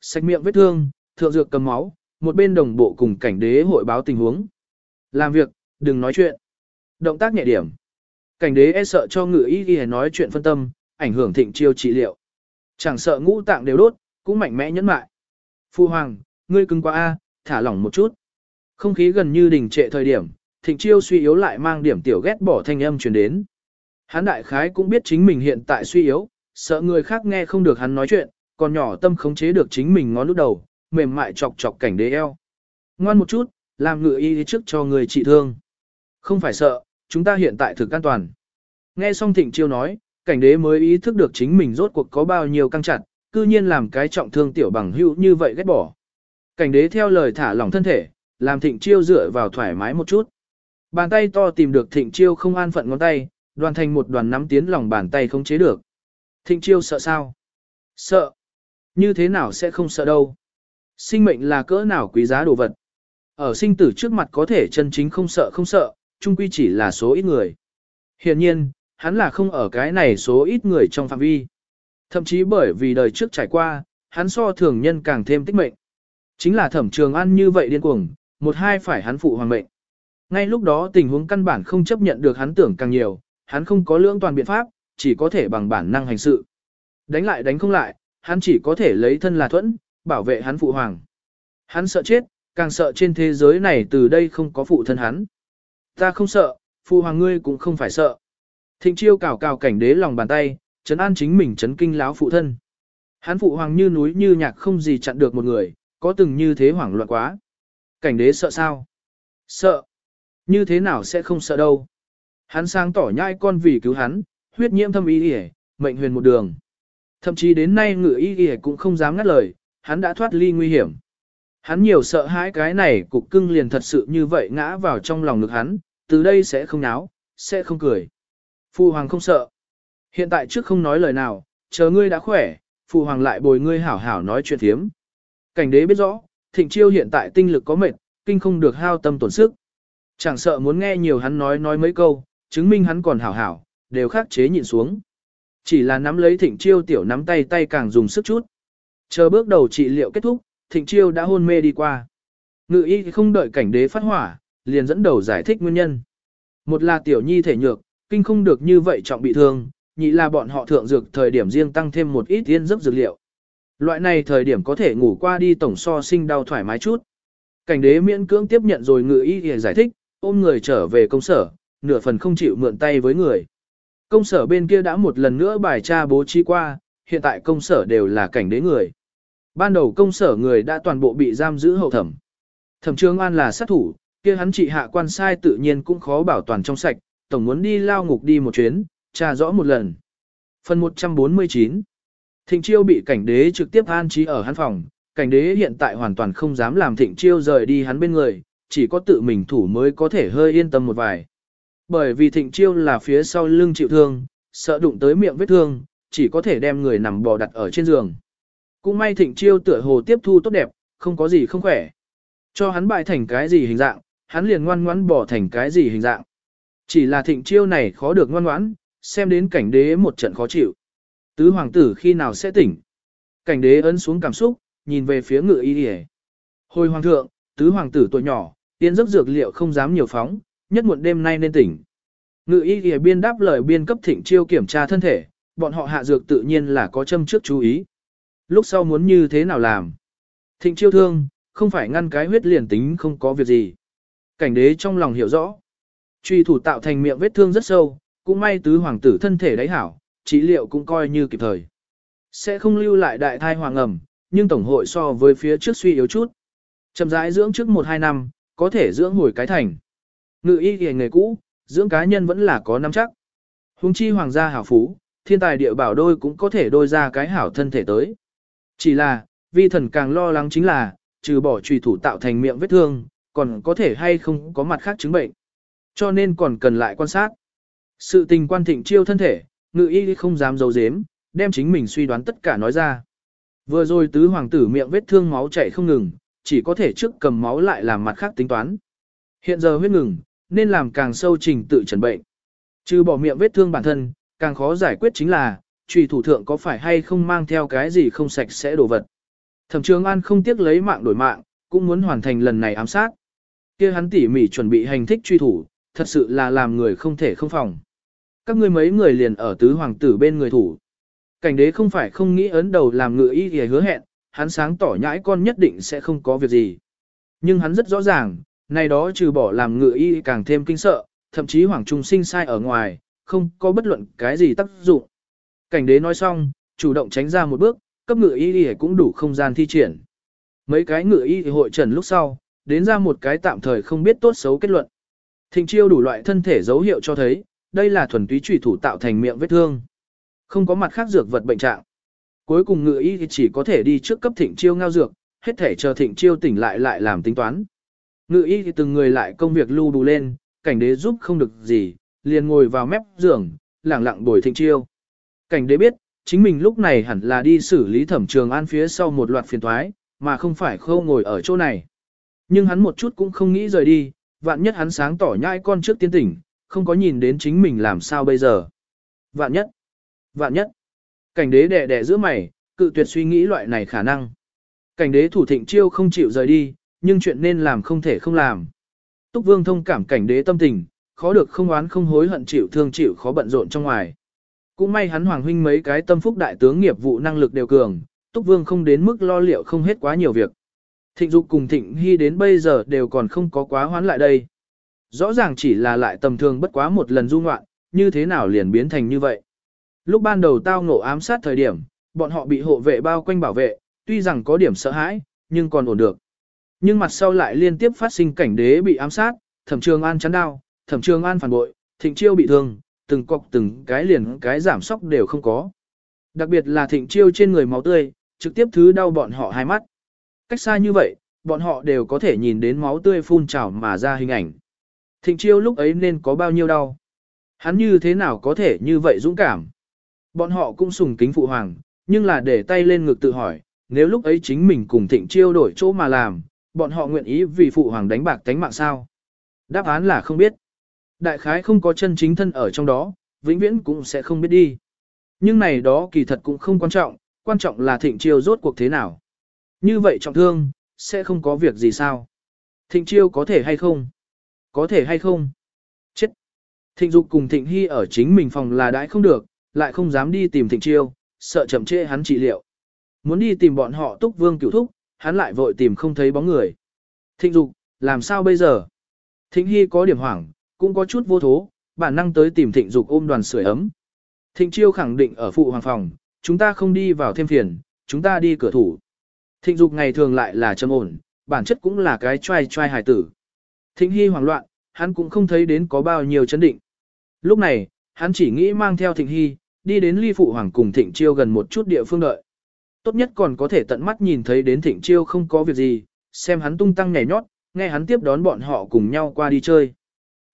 Sạch miệng vết thương, thượng dược cầm máu, một bên đồng bộ cùng cảnh đế hội báo tình huống. Làm việc, đừng nói chuyện. Động tác nhẹ điểm. Cảnh đế e sợ cho ngự y y nói chuyện phân tâm, ảnh hưởng thịnh chiêu trị liệu. Chẳng sợ ngũ tạng đều đốt, cũng mạnh mẽ nhẫn mại. Phu hoàng, ngươi cứng quá a, thả lỏng một chút. Không khí gần như đình trệ thời điểm, thịnh chiêu suy yếu lại mang điểm tiểu ghét bỏ thanh âm truyền đến. Hắn đại khái cũng biết chính mình hiện tại suy yếu, sợ người khác nghe không được hắn nói chuyện, còn nhỏ tâm khống chế được chính mình ngón lúc đầu, mềm mại chọc chọc cảnh đế eo. Ngoan một chút, làm ngựa y trước cho người trị thương. Không phải sợ, chúng ta hiện tại thực an toàn. Nghe xong thịnh chiêu nói, cảnh đế mới ý thức được chính mình rốt cuộc có bao nhiêu căng chặt, cư nhiên làm cái trọng thương tiểu bằng hữu như vậy ghét bỏ. Cảnh đế theo lời thả lỏng thân thể, làm thịnh chiêu dựa vào thoải mái một chút. Bàn tay to tìm được thịnh chiêu không an phận ngón tay, đoàn thành một đoàn nắm tiến lòng bàn tay không chế được. Thịnh chiêu sợ sao? Sợ. Như thế nào sẽ không sợ đâu? Sinh mệnh là cỡ nào quý giá đồ vật. Ở sinh tử trước mặt có thể chân chính không sợ không sợ, chung quy chỉ là số ít người. Hiện nhiên, hắn là không ở cái này số ít người trong phạm vi. Thậm chí bởi vì đời trước trải qua, hắn so thường nhân càng thêm tích mệnh. Chính là thẩm trường ăn như vậy điên cuồng, một hai phải hắn phụ hoàng mệnh. Ngay lúc đó tình huống căn bản không chấp nhận được hắn tưởng càng nhiều, hắn không có lưỡng toàn biện pháp, chỉ có thể bằng bản năng hành sự. Đánh lại đánh không lại, hắn chỉ có thể lấy thân là thuẫn, bảo vệ hắn phụ hoàng. Hắn sợ chết, càng sợ trên thế giới này từ đây không có phụ thân hắn. Ta không sợ, phụ hoàng ngươi cũng không phải sợ. Thịnh chiêu cào cào cảnh đế lòng bàn tay, chấn an chính mình chấn kinh láo phụ thân. Hắn phụ hoàng như núi như nhạc không gì chặn được một người, có từng như thế hoảng loạn quá. Cảnh đế sợ sao? Sợ. Như thế nào sẽ không sợ đâu? Hắn sang tỏ nhai con vì cứu hắn, huyết nhiễm thâm ý hề, mệnh huyền một đường. Thậm chí đến nay ngự y y cũng không dám ngắt lời, hắn đã thoát ly nguy hiểm. Hắn nhiều sợ hãi cái này cục cưng liền thật sự như vậy ngã vào trong lòng ngực hắn, từ đây sẽ không náo, sẽ không cười. Phu hoàng không sợ. Hiện tại trước không nói lời nào, chờ ngươi đã khỏe, Phu hoàng lại bồi ngươi hảo hảo nói chuyện thiếm. Cảnh đế biết rõ, thịnh chiêu hiện tại tinh lực có mệt, kinh không được hao tâm tổn sức. Chẳng sợ muốn nghe nhiều hắn nói nói mấy câu, chứng minh hắn còn hảo hảo, đều khắc chế nhịn xuống. Chỉ là nắm lấy thịnh chiêu tiểu nắm tay tay càng dùng sức chút. Chờ bước đầu trị liệu kết thúc, thịnh chiêu đã hôn mê đi qua. Ngự y không đợi cảnh đế phát hỏa, liền dẫn đầu giải thích nguyên nhân. Một là tiểu nhi thể nhược, kinh không được như vậy trọng bị thương, nhị là bọn họ thượng dược thời điểm riêng tăng thêm một ít tiên giấc dược liệu. Loại này thời điểm có thể ngủ qua đi tổng so sinh đau thoải mái chút. Cảnh đế miễn cưỡng tiếp nhận rồi ngự y để giải thích, ôm người trở về công sở, nửa phần không chịu mượn tay với người. Công sở bên kia đã một lần nữa bài tra bố trí qua, hiện tại công sở đều là cảnh đế người. Ban đầu công sở người đã toàn bộ bị giam giữ hậu thẩm. Thẩm Trương An là sát thủ, kia hắn trị hạ quan sai tự nhiên cũng khó bảo toàn trong sạch, tổng muốn đi lao ngục đi một chuyến, tra rõ một lần. Phần 149 Thịnh Chiêu bị cảnh đế trực tiếp an trí ở hắn phòng, cảnh đế hiện tại hoàn toàn không dám làm Thịnh Chiêu rời đi hắn bên người, chỉ có tự mình thủ mới có thể hơi yên tâm một vài. Bởi vì Thịnh Chiêu là phía sau lưng chịu thương, sợ đụng tới miệng vết thương, chỉ có thể đem người nằm bò đặt ở trên giường. Cũng may Thịnh Chiêu tựa hồ tiếp thu tốt đẹp, không có gì không khỏe. Cho hắn bại thành cái gì hình dạng, hắn liền ngoan ngoãn bỏ thành cái gì hình dạng. Chỉ là Thịnh Chiêu này khó được ngoan ngoãn, xem đến cảnh đế một trận khó chịu. Tứ hoàng tử khi nào sẽ tỉnh? Cảnh đế ấn xuống cảm xúc, nhìn về phía ngự y hề. Hồi hoàng thượng, tứ hoàng tử tuổi nhỏ, tiên giấc dược liệu không dám nhiều phóng, nhất muộn đêm nay nên tỉnh. Ngự y ghi biên đáp lời biên cấp thịnh chiêu kiểm tra thân thể, bọn họ hạ dược tự nhiên là có châm trước chú ý. Lúc sau muốn như thế nào làm? Thịnh chiêu thương, không phải ngăn cái huyết liền tính không có việc gì. Cảnh đế trong lòng hiểu rõ. Truy thủ tạo thành miệng vết thương rất sâu, cũng may tứ hoàng tử thân thể đáy hảo, trị liệu cũng coi như kịp thời. Sẽ không lưu lại đại thai hoàng ẩm, nhưng tổng hội so với phía trước suy yếu chút. Chậm rãi dưỡng trước 1-2 năm, có thể dưỡng hồi cái thành. Ngự y nghề nghề cũ, dưỡng cá nhân vẫn là có năm chắc. Hùng chi hoàng gia hảo phú, thiên tài địa bảo đôi cũng có thể đôi ra cái hảo thân thể tới. Chỉ là, vi thần càng lo lắng chính là, trừ bỏ trùy thủ tạo thành miệng vết thương, còn có thể hay không có mặt khác chứng bệnh. Cho nên còn cần lại quan sát. Sự tình quan thịnh chiêu thân thể, ngự y không dám giấu giếm, đem chính mình suy đoán tất cả nói ra. Vừa rồi tứ hoàng tử miệng vết thương máu chảy không ngừng, chỉ có thể trước cầm máu lại làm mặt khác tính toán. Hiện giờ huyết ngừng, nên làm càng sâu trình tự trần bệnh. Trừ bỏ miệng vết thương bản thân, càng khó giải quyết chính là, trùy thủ thượng có phải hay không mang theo cái gì không sạch sẽ đồ vật. Thẩm Trường An không tiếc lấy mạng đổi mạng, cũng muốn hoàn thành lần này ám sát. Kia hắn tỉ mỉ chuẩn bị hành thích truy thủ, thật sự là làm người không thể không phòng. Các ngươi mấy người liền ở tứ hoàng tử bên người thủ. Cảnh đế không phải không nghĩ ấn đầu làm ngựa y thì hứa hẹn, hắn sáng tỏ nhãi con nhất định sẽ không có việc gì. Nhưng hắn rất rõ ràng, này đó trừ bỏ làm ngựa y càng thêm kinh sợ, thậm chí hoàng trung sinh sai ở ngoài, không có bất luận cái gì tác dụng. Cảnh đế nói xong, chủ động tránh ra một bước, cấp ngựa y cũng đủ không gian thi triển. Mấy cái ngựa y hội trần lúc sau, đến ra một cái tạm thời không biết tốt xấu kết luận. Thịnh chiêu đủ loại thân thể dấu hiệu cho thấy, đây là thuần túy trùy thủ tạo thành miệng vết thương. Không có mặt khác dược vật bệnh trạng. Cuối cùng ngựa y chỉ có thể đi trước cấp thịnh chiêu ngao dược, hết thể chờ thịnh chiêu tỉnh lại lại làm tính toán. Ngự y thì từng người lại công việc lưu đủ lên, cảnh đế giúp không được gì, liền ngồi vào mép giường, lẳng lặng bồi thịnh chiêu. Cảnh đế biết, chính mình lúc này hẳn là đi xử lý thẩm trường an phía sau một loạt phiền thoái, mà không phải khâu ngồi ở chỗ này. Nhưng hắn một chút cũng không nghĩ rời đi, vạn nhất hắn sáng tỏ nhai con trước tiên tỉnh, không có nhìn đến chính mình làm sao bây giờ. Vạn nhất, vạn nhất, cảnh đế đẻ đẻ giữa mày, cự tuyệt suy nghĩ loại này khả năng. Cảnh đế thủ thịnh chiêu không chịu rời đi, nhưng chuyện nên làm không thể không làm. Túc vương thông cảm cảnh đế tâm tình, khó được không oán không hối hận chịu thương chịu khó bận rộn trong ngoài. Cũng may hắn hoàng huynh mấy cái tâm phúc đại tướng nghiệp vụ năng lực đều cường, Túc Vương không đến mức lo liệu không hết quá nhiều việc. Thịnh Dục cùng Thịnh Hy đến bây giờ đều còn không có quá hoán lại đây. Rõ ràng chỉ là lại tầm thường bất quá một lần du ngoạn, như thế nào liền biến thành như vậy. Lúc ban đầu tao ngộ ám sát thời điểm, bọn họ bị hộ vệ bao quanh bảo vệ, tuy rằng có điểm sợ hãi, nhưng còn ổn được. Nhưng mặt sau lại liên tiếp phát sinh cảnh đế bị ám sát, thẩm trường an chắn đao, thẩm trường an phản bội, thịnh chiêu bị thương, từng cọc từng cái liền cái giảm sóc đều không có. Đặc biệt là thịnh chiêu trên người máu tươi, trực tiếp thứ đau bọn họ hai mắt. Cách xa như vậy, bọn họ đều có thể nhìn đến máu tươi phun trào mà ra hình ảnh. Thịnh chiêu lúc ấy nên có bao nhiêu đau. Hắn như thế nào có thể như vậy dũng cảm. Bọn họ cũng sùng kính phụ hoàng, nhưng là để tay lên ngực tự hỏi, nếu lúc ấy chính mình cùng thịnh chiêu đổi chỗ mà làm, bọn họ nguyện ý vì phụ hoàng đánh bạc tánh mạng sao? Đáp án là không biết. Đại khái không có chân chính thân ở trong đó, vĩnh viễn cũng sẽ không biết đi. Nhưng này đó kỳ thật cũng không quan trọng, quan trọng là thịnh chiêu rốt cuộc thế nào. Như vậy trọng thương, sẽ không có việc gì sao. Thịnh chiêu có thể hay không? Có thể hay không? Chết! Thịnh dục cùng thịnh hy ở chính mình phòng là đãi không được, lại không dám đi tìm thịnh chiêu, sợ chậm trễ hắn trị liệu. Muốn đi tìm bọn họ túc vương cửu thúc, hắn lại vội tìm không thấy bóng người. Thịnh dục, làm sao bây giờ? Thịnh hy có điểm hoảng, cũng có chút vô thố, bản năng tới tìm thịnh dục ôm đoàn sưởi ấm. Thịnh chiêu khẳng định ở phụ hoàng phòng, chúng ta không đi vào thêm phiền, chúng ta đi cửa thủ. Thịnh dục ngày thường lại là trầm ổn, bản chất cũng là cái trai trai hài tử. Thịnh hy hoảng loạn, hắn cũng không thấy đến có bao nhiêu chấn định. Lúc này, hắn chỉ nghĩ mang theo thịnh hy, đi đến ly phụ hoàng cùng thịnh chiêu gần một chút địa phương đợi. Tốt nhất còn có thể tận mắt nhìn thấy đến thịnh chiêu không có việc gì, xem hắn tung tăng nhảy nhót, nghe hắn tiếp đón bọn họ cùng nhau qua đi chơi.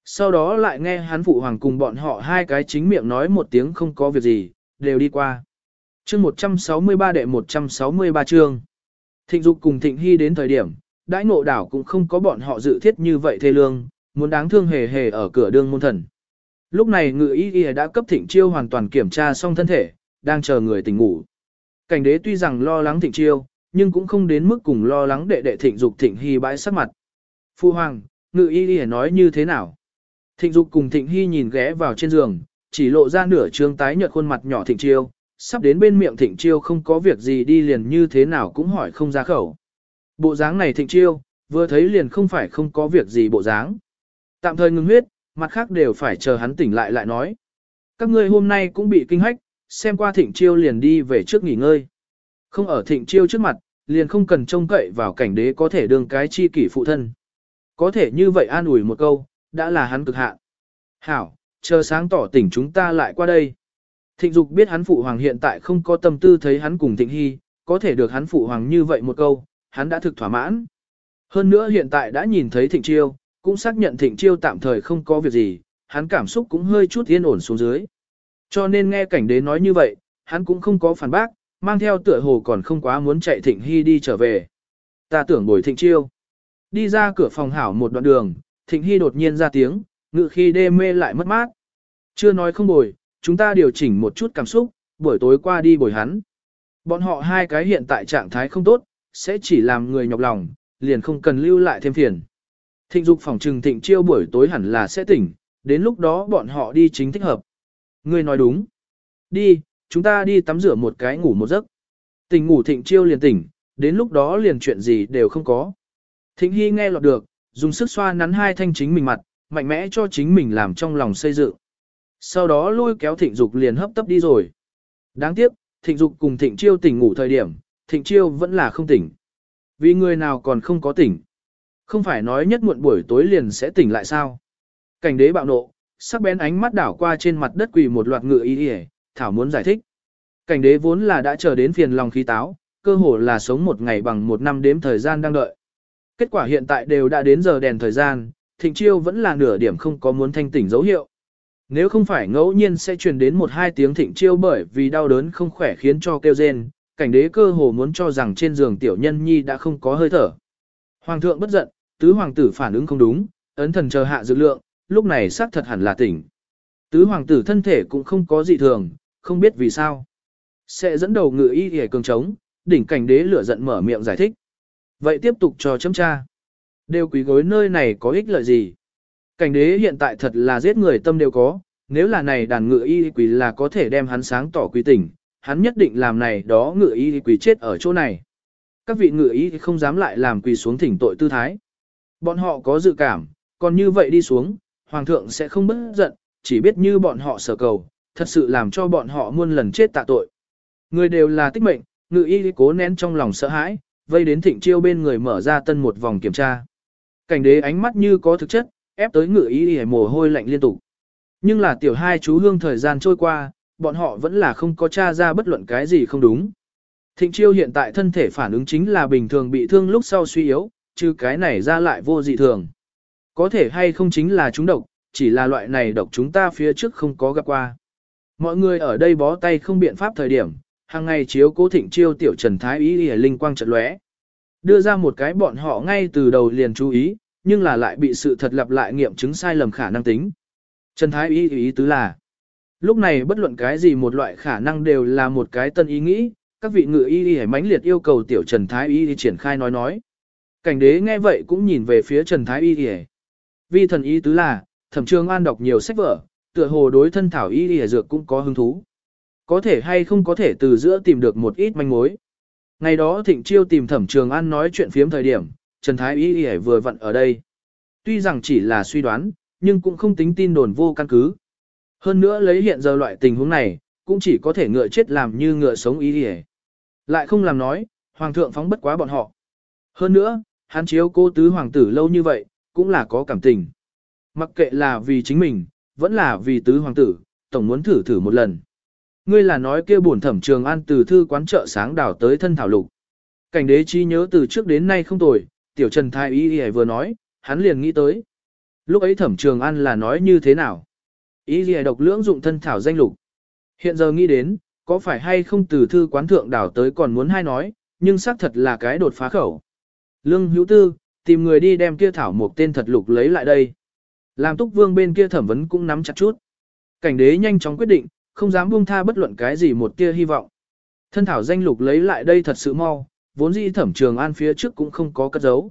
Sau đó lại nghe hắn phụ hoàng cùng bọn họ hai cái chính miệng nói một tiếng không có việc gì, đều đi qua. chương 163 đệ 163 chương. Thịnh Dục cùng Thịnh Hy đến thời điểm, đãi ngộ đảo cũng không có bọn họ dự thiết như vậy thê lương, muốn đáng thương hề hề ở cửa đương môn thần. Lúc này ngự y y đã cấp Thịnh Chiêu hoàn toàn kiểm tra xong thân thể, đang chờ người tỉnh ngủ. Cảnh đế tuy rằng lo lắng Thịnh Chiêu, nhưng cũng không đến mức cùng lo lắng đệ đệ Thịnh Dục Thịnh Hy bãi sắc mặt. Phu Hoàng, ngự y y nói như thế nào? Thịnh Dục cùng Thịnh Hy nhìn ghé vào trên giường, chỉ lộ ra nửa trương tái nhợt khuôn mặt nhỏ Thịnh Chiêu, sắp đến bên miệng Thịnh Chiêu không có việc gì đi liền như thế nào cũng hỏi không ra khẩu. Bộ dáng này Thịnh Chiêu, vừa thấy liền không phải không có việc gì bộ dáng. Tạm thời ngừng huyết, mặt khác đều phải chờ hắn tỉnh lại lại nói. Các ngươi hôm nay cũng bị kinh hách, xem qua Thịnh Chiêu liền đi về trước nghỉ ngơi. Không ở Thịnh Chiêu trước mặt, liền không cần trông cậy vào cảnh đế có thể đương cái chi kỷ phụ thân. Có thể như vậy an ủi một câu, đã là hắn cực hạn. Hảo, chờ sáng tỏ tỉnh chúng ta lại qua đây. Thịnh Dục biết hắn phụ hoàng hiện tại không có tâm tư thấy hắn cùng Thịnh Hy, có thể được hắn phụ hoàng như vậy một câu, hắn đã thực thỏa mãn. Hơn nữa hiện tại đã nhìn thấy Thịnh Chiêu, cũng xác nhận Thịnh Chiêu tạm thời không có việc gì, hắn cảm xúc cũng hơi chút yên ổn xuống dưới. Cho nên nghe cảnh đế nói như vậy, hắn cũng không có phản bác, mang theo tựa hồ còn không quá muốn chạy Thịnh Hy đi trở về. Ta tưởng bồi Thịnh Chiêu. Đi ra cửa phòng hảo một đoạn đường, Thịnh Hy đột nhiên ra tiếng, ngự khi đê mê lại mất mát. Chưa nói không bồi, chúng ta điều chỉnh một chút cảm xúc, buổi tối qua đi bồi hắn. Bọn họ hai cái hiện tại trạng thái không tốt, sẽ chỉ làm người nhọc lòng, liền không cần lưu lại thêm phiền. Thịnh dục phòng trừng thịnh chiêu buổi tối hẳn là sẽ tỉnh, đến lúc đó bọn họ đi chính thích hợp. Ngươi nói đúng. Đi, chúng ta đi tắm rửa một cái ngủ một giấc. Tỉnh ngủ thịnh chiêu liền tỉnh, đến lúc đó liền chuyện gì đều không có. Thịnh Hy nghe lọt được, dùng sức xoa nắn hai thanh chính mình mặt, mạnh mẽ cho chính mình làm trong lòng xây dựng. Sau đó lôi kéo thịnh dục liền hấp tấp đi rồi. Đáng tiếc, thịnh dục cùng thịnh chiêu tỉnh ngủ thời điểm, thịnh chiêu vẫn là không tỉnh. Vì người nào còn không có tỉnh. Không phải nói nhất muộn buổi tối liền sẽ tỉnh lại sao. Cảnh đế bạo nộ, sắc bén ánh mắt đảo qua trên mặt đất quỳ một loạt ngựa y y, thảo muốn giải thích. Cảnh đế vốn là đã chờ đến phiền lòng khí táo, cơ hồ là sống một ngày bằng một năm đếm thời gian đang đợi. Kết quả hiện tại đều đã đến giờ đèn thời gian, thịnh chiêu vẫn là nửa điểm không có muốn thanh tỉnh dấu hiệu. Nếu không phải ngẫu nhiên sẽ truyền đến một hai tiếng thịnh chiêu bởi vì đau đớn không khỏe khiến cho kêu rên, cảnh đế cơ hồ muốn cho rằng trên giường tiểu nhân nhi đã không có hơi thở. Hoàng thượng bất giận, tứ hoàng tử phản ứng không đúng, ấn thần chờ hạ dược lượng, lúc này xác thật hẳn là tỉnh. Tứ hoàng tử thân thể cũng không có dị thường, không biết vì sao. Sẽ dẫn đầu ngự y hề cường trống, đỉnh cảnh đế lửa giận mở miệng giải thích. Vậy tiếp tục cho chấm tra. Đều quý gối nơi này có ích lợi gì? Cảnh đế hiện tại thật là giết người tâm đều có, nếu là này đàn ngự y quỷ là có thể đem hắn sáng tỏ quý tỉnh, hắn nhất định làm này đó ngự y quỷ chết ở chỗ này. Các vị ngự y không dám lại làm quỳ xuống thỉnh tội tư thái. Bọn họ có dự cảm, còn như vậy đi xuống, hoàng thượng sẽ không bất giận, chỉ biết như bọn họ sở cầu, thật sự làm cho bọn họ muôn lần chết tạ tội. Người đều là tích mệnh, ngự y cố nén trong lòng sợ hãi, vây đến thịnh chiêu bên người mở ra tân một vòng kiểm tra. Cảnh đế ánh mắt như có thực chất, ép tới ngự y hề mồ hôi lạnh liên tục. Nhưng là tiểu hai chú hương thời gian trôi qua, bọn họ vẫn là không có tra ra bất luận cái gì không đúng. Thịnh chiêu hiện tại thân thể phản ứng chính là bình thường bị thương lúc sau suy yếu, chứ cái này ra lại vô dị thường. Có thể hay không chính là chúng độc, chỉ là loại này độc chúng ta phía trước không có gặp qua. Mọi người ở đây bó tay không biện pháp thời điểm, hàng ngày chiếu cố thịnh chiêu tiểu trần thái ý y linh quang trận lóe. Đưa ra một cái bọn họ ngay từ đầu liền chú ý, nhưng là lại bị sự thật lặp lại nghiệm chứng sai lầm khả năng tính. Trần thái ý ý tứ là, lúc này bất luận cái gì một loại khả năng đều là một cái tân ý nghĩ, các vị ngự y y mãnh liệt yêu cầu tiểu trần thái y triển khai nói nói. Cảnh đế nghe vậy cũng nhìn về phía trần thái y y. Vi thần ý tứ là, thẩm trường an đọc nhiều sách vở, tựa hồ đối thân thảo y y dược cũng có hứng thú. Có thể hay không có thể từ giữa tìm được một ít manh mối. Ngày đó Thịnh Chiêu tìm Thẩm Trường An nói chuyện phiếm thời điểm, Trần Thái Y Y vừa vặn ở đây. Tuy rằng chỉ là suy đoán, nhưng cũng không tính tin đồn vô căn cứ. Hơn nữa lấy hiện giờ loại tình huống này, cũng chỉ có thể ngựa chết làm như ngựa sống Y Y. Lại không làm nói, Hoàng thượng phóng bất quá bọn họ. Hơn nữa, hắn chiếu cô tứ hoàng tử lâu như vậy, cũng là có cảm tình. Mặc kệ là vì chính mình, vẫn là vì tứ hoàng tử, tổng muốn thử thử một lần. Ngươi là nói kia buồn thẩm trường an từ thư quán chợ sáng đảo tới thân thảo lục. Cảnh đế chi nhớ từ trước đến nay không tồi, tiểu trần thái y y vừa nói, hắn liền nghĩ tới. Lúc ấy thẩm trường an là nói như thế nào? Y y độc lưỡng dụng thân thảo danh lục. Hiện giờ nghĩ đến, có phải hay không từ thư quán thượng đảo tới còn muốn hay nói, nhưng xác thật là cái đột phá khẩu. Lương hữu tư, tìm người đi đem kia thảo một tên thật lục lấy lại đây. Làm túc vương bên kia thẩm vấn cũng nắm chặt chút. Cảnh đế nhanh chóng quyết định, không dám buông tha bất luận cái gì một tia hy vọng. Thân thảo danh lục lấy lại đây thật sự mau, vốn dĩ thẩm trường an phía trước cũng không có cất giấu.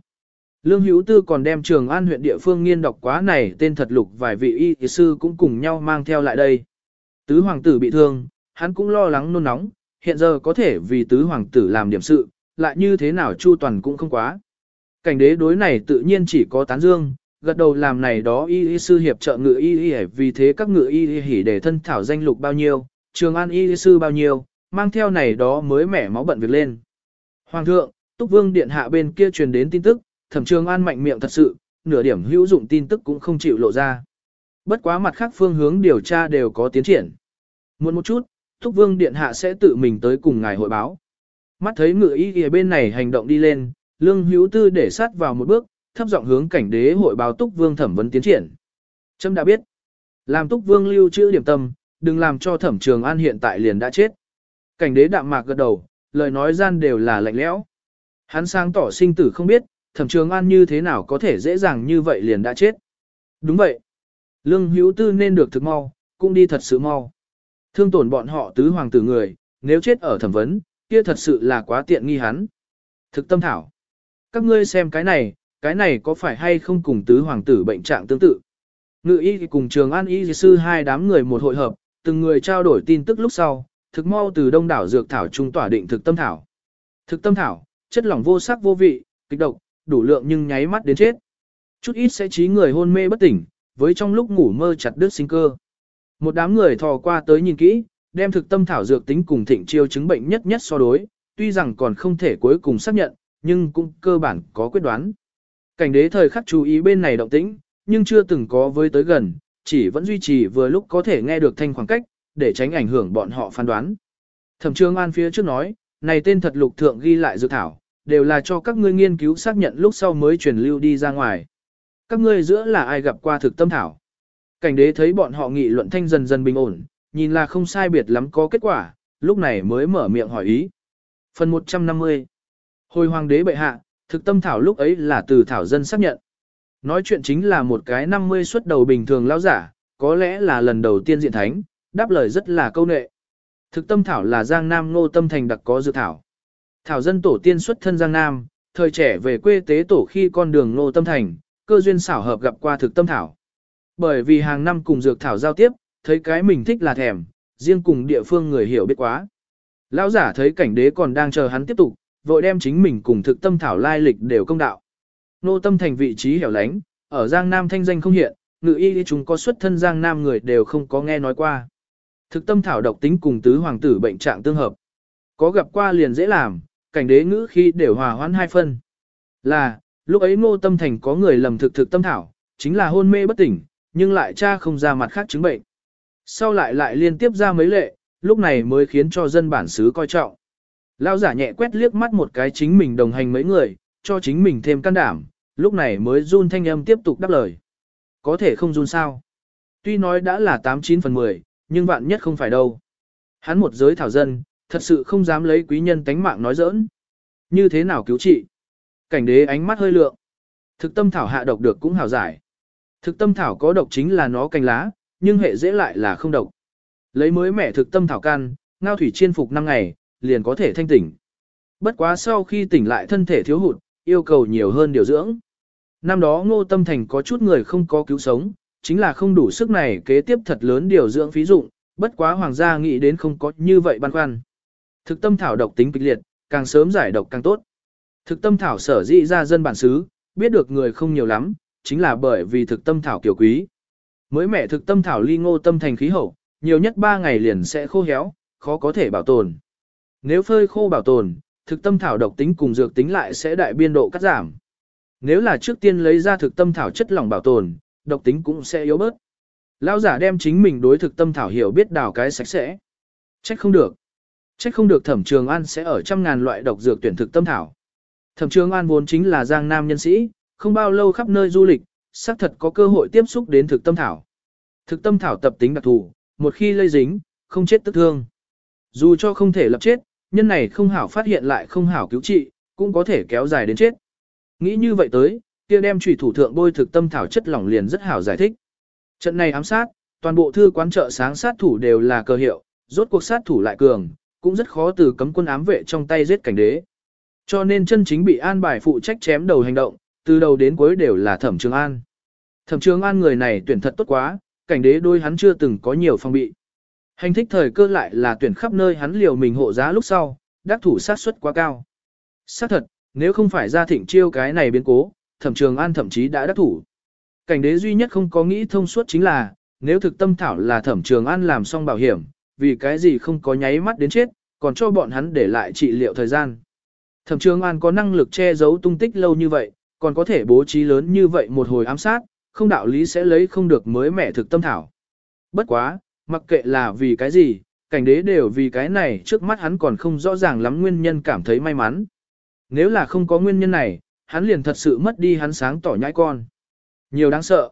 Lương Hữu Tư còn đem trường an huyện địa phương nghiên đọc quá này tên thật lục vài vị y sư cũng cùng nhau mang theo lại đây. Tứ hoàng tử bị thương, hắn cũng lo lắng nôn nóng, hiện giờ có thể vì tứ hoàng tử làm điểm sự, lại như thế nào chu toàn cũng không quá. Cảnh đế đối này tự nhiên chỉ có tán dương, gật đầu làm này đó y y sư hiệp trợ ngự y y vì thế các ngự y y hỉ để thân thảo danh lục bao nhiêu, trường an y y sư bao nhiêu, mang theo này đó mới mẻ máu bận việc lên. Hoàng thượng, Túc Vương Điện hạ bên kia truyền đến tin tức, thẩm trường an mạnh miệng thật sự, nửa điểm hữu dụng tin tức cũng không chịu lộ ra. Bất quá mặt khác phương hướng điều tra đều có tiến triển. Muốn một chút, Túc Vương Điện hạ sẽ tự mình tới cùng ngài hội báo. Mắt thấy ngự y y bên này hành động đi lên, lương hữu tư để sát vào một bước, thấp giọng hướng cảnh đế hội báo Túc Vương thẩm vấn tiến triển. Trâm đã biết, làm Túc Vương lưu trữ điểm tâm, đừng làm cho thẩm trường an hiện tại liền đã chết. Cảnh đế đạm mạc gật đầu, lời nói gian đều là lạnh lẽo. Hắn sáng tỏ sinh tử không biết, thẩm trường an như thế nào có thể dễ dàng như vậy liền đã chết. Đúng vậy. Lương hữu tư nên được thực mau, cũng đi thật sự mau. Thương tổn bọn họ tứ hoàng tử người, nếu chết ở thẩm vấn, kia thật sự là quá tiện nghi hắn. Thực tâm thảo. Các ngươi xem cái này, cái này có phải hay không cùng tứ hoàng tử bệnh trạng tương tự. Ngự y cùng trường an y sư hai đám người một hội hợp, từng người trao đổi tin tức lúc sau, thực mau từ đông đảo dược thảo trung tỏa định thực tâm thảo. Thực tâm thảo, chất lỏng vô sắc vô vị, kịch độc, đủ lượng nhưng nháy mắt đến chết. Chút ít sẽ trí người hôn mê bất tỉnh, với trong lúc ngủ mơ chặt đứt sinh cơ. Một đám người thò qua tới nhìn kỹ, đem thực tâm thảo dược tính cùng thịnh chiêu chứng bệnh nhất nhất so đối, tuy rằng còn không thể cuối cùng xác nhận, nhưng cũng cơ bản có quyết đoán. Cảnh đế thời khắc chú ý bên này động tĩnh, nhưng chưa từng có với tới gần, chỉ vẫn duy trì vừa lúc có thể nghe được thanh khoảng cách, để tránh ảnh hưởng bọn họ phán đoán. Thẩm Trương An phía trước nói, này tên thật lục thượng ghi lại dược thảo, đều là cho các ngươi nghiên cứu xác nhận lúc sau mới truyền lưu đi ra ngoài. Các ngươi giữa là ai gặp qua thực tâm thảo? Cảnh đế thấy bọn họ nghị luận thanh dần dần bình ổn, nhìn là không sai biệt lắm có kết quả, lúc này mới mở miệng hỏi ý. Phần 150 Hồi hoàng đế bệ hạ, thực tâm thảo lúc ấy là từ thảo dân xác nhận. Nói chuyện chính là một cái 50 xuất đầu bình thường lão giả, có lẽ là lần đầu tiên diện thánh, đáp lời rất là câu nệ. Thực tâm thảo là Giang Nam Ngô Tâm Thành đặc có dược thảo. Thảo dân tổ tiên xuất thân Giang Nam, thời trẻ về quê tế tổ khi con đường Ngô Tâm Thành, cơ duyên xảo hợp gặp qua thực tâm thảo. Bởi vì hàng năm cùng dược thảo giao tiếp, thấy cái mình thích là thèm, riêng cùng địa phương người hiểu biết quá. Lão giả thấy cảnh đế còn đang chờ hắn tiếp tục, vội đem chính mình cùng thực tâm thảo lai lịch đều công đạo. Nô tâm thành vị trí hẻo lánh, ở Giang Nam thanh danh không hiện, ngự y chúng có xuất thân Giang Nam người đều không có nghe nói qua. Thực tâm thảo độc tính cùng tứ hoàng tử bệnh trạng tương hợp. Có gặp qua liền dễ làm, cảnh đế ngữ khi đều hòa hoãn hai phân. Là, lúc ấy ngô tâm thành có người lầm thực thực tâm thảo, chính là hôn mê bất tỉnh, nhưng lại cha không ra mặt khác chứng bệnh. Sau lại lại liên tiếp ra mấy lệ, lúc này mới khiến cho dân bản xứ coi trọng. Lao giả nhẹ quét liếc mắt một cái chính mình đồng hành mấy người, cho chính mình thêm can đảm, lúc này mới run thanh âm tiếp tục đáp lời. Có thể không run sao. Tuy nói đã là 89 phần 10, nhưng vạn nhất không phải đâu. Hắn một giới thảo dân, thật sự không dám lấy quý nhân tánh mạng nói giỡn. Như thế nào cứu trị? Cảnh đế ánh mắt hơi lượng. Thực tâm thảo hạ độc được cũng hào giải. Thực tâm thảo có độc chính là nó cành lá, nhưng hệ dễ lại là không độc. Lấy mới mẻ thực tâm thảo can, ngao thủy chiên phục 5 ngày, liền có thể thanh tỉnh. Bất quá sau khi tỉnh lại thân thể thiếu hụt, yêu cầu nhiều hơn điều dưỡng. Năm đó ngô tâm thành có chút người không có cứu sống, chính là không đủ sức này kế tiếp thật lớn điều dưỡng phí dụng, bất quá hoàng gia nghĩ đến không có như vậy băn khoăn. Thực tâm thảo độc tính kịch liệt, càng sớm giải độc càng tốt. Thực tâm thảo sở dĩ ra dân bản xứ, biết được người không nhiều lắm, chính là bởi vì thực tâm thảo kiểu quý. Mới mẹ thực tâm thảo ly ngô tâm thành khí hậu, nhiều nhất 3 ngày liền sẽ khô héo, khó có thể bảo tồn. Nếu phơi khô bảo tồn, thực tâm thảo độc tính cùng dược tính lại sẽ đại biên độ cắt giảm. Nếu là trước tiên lấy ra thực tâm thảo chất lỏng bảo tồn, độc tính cũng sẽ yếu bớt. Lão giả đem chính mình đối thực tâm thảo hiểu biết đào cái sạch sẽ. Trách không được. Trách không được thẩm trường an sẽ ở trăm ngàn loại độc dược tuyển thực tâm thảo. Thẩm trường an vốn chính là giang nam nhân sĩ, không bao lâu khắp nơi du lịch, xác thật có cơ hội tiếp xúc đến thực tâm thảo. Thực tâm thảo tập tính đặc thù, một khi lây dính, không chết tức thương. Dù cho không thể lập chết, nhân này không hảo phát hiện lại không hảo cứu trị, cũng có thể kéo dài đến chết. Nghĩ như vậy tới, kia đem chủy thủ thượng bôi thực tâm thảo chất lỏng liền rất hảo giải thích. Trận này ám sát, toàn bộ thư quán trợ sáng sát thủ đều là cơ hiệu, rốt cuộc sát thủ lại cường, cũng rất khó từ cấm quân ám vệ trong tay giết cảnh đế. Cho nên chân chính bị an bài phụ trách chém đầu hành động, từ đầu đến cuối đều là Thẩm Trường An. Thẩm Trường An người này tuyển thật tốt quá, cảnh đế đôi hắn chưa từng có nhiều phong bị. Hành thích thời cơ lại là tuyển khắp nơi hắn liều mình hộ giá lúc sau, đắc thủ sát suất quá cao. Xác thật, nếu không phải ra thịnh chiêu cái này biến cố, Thẩm Trường An thậm chí đã đắc thủ. Cảnh đế duy nhất không có nghĩ thông suốt chính là, nếu thực tâm thảo là Thẩm Trường An làm xong bảo hiểm, vì cái gì không có nháy mắt đến chết, còn cho bọn hắn để lại trị liệu thời gian. Thẩm Trường An có năng lực che giấu tung tích lâu như vậy, còn có thể bố trí lớn như vậy một hồi ám sát, không đạo lý sẽ lấy không được mới mẻ thực tâm thảo. Bất quá, mặc kệ là vì cái gì, cảnh đế đều vì cái này trước mắt hắn còn không rõ ràng lắm nguyên nhân cảm thấy may mắn. Nếu là không có nguyên nhân này, hắn liền thật sự mất đi hắn sáng tỏ nhãi con. Nhiều đáng sợ.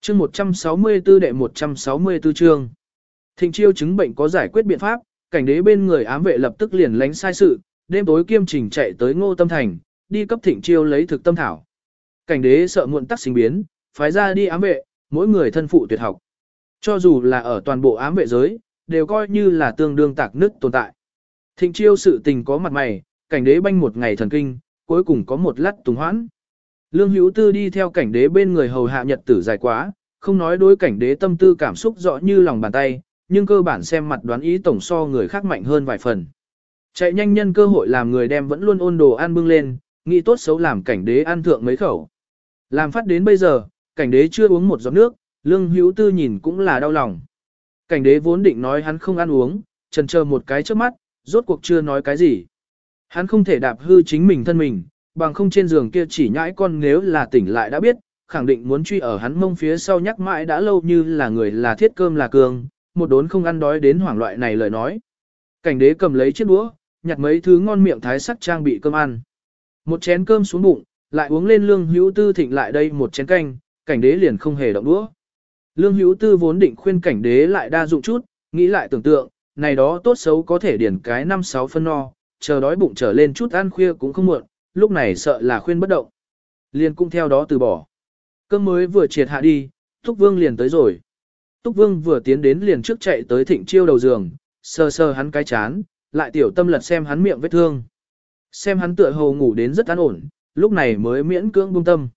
Chương 164 đệ 164 chương. Thịnh chiêu chứng bệnh có giải quyết biện pháp, cảnh đế bên người ám vệ lập tức liền lánh sai sự, đêm tối kiêm trình chạy tới ngô tâm thành, đi cấp thịnh chiêu lấy thực tâm thảo. Cảnh đế sợ muộn tắc sinh biến, phái ra đi ám vệ, mỗi người thân phụ tuyệt học. Cho dù là ở toàn bộ ám vệ giới, đều coi như là tương đương tạc nứt tồn tại. Thịnh chiêu sự tình có mặt mày, cảnh đế banh một ngày thần kinh, cuối cùng có một lát tùng hoãn. Lương Hữu Tư đi theo cảnh đế bên người hầu hạ nhật tử dài quá, không nói đối cảnh đế tâm tư cảm xúc rõ như lòng bàn tay, nhưng cơ bản xem mặt đoán ý tổng so người khác mạnh hơn vài phần. Chạy nhanh nhân cơ hội làm người đem vẫn luôn ôn đồ ăn bưng lên, nghĩ tốt xấu làm cảnh đế ăn thượng mấy khẩu. Làm phát đến bây giờ, cảnh đế chưa uống một giọt nước, lương hữu tư nhìn cũng là đau lòng. Cảnh đế vốn định nói hắn không ăn uống, trần chờ một cái trước mắt, rốt cuộc chưa nói cái gì. Hắn không thể đạp hư chính mình thân mình, bằng không trên giường kia chỉ nhãi con nếu là tỉnh lại đã biết, khẳng định muốn truy ở hắn mông phía sau nhắc mãi đã lâu như là người là thiết cơm là cường, một đốn không ăn đói đến hoảng loại này lời nói. Cảnh đế cầm lấy chiếc đũa, nhặt mấy thứ ngon miệng thái sắc trang bị cơm ăn. Một chén cơm xuống bụng, lại uống lên lương hữu tư thịnh lại đây một chén canh, cảnh đế liền không hề động đũa. Lương hữu tư vốn định khuyên cảnh đế lại đa dụng chút, nghĩ lại tưởng tượng, này đó tốt xấu có thể điển cái 5-6 phân no, chờ đói bụng trở lên chút ăn khuya cũng không muộn, lúc này sợ là khuyên bất động. Liền cũng theo đó từ bỏ. Cơm mới vừa triệt hạ đi, Túc Vương liền tới rồi. Túc Vương vừa tiến đến liền trước chạy tới thịnh chiêu đầu giường, sờ sờ hắn cái chán, lại tiểu tâm lật xem hắn miệng vết thương. Xem hắn tựa hồ ngủ đến rất an ổn, lúc này mới miễn cưỡng buông tâm.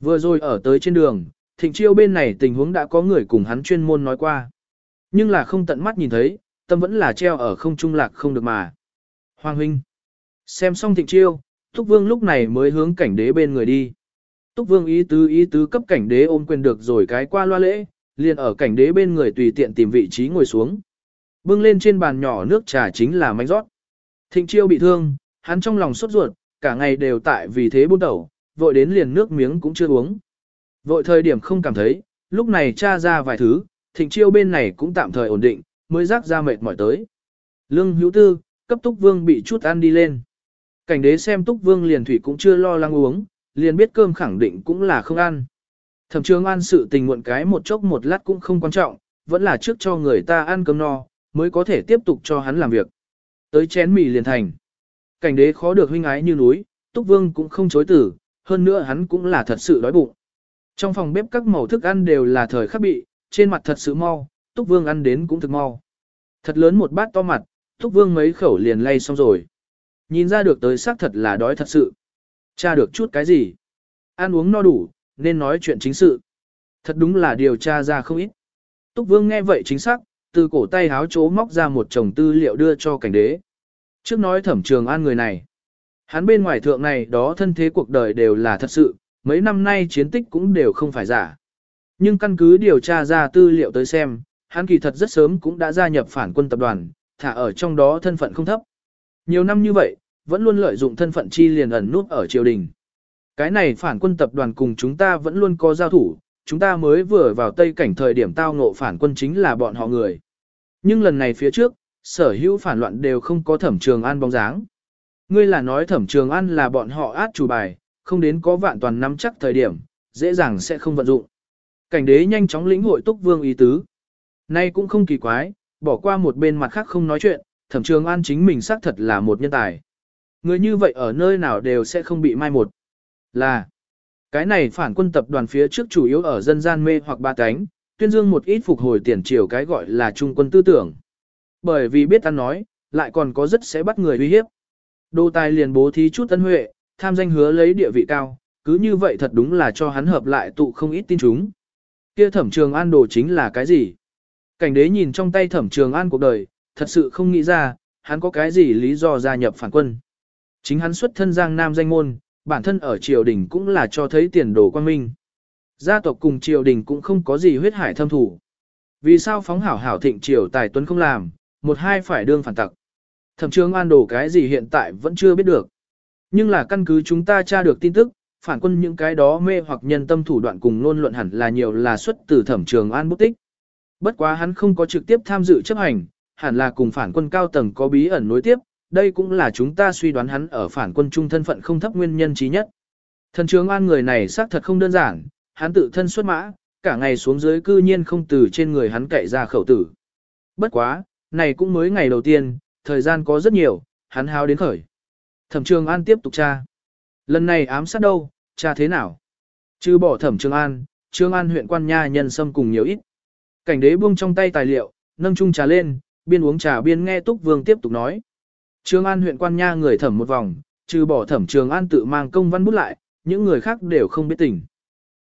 Vừa rồi ở tới trên đường, thịnh chiêu bên này tình huống đã có người cùng hắn chuyên môn nói qua. Nhưng là không tận mắt nhìn thấy, tâm vẫn là treo ở không trung lạc không được mà. Hoàng huynh. Xem xong thịnh chiêu, Túc Vương lúc này mới hướng cảnh đế bên người đi. Túc Vương ý tứ ý tứ cấp cảnh đế ôm quyền được rồi cái qua loa lễ, liền ở cảnh đế bên người tùy tiện tìm vị trí ngồi xuống. Bưng lên trên bàn nhỏ nước trà chính là mánh rót. Thịnh chiêu bị thương, hắn trong lòng sốt ruột, cả ngày đều tại vì thế buôn đầu, vội đến liền nước miếng cũng chưa uống. Vội thời điểm không cảm thấy, lúc này tra ra vài thứ, thịnh chiêu bên này cũng tạm thời ổn định, mới rác ra mệt mỏi tới. Lương hữu tư, cấp túc vương bị chút ăn đi lên. Cảnh đế xem túc vương liền thủy cũng chưa lo lắng uống, liền biết cơm khẳng định cũng là không ăn. Thẩm trường ăn sự tình muộn cái một chốc một lát cũng không quan trọng, vẫn là trước cho người ta ăn cơm no, mới có thể tiếp tục cho hắn làm việc. Tới chén mì liền thành. Cảnh đế khó được huynh ái như núi, Túc Vương cũng không chối tử, hơn nữa hắn cũng là thật sự đói bụng. Trong phòng bếp các màu thức ăn đều là thời khắc bị, trên mặt thật sự mau, Túc Vương ăn đến cũng thực mau. Thật lớn một bát to mặt, Túc Vương mấy khẩu liền lay xong rồi. Nhìn ra được tới xác thật là đói thật sự. Cha được chút cái gì? Ăn uống no đủ, nên nói chuyện chính sự. Thật đúng là điều tra ra không ít. Túc Vương nghe vậy chính xác, từ cổ tay háo chố móc ra một chồng tư liệu đưa cho cảnh đế. Trước nói thẩm trường an người này. Hắn bên ngoài thượng này đó thân thế cuộc đời đều là thật sự, mấy năm nay chiến tích cũng đều không phải giả. Nhưng căn cứ điều tra ra tư liệu tới xem, hắn kỳ thật rất sớm cũng đã gia nhập phản quân tập đoàn, thả ở trong đó thân phận không thấp. Nhiều năm như vậy, vẫn luôn lợi dụng thân phận chi liền ẩn nút ở triều đình. Cái này phản quân tập đoàn cùng chúng ta vẫn luôn có giao thủ, chúng ta mới vừa vào Tây cảnh thời điểm tao ngộ phản quân chính là bọn họ người. Nhưng lần này phía trước, sở hữu phản loạn đều không có thẩm trường an bóng dáng. Ngươi là nói thẩm trường an là bọn họ át chủ bài, không đến có vạn toàn nắm chắc thời điểm, dễ dàng sẽ không vận dụng. Cảnh đế nhanh chóng lĩnh hội túc vương ý tứ. Nay cũng không kỳ quái, bỏ qua một bên mặt khác không nói chuyện, thẩm trường an chính mình xác thật là một nhân tài. Người như vậy ở nơi nào đều sẽ không bị mai một. Là, cái này phản quân tập đoàn phía trước chủ yếu ở dân gian mê hoặc ba cánh, tuyên dương một ít phục hồi tiền triều cái gọi là trung quân tư tưởng. Bởi vì biết ăn nói, lại còn có rất sẽ bắt người uy hiếp. Đô tài liền bố thí chút tân huệ, tham danh hứa lấy địa vị cao, cứ như vậy thật đúng là cho hắn hợp lại tụ không ít tin chúng. Kia thẩm trường an đồ chính là cái gì? Cảnh đế nhìn trong tay thẩm trường an cuộc đời, thật sự không nghĩ ra, hắn có cái gì lý do gia nhập phản quân. Chính hắn xuất thân giang nam danh môn, bản thân ở triều đình cũng là cho thấy tiền đồ quan minh. Gia tộc cùng triều đình cũng không có gì huyết hải thâm thủ. Vì sao phóng hảo hảo thịnh triều tài tuấn không làm, một hai phải đương phản tặc. Thẩm trường an đồ cái gì hiện tại vẫn chưa biết được. Nhưng là căn cứ chúng ta tra được tin tức, phản quân những cái đó mê hoặc nhân tâm thủ đoạn cùng luôn luận hẳn là nhiều là xuất từ thẩm trường an bút tích. Bất quá hắn không có trực tiếp tham dự chấp hành, hẳn là cùng phản quân cao tầng có bí ẩn nối tiếp, đây cũng là chúng ta suy đoán hắn ở phản quân trung thân phận không thấp nguyên nhân trí nhất. Thần trường an người này xác thật không đơn giản, hắn tự thân xuất mã, cả ngày xuống dưới cư nhiên không từ trên người hắn cậy ra khẩu tử. Bất quá, này cũng mới ngày đầu tiên, thời gian có rất nhiều, hắn hao đến khởi. Thẩm Trường An tiếp tục tra. Lần này ám sát đâu, tra thế nào? Chứ bỏ Thẩm Trường An, Trường An huyện quan nha nhân xâm cùng nhiều ít. Cảnh đế buông trong tay tài liệu, nâng chung trà lên, biên uống trà biên nghe Túc Vương tiếp tục nói. Trường An huyện quan nha người thẩm một vòng, trừ bỏ thẩm trường an tự mang công văn bút lại, những người khác đều không biết tình.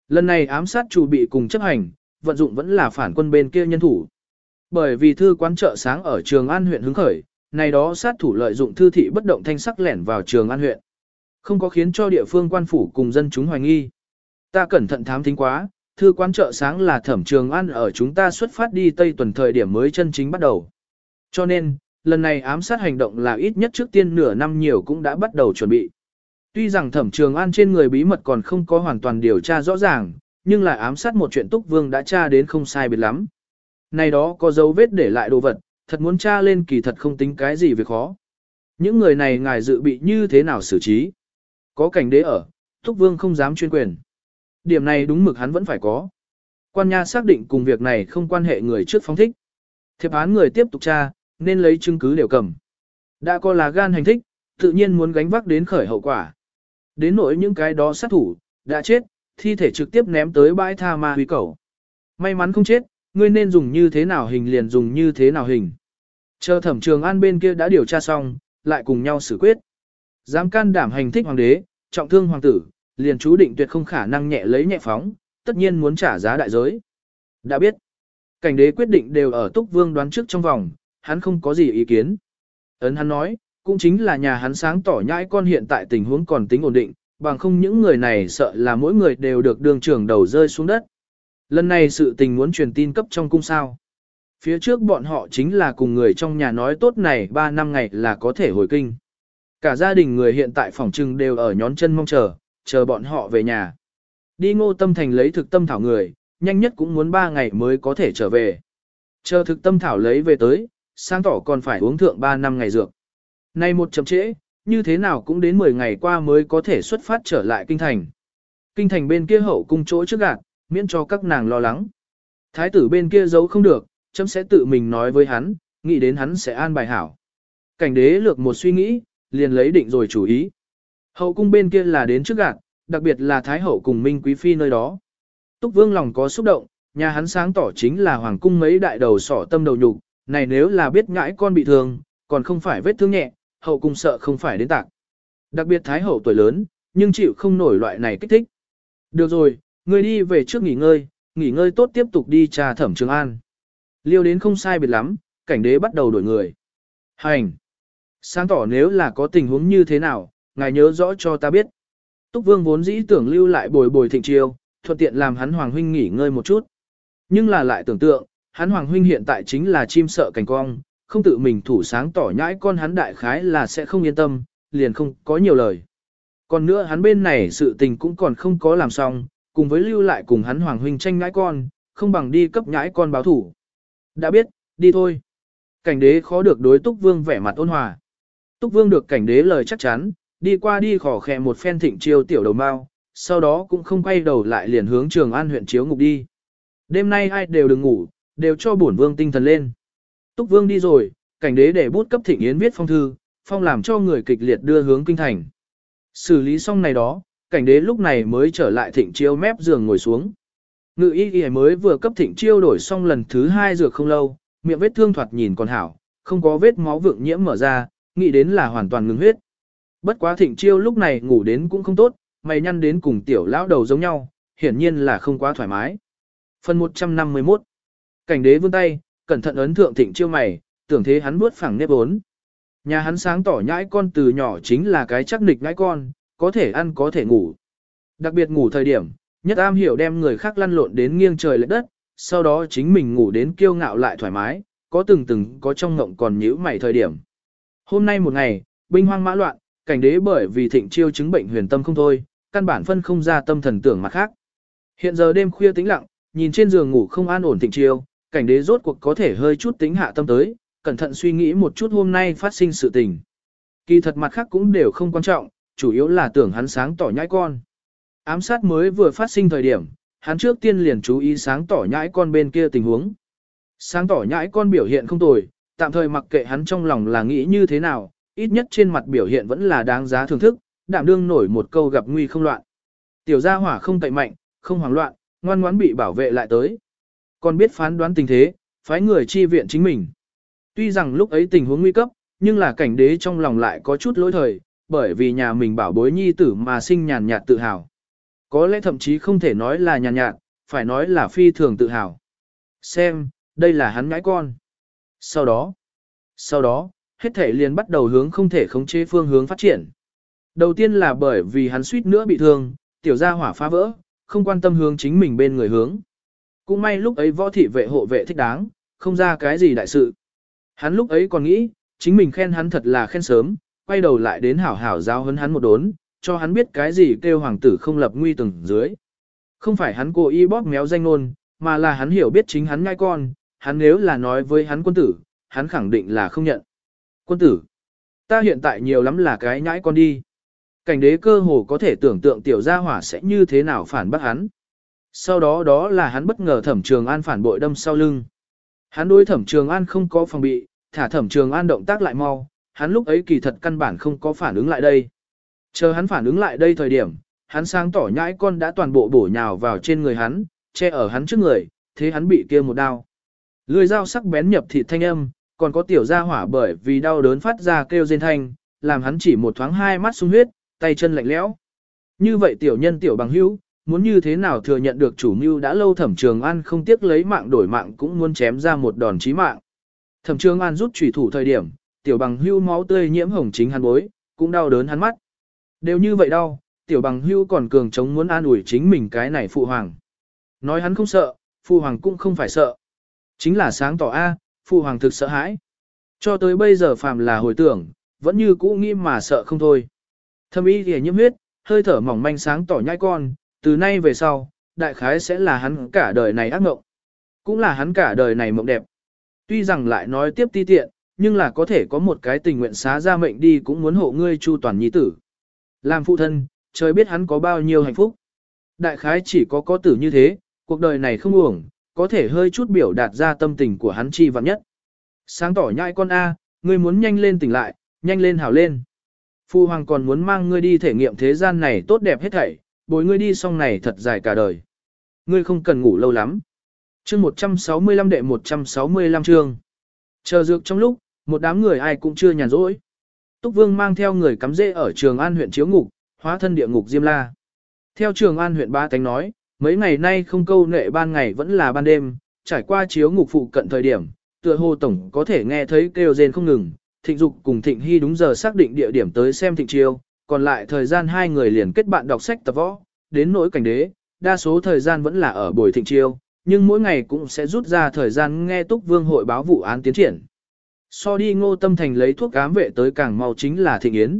Lần này ám sát chủ bị cùng chấp hành, vận dụng vẫn là phản quân bên kia nhân thủ. Bởi vì thư quán chợ sáng ở Trường An huyện hứng khởi, này đó sát thủ lợi dụng thư thị bất động thanh sắc lẻn vào Trường An huyện. Không có khiến cho địa phương quan phủ cùng dân chúng hoài nghi. Ta cẩn thận thám thính quá, thư quán chợ sáng là thẩm Trường An ở chúng ta xuất phát đi Tây tuần thời điểm mới chân chính bắt đầu. Cho nên, lần này ám sát hành động là ít nhất trước tiên nửa năm nhiều cũng đã bắt đầu chuẩn bị. Tuy rằng thẩm trường an trên người bí mật còn không có hoàn toàn điều tra rõ ràng, nhưng lại ám sát một chuyện túc vương đã tra đến không sai biệt lắm. Này đó có dấu vết để lại đồ vật, thật muốn tra lên kỳ thật không tính cái gì việc khó. Những người này ngài dự bị như thế nào xử trí? Có cảnh đế ở, thúc vương không dám chuyên quyền. Điểm này đúng mực hắn vẫn phải có. Quan nha xác định cùng việc này không quan hệ người trước phóng thích. Thiệp án người tiếp tục tra, nên lấy chứng cứ đều cầm. Đã có là gan hành thích, tự nhiên muốn gánh vác đến khởi hậu quả. Đến nỗi những cái đó sát thủ, đã chết, thi thể trực tiếp ném tới bãi tha ma huy cầu. May mắn không chết, ngươi nên dùng như thế nào hình liền dùng như thế nào hình. Chờ thẩm trường an bên kia đã điều tra xong, lại cùng nhau xử quyết. Dám can đảm hành thích hoàng đế, trọng thương hoàng tử, liền chú định tuyệt không khả năng nhẹ lấy nhẹ phóng, tất nhiên muốn trả giá đại giới. Đã biết, cảnh đế quyết định đều ở túc vương đoán trước trong vòng, hắn không có gì ý kiến. Ấn hắn nói, cũng chính là nhà hắn sáng tỏ nhãi con hiện tại tình huống còn tính ổn định, bằng không những người này sợ là mỗi người đều được đường trưởng đầu rơi xuống đất. Lần này sự tình muốn truyền tin cấp trong cung sao. Phía trước bọn họ chính là cùng người trong nhà nói tốt này 3 năm ngày là có thể hồi kinh. Cả gia đình người hiện tại phòng trưng đều ở nhón chân mong chờ, chờ bọn họ về nhà. Đi ngô tâm thành lấy thực tâm thảo người, nhanh nhất cũng muốn 3 ngày mới có thể trở về. Chờ thực tâm thảo lấy về tới, sáng tỏ còn phải uống thượng 3 năm ngày dược. Nay một chậm trễ, như thế nào cũng đến 10 ngày qua mới có thể xuất phát trở lại kinh thành. Kinh thành bên kia hậu cung chỗ trước gạt, miễn cho các nàng lo lắng. Thái tử bên kia giấu không được, chấm sẽ tự mình nói với hắn, nghĩ đến hắn sẽ an bài hảo. Cảnh đế lược một suy nghĩ, liền lấy định rồi chủ ý. Hậu cung bên kia là đến trước gạt, đặc biệt là Thái hậu cùng Minh Quý Phi nơi đó. Túc Vương lòng có xúc động, nhà hắn sáng tỏ chính là hoàng cung mấy đại đầu sỏ tâm đầu nhục, này nếu là biết ngãi con bị thương, còn không phải vết thương nhẹ, hậu cung sợ không phải đến tạc. Đặc biệt thái hậu tuổi lớn, nhưng chịu không nổi loại này kích thích. Được rồi, người đi về trước nghỉ ngơi, nghỉ ngơi tốt tiếp tục đi trà thẩm Trường An. Liêu đến không sai biệt lắm, cảnh đế bắt đầu đổi người. Hành! Sáng tỏ nếu là có tình huống như thế nào, ngài nhớ rõ cho ta biết. Túc Vương vốn dĩ tưởng lưu lại bồi bồi thịnh Triều, thuận tiện làm hắn Hoàng Huynh nghỉ ngơi một chút. Nhưng là lại tưởng tượng, hắn Hoàng Huynh hiện tại chính là chim sợ cảnh cong, không tự mình thủ sáng tỏ nhãi con hắn đại khái là sẽ không yên tâm, liền không có nhiều lời. Còn nữa hắn bên này sự tình cũng còn không có làm xong, cùng với lưu lại cùng hắn Hoàng Huynh tranh nhãi con, không bằng đi cấp nhãi con báo thủ. Đã biết, đi thôi. Cảnh đế khó được đối Túc Vương vẻ mặt ôn hòa. Túc Vương được cảnh đế lời chắc chắn, đi qua đi khỏ khẽ một phen thịnh chiêu tiểu đầu mao, sau đó cũng không quay đầu lại liền hướng Trường An huyện chiếu ngục đi. Đêm nay ai đều đừng ngủ, đều cho bổn vương tinh thần lên. Túc Vương đi rồi, cảnh đế để bút cấp Thịnh Yến viết phong thư, phong làm cho người kịch liệt đưa hướng kinh thành. Xử lý xong này đó, cảnh đế lúc này mới trở lại Thịnh Chiêu mép giường ngồi xuống. Ngự y y mới vừa cấp Thịnh Chiêu đổi xong lần thứ hai dược không lâu, miệng vết thương thoạt nhìn còn hảo, không có vết máu vượng nhiễm mở ra, nghĩ đến là hoàn toàn ngừng huyết. Bất quá Thịnh Chiêu lúc này ngủ đến cũng không tốt, mày nhăn đến cùng tiểu lão đầu giống nhau, hiển nhiên là không quá thoải mái. Phần 151 Cảnh đế vươn tay, cẩn thận ấn thượng thịnh chiêu mày, tưởng thế hắn bước phẳng nếp ốn. Nhà hắn sáng tỏ nhãi con từ nhỏ chính là cái chắc nịch nhãi con, có thể ăn có thể ngủ. Đặc biệt ngủ thời điểm, nhất am hiểu đem người khác lăn lộn đến nghiêng trời lệch đất, sau đó chính mình ngủ đến kiêu ngạo lại thoải mái, có từng từng có trong ngộng còn nhíu mày thời điểm. Hôm nay một ngày, binh hoang mã loạn, cảnh đế bởi vì thịnh chiêu chứng bệnh huyền tâm không thôi, căn bản phân không ra tâm thần tưởng mặt khác. Hiện giờ đêm khuya tĩnh lặng, nhìn trên giường ngủ không an ổn thịnh chiêu, cảnh đế rốt cuộc có thể hơi chút tính hạ tâm tới, cẩn thận suy nghĩ một chút hôm nay phát sinh sự tình. Kỳ thật mặt khác cũng đều không quan trọng, chủ yếu là tưởng hắn sáng tỏ nhãi con. Ám sát mới vừa phát sinh thời điểm, hắn trước tiên liền chú ý sáng tỏ nhãi con bên kia tình huống. Sáng tỏ nhãi con biểu hiện không tồi, tạm thời mặc kệ hắn trong lòng là nghĩ như thế nào, ít nhất trên mặt biểu hiện vẫn là đáng giá thưởng thức, đảm đương nổi một câu gặp nguy không loạn. Tiểu gia hỏa không tệ mạnh, không hoảng loạn, ngoan ngoãn bị bảo vệ lại tới còn biết phán đoán tình thế, phái người chi viện chính mình. Tuy rằng lúc ấy tình huống nguy cấp, nhưng là cảnh đế trong lòng lại có chút lỗi thời, bởi vì nhà mình bảo bối nhi tử mà sinh nhàn nhạt tự hào. Có lẽ thậm chí không thể nói là nhàn nhạt, phải nói là phi thường tự hào. Xem, đây là hắn ngãi con. Sau đó, sau đó, hết thể liền bắt đầu hướng không thể khống chế phương hướng phát triển. Đầu tiên là bởi vì hắn suýt nữa bị thương, tiểu gia hỏa phá vỡ, không quan tâm hướng chính mình bên người hướng. Cũng may lúc ấy võ thị vệ hộ vệ thích đáng, không ra cái gì đại sự. Hắn lúc ấy còn nghĩ, chính mình khen hắn thật là khen sớm, quay đầu lại đến hảo hảo giáo hấn hắn một đốn, cho hắn biết cái gì kêu hoàng tử không lập nguy từng dưới. Không phải hắn cố ý bóp méo danh ngôn, mà là hắn hiểu biết chính hắn ngai con, hắn nếu là nói với hắn quân tử, hắn khẳng định là không nhận. Quân tử, ta hiện tại nhiều lắm là cái nhãi con đi. Cảnh đế cơ hồ có thể tưởng tượng tiểu gia hỏa sẽ như thế nào phản bác hắn. Sau đó đó là hắn bất ngờ thẩm trường an phản bội đâm sau lưng. Hắn đối thẩm trường an không có phòng bị, thả thẩm trường an động tác lại mau, hắn lúc ấy kỳ thật căn bản không có phản ứng lại đây. Chờ hắn phản ứng lại đây thời điểm, hắn sáng tỏ nhãi con đã toàn bộ bổ nhào vào trên người hắn, che ở hắn trước người, thế hắn bị kia một đao, Lưỡi dao sắc bén nhập thịt thanh âm, còn có tiểu gia hỏa bởi vì đau đớn phát ra kêu rên thanh, làm hắn chỉ một thoáng hai mắt sung huyết, tay chân lạnh lẽo. Như vậy tiểu nhân tiểu bằng hữu, muốn như thế nào thừa nhận được chủ mưu đã lâu thẩm trường an không tiếc lấy mạng đổi mạng cũng muốn chém ra một đòn chí mạng. Thẩm trường an rút chủy thủ thời điểm, tiểu bằng hưu máu tươi nhiễm hồng chính hắn bối, cũng đau đớn hắn mắt. Đều như vậy đau, tiểu bằng hưu còn cường chống muốn an ủi chính mình cái này phụ hoàng. Nói hắn không sợ, phụ hoàng cũng không phải sợ. Chính là sáng tỏ A, phụ hoàng thực sợ hãi. Cho tới bây giờ phàm là hồi tưởng, vẫn như cũ nghĩ mà sợ không thôi. Thâm ý thì nhiễm huyết, hơi thở mỏng manh sáng tỏ nhai con, từ nay về sau, đại khái sẽ là hắn cả đời này ác mộng. Cũng là hắn cả đời này mộng đẹp. Tuy rằng lại nói tiếp ti tiện, nhưng là có thể có một cái tình nguyện xá ra mệnh đi cũng muốn hộ ngươi chu toàn nhi tử. Làm phụ thân, trời biết hắn có bao nhiêu hạnh phúc. Đại khái chỉ có có tử như thế, cuộc đời này không uổng, có thể hơi chút biểu đạt ra tâm tình của hắn chi vạn nhất. Sáng tỏ nhãi con A, ngươi muốn nhanh lên tỉnh lại, nhanh lên hảo lên. Phu hoàng còn muốn mang ngươi đi thể nghiệm thế gian này tốt đẹp hết thảy, bồi ngươi đi xong này thật dài cả đời. Ngươi không cần ngủ lâu lắm. Chương 165 đệ 165 chương. Chờ dược trong lúc, một đám người ai cũng chưa nhàn rỗi. Túc Vương mang theo người cắm rễ ở Trường An huyện Chiếu Ngục, hóa thân địa ngục Diêm La. Theo Trường An huyện ba tánh nói, mấy ngày nay không câu nệ ban ngày vẫn là ban đêm, trải qua Chiếu Ngục phụ cận thời điểm, tựa hồ tổng có thể nghe thấy kêu rên không ngừng. Thịnh Dục cùng Thịnh Hy đúng giờ xác định địa điểm tới xem Thịnh Chiêu, còn lại thời gian hai người liền kết bạn đọc sách tập võ, đến nỗi cảnh đế, đa số thời gian vẫn là ở bồi Thịnh Chiêu, nhưng mỗi ngày cũng sẽ rút ra thời gian nghe Túc Vương hội báo vụ án tiến triển. So đi ngô tâm thành lấy thuốc cám vệ tới càng mau chính là Thịnh Yến.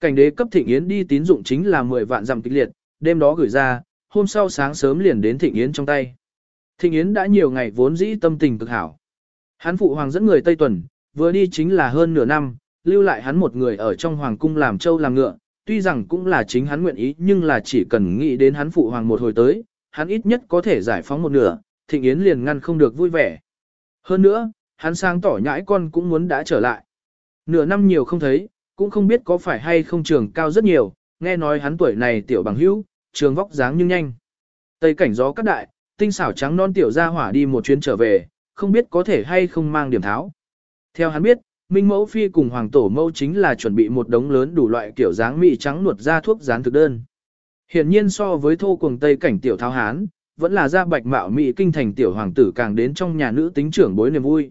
Cảnh đế cấp Thịnh Yến đi tín dụng chính là 10 vạn dặm kịch liệt, đêm đó gửi ra, hôm sau sáng sớm liền đến Thịnh Yến trong tay. Thịnh Yến đã nhiều ngày vốn dĩ tâm tình cực hảo. Hắn phụ hoàng dẫn người Tây Tuần, vừa đi chính là hơn nửa năm, lưu lại hắn một người ở trong hoàng cung làm châu làm ngựa, tuy rằng cũng là chính hắn nguyện ý nhưng là chỉ cần nghĩ đến hắn phụ hoàng một hồi tới, hắn ít nhất có thể giải phóng một nửa, Thịnh Yến liền ngăn không được vui vẻ. Hơn nữa, hắn sáng tỏ nhãi con cũng muốn đã trở lại. Nửa năm nhiều không thấy, cũng không biết có phải hay không trường cao rất nhiều, nghe nói hắn tuổi này tiểu bằng hữu, trường vóc dáng nhưng nhanh. Tây cảnh gió cắt đại, tinh xảo trắng non tiểu ra hỏa đi một chuyến trở về, không biết có thể hay không mang điểm tháo. Theo hắn biết, Minh Mẫu Phi cùng Hoàng Tổ Mẫu chính là chuẩn bị một đống lớn đủ loại kiểu dáng mị trắng nuột ra thuốc dán thực đơn. Hiện nhiên so với thô cuồng Tây cảnh tiểu tháo hán, vẫn là ra bạch mạo mỹ kinh thành tiểu hoàng tử càng đến trong nhà nữ tính trưởng bối niềm vui.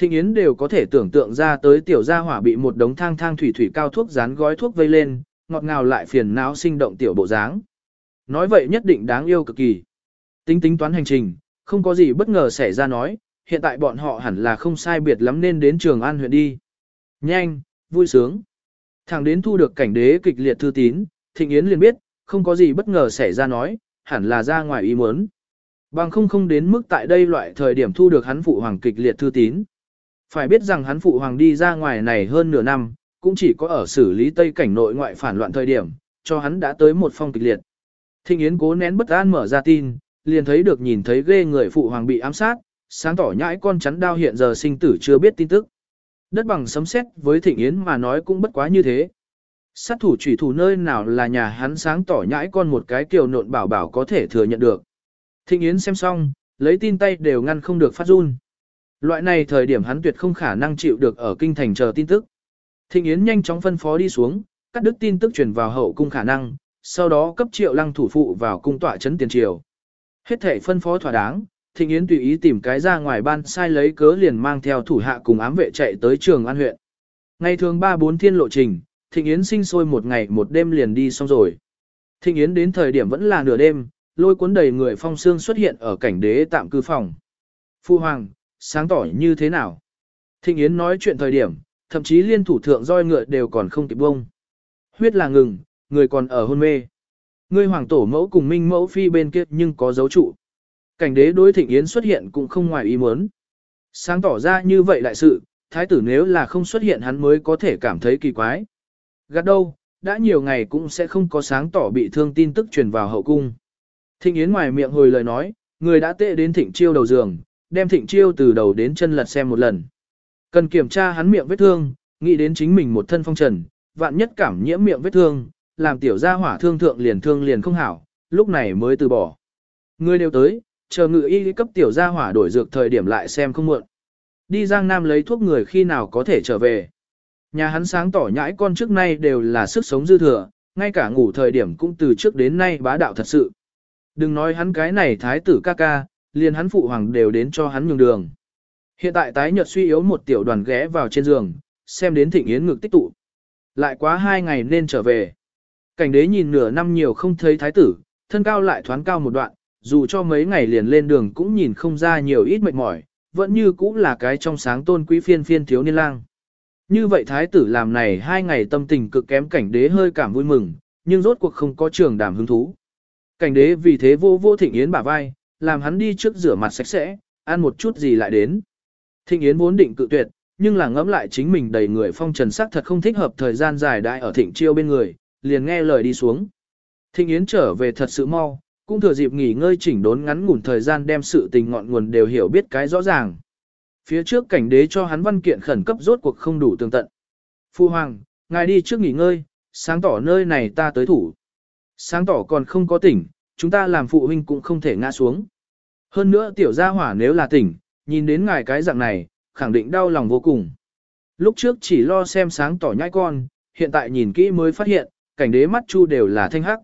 Thịnh Yến đều có thể tưởng tượng ra tới tiểu gia hỏa bị một đống thang thang thủy thủy cao thuốc dán gói thuốc vây lên, ngọt ngào lại phiền não sinh động tiểu bộ dáng. Nói vậy nhất định đáng yêu cực kỳ. Tính tính toán hành trình, không có gì bất ngờ xảy ra nói, hiện tại bọn họ hẳn là không sai biệt lắm nên đến trường An huyện đi. Nhanh, vui sướng. Thằng đến thu được cảnh đế kịch liệt thư tín, Thịnh Yến liền biết, không có gì bất ngờ xảy ra nói, hẳn là ra ngoài ý muốn. Bằng không không đến mức tại đây loại thời điểm thu được hắn phụ hoàng kịch liệt thư tín. Phải biết rằng hắn phụ hoàng đi ra ngoài này hơn nửa năm, cũng chỉ có ở xử lý tây cảnh nội ngoại phản loạn thời điểm, cho hắn đã tới một phong kịch liệt. Thịnh Yến cố nén bất an mở ra tin, liền thấy được nhìn thấy ghê người phụ hoàng bị ám sát, sáng tỏ nhãi con chắn đao hiện giờ sinh tử chưa biết tin tức. Đất bằng sấm sét với Thịnh Yến mà nói cũng bất quá như thế. Sát thủ chủy thủ nơi nào là nhà hắn sáng tỏ nhãi con một cái kiều nộn bảo bảo có thể thừa nhận được. Thịnh Yến xem xong, lấy tin tay đều ngăn không được phát run. Loại này thời điểm hắn tuyệt không khả năng chịu được ở kinh thành chờ tin tức. Thịnh Yến nhanh chóng phân phó đi xuống, cắt đứt tin tức truyền vào hậu cung khả năng, sau đó cấp triệu lăng thủ phụ vào cung tọa chấn tiền triều. Hết thể phân phó thỏa đáng, Thịnh Yến tùy ý tìm cái ra ngoài ban sai lấy cớ liền mang theo thủ hạ cùng ám vệ chạy tới trường an huyện. Ngày thường 3-4 thiên lộ trình, Thịnh Yến sinh sôi một ngày một đêm liền đi xong rồi. Thịnh Yến đến thời điểm vẫn là nửa đêm, lôi cuốn đầy người phong xương xuất hiện ở cảnh đế tạm cư phòng. Phu Hoàng, sáng tỏ như thế nào? Thịnh Yến nói chuyện thời điểm, thậm chí liên thủ thượng roi ngựa đều còn không kịp bông. Huyết là ngừng, người còn ở hôn mê. Ngươi hoàng tổ mẫu cùng minh mẫu phi bên kia nhưng có dấu trụ. Cảnh đế đối thịnh yến xuất hiện cũng không ngoài ý muốn. Sáng tỏ ra như vậy đại sự, thái tử nếu là không xuất hiện hắn mới có thể cảm thấy kỳ quái. Gạt đâu, đã nhiều ngày cũng sẽ không có sáng tỏ bị thương tin tức truyền vào hậu cung. Thịnh yến ngoài miệng hồi lời nói, người đã tệ đến thịnh chiêu đầu giường, đem thịnh chiêu từ đầu đến chân lật xem một lần. Cần kiểm tra hắn miệng vết thương, nghĩ đến chính mình một thân phong trần, vạn nhất cảm nhiễm miệng vết thương, làm tiểu gia hỏa thương thượng liền thương liền không hảo, lúc này mới từ bỏ. Người đều tới, chờ ngự y cấp tiểu gia hỏa đổi dược thời điểm lại xem không muộn. Đi Giang Nam lấy thuốc người khi nào có thể trở về. Nhà hắn sáng tỏ nhãi con trước nay đều là sức sống dư thừa, ngay cả ngủ thời điểm cũng từ trước đến nay bá đạo thật sự. Đừng nói hắn cái này thái tử ca ca, liền hắn phụ hoàng đều đến cho hắn nhường đường. Hiện tại tái nhật suy yếu một tiểu đoàn ghé vào trên giường, xem đến thịnh yến ngực tích tụ. Lại quá hai ngày nên trở về. Cảnh đế nhìn nửa năm nhiều không thấy thái tử, thân cao lại thoáng cao một đoạn, dù cho mấy ngày liền lên đường cũng nhìn không ra nhiều ít mệt mỏi, vẫn như cũng là cái trong sáng tôn quý phiên phiên thiếu niên lang. Như vậy thái tử làm này hai ngày tâm tình cực kém cảnh đế hơi cảm vui mừng, nhưng rốt cuộc không có trường đàm hứng thú. Cảnh đế vì thế vô vô thịnh yến bả vai, làm hắn đi trước rửa mặt sạch sẽ, ăn một chút gì lại đến. Thịnh yến vốn định cự tuyệt, nhưng là ngẫm lại chính mình đầy người phong trần sắc thật không thích hợp thời gian dài đại ở thịnh chiêu bên người, liền nghe lời đi xuống. Thịnh yến trở về thật sự mau, cũng thừa dịp nghỉ ngơi chỉnh đốn ngắn ngủn thời gian đem sự tình ngọn nguồn đều hiểu biết cái rõ ràng. Phía trước cảnh đế cho hắn văn kiện khẩn cấp rốt cuộc không đủ tường tận. Phu hoàng, ngài đi trước nghỉ ngơi, sáng tỏ nơi này ta tới thủ. Sáng tỏ còn không có tỉnh, chúng ta làm phụ huynh cũng không thể ngã xuống. Hơn nữa tiểu gia hỏa nếu là tỉnh, nhìn đến ngài cái dạng này, khẳng định đau lòng vô cùng. Lúc trước chỉ lo xem sáng tỏ nhai con, hiện tại nhìn kỹ mới phát hiện, cảnh đế mắt chu đều là thanh hắc.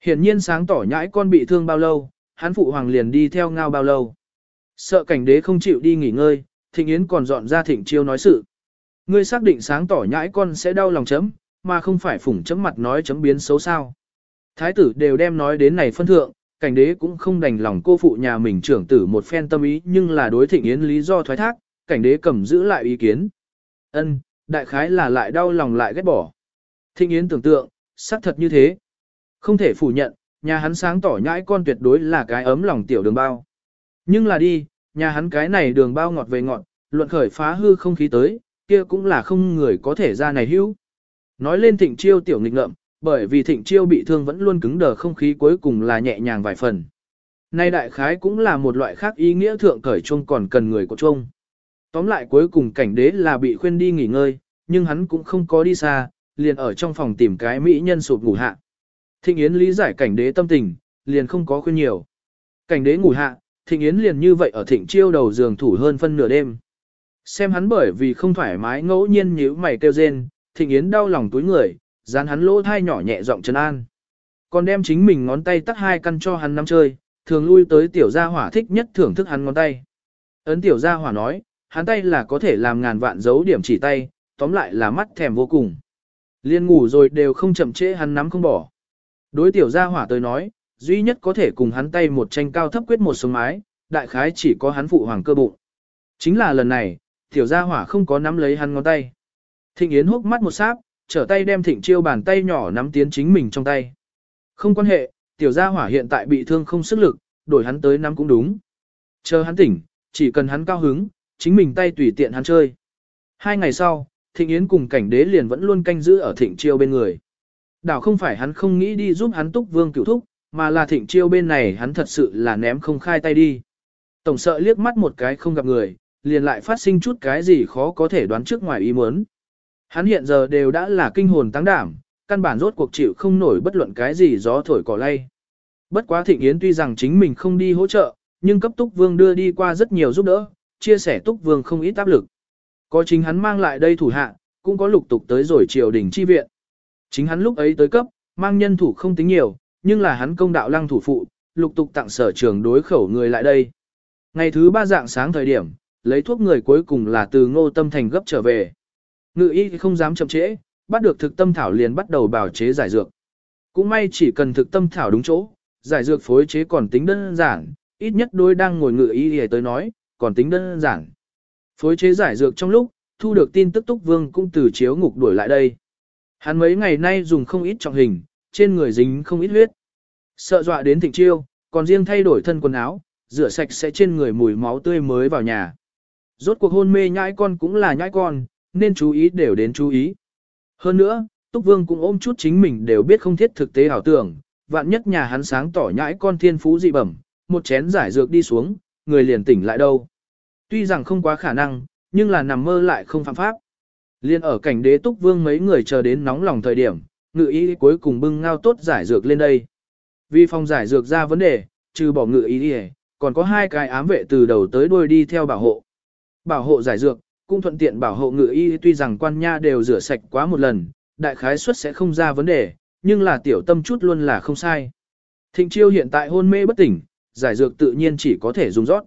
Hiển nhiên sáng tỏ nhãi con bị thương bao lâu, hắn phụ hoàng liền đi theo ngao bao lâu. Sợ cảnh đế không chịu đi nghỉ ngơi, thịnh yến còn dọn ra thịnh chiêu nói sự. Ngươi xác định sáng tỏ nhãi con sẽ đau lòng chấm, mà không phải phủng chấm mặt nói chấm biến xấu sao. Thái tử đều đem nói đến này phân thượng, cảnh đế cũng không đành lòng cô phụ nhà mình trưởng tử một phen tâm ý nhưng là đối thịnh yến lý do thoái thác, cảnh đế cầm giữ lại ý kiến. Ân, đại khái là lại đau lòng lại ghét bỏ. Thịnh yến tưởng tượng, xác thật như thế. Không thể phủ nhận, nhà hắn sáng tỏ nhãi con tuyệt đối là cái ấm lòng tiểu đường bao. Nhưng là đi, nhà hắn cái này đường bao ngọt về ngọt, luận khởi phá hư không khí tới, kia cũng là không người có thể ra này hữu. Nói lên thịnh chiêu tiểu nghịch ngợm, bởi vì thịnh chiêu bị thương vẫn luôn cứng đờ không khí cuối cùng là nhẹ nhàng vài phần. Nay đại khái cũng là một loại khác ý nghĩa thượng cởi chung còn cần người của chung. Tóm lại cuối cùng cảnh đế là bị khuyên đi nghỉ ngơi, nhưng hắn cũng không có đi xa, liền ở trong phòng tìm cái mỹ nhân sụp ngủ hạ. Thịnh Yến lý giải cảnh đế tâm tình, liền không có khuyên nhiều. Cảnh đế ngủ hạ, Thịnh Yến liền như vậy ở thịnh chiêu đầu giường thủ hơn phân nửa đêm. Xem hắn bởi vì không thoải mái ngẫu nhiên nhíu mày kêu rên, Thịnh Yến đau lòng túi người, dán hắn lỗ thai nhỏ nhẹ giọng trấn an. Còn đem chính mình ngón tay tắt hai căn cho hắn nắm chơi, thường lui tới tiểu gia hỏa thích nhất thưởng thức hắn ngón tay. Ấn tiểu gia hỏa nói, hắn tay là có thể làm ngàn vạn dấu điểm chỉ tay, tóm lại là mắt thèm vô cùng. Liên ngủ rồi đều không chậm trễ hắn nắm không bỏ. Đối tiểu gia hỏa tới nói, duy nhất có thể cùng hắn tay một tranh cao thấp quyết một sống mái, đại khái chỉ có hắn phụ hoàng cơ bụng. Chính là lần này, tiểu gia hỏa không có nắm lấy hắn ngón tay. Thịnh Yến hốc mắt một sáp, trở tay đem thịnh chiêu bàn tay nhỏ nắm tiến chính mình trong tay. Không quan hệ, tiểu gia hỏa hiện tại bị thương không sức lực, đổi hắn tới nắm cũng đúng. Chờ hắn tỉnh, chỉ cần hắn cao hứng, chính mình tay tùy tiện hắn chơi. Hai ngày sau, Thịnh Yến cùng cảnh đế liền vẫn luôn canh giữ ở Thịnh Chiêu bên người. Đảo không phải hắn không nghĩ đi giúp hắn túc vương cửu thúc, mà là Thịnh Chiêu bên này hắn thật sự là ném không khai tay đi. Tổng sợ liếc mắt một cái không gặp người, liền lại phát sinh chút cái gì khó có thể đoán trước ngoài ý muốn. Hắn hiện giờ đều đã là kinh hồn tăng đảm, căn bản rốt cuộc chịu không nổi bất luận cái gì gió thổi cỏ lay. Bất quá Thịnh Yến tuy rằng chính mình không đi hỗ trợ, nhưng cấp Túc Vương đưa đi qua rất nhiều giúp đỡ, chia sẻ Túc Vương không ít áp lực. Có chính hắn mang lại đây thủ hạ, cũng có lục tục tới rồi triều đình chi viện. Chính hắn lúc ấy tới cấp, mang nhân thủ không tính nhiều, nhưng là hắn công đạo lăng thủ phụ, lục tục tặng sở trường đối khẩu người lại đây. Ngày thứ ba dạng sáng thời điểm, lấy thuốc người cuối cùng là từ ngô tâm thành gấp trở về. Ngự y không dám chậm trễ, bắt được thực tâm thảo liền bắt đầu bào chế giải dược. Cũng may chỉ cần thực tâm thảo đúng chỗ, giải dược phối chế còn tính đơn giản, ít nhất đôi đang ngồi ngự y để tới nói, còn tính đơn giản. Phối chế giải dược trong lúc, thu được tin tức Túc Vương cũng từ chiếu ngục đuổi lại đây. Hắn mấy ngày nay dùng không ít trọng hình, trên người dính không ít huyết. Sợ dọa đến thịnh chiêu, còn riêng thay đổi thân quần áo, rửa sạch sẽ trên người mùi máu tươi mới vào nhà. Rốt cuộc hôn mê nhãi con cũng là nhãi con, nên chú ý đều đến chú ý. Hơn nữa, Túc Vương cũng ôm chút chính mình đều biết không thiết thực tế ảo tưởng, vạn nhất nhà hắn sáng tỏ nhãi con thiên phú dị bẩm, một chén giải dược đi xuống, người liền tỉnh lại đâu. Tuy rằng không quá khả năng, nhưng là nằm mơ lại không phạm pháp. Liên ở cảnh đế Túc Vương mấy người chờ đến nóng lòng thời điểm, ngự y cuối cùng bưng ngao tốt giải dược lên đây. Vì phòng giải dược ra vấn đề, trừ bỏ ngự y còn có hai cái ám vệ từ đầu tới đuôi đi theo bảo hộ. Bảo hộ giải dược, cũng thuận tiện bảo hộ ngự y tuy rằng quan nha đều rửa sạch quá một lần, đại khái suất sẽ không ra vấn đề, nhưng là tiểu tâm chút luôn là không sai. Thịnh chiêu hiện tại hôn mê bất tỉnh, giải dược tự nhiên chỉ có thể dùng rót.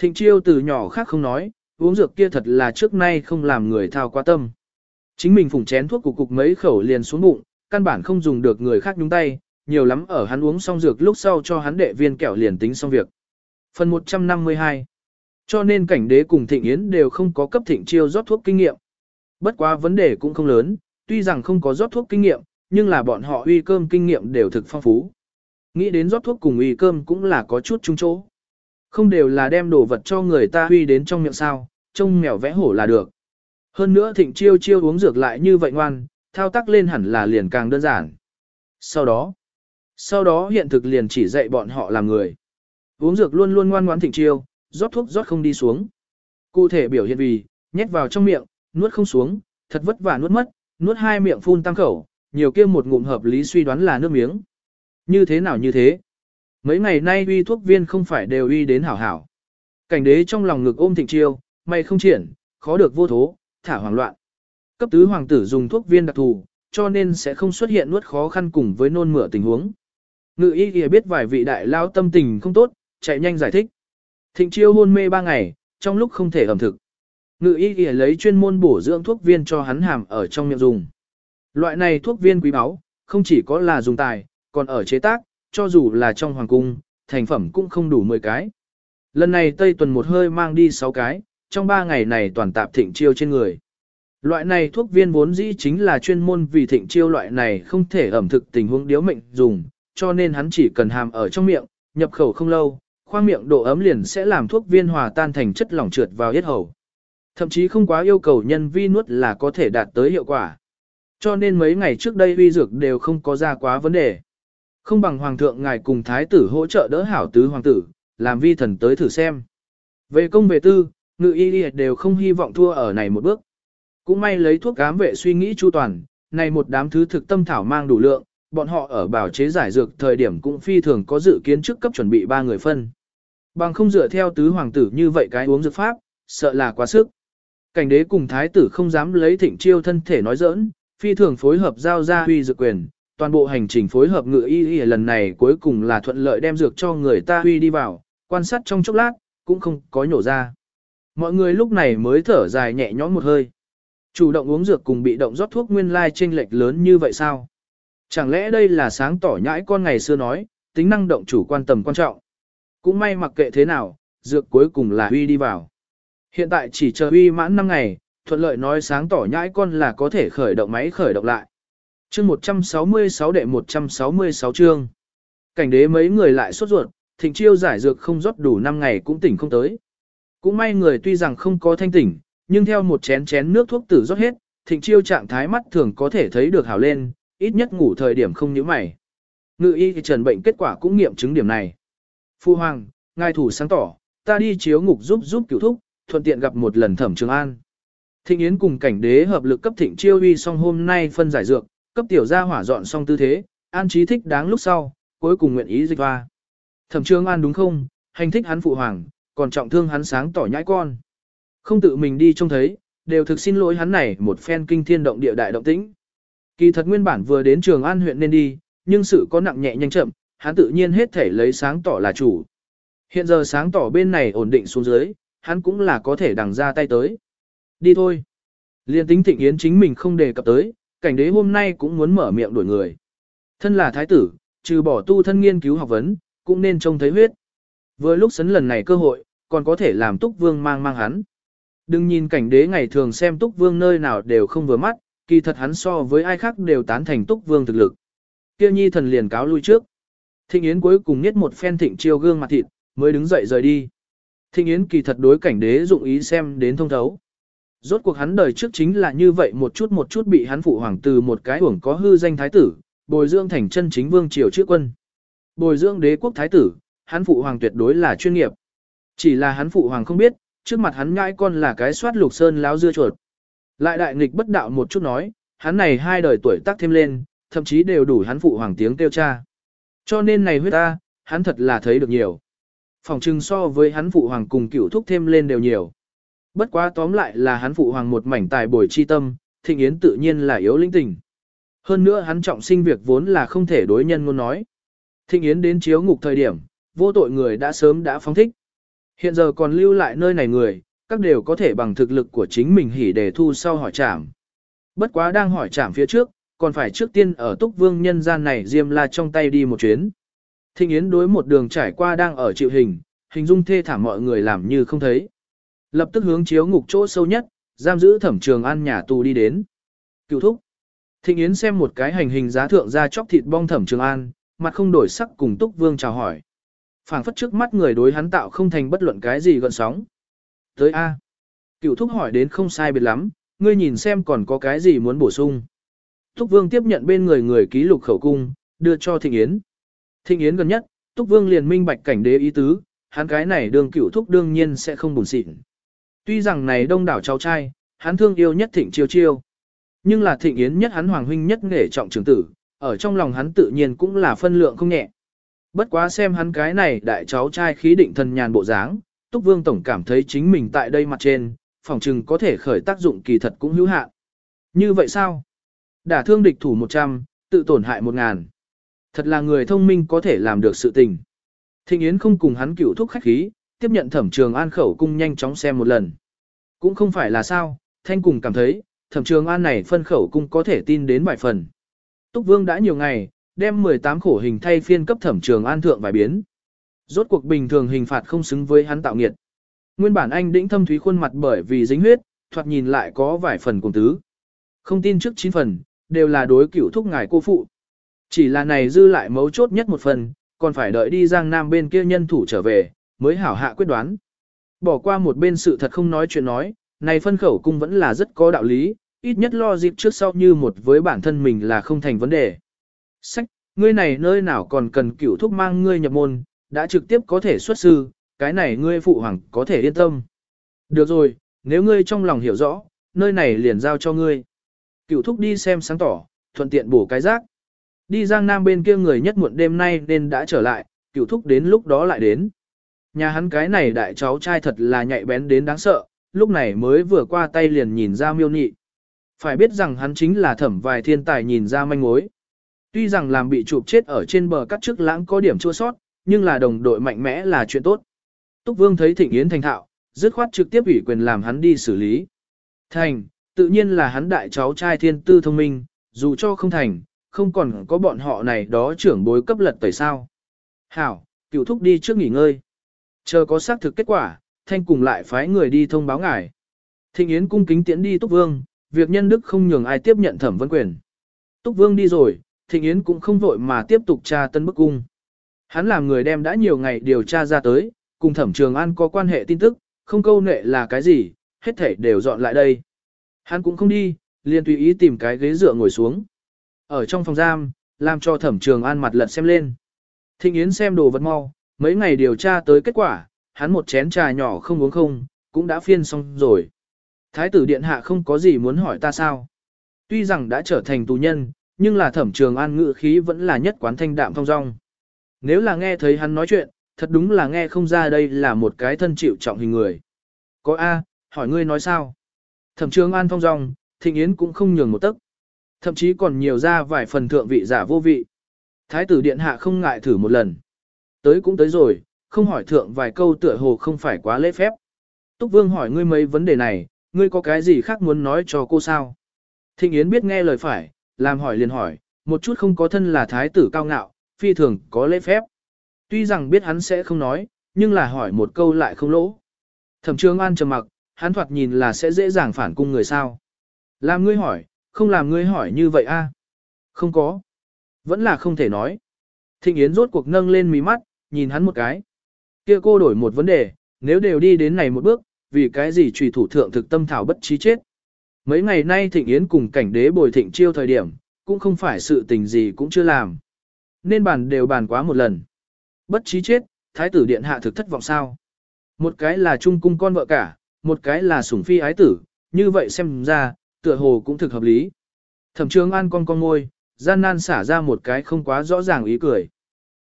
Thịnh chiêu từ nhỏ khác không nói, uống dược kia thật là trước nay không làm người thao quá tâm. Chính mình phùng chén thuốc cục cục mấy khẩu liền xuống bụng, căn bản không dùng được người khác nhúng tay, nhiều lắm ở hắn uống xong dược lúc sau cho hắn đệ viên kẹo liền tính xong việc. Phần 152 cho nên cảnh đế cùng thịnh yến đều không có cấp thịnh chiêu rót thuốc kinh nghiệm. Bất quá vấn đề cũng không lớn, tuy rằng không có rót thuốc kinh nghiệm, nhưng là bọn họ uy cơm kinh nghiệm đều thực phong phú. Nghĩ đến rót thuốc cùng uy cơm cũng là có chút chung chỗ. Không đều là đem đồ vật cho người ta uy đến trong miệng sao, trông mèo vẽ hổ là được. Hơn nữa thịnh chiêu chiêu uống dược lại như vậy ngoan, thao tác lên hẳn là liền càng đơn giản. Sau đó, sau đó hiện thực liền chỉ dạy bọn họ làm người. Uống dược luôn luôn ngoan ngoãn thịnh chiêu, rót thuốc rót không đi xuống. Cụ thể biểu hiện vì, nhét vào trong miệng, nuốt không xuống, thật vất vả nuốt mất, nuốt hai miệng phun tam khẩu, nhiều kia một ngụm hợp lý suy đoán là nước miếng. Như thế nào như thế? Mấy ngày nay uy thuốc viên không phải đều uy đến hảo hảo. Cảnh đế trong lòng ngực ôm thịnh chiêu, may không triển, khó được vô thố, thả hoảng loạn. Cấp tứ hoàng tử dùng thuốc viên đặc thù, cho nên sẽ không xuất hiện nuốt khó khăn cùng với nôn mửa tình huống. Ngự y kia biết vài vị đại lao tâm tình không tốt, chạy nhanh giải thích. Thịnh chiêu hôn mê ba ngày, trong lúc không thể ẩm thực. Ngự y kìa lấy chuyên môn bổ dưỡng thuốc viên cho hắn hàm ở trong miệng dùng. Loại này thuốc viên quý báu, không chỉ có là dùng tài, còn ở chế tác, cho dù là trong hoàng cung, thành phẩm cũng không đủ 10 cái. Lần này Tây Tuần một hơi mang đi 6 cái, trong 3 ngày này toàn tạp thịnh chiêu trên người. Loại này thuốc viên vốn dĩ chính là chuyên môn vì thịnh chiêu loại này không thể ẩm thực tình huống điếu mệnh dùng, cho nên hắn chỉ cần hàm ở trong miệng, nhập khẩu không lâu, khoang miệng độ ấm liền sẽ làm thuốc viên hòa tan thành chất lỏng trượt vào yết hầu. Thậm chí không quá yêu cầu nhân vi nuốt là có thể đạt tới hiệu quả. Cho nên mấy ngày trước đây vi dược đều không có ra quá vấn đề. Không bằng hoàng thượng ngài cùng thái tử hỗ trợ đỡ hảo tứ hoàng tử, làm vi thần tới thử xem. Về công về tư, ngự y đều không hy vọng thua ở này một bước. Cũng may lấy thuốc cám vệ suy nghĩ chu toàn, này một đám thứ thực tâm thảo mang đủ lượng, bọn họ ở bảo chế giải dược thời điểm cũng phi thường có dự kiến trước cấp chuẩn bị ba người phân. Bằng không dựa theo tứ hoàng tử như vậy cái uống dược pháp, sợ là quá sức. Cảnh đế cùng thái tử không dám lấy thịnh chiêu thân thể nói giỡn, phi thường phối hợp giao ra huy dược quyền, toàn bộ hành trình phối hợp ngự y y lần này cuối cùng là thuận lợi đem dược cho người ta huy đi vào, quan sát trong chốc lát, cũng không có nhổ ra. Mọi người lúc này mới thở dài nhẹ nhõm một hơi. Chủ động uống dược cùng bị động rót thuốc nguyên lai chênh lệch lớn như vậy sao? Chẳng lẽ đây là sáng tỏ nhãi con ngày xưa nói, tính năng động chủ quan tầm quan trọng. Cũng may mặc kệ thế nào, dược cuối cùng là huy đi vào. Hiện tại chỉ chờ huy mãn 5 ngày, thuận lợi nói sáng tỏ nhãi con là có thể khởi động máy khởi động lại. Chương 166 đệ 166 chương. Cảnh đế mấy người lại sốt ruột, thịnh chiêu giải dược không rót đủ 5 ngày cũng tỉnh không tới. Cũng may người tuy rằng không có thanh tỉnh, nhưng theo một chén chén nước thuốc tử rót hết, thịnh chiêu trạng thái mắt thường có thể thấy được hảo lên, ít nhất ngủ thời điểm không nhíu mày. Ngự y trần bệnh kết quả cũng nghiệm chứng điểm này. Phu Hoàng, ngài thủ sáng tỏ, ta đi chiếu ngục giúp giúp cửu thúc, thuận tiện gặp một lần thẩm trường an. Thịnh Yến cùng cảnh đế hợp lực cấp thịnh chiêu uy xong hôm nay phân giải dược, cấp tiểu gia hỏa dọn xong tư thế, an trí thích đáng lúc sau, cuối cùng nguyện ý dịch hoa. Thẩm trường an đúng không, hành thích hắn phụ hoàng, còn trọng thương hắn sáng tỏ nhãi con. Không tự mình đi trông thấy, đều thực xin lỗi hắn này một phen kinh thiên động địa đại động tĩnh. Kỳ thật nguyên bản vừa đến trường an huyện nên đi, nhưng sự có nặng nhẹ nhanh chậm, hắn tự nhiên hết thể lấy sáng tỏ là chủ. Hiện giờ sáng tỏ bên này ổn định xuống dưới, hắn cũng là có thể đằng ra tay tới. Đi thôi. Liên tính thịnh yến chính mình không đề cập tới, cảnh đế hôm nay cũng muốn mở miệng đuổi người. Thân là thái tử, trừ bỏ tu thân nghiên cứu học vấn, cũng nên trông thấy huyết. Vừa lúc sấn lần này cơ hội, còn có thể làm túc vương mang mang hắn. Đừng nhìn cảnh đế ngày thường xem túc vương nơi nào đều không vừa mắt, kỳ thật hắn so với ai khác đều tán thành túc vương thực lực. Kia nhi thần liền cáo lui trước. Thịnh Yến cuối cùng niết một phen thịnh chiêu gương mặt thịt, mới đứng dậy rời đi. Thịnh Yến kỳ thật đối cảnh đế dụng ý xem đến thông thấu. Rốt cuộc hắn đời trước chính là như vậy một chút một chút bị hắn phụ hoàng từ một cái uổng có hư danh thái tử, bồi dưỡng thành chân chính vương triều trước quân. Bồi dưỡng đế quốc thái tử, hắn phụ hoàng tuyệt đối là chuyên nghiệp. Chỉ là hắn phụ hoàng không biết, trước mặt hắn ngãi con là cái soát lục sơn láo dưa chuột. Lại đại nghịch bất đạo một chút nói, hắn này hai đời tuổi tác thêm lên, thậm chí đều đủ hắn phụ hoàng tiếng kêu cha. Cho nên này huyết ta, hắn thật là thấy được nhiều. Phòng trưng so với hắn phụ hoàng cùng cửu thúc thêm lên đều nhiều. Bất quá tóm lại là hắn phụ hoàng một mảnh tài bồi chi tâm, thịnh yến tự nhiên là yếu linh tình. Hơn nữa hắn trọng sinh việc vốn là không thể đối nhân ngôn nói. Thịnh yến đến chiếu ngục thời điểm, vô tội người đã sớm đã phóng thích. Hiện giờ còn lưu lại nơi này người, các đều có thể bằng thực lực của chính mình hỉ để thu sau hỏi trảm. Bất quá đang hỏi trảm phía trước, còn phải trước tiên ở túc vương nhân gian này diêm la trong tay đi một chuyến. Thịnh Yến đối một đường trải qua đang ở chịu hình, hình dung thê thảm mọi người làm như không thấy. Lập tức hướng chiếu ngục chỗ sâu nhất, giam giữ thẩm trường an nhà tù đi đến. Cựu thúc. Thịnh Yến xem một cái hành hình giá thượng ra chóc thịt bong thẩm trường an, mặt không đổi sắc cùng túc vương chào hỏi. phảng phất trước mắt người đối hắn tạo không thành bất luận cái gì gần sóng. Tới A. Cựu thúc hỏi đến không sai biệt lắm, ngươi nhìn xem còn có cái gì muốn bổ sung. Túc Vương tiếp nhận bên người người ký lục khẩu cung, đưa cho Thịnh Yến. Thịnh Yến gần nhất, Túc Vương liền minh bạch cảnh đế ý tứ, hắn cái này đường cựu thúc đương nhiên sẽ không buồn xịn. Tuy rằng này đông đảo cháu trai, hắn thương yêu nhất Thịnh Chiêu Chiêu. Nhưng là Thịnh Yến nhất hắn hoàng huynh nhất nghệ trọng trưởng tử, ở trong lòng hắn tự nhiên cũng là phân lượng không nhẹ. Bất quá xem hắn cái này đại cháu trai khí định thần nhàn bộ dáng, Túc Vương Tổng cảm thấy chính mình tại đây mặt trên, phòng trừng có thể khởi tác dụng kỳ thật cũng hữu hạn. Như vậy sao? Đả thương địch thủ 100, tự tổn hại 1000. Thật là người thông minh có thể làm được sự tình. Thịnh Yến không cùng hắn cựu thúc khách khí, tiếp nhận thẩm trường an khẩu cung nhanh chóng xem một lần. Cũng không phải là sao, thanh cùng cảm thấy, thẩm trường an này phân khẩu cung có thể tin đến vài phần. Túc Vương đã nhiều ngày, đem 18 khổ hình thay phiên cấp thẩm trường an thượng vài biến. Rốt cuộc bình thường hình phạt không xứng với hắn tạo nghiệt. Nguyên bản anh đĩnh thâm thúy khuôn mặt bởi vì dính huyết, thoạt nhìn lại có vài phần cùng tứ. Không tin trước 9 phần, đều là đối cửu thúc ngài cô phụ. Chỉ là này dư lại mấu chốt nhất một phần, còn phải đợi đi Giang Nam bên kia nhân thủ trở về, mới hảo hạ quyết đoán. Bỏ qua một bên sự thật không nói chuyện nói, này phân khẩu cung vẫn là rất có đạo lý, ít nhất lo dịp trước sau như một với bản thân mình là không thành vấn đề. Sách, ngươi này nơi nào còn cần cửu thúc mang ngươi nhập môn, đã trực tiếp có thể xuất sư, cái này ngươi phụ hoàng có thể yên tâm. Được rồi, nếu ngươi trong lòng hiểu rõ, nơi này liền giao cho ngươi. Cửu thúc đi xem sáng tỏ, thuận tiện bổ cái rác. Đi Giang Nam bên kia người nhất muộn đêm nay nên đã trở lại, cửu thúc đến lúc đó lại đến. Nhà hắn cái này đại cháu trai thật là nhạy bén đến đáng sợ, lúc này mới vừa qua tay liền nhìn ra miêu nhị. Phải biết rằng hắn chính là thẩm vài thiên tài nhìn ra manh mối. Tuy rằng làm bị chụp chết ở trên bờ cắt trước lãng có điểm chua sót, nhưng là đồng đội mạnh mẽ là chuyện tốt. Túc Vương thấy Thịnh Yến thành thạo, dứt khoát trực tiếp ủy quyền làm hắn đi xử lý. Thành, tự nhiên là hắn đại cháu trai thiên tư thông minh, dù cho không thành, không còn có bọn họ này đó trưởng bối cấp lật tẩy sao. Hảo, cựu thúc đi trước nghỉ ngơi. Chờ có xác thực kết quả, thanh cùng lại phái người đi thông báo ngài. Thịnh Yến cung kính tiễn đi Túc Vương, việc nhân đức không nhường ai tiếp nhận thẩm vấn quyền. Túc Vương đi rồi, Thịnh Yến cũng không vội mà tiếp tục tra tân bức cung. Hắn làm người đem đã nhiều ngày điều tra ra tới, cùng thẩm trường an có quan hệ tin tức, không câu nệ là cái gì, hết thảy đều dọn lại đây. Hắn cũng không đi, liền tùy ý tìm cái ghế dựa ngồi xuống. Ở trong phòng giam, làm cho thẩm trường an mặt lật xem lên. Thịnh Yến xem đồ vật mau, mấy ngày điều tra tới kết quả, hắn một chén trà nhỏ không uống không, cũng đã phiên xong rồi. Thái tử điện hạ không có gì muốn hỏi ta sao. Tuy rằng đã trở thành tù nhân, nhưng là thẩm trường an ngự khí vẫn là nhất quán thanh đạm thong dong. Nếu là nghe thấy hắn nói chuyện, thật đúng là nghe không ra đây là một cái thân chịu trọng hình người. Có A, hỏi ngươi nói sao? Thẩm trường an thong dong, thịnh yến cũng không nhường một tấc. Thậm chí còn nhiều ra vài phần thượng vị giả vô vị. Thái tử điện hạ không ngại thử một lần. Tới cũng tới rồi, không hỏi thượng vài câu tựa hồ không phải quá lễ phép. Túc Vương hỏi ngươi mấy vấn đề này, ngươi có cái gì khác muốn nói cho cô sao? Thịnh Yến biết nghe lời phải, làm hỏi liền hỏi, một chút không có thân là thái tử cao ngạo, phi thường có lễ phép. Tuy rằng biết hắn sẽ không nói, nhưng là hỏi một câu lại không lỗ. Thẩm Trường An trầm mặc, hắn thoạt nhìn là sẽ dễ dàng phản cung người sao. Làm ngươi hỏi, không làm ngươi hỏi như vậy a? Không có. Vẫn là không thể nói. Thịnh Yến rốt cuộc nâng lên mí mắt, nhìn hắn một cái. Kia cô đổi một vấn đề, nếu đều đi đến này một bước, vì cái gì trùy thủ thượng thực tâm thảo bất trí chết. Mấy ngày nay Thịnh Yến cùng cảnh đế bồi thịnh chiêu thời điểm, cũng không phải sự tình gì cũng chưa làm. Nên bàn đều bàn quá một lần. Bất trí chết, thái tử điện hạ thực thất vọng sao. Một cái là trung cung con vợ cả, một cái là sủng phi ái tử, như vậy xem ra, tựa hồ cũng thực hợp lý. Thẩm trường an con con ngôi, gian nan xả ra một cái không quá rõ ràng ý cười.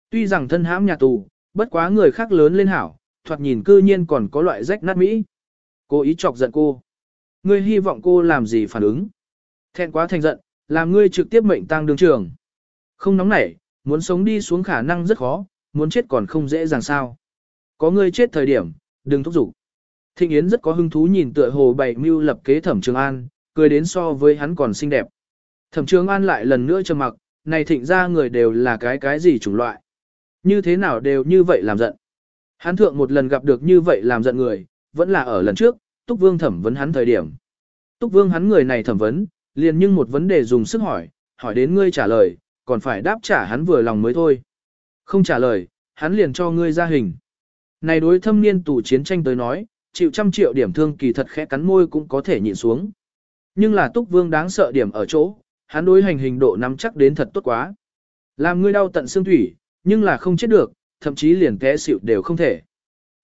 Tuy rằng thân hãm nhà tù, bất quá người khác lớn lên hảo, thoạt nhìn cư nhiên còn có loại rách nát mỹ. Cô ý chọc giận cô. Ngươi hy vọng cô làm gì phản ứng. Thẹn quá thành giận, làm ngươi trực tiếp mệnh tăng đường trường. Không nóng nảy, muốn sống đi xuống khả năng rất khó, muốn chết còn không dễ dàng sao. Có ngươi chết thời điểm, đừng thúc giục. Thịnh Yến rất có hứng thú nhìn tựa hồ bảy mưu lập kế thẩm trường an, cười đến so với hắn còn xinh đẹp. Thẩm trường an lại lần nữa trầm mặc, này thịnh ra người đều là cái cái gì chủng loại. Như thế nào đều như vậy làm giận. Hắn thượng một lần gặp được như vậy làm giận người, vẫn là ở lần trước, Túc Vương thẩm vấn hắn thời điểm. Túc Vương hắn người này thẩm vấn, liền nhưng một vấn đề dùng sức hỏi, hỏi đến ngươi trả lời, còn phải đáp trả hắn vừa lòng mới thôi. Không trả lời, hắn liền cho ngươi ra hình. Này đối thâm niên tù chiến tranh tới nói, chịu trăm triệu điểm thương kỳ thật khẽ cắn môi cũng có thể nhịn xuống. Nhưng là Túc Vương đáng sợ điểm ở chỗ, hắn đối hành hình độ nắm chắc đến thật tốt quá. Làm ngươi đau tận xương thủy, nhưng là không chết được, thậm chí liền té xịu đều không thể.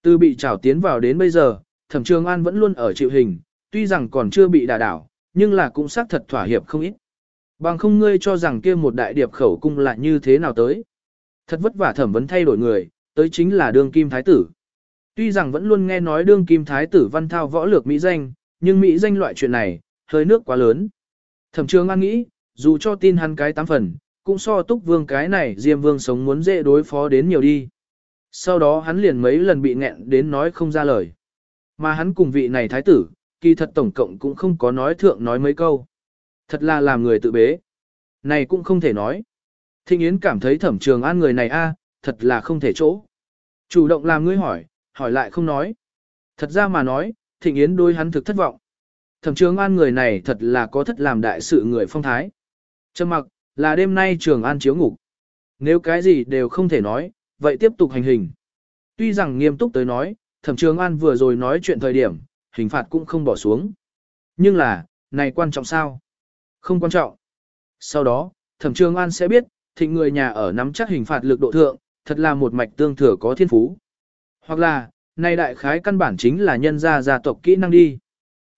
Từ bị trảo tiến vào đến bây giờ, Thẩm Trường An vẫn luôn ở chịu hình, tuy rằng còn chưa bị đả đảo, nhưng là cũng xác thật thỏa hiệp không ít. Bằng không ngươi cho rằng kia một đại điệp khẩu cung lại như thế nào tới. Thật vất vả thẩm vấn thay đổi người, tới chính là đương kim thái tử. Tuy rằng vẫn luôn nghe nói đương kim thái tử văn thao võ lược Mỹ danh, nhưng Mỹ danh loại chuyện này, hơi nước quá lớn. Thẩm trường an nghĩ, dù cho tin hắn cái tám phần, cũng so túc vương cái này diêm vương sống muốn dễ đối phó đến nhiều đi. Sau đó hắn liền mấy lần bị nghẹn đến nói không ra lời. Mà hắn cùng vị này thái tử, kỳ thật tổng cộng cũng không có nói thượng nói mấy câu. Thật là làm người tự bế. Này cũng không thể nói. Thịnh Yến cảm thấy thẩm trường an người này a, thật là không thể chỗ. Chủ động làm ngươi hỏi, hỏi lại không nói. Thật ra mà nói, Thịnh Yến đôi hắn thực thất vọng. Thẩm trường an người này thật là có thất làm đại sự người phong thái. Trầm mặc, là đêm nay trường an chiếu ngục. Nếu cái gì đều không thể nói, vậy tiếp tục hành hình. Tuy rằng nghiêm túc tới nói, thẩm trường an vừa rồi nói chuyện thời điểm, hình phạt cũng không bỏ xuống. Nhưng là, này quan trọng sao? Không quan trọng. Sau đó, thẩm trường an sẽ biết, thịnh người nhà ở nắm chắc hình phạt lực độ thượng, thật là một mạch tương thừa có thiên phú. Hoặc là, này đại khái căn bản chính là nhân gia gia tộc kỹ năng đi.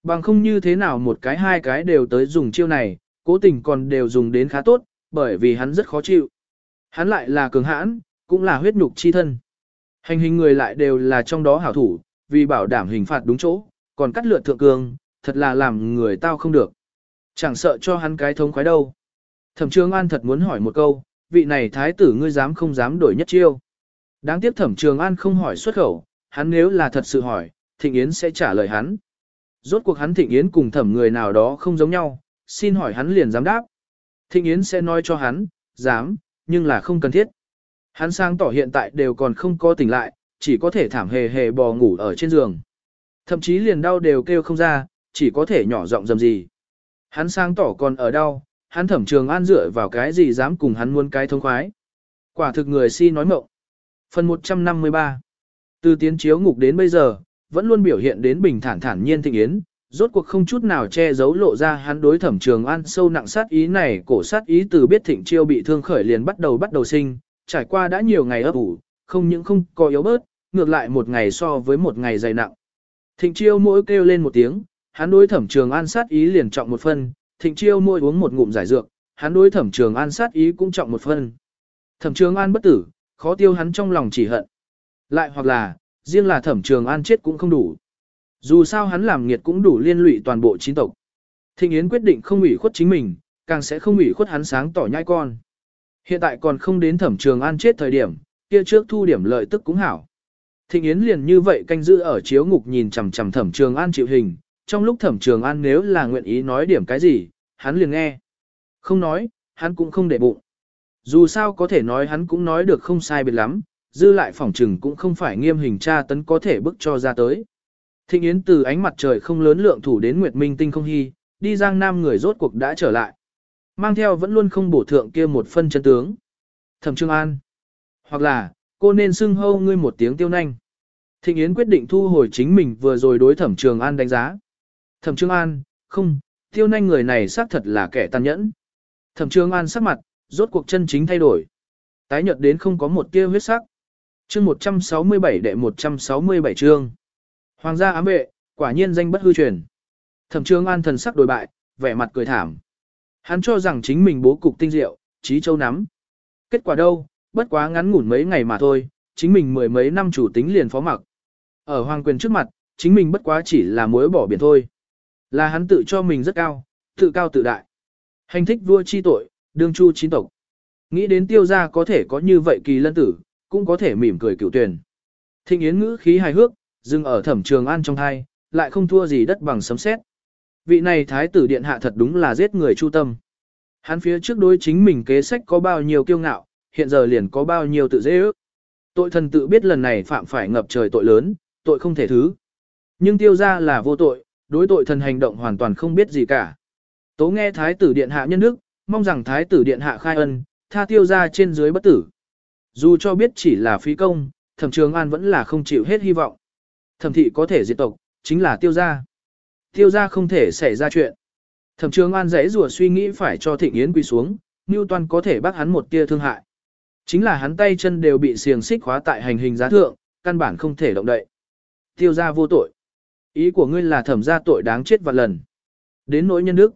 Bằng không như thế nào một cái hai cái đều tới dùng chiêu này, cố tình còn đều dùng đến khá tốt, bởi vì hắn rất khó chịu. Hắn lại là cường hãn, cũng là huyết nhục chi thân. Hành hình người lại đều là trong đó hảo thủ, vì bảo đảm hình phạt đúng chỗ, còn cắt lượt thượng cường, thật là làm người tao không được. Chẳng sợ cho hắn cái thống khoái đâu. Thẩm Trương An thật muốn hỏi một câu, vị này thái tử ngươi dám không dám đổi nhất chiêu. Đáng tiếc Thẩm Trường An không hỏi xuất khẩu, hắn nếu là thật sự hỏi, Thịnh Yến sẽ trả lời hắn. Rốt cuộc hắn Thịnh Yến cùng thẩm người nào đó không giống nhau, xin hỏi hắn liền dám đáp. Thịnh Yến sẽ nói cho hắn, dám, nhưng là không cần thiết. Hắn sang tỏ hiện tại đều còn không có tỉnh lại, chỉ có thể thảm hề hề bò ngủ ở trên giường. Thậm chí liền đau đều kêu không ra, chỉ có thể nhỏ giọng dầm gì. Hắn sang tỏ còn ở đau, hắn thẩm trường an dựa vào cái gì dám cùng hắn muốn cái thông khoái. Quả thực người si nói mộng. Phần 153 Từ tiến chiếu ngục đến bây giờ, vẫn luôn biểu hiện đến bình thản thản nhiên thịnh yến, rốt cuộc không chút nào che giấu lộ ra hắn đối thẩm trường an sâu nặng sát ý này cổ sát ý từ biết thịnh chiêu bị thương khởi liền bắt đầu bắt đầu sinh, trải qua đã nhiều ngày ấp ủ, không những không có yếu bớt, ngược lại một ngày so với một ngày dày nặng. Thịnh chiêu mỗi kêu lên một tiếng, hắn đối thẩm trường an sát ý liền trọng một phân, thịnh chiêu mỗi uống một ngụm giải dược, hắn đối thẩm trường an sát ý cũng trọng một phân. Thẩm trường an bất tử, khó tiêu hắn trong lòng chỉ hận. Lại hoặc là, riêng là thẩm trường an chết cũng không đủ. Dù sao hắn làm nghiệt cũng đủ liên lụy toàn bộ chính tộc. Thịnh Yến quyết định không ủy khuất chính mình, càng sẽ không ủy khuất hắn sáng tỏ nhai con. Hiện tại còn không đến thẩm trường an chết thời điểm, kia trước thu điểm lợi tức cũng hảo. Thịnh Yến liền như vậy canh giữ ở chiếu ngục nhìn chằm chằm thẩm trường an chịu hình, trong lúc thẩm trường an nếu là nguyện ý nói điểm cái gì, hắn liền nghe. Không nói, hắn cũng không để bụng. Dù sao có thể nói hắn cũng nói được không sai biệt lắm, dư lại phỏng trừng cũng không phải nghiêm hình tra tấn có thể bức cho ra tới. Thịnh Yến từ ánh mặt trời không lớn lượng thủ đến Nguyệt Minh tinh không hy, đi giang nam người rốt cuộc đã trở lại. Mang theo vẫn luôn không bổ thượng kia một phân chân tướng. Thẩm Trương An. Hoặc là, cô nên xưng hâu ngươi một tiếng tiêu nanh. Thịnh Yến quyết định thu hồi chính mình vừa rồi đối Thẩm Trường An đánh giá. Thẩm Trương An, không, tiêu nanh người này xác thật là kẻ tàn nhẫn. Thẩm Trường An sắc mặt, rốt cuộc chân chính thay đổi. Tái nhợt đến không có một tia huyết sắc. Chương 167 đệ 167 chương. Hoàng gia ám vệ, quả nhiên danh bất hư truyền. Thẩm Trương An thần sắc đổi bại, vẻ mặt cười thảm. Hắn cho rằng chính mình bố cục tinh diệu, trí châu nắm. Kết quả đâu, bất quá ngắn ngủn mấy ngày mà thôi, chính mình mười mấy năm chủ tính liền phó mặc. Ở hoàng quyền trước mặt, chính mình bất quá chỉ là mối bỏ biển thôi. Là hắn tự cho mình rất cao, tự cao tự đại. Hành thích vua chi tội, đương chu chín tộc. Nghĩ đến tiêu gia có thể có như vậy kỳ lân tử, cũng có thể mỉm cười cựu tuyển. Thịnh yến ngữ khí hài hước, dừng ở thẩm trường an trong thai, lại không thua gì đất bằng sấm sét. Vị này thái tử điện hạ thật đúng là giết người chu tâm. Hắn phía trước đối chính mình kế sách có bao nhiêu kiêu ngạo, hiện giờ liền có bao nhiêu tự dễ ước. Tội thần tự biết lần này phạm phải ngập trời tội lớn, tội không thể thứ. Nhưng tiêu ra là vô tội, đối tội thần hành động hoàn toàn không biết gì cả. Tố nghe thái tử điện hạ nhân đức, mong rằng thái tử điện hạ khai ân, tha tiêu ra trên dưới bất tử. Dù cho biết chỉ là phí công, thẩm trường an vẫn là không chịu hết hy vọng. Thẩm thị có thể diệt tộc, chính là tiêu gia. Tiêu gia không thể xảy ra chuyện. Thẩm trường an dãy rùa suy nghĩ phải cho thịnh yến quy xuống, Newton có thể bắt hắn một tia thương hại. Chính là hắn tay chân đều bị xiềng xích khóa tại hành hình giá thượng, căn bản không thể động đậy. Tiêu gia vô tội. Ý của ngươi là thẩm gia tội đáng chết vạn lần. Đến nỗi nhân đức.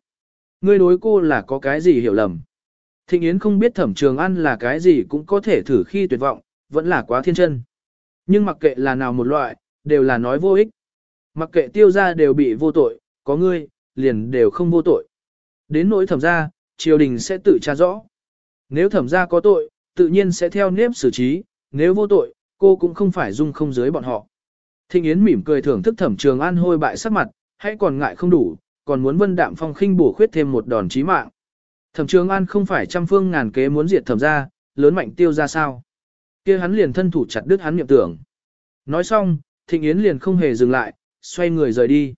Ngươi đối cô là có cái gì hiểu lầm. Thịnh Yến không biết thẩm trường ăn là cái gì cũng có thể thử khi tuyệt vọng, vẫn là quá thiên chân. Nhưng mặc kệ là nào một loại, đều là nói vô ích. Mặc kệ tiêu gia đều bị vô tội, có ngươi, liền đều không vô tội. Đến nỗi thẩm gia, triều đình sẽ tự tra rõ. Nếu thẩm gia có tội, tự nhiên sẽ theo nếp xử trí, nếu vô tội, cô cũng không phải dung không dưới bọn họ. Thịnh Yến mỉm cười thưởng thức thẩm trường an hôi bại sắc mặt, hãy còn ngại không đủ, còn muốn vân đạm phong khinh bổ khuyết thêm một đòn chí mạng. Thẩm trường an không phải trăm phương ngàn kế muốn diệt thẩm gia, lớn mạnh tiêu ra sao. kia hắn liền thân thủ chặt đứt hắn niệm tưởng. Nói xong, Thịnh Yến liền không hề dừng lại, xoay người rời đi.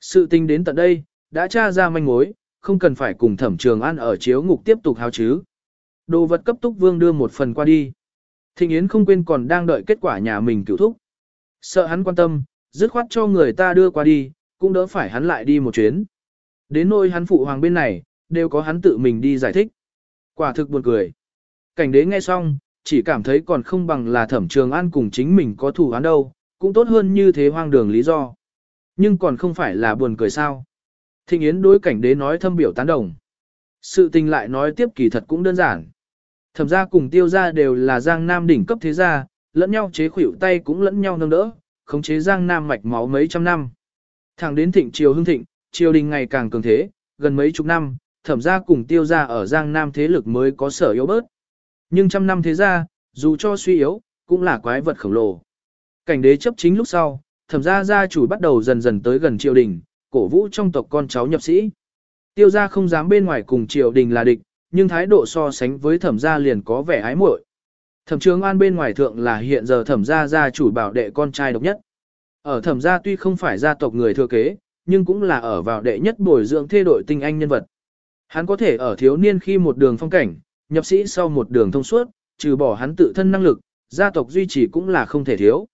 Sự tình đến tận đây, đã tra ra manh mối, không cần phải cùng thẩm trường an ở chiếu ngục tiếp tục hao chứ. Đồ vật cấp túc vương đưa một phần qua đi. Thịnh Yến không quên còn đang đợi kết quả nhà mình cửu thúc. Sợ hắn quan tâm, dứt khoát cho người ta đưa qua đi, cũng đỡ phải hắn lại đi một chuyến. Đến nôi hắn phụ hoàng bên này, đều có hắn tự mình đi giải thích. Quả thực buồn cười. Cảnh đế nghe xong, chỉ cảm thấy còn không bằng là thẩm trường an cùng chính mình có thủ án đâu, cũng tốt hơn như thế hoang đường lý do. Nhưng còn không phải là buồn cười sao. Thịnh Yến đối cảnh đế nói thâm biểu tán đồng. Sự tình lại nói tiếp kỳ thật cũng đơn giản. Thẩm gia cùng tiêu gia đều là giang nam đỉnh cấp thế gia, lẫn nhau chế khuỷu tay cũng lẫn nhau nâng đỡ, khống chế giang nam mạch máu mấy trăm năm. Thẳng đến thịnh triều hưng thịnh, triều đình ngày càng cường thế, gần mấy chục năm, thẩm gia cùng tiêu gia ở giang nam thế lực mới có sở yếu bớt. Nhưng trăm năm thế gia, dù cho suy yếu, cũng là quái vật khổng lồ. Cảnh đế chấp chính lúc sau, thẩm gia gia chủ bắt đầu dần dần tới gần triều đình, cổ vũ trong tộc con cháu nhập sĩ. Tiêu gia không dám bên ngoài cùng triều đình là địch, nhưng thái độ so sánh với thẩm gia liền có vẻ ái muội. Thẩm trường an bên ngoài thượng là hiện giờ thẩm gia gia chủ bảo đệ con trai độc nhất. Ở thẩm gia tuy không phải gia tộc người thừa kế, nhưng cũng là ở vào đệ nhất bồi dưỡng thê đội tinh anh nhân vật. Hắn có thể ở thiếu niên khi một đường phong cảnh, nhập sĩ sau một đường thông suốt, trừ bỏ hắn tự thân năng lực, gia tộc duy trì cũng là không thể thiếu.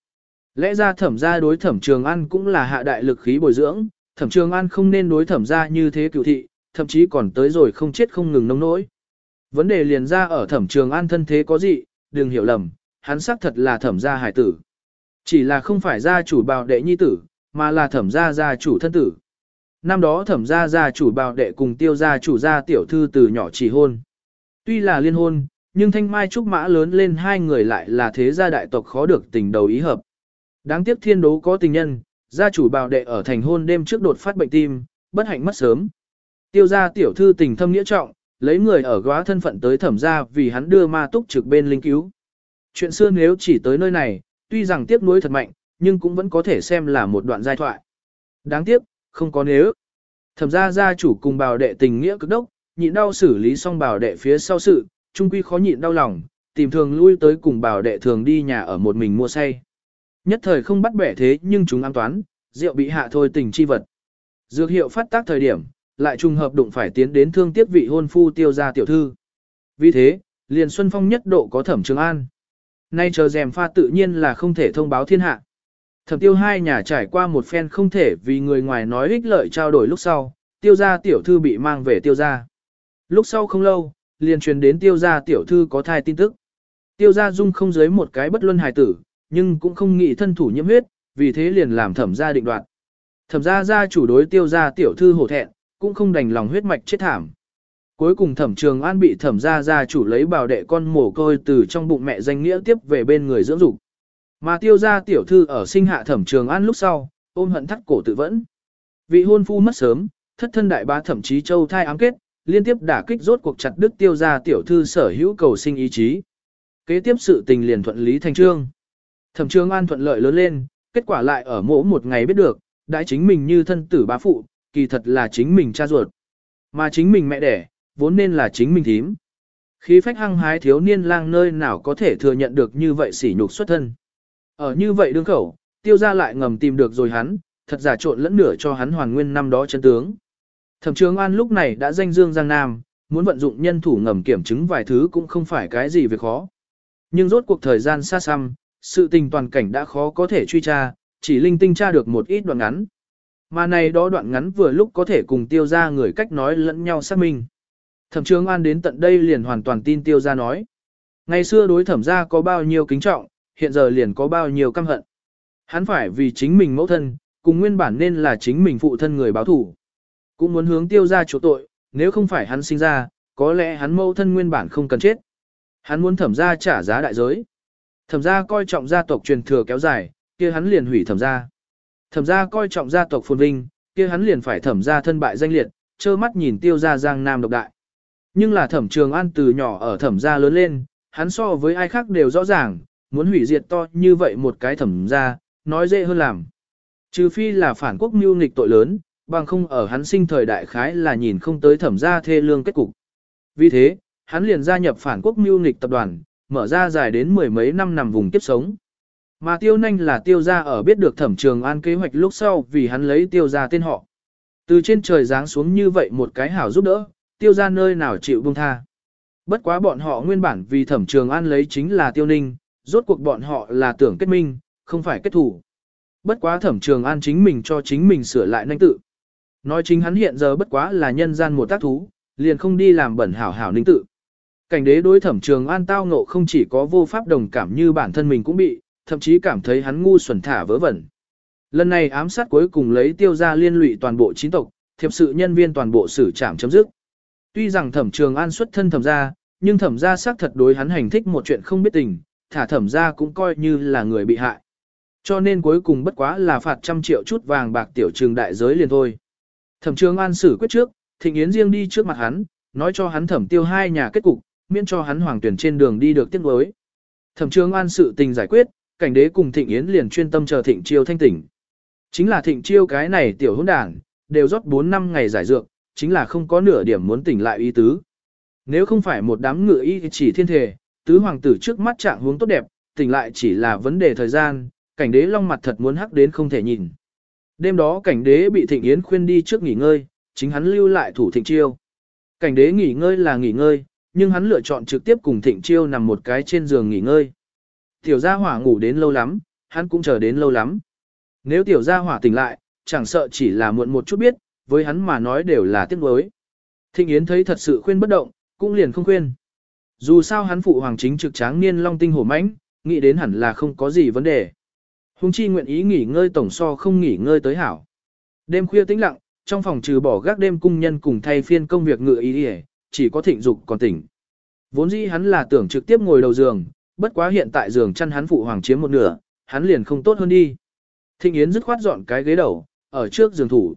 Lẽ ra thẩm gia đối thẩm trường an cũng là hạ đại lực khí bồi dưỡng, thẩm trường an không nên đối thẩm gia như thế cựu thị, thậm chí còn tới rồi không chết không ngừng nông nỗi. Vấn đề liền ra ở thẩm trường an thân thế có gì, đừng hiểu lầm, hắn xác thật là thẩm gia hải tử. Chỉ là không phải gia chủ bào đệ nhi tử, mà là thẩm gia gia chủ thân tử. Năm đó thẩm gia gia chủ bào đệ cùng tiêu gia chủ gia tiểu thư từ nhỏ chỉ hôn. Tuy là liên hôn, nhưng thanh mai trúc mã lớn lên hai người lại là thế gia đại tộc khó được tình đầu ý hợp. Đáng tiếc thiên đố có tình nhân, gia chủ bào đệ ở thành hôn đêm trước đột phát bệnh tim, bất hạnh mất sớm. Tiêu gia tiểu thư tình thâm nghĩa trọng, lấy người ở góa thân phận tới thẩm gia vì hắn đưa ma túc trực bên linh cứu. Chuyện xưa nếu chỉ tới nơi này, tuy rằng tiếc nuối thật mạnh, nhưng cũng vẫn có thể xem là một đoạn giai thoại. Đáng tiếc, không có nếu. Thẩm gia gia chủ cùng bảo đệ tình nghĩa cực đốc, nhịn đau xử lý xong bảo đệ phía sau sự, trung quy khó nhịn đau lòng, tìm thường lui tới cùng bảo đệ thường đi nhà ở một mình mua say. Nhất thời không bắt bẻ thế nhưng chúng an toán, rượu bị hạ thôi tình chi vật. Dược hiệu phát tác thời điểm, lại trùng hợp đụng phải tiến đến thương tiếc vị hôn phu tiêu gia tiểu thư. Vì thế, liền Xuân Phong nhất độ có thẩm trường an. Nay chờ rèm pha tự nhiên là không thể thông báo thiên hạ. Thẩm tiêu hai nhà trải qua một phen không thể vì người ngoài nói ích lợi trao đổi lúc sau, tiêu gia tiểu thư bị mang về tiêu gia. Lúc sau không lâu, liền truyền đến tiêu gia tiểu thư có thai tin tức. Tiêu gia dung không dưới một cái bất luân hài tử, nhưng cũng không nghĩ thân thủ nhiễm huyết, vì thế liền làm thẩm gia định đoạt. Thẩm gia gia chủ đối tiêu gia tiểu thư hổ thẹn, cũng không đành lòng huyết mạch chết thảm. Cuối cùng thẩm trường an bị thẩm gia gia chủ lấy bảo đệ con mổ côi từ trong bụng mẹ danh nghĩa tiếp về bên người dưỡng dục. Mà tiêu gia tiểu thư ở sinh hạ thẩm trường an lúc sau, ôm hận thắt cổ tự vẫn. Vị hôn phu mất sớm, thất thân đại bá thậm chí châu thai ám kết, liên tiếp đả kích rốt cuộc chặt đứt tiêu gia tiểu thư sở hữu cầu sinh ý chí. Kế tiếp sự tình liền thuận lý thành trương. Thẩm trường an thuận lợi lớn lên, kết quả lại ở mỗi một ngày biết được, đã chính mình như thân tử bá phụ, kỳ thật là chính mình cha ruột. Mà chính mình mẹ đẻ, vốn nên là chính mình thím. Khí phách hăng hái thiếu niên lang nơi nào có thể thừa nhận được như vậy sỉ nhục xuất thân. Ở như vậy đương khẩu, tiêu ra lại ngầm tìm được rồi hắn, thật giả trộn lẫn nửa cho hắn hoàn nguyên năm đó chân tướng. Thẩm trường an lúc này đã danh dương Giang Nam, muốn vận dụng nhân thủ ngầm kiểm chứng vài thứ cũng không phải cái gì việc khó. Nhưng rốt cuộc thời gian xa xăm, sự tình toàn cảnh đã khó có thể truy tra, chỉ linh tinh tra được một ít đoạn ngắn. Mà này đó đoạn ngắn vừa lúc có thể cùng tiêu ra người cách nói lẫn nhau xác minh. Thẩm trường an đến tận đây liền hoàn toàn tin tiêu ra nói. Ngày xưa đối thẩm ra có bao nhiêu kính trọng, hiện giờ liền có bao nhiêu căm hận. Hắn phải vì chính mình mẫu thân, cùng nguyên bản nên là chính mình phụ thân người báo thủ. Cũng muốn hướng tiêu ra chỗ tội, nếu không phải hắn sinh ra, có lẽ hắn mẫu thân nguyên bản không cần chết. Hắn muốn thẩm ra trả giá đại giới. Thẩm ra coi trọng gia tộc truyền thừa kéo dài, kia hắn liền hủy thẩm ra. Thẩm ra coi trọng gia tộc phồn vinh, kia hắn liền phải thẩm ra thân bại danh liệt, trơ mắt nhìn tiêu ra giang nam độc đại. Nhưng là thẩm trường an từ nhỏ ở thẩm gia lớn lên, hắn so với ai khác đều rõ ràng, muốn hủy diệt to như vậy một cái thẩm gia nói dễ hơn làm. Trừ phi là phản quốc mưu nghịch tội lớn, bằng không ở hắn sinh thời đại khái là nhìn không tới thẩm gia thê lương kết cục. Vì thế, hắn liền gia nhập phản quốc mưu nghịch tập đoàn, mở ra dài đến mười mấy năm nằm vùng kiếp sống. Mà tiêu nanh là tiêu gia ở biết được thẩm trường an kế hoạch lúc sau vì hắn lấy tiêu gia tên họ. Từ trên trời giáng xuống như vậy một cái hảo giúp đỡ, tiêu gia nơi nào chịu buông tha. Bất quá bọn họ nguyên bản vì thẩm trường an lấy chính là tiêu ninh, rốt cuộc bọn họ là tưởng kết minh, không phải kết thủ. Bất quá thẩm trường an chính mình cho chính mình sửa lại nanh tự. Nói chính hắn hiện giờ bất quá là nhân gian một tác thú, liền không đi làm bẩn hảo hảo ninh tự. Cảnh đế đối thẩm trường an tao ngộ không chỉ có vô pháp đồng cảm như bản thân mình cũng bị, thậm chí cảm thấy hắn ngu xuẩn thả vớ vẩn. Lần này ám sát cuối cùng lấy tiêu ra liên lụy toàn bộ chín tộc, thiệp sự nhân viên toàn bộ xử trảm chấm dứt. Tuy rằng thẩm trường an xuất thân thẩm gia, nhưng thẩm gia xác thật đối hắn hành thích một chuyện không biết tình, thả thẩm gia cũng coi như là người bị hại. Cho nên cuối cùng bất quá là phạt trăm triệu chút vàng bạc tiểu trường đại giới liền thôi. Thẩm trường an xử quyết trước, thịnh yến riêng đi trước mặt hắn, nói cho hắn thẩm tiêu hai nhà kết cục, miễn cho hắn hoàng tuyển trên đường đi được tiếc đối. Thẩm trường an sự tình giải quyết, cảnh đế cùng thịnh yến liền chuyên tâm chờ thịnh chiêu thanh tỉnh. Chính là thịnh chiêu cái này tiểu hỗn đảng, đều rót 4 năm ngày giải dược, chính là không có nửa điểm muốn tỉnh lại ý tứ. Nếu không phải một đám ngựa y chỉ thiên thể, tứ hoàng tử trước mắt trạng hướng tốt đẹp, tỉnh lại chỉ là vấn đề thời gian, cảnh đế long mặt thật muốn hắc đến không thể nhìn. Đêm đó cảnh đế bị thịnh yến khuyên đi trước nghỉ ngơi, chính hắn lưu lại thủ thịnh chiêu. Cảnh đế nghỉ ngơi là nghỉ ngơi, nhưng hắn lựa chọn trực tiếp cùng thịnh chiêu nằm một cái trên giường nghỉ ngơi. Tiểu gia hỏa ngủ đến lâu lắm, hắn cũng chờ đến lâu lắm. Nếu tiểu gia hỏa tỉnh lại, chẳng sợ chỉ là muộn một chút biết, với hắn mà nói đều là tiếc nuối. Thịnh Yến thấy thật sự khuyên bất động, cũng liền không khuyên. Dù sao hắn phụ hoàng chính trực tráng niên long tinh hổ mãnh, nghĩ đến hẳn là không có gì vấn đề. Hùng chi nguyện ý nghỉ ngơi tổng so không nghỉ ngơi tới hảo. Đêm khuya tĩnh lặng, trong phòng trừ bỏ gác đêm cung nhân cùng thay phiên công việc ngựa ý đi chỉ có thịnh dục còn tỉnh. Vốn dĩ hắn là tưởng trực tiếp ngồi đầu giường, bất quá hiện tại giường chăn hắn phụ hoàng chiếm một nửa, hắn liền không tốt hơn đi. Thịnh Yến dứt khoát dọn cái ghế đầu, ở trước giường thủ.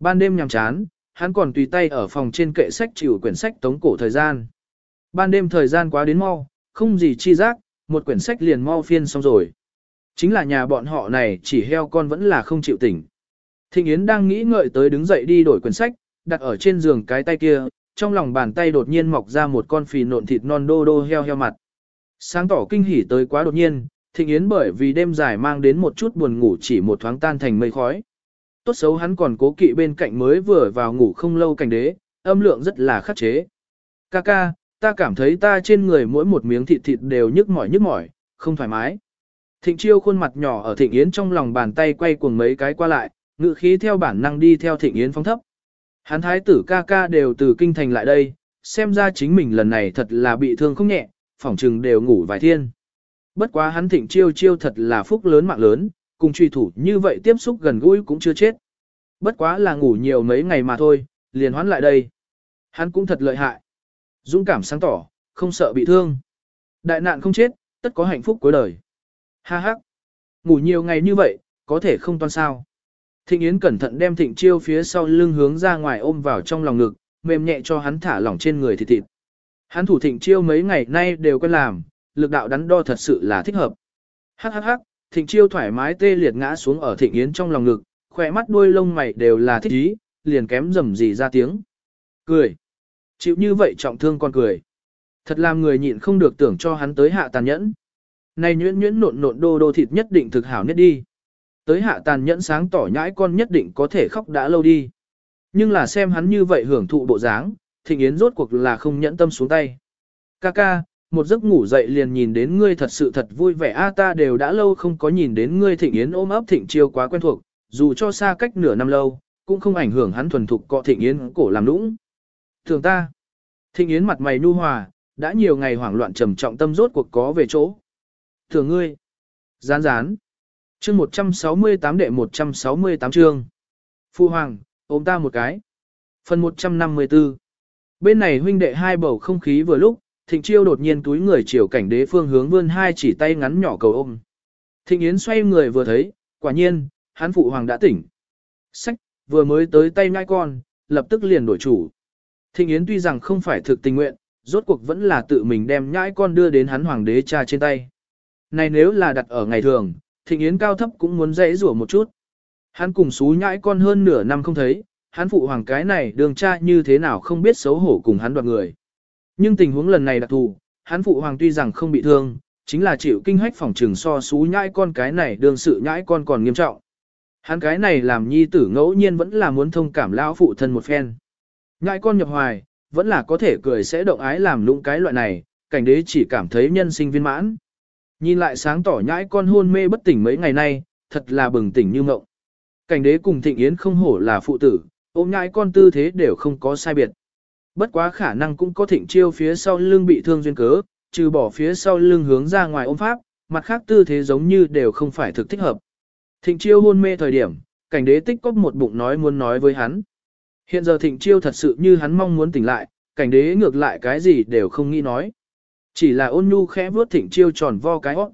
Ban đêm nhằm chán, hắn còn tùy tay ở phòng trên kệ sách chịu quyển sách tống cổ thời gian. Ban đêm thời gian quá đến mau, không gì chi giác, một quyển sách liền mau phiên xong rồi. Chính là nhà bọn họ này chỉ heo con vẫn là không chịu tỉnh. Thịnh Yến đang nghĩ ngợi tới đứng dậy đi đổi quyển sách, đặt ở trên giường cái tay kia, trong lòng bàn tay đột nhiên mọc ra một con phì nộn thịt non đô đô heo heo mặt. Sáng tỏ kinh hỉ tới quá đột nhiên, Thịnh Yến bởi vì đêm dài mang đến một chút buồn ngủ chỉ một thoáng tan thành mây khói. Tốt xấu hắn còn cố kỵ bên cạnh mới vừa vào ngủ không lâu cảnh đế, âm lượng rất là khắc chế. Ca ca, ta cảm thấy ta trên người mỗi một miếng thịt thịt đều nhức mỏi nhức mỏi, không thoải mái. Thịnh chiêu khuôn mặt nhỏ ở thịnh yến trong lòng bàn tay quay cuồng mấy cái qua lại, ngự khí theo bản năng đi theo thịnh yến phong thấp. Hắn thái tử ca ca đều từ kinh thành lại đây, xem ra chính mình lần này thật là bị thương không nhẹ, phỏng trừng đều ngủ vài thiên. Bất quá hắn thịnh chiêu chiêu thật là phúc lớn mạng lớn, cùng truy thủ như vậy tiếp xúc gần gũi cũng chưa chết. Bất quá là ngủ nhiều mấy ngày mà thôi, liền hoán lại đây. Hắn cũng thật lợi hại. Dũng cảm sáng tỏ, không sợ bị thương. Đại nạn không chết, tất có hạnh phúc cuối đời. Ha ha. Ngủ nhiều ngày như vậy, có thể không toan sao. Thịnh Yến cẩn thận đem thịnh chiêu phía sau lưng hướng ra ngoài ôm vào trong lòng ngực, mềm nhẹ cho hắn thả lỏng trên người thịt thịt. Hắn thủ thịnh chiêu mấy ngày nay đều quen làm, lực đạo đắn đo thật sự là thích hợp. Hắc hắc hắc, thịnh chiêu thoải mái tê liệt ngã xuống ở thịnh Yến trong lòng ngực, khỏe mắt đuôi lông mày đều là thích ý, liền kém rầm gì ra tiếng. Cười. Chịu như vậy trọng thương con cười. Thật làm người nhịn không được tưởng cho hắn tới hạ tàn nhẫn. Này nhuyễn nhuyễn nộn nộn đô đô thịt nhất định thực hảo nhất đi. Tới hạ tàn nhẫn sáng tỏ nhãi con nhất định có thể khóc đã lâu đi. Nhưng là xem hắn như vậy hưởng thụ bộ dáng, thịnh yến rốt cuộc là không nhẫn tâm xuống tay. Ca ca, một giấc ngủ dậy liền nhìn đến ngươi thật sự thật vui vẻ a ta đều đã lâu không có nhìn đến ngươi thịnh yến ôm ấp thịnh chiêu quá quen thuộc, dù cho xa cách nửa năm lâu, cũng không ảnh hưởng hắn thuần thục cọ thịnh yến cổ làm lũng Thường ta, thịnh yến mặt mày nu hòa, đã nhiều ngày hoảng loạn trầm trọng tâm rốt cuộc có về chỗ. Thường ngươi, rán rán, chương 168 đệ 168 chương. Phu Hoàng, ôm ta một cái. Phần 154 Bên này huynh đệ hai bầu không khí vừa lúc, Thịnh Chiêu đột nhiên túi người chiều cảnh đế phương hướng vươn hai chỉ tay ngắn nhỏ cầu ôm. Thịnh Yến xoay người vừa thấy, quả nhiên, hắn phụ hoàng đã tỉnh. Sách, vừa mới tới tay ngai con, lập tức liền đổi chủ. Thịnh Yến tuy rằng không phải thực tình nguyện, rốt cuộc vẫn là tự mình đem nhãi con đưa đến hắn hoàng đế cha trên tay. Này nếu là đặt ở ngày thường, Thịnh Yến cao thấp cũng muốn dãy rủa một chút. Hắn cùng xú nhãi con hơn nửa năm không thấy, hắn phụ hoàng cái này đường cha như thế nào không biết xấu hổ cùng hắn đoạt người. Nhưng tình huống lần này đặc thù, hắn phụ hoàng tuy rằng không bị thương, chính là chịu kinh hách phòng trừng so xú nhãi con cái này đương sự nhãi con còn nghiêm trọng. Hắn cái này làm nhi tử ngẫu nhiên vẫn là muốn thông cảm lão phụ thân một phen. Nhãi con nhập hoài, vẫn là có thể cười sẽ động ái làm lũng cái loại này, cảnh đế chỉ cảm thấy nhân sinh viên mãn. Nhìn lại sáng tỏ nhãi con hôn mê bất tỉnh mấy ngày nay, thật là bừng tỉnh như mộng. Cảnh đế cùng thịnh yến không hổ là phụ tử, ôm nhãi con tư thế đều không có sai biệt. Bất quá khả năng cũng có thịnh chiêu phía sau lưng bị thương duyên cớ, trừ bỏ phía sau lưng hướng ra ngoài ôm pháp, mặt khác tư thế giống như đều không phải thực thích hợp. Thịnh chiêu hôn mê thời điểm, cảnh đế tích có một bụng nói muốn nói với hắn. Hiện giờ thịnh chiêu thật sự như hắn mong muốn tỉnh lại, cảnh đế ngược lại cái gì đều không nghĩ nói. Chỉ là ôn nhu khẽ vuốt thịnh chiêu tròn vo cái hót.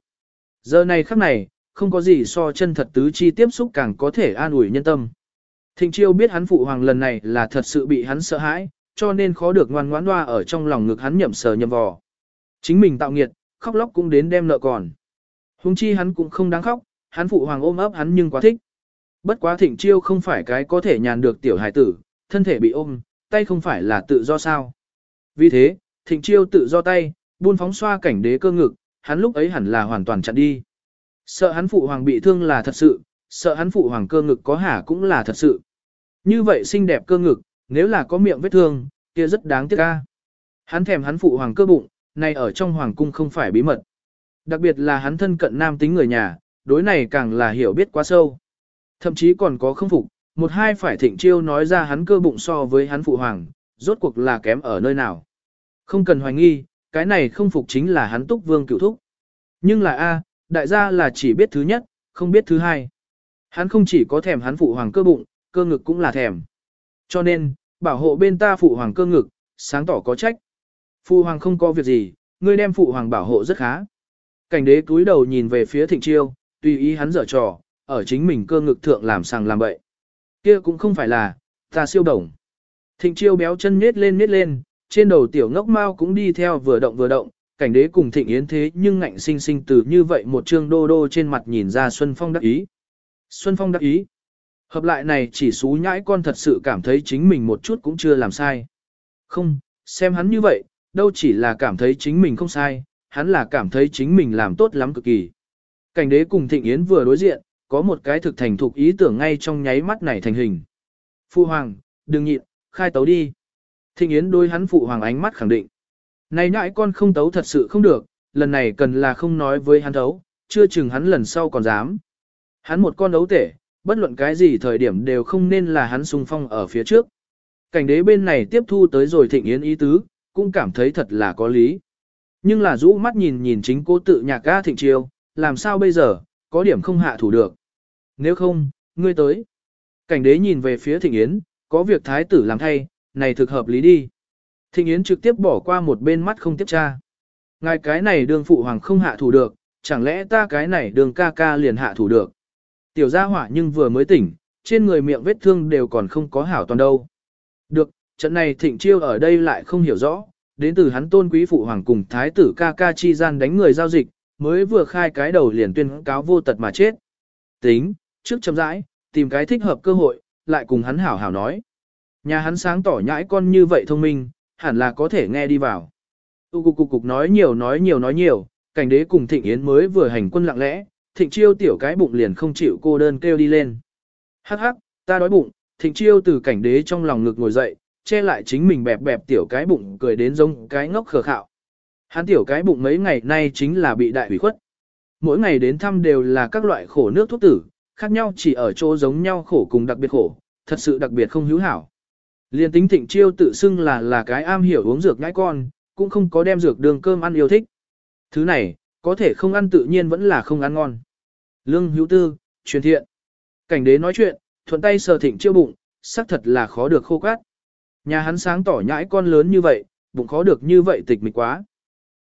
Giờ này khắc này, không có gì so chân thật tứ chi tiếp xúc càng có thể an ủi nhân tâm. Thịnh chiêu biết hắn phụ hoàng lần này là thật sự bị hắn sợ hãi, cho nên khó được ngoan ngoãn loa ở trong lòng ngực hắn nhậm sờ nhậm vò. Chính mình tạo nghiệt, khóc lóc cũng đến đem nợ còn. Hùng chi hắn cũng không đáng khóc, hắn phụ hoàng ôm ấp hắn nhưng quá thích. Bất quá thịnh chiêu không phải cái có thể nhàn được tiểu hải tử, thân thể bị ôm, tay không phải là tự do sao. Vì thế, thịnh chiêu tự do tay, buôn phóng xoa cảnh đế cơ ngực, hắn lúc ấy hẳn là hoàn toàn chặn đi. Sợ hắn phụ hoàng bị thương là thật sự, sợ hắn phụ hoàng cơ ngực có hả cũng là thật sự. Như vậy xinh đẹp cơ ngực, nếu là có miệng vết thương, kia rất đáng tiếc ca. Hắn thèm hắn phụ hoàng cơ bụng, này ở trong hoàng cung không phải bí mật. Đặc biệt là hắn thân cận nam tính người nhà, đối này càng là hiểu biết quá sâu. Thậm chí còn có không phục, một hai phải thịnh chiêu nói ra hắn cơ bụng so với hắn phụ hoàng, rốt cuộc là kém ở nơi nào. Không cần hoài nghi, cái này không phục chính là hắn túc vương cựu thúc. Nhưng là A, đại gia là chỉ biết thứ nhất, không biết thứ hai. Hắn không chỉ có thèm hắn phụ hoàng cơ bụng, cơ ngực cũng là thèm. Cho nên, bảo hộ bên ta phụ hoàng cơ ngực, sáng tỏ có trách. Phụ hoàng không có việc gì, ngươi đem phụ hoàng bảo hộ rất khá. Cảnh đế cúi đầu nhìn về phía thịnh chiêu, tùy ý hắn dở trò, ở chính mình cơ ngực thượng làm sàng làm bậy. Kia cũng không phải là, ta siêu đồng. Thịnh chiêu béo chân miết lên miết lên, trên đầu tiểu ngốc mau cũng đi theo vừa động vừa động, cảnh đế cùng thịnh yến thế nhưng ngạnh sinh sinh từ như vậy một trương đô đô trên mặt nhìn ra Xuân Phong đắc ý. Xuân Phong đắc ý. Hợp lại này chỉ xú nhãi con thật sự cảm thấy chính mình một chút cũng chưa làm sai. Không, xem hắn như vậy, đâu chỉ là cảm thấy chính mình không sai, hắn là cảm thấy chính mình làm tốt lắm cực kỳ. Cảnh đế cùng thịnh yến vừa đối diện, có một cái thực thành thục ý tưởng ngay trong nháy mắt này thành hình. Phu hoàng, đừng nhịn, khai tấu đi. Thịnh yến đôi hắn phụ hoàng ánh mắt khẳng định. Này nhãi con không tấu thật sự không được, lần này cần là không nói với hắn tấu, chưa chừng hắn lần sau còn dám. Hắn một con đấu tể, bất luận cái gì thời điểm đều không nên là hắn xung phong ở phía trước. Cảnh đế bên này tiếp thu tới rồi thịnh yến ý tứ, cũng cảm thấy thật là có lý. Nhưng là rũ mắt nhìn nhìn chính cô tự nhạc ca thịnh triều làm sao bây giờ, có điểm không hạ thủ được. Nếu không, ngươi tới. Cảnh đế nhìn về phía thịnh yến, có việc thái tử làm thay, này thực hợp lý đi. Thịnh yến trực tiếp bỏ qua một bên mắt không tiếp tra. Ngài cái này đường phụ hoàng không hạ thủ được, chẳng lẽ ta cái này đường ca ca liền hạ thủ được. Tiểu gia hỏa nhưng vừa mới tỉnh, trên người miệng vết thương đều còn không có hảo toàn đâu. Được, trận này thịnh chiêu ở đây lại không hiểu rõ, đến từ hắn tôn quý phụ hoàng cùng thái tử ca ca chi gian đánh người giao dịch, mới vừa khai cái đầu liền tuyên cáo vô tật mà chết. Tính, trước chậm rãi, tìm cái thích hợp cơ hội, lại cùng hắn hảo hảo nói. Nhà hắn sáng tỏ nhãi con như vậy thông minh, hẳn là có thể nghe đi vào. Tu cục cục cục nói nhiều nói nhiều nói nhiều, cảnh đế cùng thịnh yến mới vừa hành quân lặng lẽ, thịnh chiêu tiểu cái bụng liền không chịu cô đơn kêu đi lên. Hắc hắc, ta đói bụng, thịnh chiêu từ cảnh đế trong lòng ngực ngồi dậy, che lại chính mình bẹp bẹp tiểu cái bụng cười đến giống cái ngốc khờ khạo. Hắn tiểu cái bụng mấy ngày nay chính là bị đại hủy khuất. Mỗi ngày đến thăm đều là các loại khổ nước thuốc tử, khác nhau chỉ ở chỗ giống nhau khổ cùng đặc biệt khổ, thật sự đặc biệt không hữu hảo. Liên tính thịnh chiêu tự xưng là là cái am hiểu uống dược ngãi con, cũng không có đem dược đường cơm ăn yêu thích. Thứ này, có thể không ăn tự nhiên vẫn là không ăn ngon. Lương hữu tư, truyền thiện. Cảnh đế nói chuyện, thuận tay sờ thịnh chiêu bụng, xác thật là khó được khô cát. Nhà hắn sáng tỏ nhãi con lớn như vậy, bụng khó được như vậy tịch mịch quá.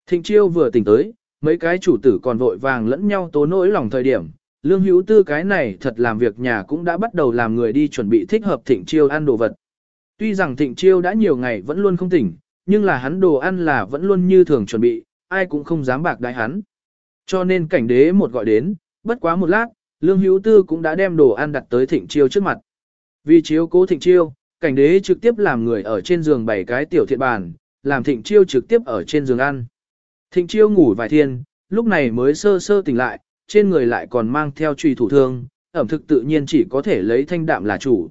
Thịnh chiêu vừa tỉnh tới, mấy cái chủ tử còn vội vàng lẫn nhau tố nỗi lòng thời điểm. Lương hữu tư cái này thật làm việc nhà cũng đã bắt đầu làm người đi chuẩn bị thích hợp thịnh chiêu ăn đồ vật. Tuy rằng thịnh chiêu đã nhiều ngày vẫn luôn không tỉnh, nhưng là hắn đồ ăn là vẫn luôn như thường chuẩn bị, ai cũng không dám bạc đại hắn. Cho nên cảnh đế một gọi đến, bất quá một lát, lương hữu tư cũng đã đem đồ ăn đặt tới thịnh chiêu trước mặt. Vì chiếu cố thịnh chiêu, cảnh đế trực tiếp làm người ở trên giường bảy cái tiểu thiện bàn, làm thịnh chiêu trực tiếp ở trên giường ăn. Thịnh chiêu ngủ vài thiên, lúc này mới sơ sơ tỉnh lại, trên người lại còn mang theo trùy thủ thương, ẩm thực tự nhiên chỉ có thể lấy thanh đạm là chủ.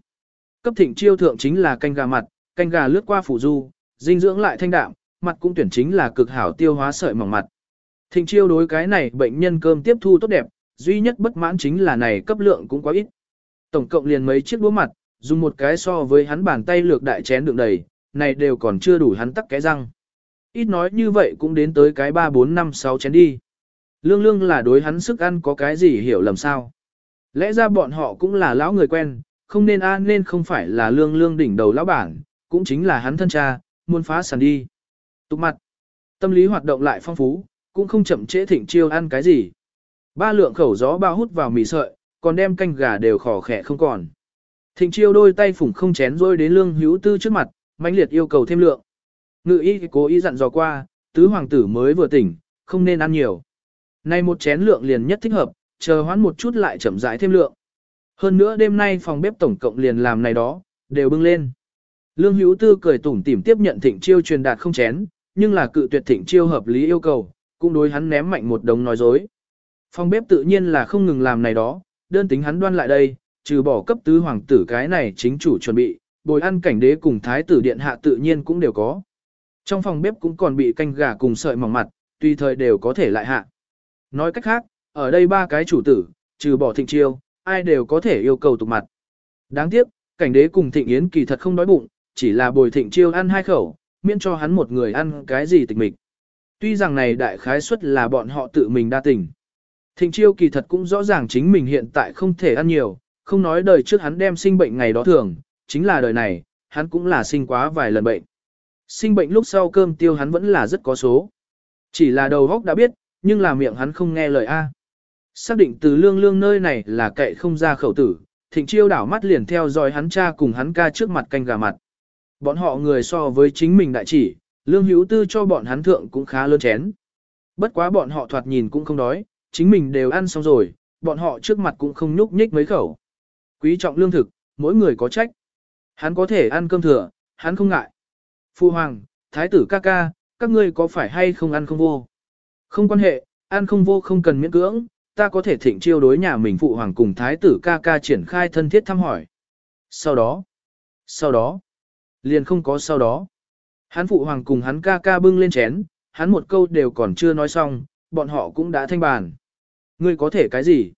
Cấp thịnh chiêu thượng chính là canh gà mặt, canh gà lướt qua phủ du, dinh dưỡng lại thanh đạm, mặt cũng tuyển chính là cực hảo tiêu hóa sợi mỏng mặt. Thịnh chiêu đối cái này bệnh nhân cơm tiếp thu tốt đẹp, duy nhất bất mãn chính là này cấp lượng cũng quá ít. Tổng cộng liền mấy chiếc đũa mặt, dùng một cái so với hắn bàn tay lược đại chén đựng đầy, này đều còn chưa đủ hắn tắc cái răng. Ít nói như vậy cũng đến tới cái 3 4 5 6 chén đi. Lương lương là đối hắn sức ăn có cái gì hiểu lầm sao. Lẽ ra bọn họ cũng là lão người quen, không nên a nên không phải là lương lương đỉnh đầu lão bản, cũng chính là hắn thân cha, muốn phá sản đi. Tục mặt, tâm lý hoạt động lại phong phú, cũng không chậm trễ thịnh chiêu ăn cái gì. Ba lượng khẩu gió bao hút vào mì sợi, còn đem canh gà đều khỏ khẻ không còn. Thịnh chiêu đôi tay phủng không chén rôi đến lương hữu tư trước mặt, mãnh liệt yêu cầu thêm lượng. Ngự y cố ý dặn dò qua, tứ hoàng tử mới vừa tỉnh, không nên ăn nhiều. Nay một chén lượng liền nhất thích hợp, chờ hoãn một chút lại chậm rãi thêm lượng. Hơn nữa đêm nay phòng bếp tổng cộng liền làm này đó, đều bưng lên. Lương Hữu Tư cười tủm tỉm tiếp nhận Thịnh Chiêu truyền đạt không chén, nhưng là cự tuyệt Thịnh Chiêu hợp lý yêu cầu, cũng đối hắn ném mạnh một đống nói dối. Phòng bếp tự nhiên là không ngừng làm này đó, đơn tính hắn đoan lại đây, trừ bỏ cấp tứ hoàng tử cái này chính chủ chuẩn bị, bồi ăn cảnh đế cùng thái tử điện hạ tự nhiên cũng đều có. Trong phòng bếp cũng còn bị canh gà cùng sợi mỏng mặt, tùy thời đều có thể lại hạ. Nói cách khác, ở đây ba cái chủ tử, trừ bỏ Thịnh Chiêu, ai đều có thể yêu cầu tục mặt. Đáng tiếc, cảnh đế cùng Thịnh Yến kỳ thật không đói bụng, chỉ là bồi Thịnh Chiêu ăn hai khẩu, miễn cho hắn một người ăn cái gì tịch mịch. Tuy rằng này đại khái suất là bọn họ tự mình đa tình. Thịnh chiêu kỳ thật cũng rõ ràng chính mình hiện tại không thể ăn nhiều, không nói đời trước hắn đem sinh bệnh ngày đó thường, chính là đời này, hắn cũng là sinh quá vài lần bệnh. Sinh bệnh lúc sau cơm tiêu hắn vẫn là rất có số. Chỉ là đầu góc đã biết, nhưng là miệng hắn không nghe lời A. Xác định từ lương lương nơi này là cậy không ra khẩu tử, thịnh chiêu đảo mắt liền theo dõi hắn cha cùng hắn ca trước mặt canh gà mặt. Bọn họ người so với chính mình đại chỉ, lương hữu tư cho bọn hắn thượng cũng khá lớn chén. Bất quá bọn họ thoạt nhìn cũng không đói, chính mình đều ăn xong rồi, bọn họ trước mặt cũng không nhúc nhích mấy khẩu. Quý trọng lương thực, mỗi người có trách. Hắn có thể ăn cơm thừa, hắn không ngại. Phu hoàng, thái tử ca ca, các ngươi có phải hay không ăn không vô? Không quan hệ, ăn không vô không cần miễn cưỡng, ta có thể thịnh chiêu đối nhà mình phụ hoàng cùng thái tử ca ca triển khai thân thiết thăm hỏi. Sau đó, sau đó, liền không có sau đó. Hắn phụ hoàng cùng hắn ca ca bưng lên chén, hắn một câu đều còn chưa nói xong, bọn họ cũng đã thanh bàn. Ngươi có thể cái gì?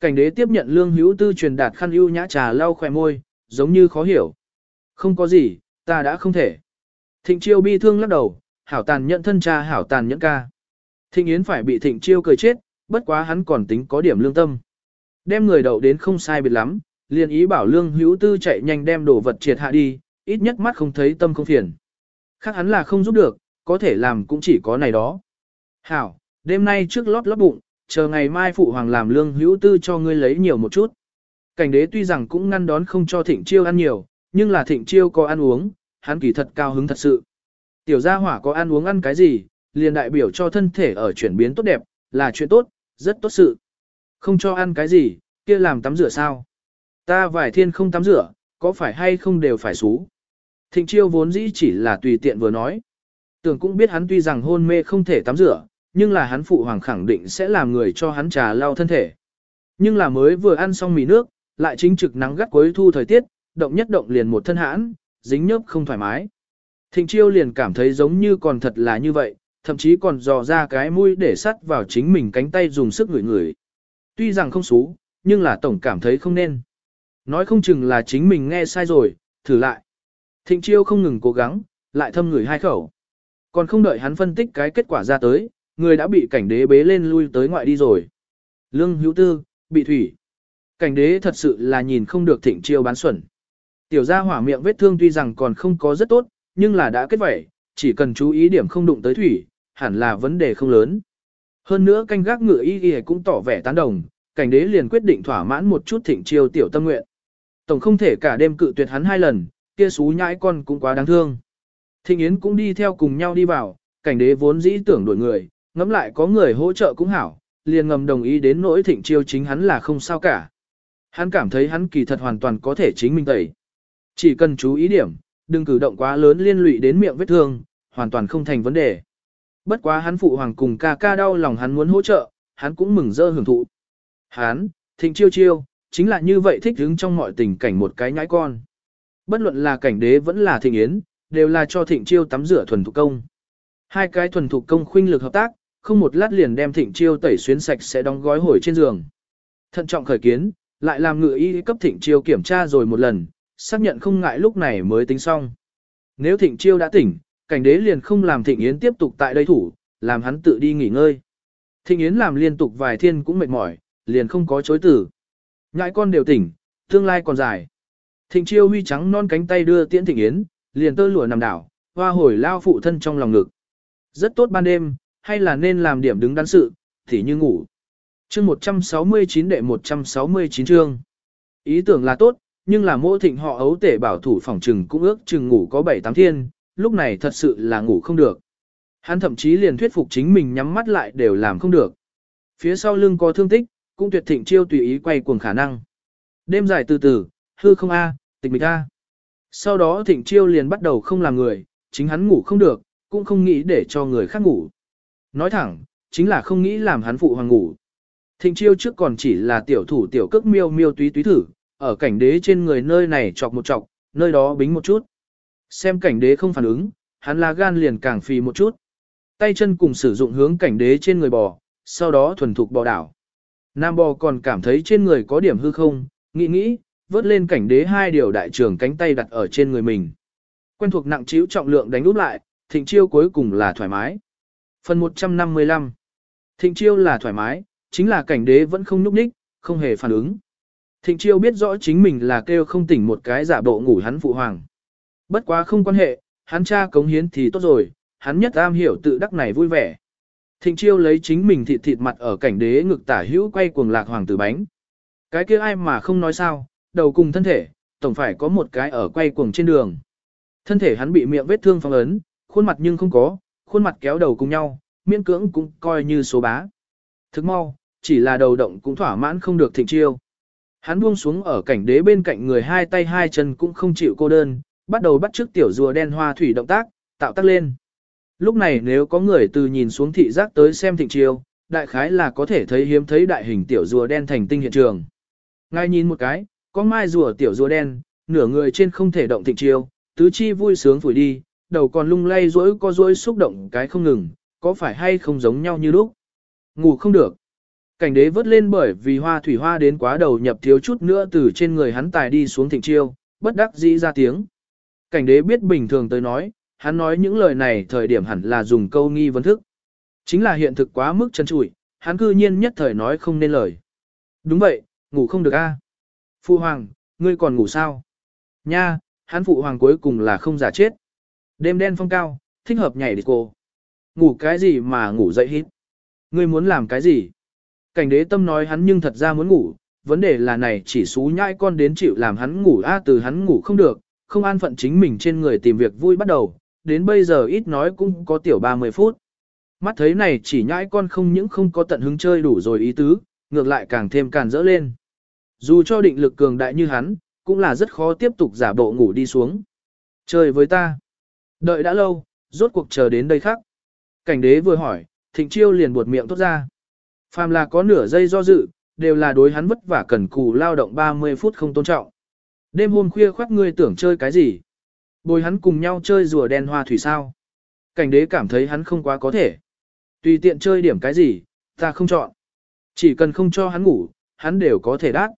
Cảnh đế tiếp nhận lương hữu tư truyền đạt khăn ưu nhã trà lau khỏe môi, giống như khó hiểu. Không có gì, ta đã không thể. Thịnh chiêu bi thương lắc đầu, hảo tàn nhận thân cha hảo tàn nhẫn ca. Thịnh Yến phải bị thịnh chiêu cười chết, bất quá hắn còn tính có điểm lương tâm. Đem người đậu đến không sai biệt lắm, liền ý bảo lương hữu tư chạy nhanh đem đồ vật triệt hạ đi, ít nhất mắt không thấy tâm không phiền. Khác hắn là không giúp được, có thể làm cũng chỉ có này đó. Hảo, đêm nay trước lót lót bụng, chờ ngày mai phụ hoàng làm lương hữu tư cho ngươi lấy nhiều một chút. Cảnh đế tuy rằng cũng ngăn đón không cho thịnh chiêu ăn nhiều, nhưng là thịnh chiêu có ăn uống, hắn kỳ thật cao hứng thật sự. Tiểu gia hỏa có ăn uống ăn cái gì, liền đại biểu cho thân thể ở chuyển biến tốt đẹp, là chuyện tốt, rất tốt sự. Không cho ăn cái gì, kia làm tắm rửa sao? Ta vài thiên không tắm rửa, có phải hay không đều phải xú. Thịnh chiêu vốn dĩ chỉ là tùy tiện vừa nói. Tưởng cũng biết hắn tuy rằng hôn mê không thể tắm rửa, nhưng là hắn phụ hoàng khẳng định sẽ làm người cho hắn trà lau thân thể. Nhưng là mới vừa ăn xong mì nước, lại chính trực nắng gắt cuối thu thời tiết, động nhất động liền một thân hãn, dính nhớp không thoải mái. Thịnh chiêu liền cảm thấy giống như còn thật là như vậy, thậm chí còn dò ra cái mũi để sắt vào chính mình cánh tay dùng sức ngửi ngửi. Tuy rằng không xú, nhưng là tổng cảm thấy không nên. Nói không chừng là chính mình nghe sai rồi, thử lại. Thịnh chiêu không ngừng cố gắng, lại thâm ngửi hai khẩu. Còn không đợi hắn phân tích cái kết quả ra tới, người đã bị cảnh đế bế lên lui tới ngoại đi rồi. Lương hữu tư, bị thủy. Cảnh đế thật sự là nhìn không được thịnh chiêu bán xuẩn. Tiểu gia hỏa miệng vết thương tuy rằng còn không có rất tốt, nhưng là đã kết vẩy, chỉ cần chú ý điểm không đụng tới thủy, hẳn là vấn đề không lớn. Hơn nữa canh gác ngựa y y cũng tỏ vẻ tán đồng, cảnh đế liền quyết định thỏa mãn một chút thịnh chiêu tiểu tâm nguyện. Tổng không thể cả đêm cự tuyệt hắn hai lần, kia xú nhãi con cũng quá đáng thương. Thịnh Yến cũng đi theo cùng nhau đi vào, cảnh đế vốn dĩ tưởng đổi người, ngẫm lại có người hỗ trợ cũng hảo, liền ngầm đồng ý đến nỗi thịnh chiêu chính hắn là không sao cả. Hắn cảm thấy hắn kỳ thật hoàn toàn có thể chính mình tẩy. Chỉ cần chú ý điểm, đừng cử động quá lớn liên lụy đến miệng vết thương, hoàn toàn không thành vấn đề. Bất quá hắn phụ hoàng cùng ca ca đau lòng hắn muốn hỗ trợ, hắn cũng mừng rỡ hưởng thụ. Hắn, thịnh chiêu chiêu, chính là như vậy thích hứng trong mọi tình cảnh một cái nhãi con. Bất luận là cảnh đế vẫn là thịnh yến, đều là cho thịnh chiêu tắm rửa thuần thục công. Hai cái thuần thục công khuynh lực hợp tác, không một lát liền đem thịnh chiêu tẩy xuyến sạch sẽ đóng gói hồi trên giường. Thận trọng khởi kiến, lại làm ngựa y cấp thịnh chiêu kiểm tra rồi một lần, xác nhận không ngại lúc này mới tính xong. Nếu thịnh chiêu đã tỉnh, cảnh đế liền không làm thịnh yến tiếp tục tại đây thủ, làm hắn tự đi nghỉ ngơi. Thịnh yến làm liên tục vài thiên cũng mệt mỏi, liền không có chối tử. Ngại con đều tỉnh, tương lai còn dài. Thịnh chiêu huy trắng non cánh tay đưa tiễn thịnh yến, liền tơ lụa nằm đảo, hoa hồi lao phụ thân trong lòng ngực. Rất tốt ban đêm, hay là nên làm điểm đứng đắn sự, thì như ngủ. Chương 169 đệ 169 chương. Ý tưởng là tốt, nhưng là mỗi thịnh họ ấu tể bảo thủ phòng trừng cũng ước chừng ngủ có 7-8 thiên, lúc này thật sự là ngủ không được. Hắn thậm chí liền thuyết phục chính mình nhắm mắt lại đều làm không được. Phía sau lưng có thương tích, cũng tuyệt thịnh chiêu tùy ý quay cuồng khả năng. Đêm dài từ từ, hư không a, tịch mịch a. Sau đó thịnh chiêu liền bắt đầu không làm người, chính hắn ngủ không được, cũng không nghĩ để cho người khác ngủ. Nói thẳng, chính là không nghĩ làm hắn phụ hoàng ngủ. Thịnh chiêu trước còn chỉ là tiểu thủ tiểu cước miêu miêu túy túy thử, ở cảnh đế trên người nơi này chọc một chọc, nơi đó bính một chút. Xem cảnh đế không phản ứng, hắn là gan liền càng phì một chút. Tay chân cùng sử dụng hướng cảnh đế trên người bò, sau đó thuần thục bò đảo. Nam bò còn cảm thấy trên người có điểm hư không, nghĩ nghĩ, vớt lên cảnh đế hai điều đại trường cánh tay đặt ở trên người mình. Quen thuộc nặng chiếu trọng lượng đánh úp lại, thịnh chiêu cuối cùng là thoải mái. Phần 155 Thịnh chiêu là thoải mái, chính là cảnh đế vẫn không núp ních, không hề phản ứng. Thịnh chiêu biết rõ chính mình là kêu không tỉnh một cái giả bộ ngủ hắn phụ hoàng. Bất quá không quan hệ, hắn cha cống hiến thì tốt rồi, hắn nhất am hiểu tự đắc này vui vẻ. Thịnh chiêu lấy chính mình thịt thịt mặt ở cảnh đế ngực tả hữu quay cuồng lạc hoàng tử bánh. Cái kia ai mà không nói sao, đầu cùng thân thể, tổng phải có một cái ở quay cuồng trên đường. Thân thể hắn bị miệng vết thương phong ấn, khuôn mặt nhưng không có, khuôn mặt kéo đầu cùng nhau, miễn cưỡng cũng coi như số bá. Thức mau, chỉ là đầu động cũng thỏa mãn không được thịnh chiêu. Hắn buông xuống ở cảnh đế bên cạnh người hai tay hai chân cũng không chịu cô đơn, bắt đầu bắt trước tiểu rùa đen hoa thủy động tác, tạo tác lên. Lúc này nếu có người từ nhìn xuống thị giác tới xem thịnh chiêu, đại khái là có thể thấy hiếm thấy đại hình tiểu rùa đen thành tinh hiện trường. Ngay nhìn một cái, có mai rùa tiểu rùa đen, nửa người trên không thể động thịnh chiêu, tứ chi vui sướng phủi đi, đầu còn lung lay rỗi có rỗi xúc động cái không ngừng, có phải hay không giống nhau như lúc. Ngủ không được. Cảnh đế vớt lên bởi vì hoa thủy hoa đến quá đầu nhập thiếu chút nữa từ trên người hắn tài đi xuống thịnh chiêu, bất đắc dĩ ra tiếng. Cảnh đế biết bình thường tới nói, hắn nói những lời này thời điểm hẳn là dùng câu nghi vấn thức. Chính là hiện thực quá mức chân trụi, hắn cư nhiên nhất thời nói không nên lời. Đúng vậy, ngủ không được a. Phụ hoàng, ngươi còn ngủ sao? Nha, hắn phụ hoàng cuối cùng là không giả chết. Đêm đen phong cao, thích hợp nhảy đi cô. Ngủ cái gì mà ngủ dậy hít? Ngươi muốn làm cái gì? Cảnh đế tâm nói hắn nhưng thật ra muốn ngủ, vấn đề là này chỉ xú nhãi con đến chịu làm hắn ngủ a từ hắn ngủ không được, không an phận chính mình trên người tìm việc vui bắt đầu, đến bây giờ ít nói cũng có tiểu 30 phút. Mắt thấy này chỉ nhãi con không những không có tận hứng chơi đủ rồi ý tứ, ngược lại càng thêm càn rỡ lên. Dù cho định lực cường đại như hắn, cũng là rất khó tiếp tục giả bộ ngủ đi xuống. Chơi với ta. Đợi đã lâu, rốt cuộc chờ đến đây khác. Cảnh đế vừa hỏi, thịnh chiêu liền buột miệng tốt ra. Phàm là có nửa giây do dự, đều là đối hắn vất vả cần cù lao động 30 phút không tôn trọng. Đêm hôm khuya khoác ngươi tưởng chơi cái gì? Bồi hắn cùng nhau chơi rùa đen hoa thủy sao? Cảnh đế cảm thấy hắn không quá có thể. Tùy tiện chơi điểm cái gì, ta không chọn. Chỉ cần không cho hắn ngủ, hắn đều có thể đát.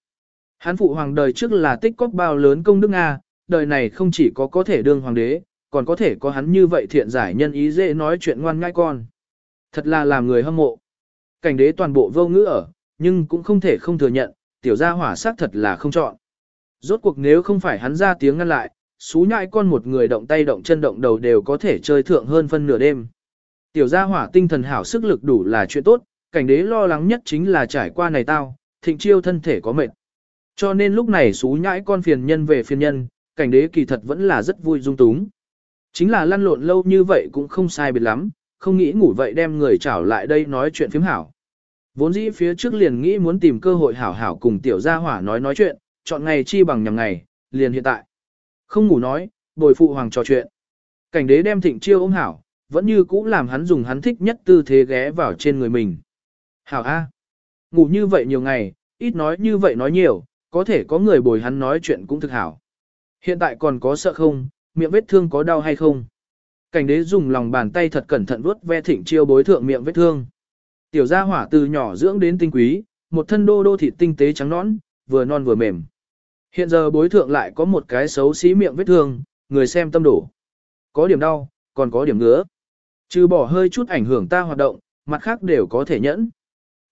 Hắn phụ hoàng đời trước là tích cóp bao lớn công đức Nga, đời này không chỉ có có thể đương hoàng đế, còn có thể có hắn như vậy thiện giải nhân ý dễ nói chuyện ngoan ngai con. Thật là làm người hâm mộ. Cảnh đế toàn bộ vô ngữ ở, nhưng cũng không thể không thừa nhận, tiểu gia hỏa sắc thật là không chọn. Rốt cuộc nếu không phải hắn ra tiếng ngăn lại, xú nhãi con một người động tay động chân động đầu đều có thể chơi thượng hơn phân nửa đêm. Tiểu gia hỏa tinh thần hảo sức lực đủ là chuyện tốt, cảnh đế lo lắng nhất chính là trải qua này tao, thịnh chiêu thân thể có mệt. Cho nên lúc này xú nhãi con phiền nhân về phiền nhân, cảnh đế kỳ thật vẫn là rất vui dung túng. Chính là lăn lộn lâu như vậy cũng không sai biệt lắm, không nghĩ ngủ vậy đem người trảo lại đây nói chuyện phiếm hảo. Vốn dĩ phía trước liền nghĩ muốn tìm cơ hội hảo hảo cùng tiểu gia hỏa nói nói chuyện, chọn ngày chi bằng nhằm ngày, liền hiện tại. Không ngủ nói, bồi phụ hoàng trò chuyện. Cảnh đế đem thịnh chiêu ôm hảo, vẫn như cũ làm hắn dùng hắn thích nhất tư thế ghé vào trên người mình. Hảo A. Ngủ như vậy nhiều ngày, ít nói như vậy nói nhiều, có thể có người bồi hắn nói chuyện cũng thực hảo. Hiện tại còn có sợ không, miệng vết thương có đau hay không? Cảnh đế dùng lòng bàn tay thật cẩn thận vuốt ve thịnh chiêu bối thượng miệng vết thương. Tiểu gia hỏa từ nhỏ dưỡng đến tinh quý, một thân đô đô thịt tinh tế trắng nõn, vừa non vừa mềm. Hiện giờ bối thượng lại có một cái xấu xí miệng vết thương, người xem tâm đổ. Có điểm đau, còn có điểm ngứa. Trừ bỏ hơi chút ảnh hưởng ta hoạt động, mặt khác đều có thể nhẫn.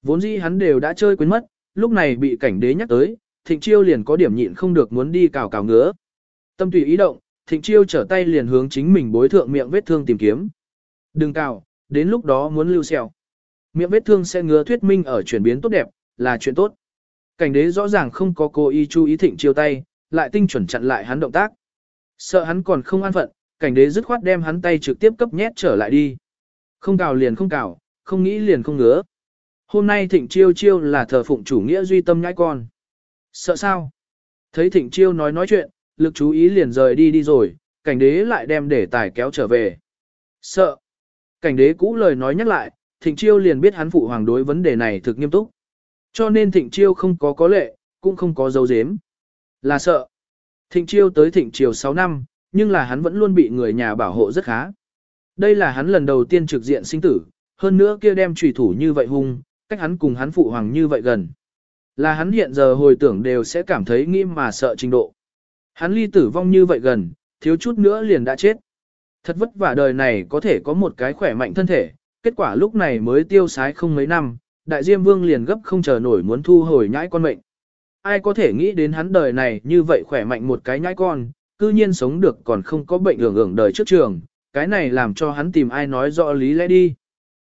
Vốn dĩ hắn đều đã chơi quên mất, lúc này bị cảnh đế nhắc tới, thịnh chiêu liền có điểm nhịn không được muốn đi cào cào ngứa. Tâm tùy ý động, thịnh chiêu trở tay liền hướng chính mình bối thượng miệng vết thương tìm kiếm. Đừng cào, đến lúc đó muốn lưu sẹo. Miệng vết thương sẽ ngứa thuyết minh ở chuyển biến tốt đẹp, là chuyện tốt. Cảnh đế rõ ràng không có cố ý chú ý thịnh chiêu tay, lại tinh chuẩn chặn lại hắn động tác. Sợ hắn còn không an phận, cảnh đế dứt khoát đem hắn tay trực tiếp cấp nhét trở lại đi. Không cào liền không cào, không nghĩ liền không ngứa. Hôm nay thịnh chiêu chiêu là thờ phụng chủ nghĩa duy tâm nhãi con. Sợ sao? Thấy thịnh chiêu nói nói chuyện, lực chú ý liền rời đi đi rồi, cảnh đế lại đem để tài kéo trở về. Sợ. Cảnh đế cũ lời nói nhắc lại, thịnh chiêu liền biết hắn phụ hoàng đối vấn đề này thực nghiêm túc. Cho nên thịnh chiêu không có có lệ, cũng không có dấu dếm. Là sợ. Thịnh chiêu tới thịnh chiều 6 năm, nhưng là hắn vẫn luôn bị người nhà bảo hộ rất khá. Đây là hắn lần đầu tiên trực diện sinh tử, hơn nữa kia đem trùy thủ như vậy hung, cách hắn cùng hắn phụ hoàng như vậy gần. Là hắn hiện giờ hồi tưởng đều sẽ cảm thấy nghiêm mà sợ trình độ. Hắn ly tử vong như vậy gần, thiếu chút nữa liền đã chết. Thật vất vả đời này có thể có một cái khỏe mạnh thân thể, kết quả lúc này mới tiêu sái không mấy năm, đại diêm vương liền gấp không chờ nổi muốn thu hồi nhãi con mệnh. Ai có thể nghĩ đến hắn đời này như vậy khỏe mạnh một cái nhãi con, cư nhiên sống được còn không có bệnh hưởng hưởng đời trước trường, cái này làm cho hắn tìm ai nói rõ lý lẽ đi.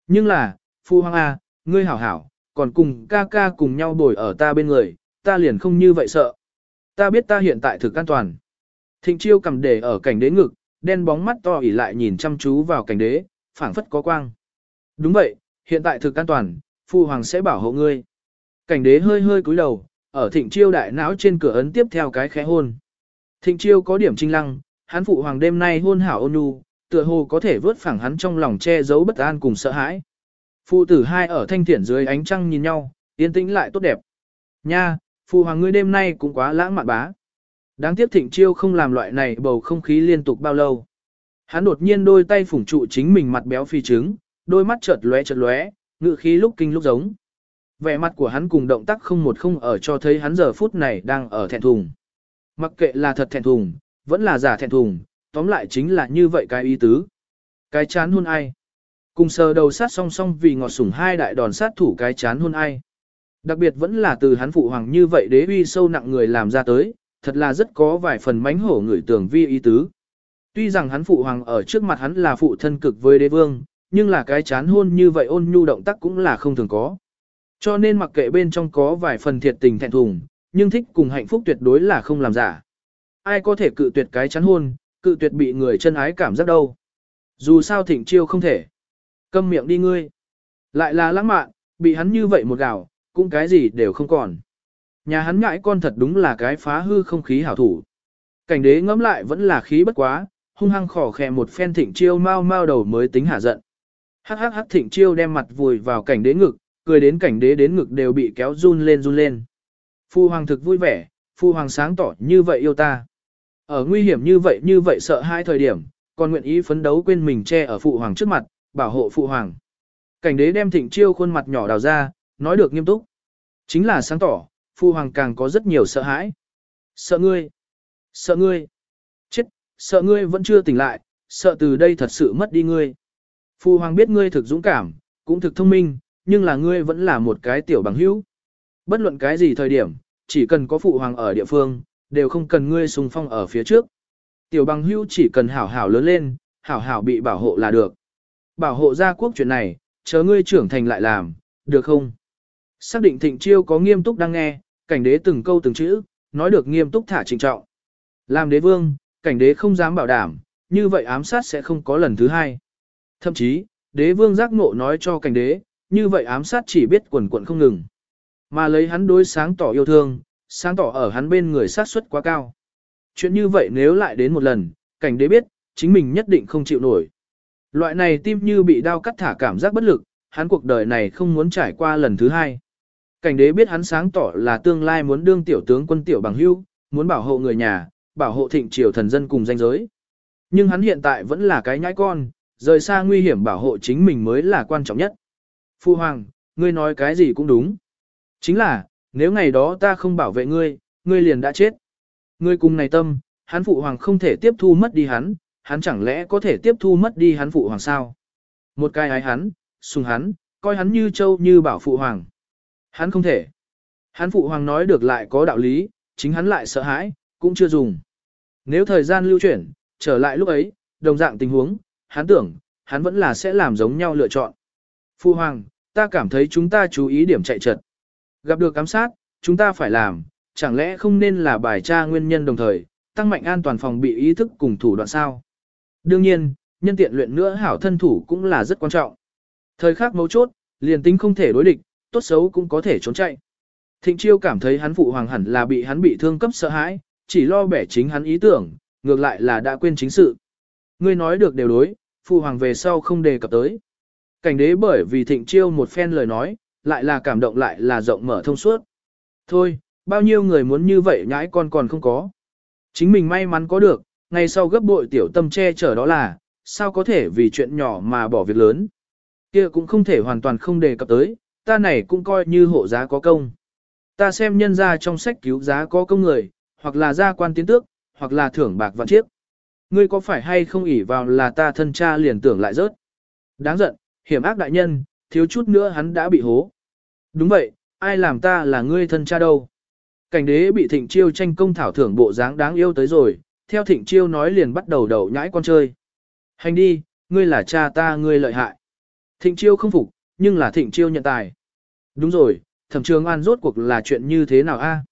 Nhưng là, Phu Hoàng A, ngươi hảo hảo, còn cùng ca ca cùng nhau bồi ở ta bên người, ta liền không như vậy sợ. Ta biết ta hiện tại thực an toàn. Thịnh chiêu cầm để ở cảnh đế ngực, đen bóng mắt to ỉ lại nhìn chăm chú vào cảnh đế, phảng phất có quang. Đúng vậy, hiện tại thực an toàn, phu hoàng sẽ bảo hộ ngươi. Cảnh đế hơi hơi cúi đầu, ở thịnh chiêu đại não trên cửa ấn tiếp theo cái khẽ hôn. Thịnh chiêu có điểm trinh lăng, hắn phụ hoàng đêm nay hôn hảo ôn nhu, tựa hồ có thể vớt phẳng hắn trong lòng che giấu bất an cùng sợ hãi. Phụ tử hai ở thanh thiển dưới ánh trăng nhìn nhau, yên tĩnh lại tốt đẹp. Nha, phụ hoàng ngươi đêm nay cũng quá lãng mạn bá. Đáng tiếc thịnh chiêu không làm loại này bầu không khí liên tục bao lâu. Hắn đột nhiên đôi tay phủng trụ chính mình mặt béo phi trứng, đôi mắt chợt lóe chợt lóe, ngự khí lúc kinh lúc giống. Vẻ mặt của hắn cùng động tác không một không ở cho thấy hắn giờ phút này đang ở thẹn thùng. Mặc kệ là thật thẹn thùng, vẫn là giả thẹn thùng, tóm lại chính là như vậy cái ý tứ. Cái chán hôn ai? Cùng sờ đầu sát song song vì ngọt sủng hai đại đòn sát thủ cái chán hôn ai? Đặc biệt vẫn là từ hắn phụ hoàng như vậy đế uy sâu nặng người làm ra tới, thật là rất có vài phần mánh hổ người tưởng vi ý tứ. Tuy rằng hắn phụ hoàng ở trước mặt hắn là phụ thân cực với đế vương, nhưng là cái chán hôn như vậy ôn nhu động tác cũng là không thường có. Cho nên mặc kệ bên trong có vài phần thiệt tình thẹn thùng, nhưng thích cùng hạnh phúc tuyệt đối là không làm giả. Ai có thể cự tuyệt cái chán hôn, cự tuyệt bị người chân ái cảm giác đâu. Dù sao thịnh chiêu không thể. Câm miệng đi ngươi. Lại là lãng mạn, bị hắn như vậy một gạo, cũng cái gì đều không còn. Nhà hắn ngại con thật đúng là cái phá hư không khí hảo thủ. Cảnh đế ngẫm lại vẫn là khí bất quá, hung hăng khỏ khẽ một phen thịnh chiêu mau mau đầu mới tính hạ giận. Hắc hắc hắc thịnh chiêu đem mặt vùi vào cảnh đế ngực, cười đến cảnh đế đến ngực đều bị kéo run lên run lên. Phu hoàng thực vui vẻ, phu hoàng sáng tỏ như vậy yêu ta. Ở nguy hiểm như vậy như vậy sợ hai thời điểm, còn nguyện ý phấn đấu quên mình che ở phụ hoàng trước mặt, bảo hộ phụ hoàng. Cảnh đế đem thịnh chiêu khuôn mặt nhỏ đào ra, nói được nghiêm túc. Chính là sáng tỏ, phu hoàng càng có rất nhiều sợ hãi. Sợ ngươi, sợ ngươi, chết, sợ ngươi vẫn chưa tỉnh lại, sợ từ đây thật sự mất đi ngươi. Phu hoàng biết ngươi thực dũng cảm, cũng thực thông minh, nhưng là ngươi vẫn là một cái tiểu bằng hữu. Bất luận cái gì thời điểm, chỉ cần có phụ hoàng ở địa phương, đều không cần ngươi sùng phong ở phía trước. Tiểu bằng hữu chỉ cần hảo hảo lớn lên, hảo hảo bị bảo hộ là được. Bảo hộ gia quốc chuyện này, chờ ngươi trưởng thành lại làm, được không? Xác định thịnh chiêu có nghiêm túc đang nghe, cảnh đế từng câu từng chữ, nói được nghiêm túc thả trịnh trọng. Làm đế vương, cảnh đế không dám bảo đảm, như vậy ám sát sẽ không có lần thứ hai. Thậm chí, đế vương giác ngộ nói cho cảnh đế, như vậy ám sát chỉ biết quần quận không ngừng. Mà lấy hắn đối sáng tỏ yêu thương, sáng tỏ ở hắn bên người sát suất quá cao. Chuyện như vậy nếu lại đến một lần, cảnh đế biết, chính mình nhất định không chịu nổi. Loại này tim như bị đau cắt thả cảm giác bất lực, hắn cuộc đời này không muốn trải qua lần thứ hai. Cảnh đế biết hắn sáng tỏ là tương lai muốn đương tiểu tướng quân tiểu bằng hưu, muốn bảo hộ người nhà, bảo hộ thịnh triều thần dân cùng danh giới. Nhưng hắn hiện tại vẫn là cái nhãi con, rời xa nguy hiểm bảo hộ chính mình mới là quan trọng nhất. Phu Hoàng, ngươi nói cái gì cũng đúng. Chính là, nếu ngày đó ta không bảo vệ ngươi, ngươi liền đã chết. Ngươi cùng này tâm, hắn Phụ Hoàng không thể tiếp thu mất đi hắn, hắn chẳng lẽ có thể tiếp thu mất đi hắn Phụ Hoàng sao? Một cái ái hắn, sùng hắn, coi hắn như châu như bảo Phụ Hoàng. Hắn không thể. Hắn Phụ Hoàng nói được lại có đạo lý, chính hắn lại sợ hãi, cũng chưa dùng. Nếu thời gian lưu chuyển, trở lại lúc ấy, đồng dạng tình huống, hắn tưởng, hắn vẫn là sẽ làm giống nhau lựa chọn. Phu Hoàng, ta cảm thấy chúng ta chú ý điểm chạy trật. Gặp được cám sát, chúng ta phải làm, chẳng lẽ không nên là bài tra nguyên nhân đồng thời, tăng mạnh an toàn phòng bị ý thức cùng thủ đoạn sao? Đương nhiên, nhân tiện luyện nữa hảo thân thủ cũng là rất quan trọng. Thời khắc mấu chốt, liền tính không thể đối địch, tốt xấu cũng có thể trốn chạy. Thịnh chiêu cảm thấy hắn phụ hoàng hẳn là bị hắn bị thương cấp sợ hãi, chỉ lo bẻ chính hắn ý tưởng, ngược lại là đã quên chính sự. Ngươi nói được đều đối, phụ hoàng về sau không đề cập tới. Cảnh đế bởi vì thịnh chiêu một phen lời nói, lại là cảm động lại là rộng mở thông suốt. Thôi, bao nhiêu người muốn như vậy nhãi con còn không có. Chính mình may mắn có được, ngay sau gấp bội tiểu tâm che chở đó là, sao có thể vì chuyện nhỏ mà bỏ việc lớn. kia cũng không thể hoàn toàn không đề cập tới, ta này cũng coi như hộ giá có công. Ta xem nhân ra trong sách cứu giá có công người, hoặc là gia quan tiến tước, hoặc là thưởng bạc vạn chiếc. Ngươi có phải hay không ỷ vào là ta thân cha liền tưởng lại rớt. Đáng giận, hiểm ác đại nhân, thiếu chút nữa hắn đã bị hố. Đúng vậy, ai làm ta là ngươi thân cha đâu. Cảnh đế bị thịnh chiêu tranh công thảo thưởng bộ dáng đáng yêu tới rồi, theo thịnh chiêu nói liền bắt đầu đầu nhãi con chơi. Hành đi, ngươi là cha ta ngươi lợi hại. Thịnh chiêu không phục, nhưng là thịnh chiêu nhận tài. Đúng rồi, thẩm trường an rốt cuộc là chuyện như thế nào a?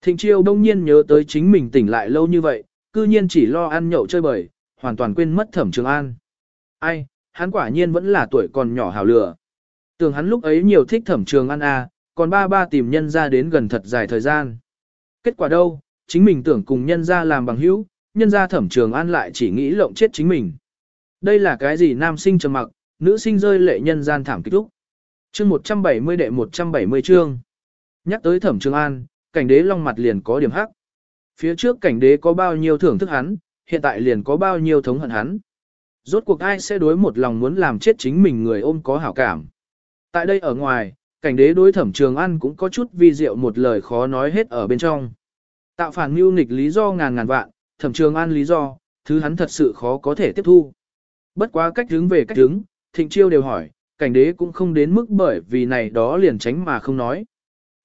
Thịnh chiêu đông nhiên nhớ tới chính mình tỉnh lại lâu như vậy, cư nhiên chỉ lo ăn nhậu chơi bời, hoàn toàn quên mất thẩm trường an. Ai, hắn quả nhiên vẫn là tuổi còn nhỏ hào lửa. Tưởng hắn lúc ấy nhiều thích thẩm trường an à, còn ba ba tìm nhân ra đến gần thật dài thời gian. Kết quả đâu, chính mình tưởng cùng nhân ra làm bằng hữu, nhân ra thẩm trường an lại chỉ nghĩ lộng chết chính mình. Đây là cái gì nam sinh trầm mặc, nữ sinh rơi lệ nhân gian thảm kích lúc. Chương 170 đệ 170 chương. Nhắc tới thẩm trường an, cảnh đế long mặt liền có điểm hắc. Phía trước cảnh đế có bao nhiêu thưởng thức hắn, hiện tại liền có bao nhiêu thống hận hắn. Rốt cuộc ai sẽ đối một lòng muốn làm chết chính mình người ôm có hảo cảm. Tại đây ở ngoài, cảnh đế đối thẩm trường an cũng có chút vi diệu một lời khó nói hết ở bên trong. Tạo phản mưu nghịch lý do ngàn ngàn vạn, thẩm trường an lý do, thứ hắn thật sự khó có thể tiếp thu. Bất quá cách hướng về cách hướng, thịnh chiêu đều hỏi, cảnh đế cũng không đến mức bởi vì này đó liền tránh mà không nói.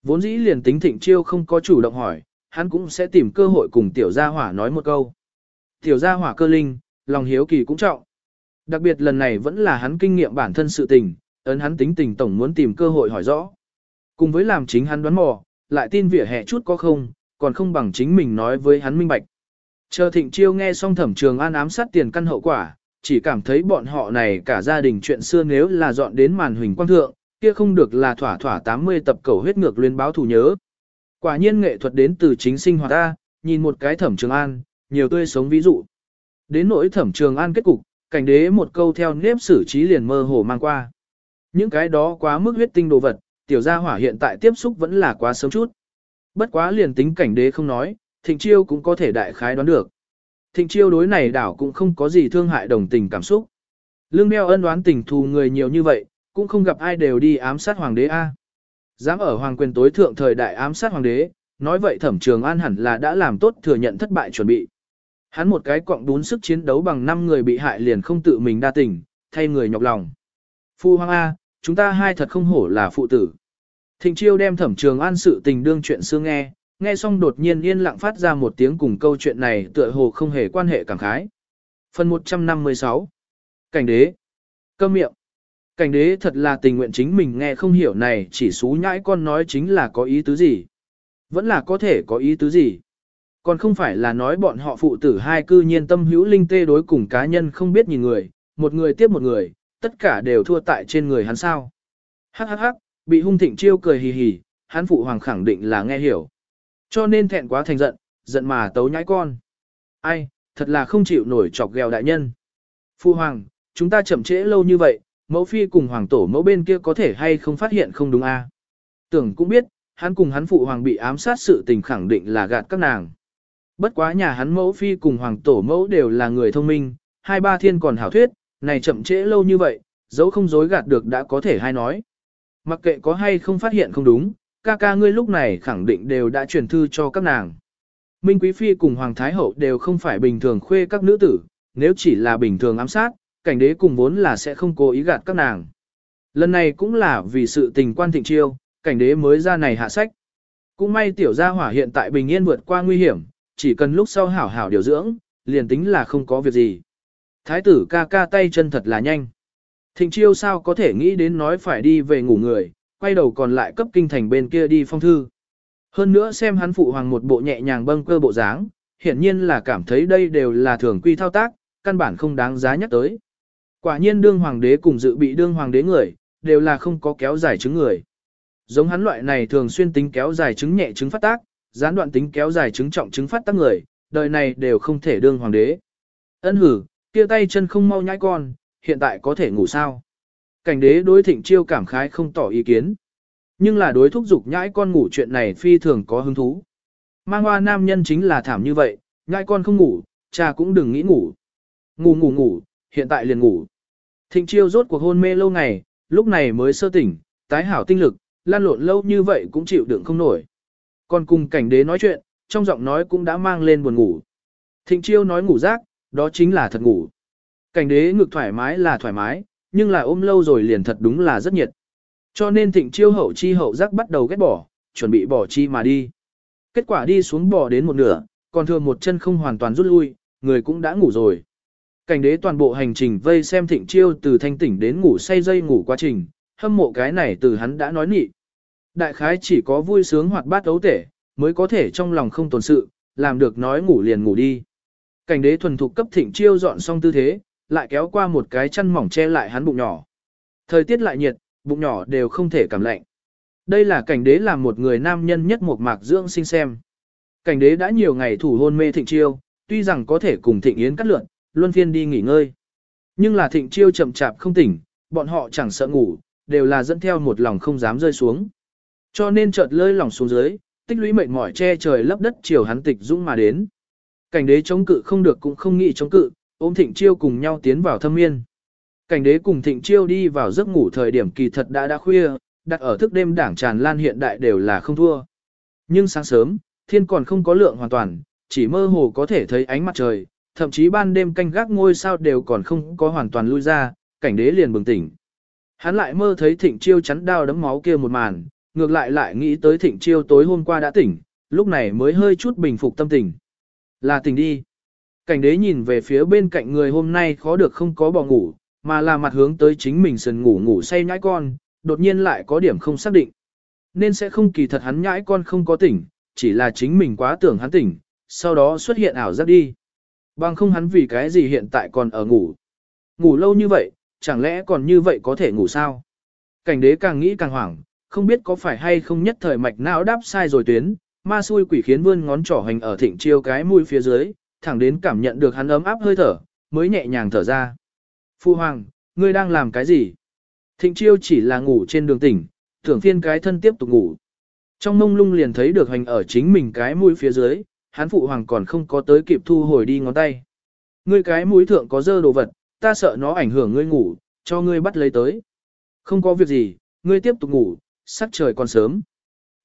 Vốn dĩ liền tính thịnh chiêu không có chủ động hỏi, hắn cũng sẽ tìm cơ hội cùng tiểu gia hỏa nói một câu. Tiểu gia hỏa cơ linh, lòng hiếu kỳ cũng trọng. Đặc biệt lần này vẫn là hắn kinh nghiệm bản thân sự tình, ấn hắn tính tình tổng muốn tìm cơ hội hỏi rõ. Cùng với làm chính hắn đoán mò, lại tin vỉa hè chút có không, còn không bằng chính mình nói với hắn minh bạch. Chờ thịnh chiêu nghe xong thẩm trường an ám sát tiền căn hậu quả, chỉ cảm thấy bọn họ này cả gia đình chuyện xưa nếu là dọn đến màn huỳnh quang thượng, kia không được là thỏa thỏa 80 tập cầu huyết ngược liên báo thủ nhớ. Quả nhiên nghệ thuật đến từ chính sinh hoạt ta, nhìn một cái thẩm trường an, nhiều tươi sống ví dụ. Đến nỗi thẩm trường an kết cục, cảnh đế một câu theo nếp xử trí liền mơ hồ mang qua. Những cái đó quá mức huyết tinh đồ vật, tiểu gia hỏa hiện tại tiếp xúc vẫn là quá sớm chút. Bất quá liền tính cảnh đế không nói, thịnh chiêu cũng có thể đại khái đoán được. Thịnh chiêu đối này đảo cũng không có gì thương hại đồng tình cảm xúc. Lương đeo ân đoán tình thù người nhiều như vậy, cũng không gặp ai đều đi ám sát hoàng đế A. Dám ở hoàng quyền tối thượng thời đại ám sát hoàng đế, nói vậy thẩm trường an hẳn là đã làm tốt thừa nhận thất bại chuẩn bị. Hắn một cái cọng đún sức chiến đấu bằng 5 người bị hại liền không tự mình đa tình, thay người nhọc lòng. Phu hoàng A, chúng ta hai thật không hổ là phụ tử. Thịnh chiêu đem thẩm trường an sự tình đương chuyện xưa nghe, nghe xong đột nhiên yên lặng phát ra một tiếng cùng câu chuyện này tựa hồ không hề quan hệ cảm khái. Phần 156 Cảnh đế Câm miệng Cảnh đế thật là tình nguyện chính mình nghe không hiểu này chỉ xú nhãi con nói chính là có ý tứ gì. Vẫn là có thể có ý tứ gì. Còn không phải là nói bọn họ phụ tử hai cư nhiên tâm hữu linh tê đối cùng cá nhân không biết nhìn người, một người tiếp một người, tất cả đều thua tại trên người hắn sao. Hắc hắc hắc, bị hung thịnh chiêu cười hì hì, hắn phụ hoàng khẳng định là nghe hiểu. Cho nên thẹn quá thành giận, giận mà tấu nhãi con. Ai, thật là không chịu nổi chọc ghèo đại nhân. Phu hoàng, chúng ta chậm trễ lâu như vậy, mẫu phi cùng hoàng tổ mẫu bên kia có thể hay không phát hiện không đúng a? À? Tưởng cũng biết, hắn cùng hắn phụ hoàng bị ám sát sự tình khẳng định là gạt các nàng. Bất quá nhà hắn mẫu phi cùng hoàng tổ mẫu đều là người thông minh, hai ba thiên còn hảo thuyết, này chậm trễ lâu như vậy, dấu không dối gạt được đã có thể hay nói. Mặc kệ có hay không phát hiện không đúng, ca ca ngươi lúc này khẳng định đều đã truyền thư cho các nàng. Minh Quý Phi cùng Hoàng Thái Hậu đều không phải bình thường khuê các nữ tử, nếu chỉ là bình thường ám sát, cảnh đế cùng vốn là sẽ không cố ý gạt các nàng. Lần này cũng là vì sự tình quan thịnh chiêu, cảnh đế mới ra này hạ sách. Cũng may tiểu gia hỏa hiện tại bình yên vượt qua nguy hiểm, chỉ cần lúc sau hảo hảo điều dưỡng, liền tính là không có việc gì. Thái tử ca ca tay chân thật là nhanh. Thịnh chiêu sao có thể nghĩ đến nói phải đi về ngủ người, quay đầu còn lại cấp kinh thành bên kia đi phong thư. Hơn nữa xem hắn phụ hoàng một bộ nhẹ nhàng bâng cơ bộ dáng, hiển nhiên là cảm thấy đây đều là thường quy thao tác, căn bản không đáng giá nhắc tới. Quả nhiên đương hoàng đế cùng dự bị đương hoàng đế người, đều là không có kéo dài chứng người. Giống hắn loại này thường xuyên tính kéo dài chứng nhẹ chứng phát tác, gián đoạn tính kéo dài chứng trọng chứng phát tác người, đời này đều không thể đương hoàng đế. Ân hử, kia tay chân không mau nhãi con, hiện tại có thể ngủ sao? Cảnh đế đối thịnh chiêu cảm khái không tỏ ý kiến. Nhưng là đối thúc dục nhãi con ngủ chuyện này phi thường có hứng thú. Mang hoa nam nhân chính là thảm như vậy, nhãi con không ngủ, cha cũng đừng nghĩ ngủ. Ngủ ngủ ngủ, hiện tại liền ngủ. Thịnh chiêu rốt cuộc hôn mê lâu ngày, lúc này mới sơ tỉnh, tái hảo tinh lực, lan lộn lâu như vậy cũng chịu đựng không nổi. Còn cùng cảnh đế nói chuyện, trong giọng nói cũng đã mang lên buồn ngủ. Thịnh chiêu nói ngủ rác, đó chính là thật ngủ. Cảnh đế ngực thoải mái là thoải mái, nhưng là ôm lâu rồi liền thật đúng là rất nhiệt. Cho nên thịnh chiêu hậu chi hậu giác bắt đầu ghét bỏ, chuẩn bị bỏ chi mà đi. Kết quả đi xuống bỏ đến một nửa, còn thừa một chân không hoàn toàn rút lui, người cũng đã ngủ rồi. Cảnh đế toàn bộ hành trình vây xem thịnh chiêu từ thanh tỉnh đến ngủ say dây ngủ quá trình, hâm mộ cái này từ hắn đã nói nị. Đại khái chỉ có vui sướng hoặc bát ấu tể, mới có thể trong lòng không tồn sự, làm được nói ngủ liền ngủ đi. Cảnh đế thuần thục cấp thịnh chiêu dọn xong tư thế, lại kéo qua một cái chăn mỏng che lại hắn bụng nhỏ. Thời tiết lại nhiệt, bụng nhỏ đều không thể cảm lạnh. Đây là cảnh đế làm một người nam nhân nhất một mạc dưỡng sinh xem. Cảnh đế đã nhiều ngày thủ hôn mê thịnh chiêu, tuy rằng có thể cùng thịnh yến cắt lượn, luân phiên đi nghỉ ngơi. Nhưng là thịnh chiêu chậm chạp không tỉnh, bọn họ chẳng sợ ngủ, đều là dẫn theo một lòng không dám rơi xuống. Cho nên chợt lơi lòng xuống dưới, tích lũy mệt mỏi che trời lấp đất chiều hắn tịch dũng mà đến. Cảnh đế chống cự không được cũng không nghĩ chống cự, ôm thịnh chiêu cùng nhau tiến vào thâm miên. Cảnh đế cùng thịnh chiêu đi vào giấc ngủ thời điểm kỳ thật đã đã khuya, đặt ở thức đêm đảng tràn lan hiện đại đều là không thua. Nhưng sáng sớm, thiên còn không có lượng hoàn toàn, chỉ mơ hồ có thể thấy ánh mặt trời, thậm chí ban đêm canh gác ngôi sao đều còn không có hoàn toàn lui ra, cảnh đế liền bừng tỉnh. Hắn lại mơ thấy thịnh chiêu chắn đao đấm máu kia một màn, ngược lại lại nghĩ tới thịnh chiêu tối hôm qua đã tỉnh, lúc này mới hơi chút bình phục tâm tình. Là tỉnh đi. Cảnh đế nhìn về phía bên cạnh người hôm nay khó được không có bỏ ngủ, mà là mặt hướng tới chính mình sần ngủ ngủ say nhãi con, đột nhiên lại có điểm không xác định. Nên sẽ không kỳ thật hắn nhãi con không có tỉnh, chỉ là chính mình quá tưởng hắn tỉnh, sau đó xuất hiện ảo giác đi. Bằng không hắn vì cái gì hiện tại còn ở ngủ. Ngủ lâu như vậy, chẳng lẽ còn như vậy có thể ngủ sao? Cảnh đế càng nghĩ càng hoảng, không biết có phải hay không nhất thời mạch não đáp sai rồi tuyến, ma xui quỷ khiến vươn ngón trỏ hành ở thịnh chiêu cái mũi phía dưới, thẳng đến cảm nhận được hắn ấm áp hơi thở, mới nhẹ nhàng thở ra. Phu hoàng, ngươi đang làm cái gì? Thịnh chiêu chỉ là ngủ trên đường tỉnh, tưởng phiên cái thân tiếp tục ngủ. Trong mông lung liền thấy được hành ở chính mình cái mũi phía dưới, hắn phụ hoàng còn không có tới kịp thu hồi đi ngón tay. Ngươi cái mũi thượng có dơ đồ vật, ta sợ nó ảnh hưởng ngươi ngủ, cho ngươi bắt lấy tới. Không có việc gì, ngươi tiếp tục ngủ, sắc trời còn sớm.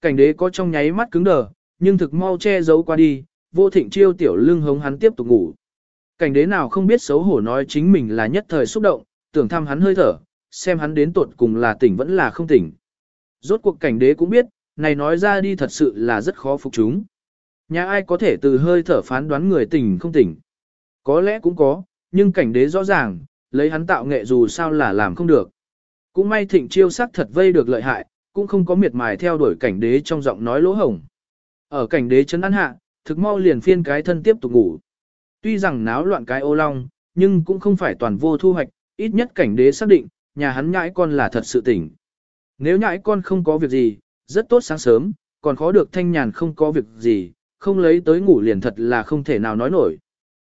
Cảnh đế có trong nháy mắt cứng đờ, nhưng thực mau che giấu qua đi, vô thịnh chiêu tiểu lưng hống hắn tiếp tục ngủ. Cảnh đế nào không biết xấu hổ nói chính mình là nhất thời xúc động, tưởng thăm hắn hơi thở, xem hắn đến tột cùng là tỉnh vẫn là không tỉnh. Rốt cuộc cảnh đế cũng biết, này nói ra đi thật sự là rất khó phục chúng. Nhà ai có thể từ hơi thở phán đoán người tỉnh không tỉnh. Có lẽ cũng có, nhưng cảnh đế rõ ràng, lấy hắn tạo nghệ dù sao là làm không được. Cũng may thịnh chiêu sắc thật vây được lợi hại, cũng không có miệt mài theo đuổi cảnh đế trong giọng nói lỗ hổng. Ở cảnh đế chấn ăn hạ, thực mau liền phiên cái thân tiếp tục ngủ. Tuy rằng náo loạn cái ô long, nhưng cũng không phải toàn vô thu hoạch, ít nhất cảnh đế xác định, nhà hắn nhãi con là thật sự tỉnh. Nếu nhãi con không có việc gì, rất tốt sáng sớm, còn khó được thanh nhàn không có việc gì, không lấy tới ngủ liền thật là không thể nào nói nổi.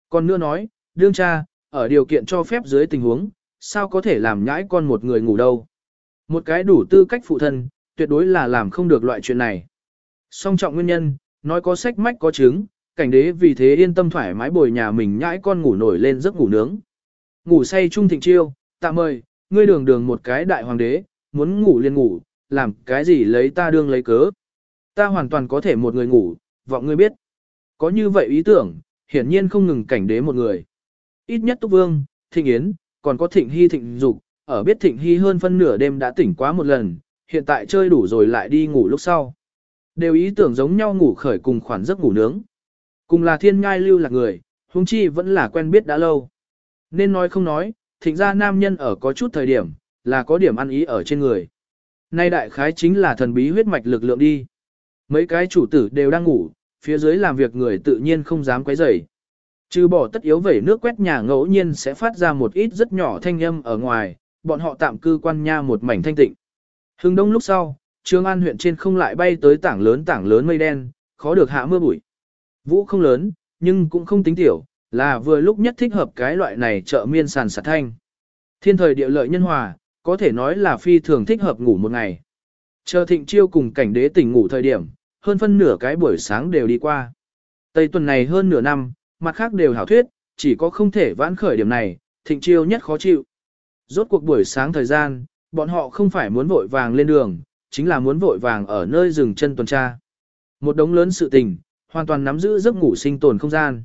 Còn nữa nói, đương cha, ở điều kiện cho phép dưới tình huống, sao có thể làm nhãi con một người ngủ đâu. Một cái đủ tư cách phụ thân, tuyệt đối là làm không được loại chuyện này. Song trọng nguyên nhân, nói có sách mách có chứng, cảnh đế vì thế yên tâm thoải mái bồi nhà mình nhãi con ngủ nổi lên giấc ngủ nướng. Ngủ say trung thịnh chiêu, tạm mời, ngươi đường đường một cái đại hoàng đế, muốn ngủ liền ngủ, làm cái gì lấy ta đương lấy cớ. Ta hoàn toàn có thể một người ngủ, vọng ngươi biết. Có như vậy ý tưởng, hiển nhiên không ngừng cảnh đế một người. Ít nhất Túc Vương, Thịnh Yến, còn có Thịnh Hy Thịnh Dục, ở biết Thịnh Hy hơn phân nửa đêm đã tỉnh quá một lần, hiện tại chơi đủ rồi lại đi ngủ lúc sau. Đều ý tưởng giống nhau ngủ khởi cùng khoản giấc ngủ nướng. Cùng là thiên ngai lưu là người, huống chi vẫn là quen biết đã lâu. Nên nói không nói, thịnh ra nam nhân ở có chút thời điểm, là có điểm ăn ý ở trên người. Nay đại khái chính là thần bí huyết mạch lực lượng đi. Mấy cái chủ tử đều đang ngủ, phía dưới làm việc người tự nhiên không dám quấy rầy. Trừ bỏ tất yếu vẩy nước quét nhà ngẫu nhiên sẽ phát ra một ít rất nhỏ thanh âm ở ngoài, bọn họ tạm cư quan nha một mảnh thanh tịnh. Hưng đông lúc sau, Trương An huyện trên không lại bay tới tảng lớn tảng lớn mây đen, khó được hạ mưa bụi. Vũ không lớn, nhưng cũng không tính tiểu, là vừa lúc nhất thích hợp cái loại này trợ miên sàn sạt thanh. Thiên thời địa lợi nhân hòa, có thể nói là phi thường thích hợp ngủ một ngày. Chờ thịnh chiêu cùng cảnh đế tỉnh ngủ thời điểm, hơn phân nửa cái buổi sáng đều đi qua. Tây tuần này hơn nửa năm, mặt khác đều hảo thuyết, chỉ có không thể vãn khởi điểm này, thịnh chiêu nhất khó chịu. Rốt cuộc buổi sáng thời gian, bọn họ không phải muốn vội vàng lên đường, chính là muốn vội vàng ở nơi rừng chân tuần tra. Một đống lớn sự tình, hoàn toàn nắm giữ giấc ngủ sinh tồn không gian.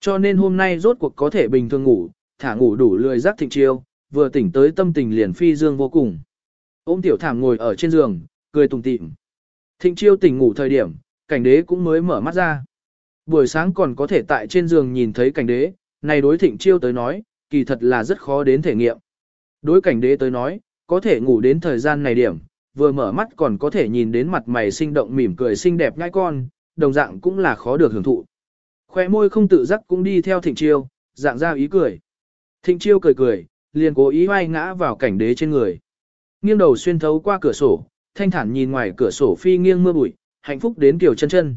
Cho nên hôm nay rốt cuộc có thể bình thường ngủ, thả ngủ đủ lười giác thịnh chiêu, vừa tỉnh tới tâm tình liền phi dương vô cùng. Ôm tiểu thảm ngồi ở trên giường, cười tùng tịm. Thịnh chiêu tỉnh ngủ thời điểm, cảnh đế cũng mới mở mắt ra. Buổi sáng còn có thể tại trên giường nhìn thấy cảnh đế, này đối thịnh chiêu tới nói, kỳ thật là rất khó đến thể nghiệm. Đối cảnh đế tới nói, có thể ngủ đến thời gian này điểm, vừa mở mắt còn có thể nhìn đến mặt mày sinh động mỉm cười xinh đẹp ngai con, đồng dạng cũng là khó được hưởng thụ. Khoe môi không tự giác cũng đi theo thịnh chiêu, dạng ra ý cười. Thịnh chiêu cười cười, liền cố ý vai ngã vào cảnh đế trên người. Nghiêng đầu xuyên thấu qua cửa sổ, thanh thản nhìn ngoài cửa sổ phi nghiêng mưa bụi, hạnh phúc đến kiểu chân chân.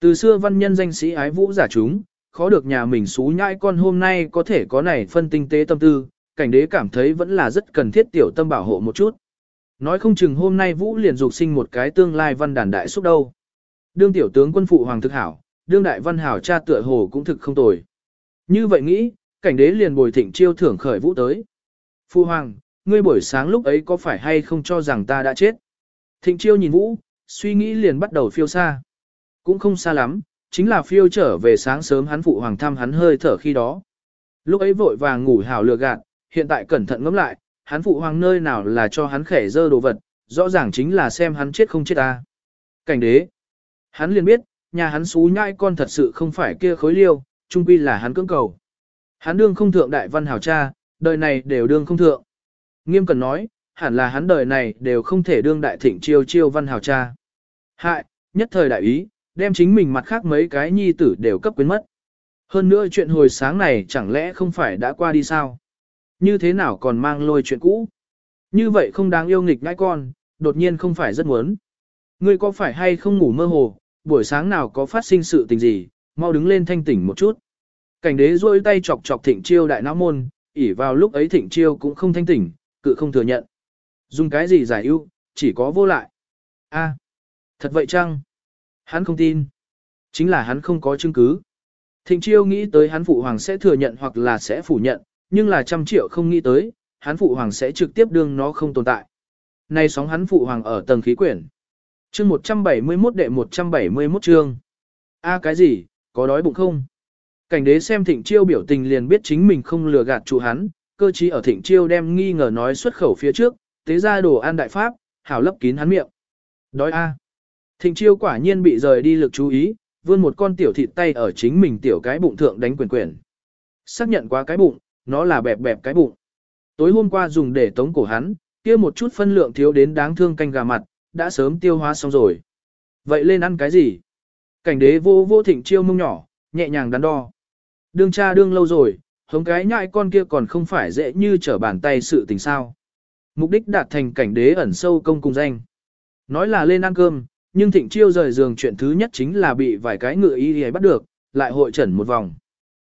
Từ xưa văn nhân danh sĩ ái vũ giả chúng, khó được nhà mình xú nhãi con hôm nay có thể có này phân tinh tế tâm tư, cảnh đế cảm thấy vẫn là rất cần thiết tiểu tâm bảo hộ một chút. Nói không chừng hôm nay vũ liền dục sinh một cái tương lai văn đàn đại xúc đâu. Đương tiểu tướng quân phụ hoàng thực hảo, đương đại văn hảo cha tựa hồ cũng thực không tồi. Như vậy nghĩ, cảnh đế liền bồi thịnh chiêu thưởng khởi vũ tới. Phu hoàng, ngươi buổi sáng lúc ấy có phải hay không cho rằng ta đã chết? Thịnh chiêu nhìn vũ, suy nghĩ liền bắt đầu phiêu xa. Cũng không xa lắm, chính là phiêu trở về sáng sớm hắn phụ hoàng thăm hắn hơi thở khi đó. Lúc ấy vội vàng ngủ hảo lừa gạt, hiện tại cẩn thận ngẫm lại, hắn phụ hoàng nơi nào là cho hắn khẻ dơ đồ vật, rõ ràng chính là xem hắn chết không chết ta. Cảnh đế. Hắn liền biết, nhà hắn xú nhãi con thật sự không phải kia khối liêu, trung quy là hắn cưỡng cầu. Hắn đương không thượng đại văn hào cha, đời này đều đương không thượng. Nghiêm cần nói, hẳn là hắn đời này đều không thể đương đại thịnh chiêu chiêu văn hào cha. Hại, nhất thời đại ý, đem chính mình mặt khác mấy cái nhi tử đều cấp quyến mất. Hơn nữa chuyện hồi sáng này chẳng lẽ không phải đã qua đi sao? Như thế nào còn mang lôi chuyện cũ? Như vậy không đáng yêu nghịch ngãi con, đột nhiên không phải rất muốn. Ngươi có phải hay không ngủ mơ hồ, buổi sáng nào có phát sinh sự tình gì, mau đứng lên thanh tỉnh một chút. Cảnh đế duỗi tay chọc chọc thịnh chiêu đại não môn, ỉ vào lúc ấy thịnh chiêu cũng không thanh tỉnh, cự không thừa nhận. Dùng cái gì giải ưu, chỉ có vô lại. a thật vậy chăng? Hắn không tin. Chính là hắn không có chứng cứ. Thịnh chiêu nghĩ tới hắn phụ hoàng sẽ thừa nhận hoặc là sẽ phủ nhận, nhưng là trăm triệu không nghĩ tới, hắn phụ hoàng sẽ trực tiếp đương nó không tồn tại. Nay sóng hắn phụ hoàng ở tầng khí quyển. Chương 171 đệ 171 chương. A cái gì, có đói bụng không? Cảnh đế xem thịnh chiêu biểu tình liền biết chính mình không lừa gạt chủ hắn, cơ trí ở thịnh chiêu đem nghi ngờ nói xuất khẩu phía trước, tế ra đồ ăn đại pháp, hảo lấp kín hắn miệng. Đói A. Thịnh chiêu quả nhiên bị rời đi lực chú ý, vươn một con tiểu thịt tay ở chính mình tiểu cái bụng thượng đánh quyền quyền. Xác nhận qua cái bụng, nó là bẹp bẹp cái bụng. Tối hôm qua dùng để tống cổ hắn, kia một chút phân lượng thiếu đến đáng thương canh gà mặt, đã sớm tiêu hóa xong rồi. Vậy lên ăn cái gì? Cảnh đế vô vô thịnh chiêu mông nhỏ, nhẹ nhàng đắn đo. Đương cha đương lâu rồi, hống cái nhại con kia còn không phải dễ như trở bàn tay sự tình sao. Mục đích đạt thành cảnh đế ẩn sâu công cùng danh. Nói là lên ăn cơm, nhưng thịnh chiêu rời giường chuyện thứ nhất chính là bị vài cái ngựa y bắt được, lại hội trần một vòng.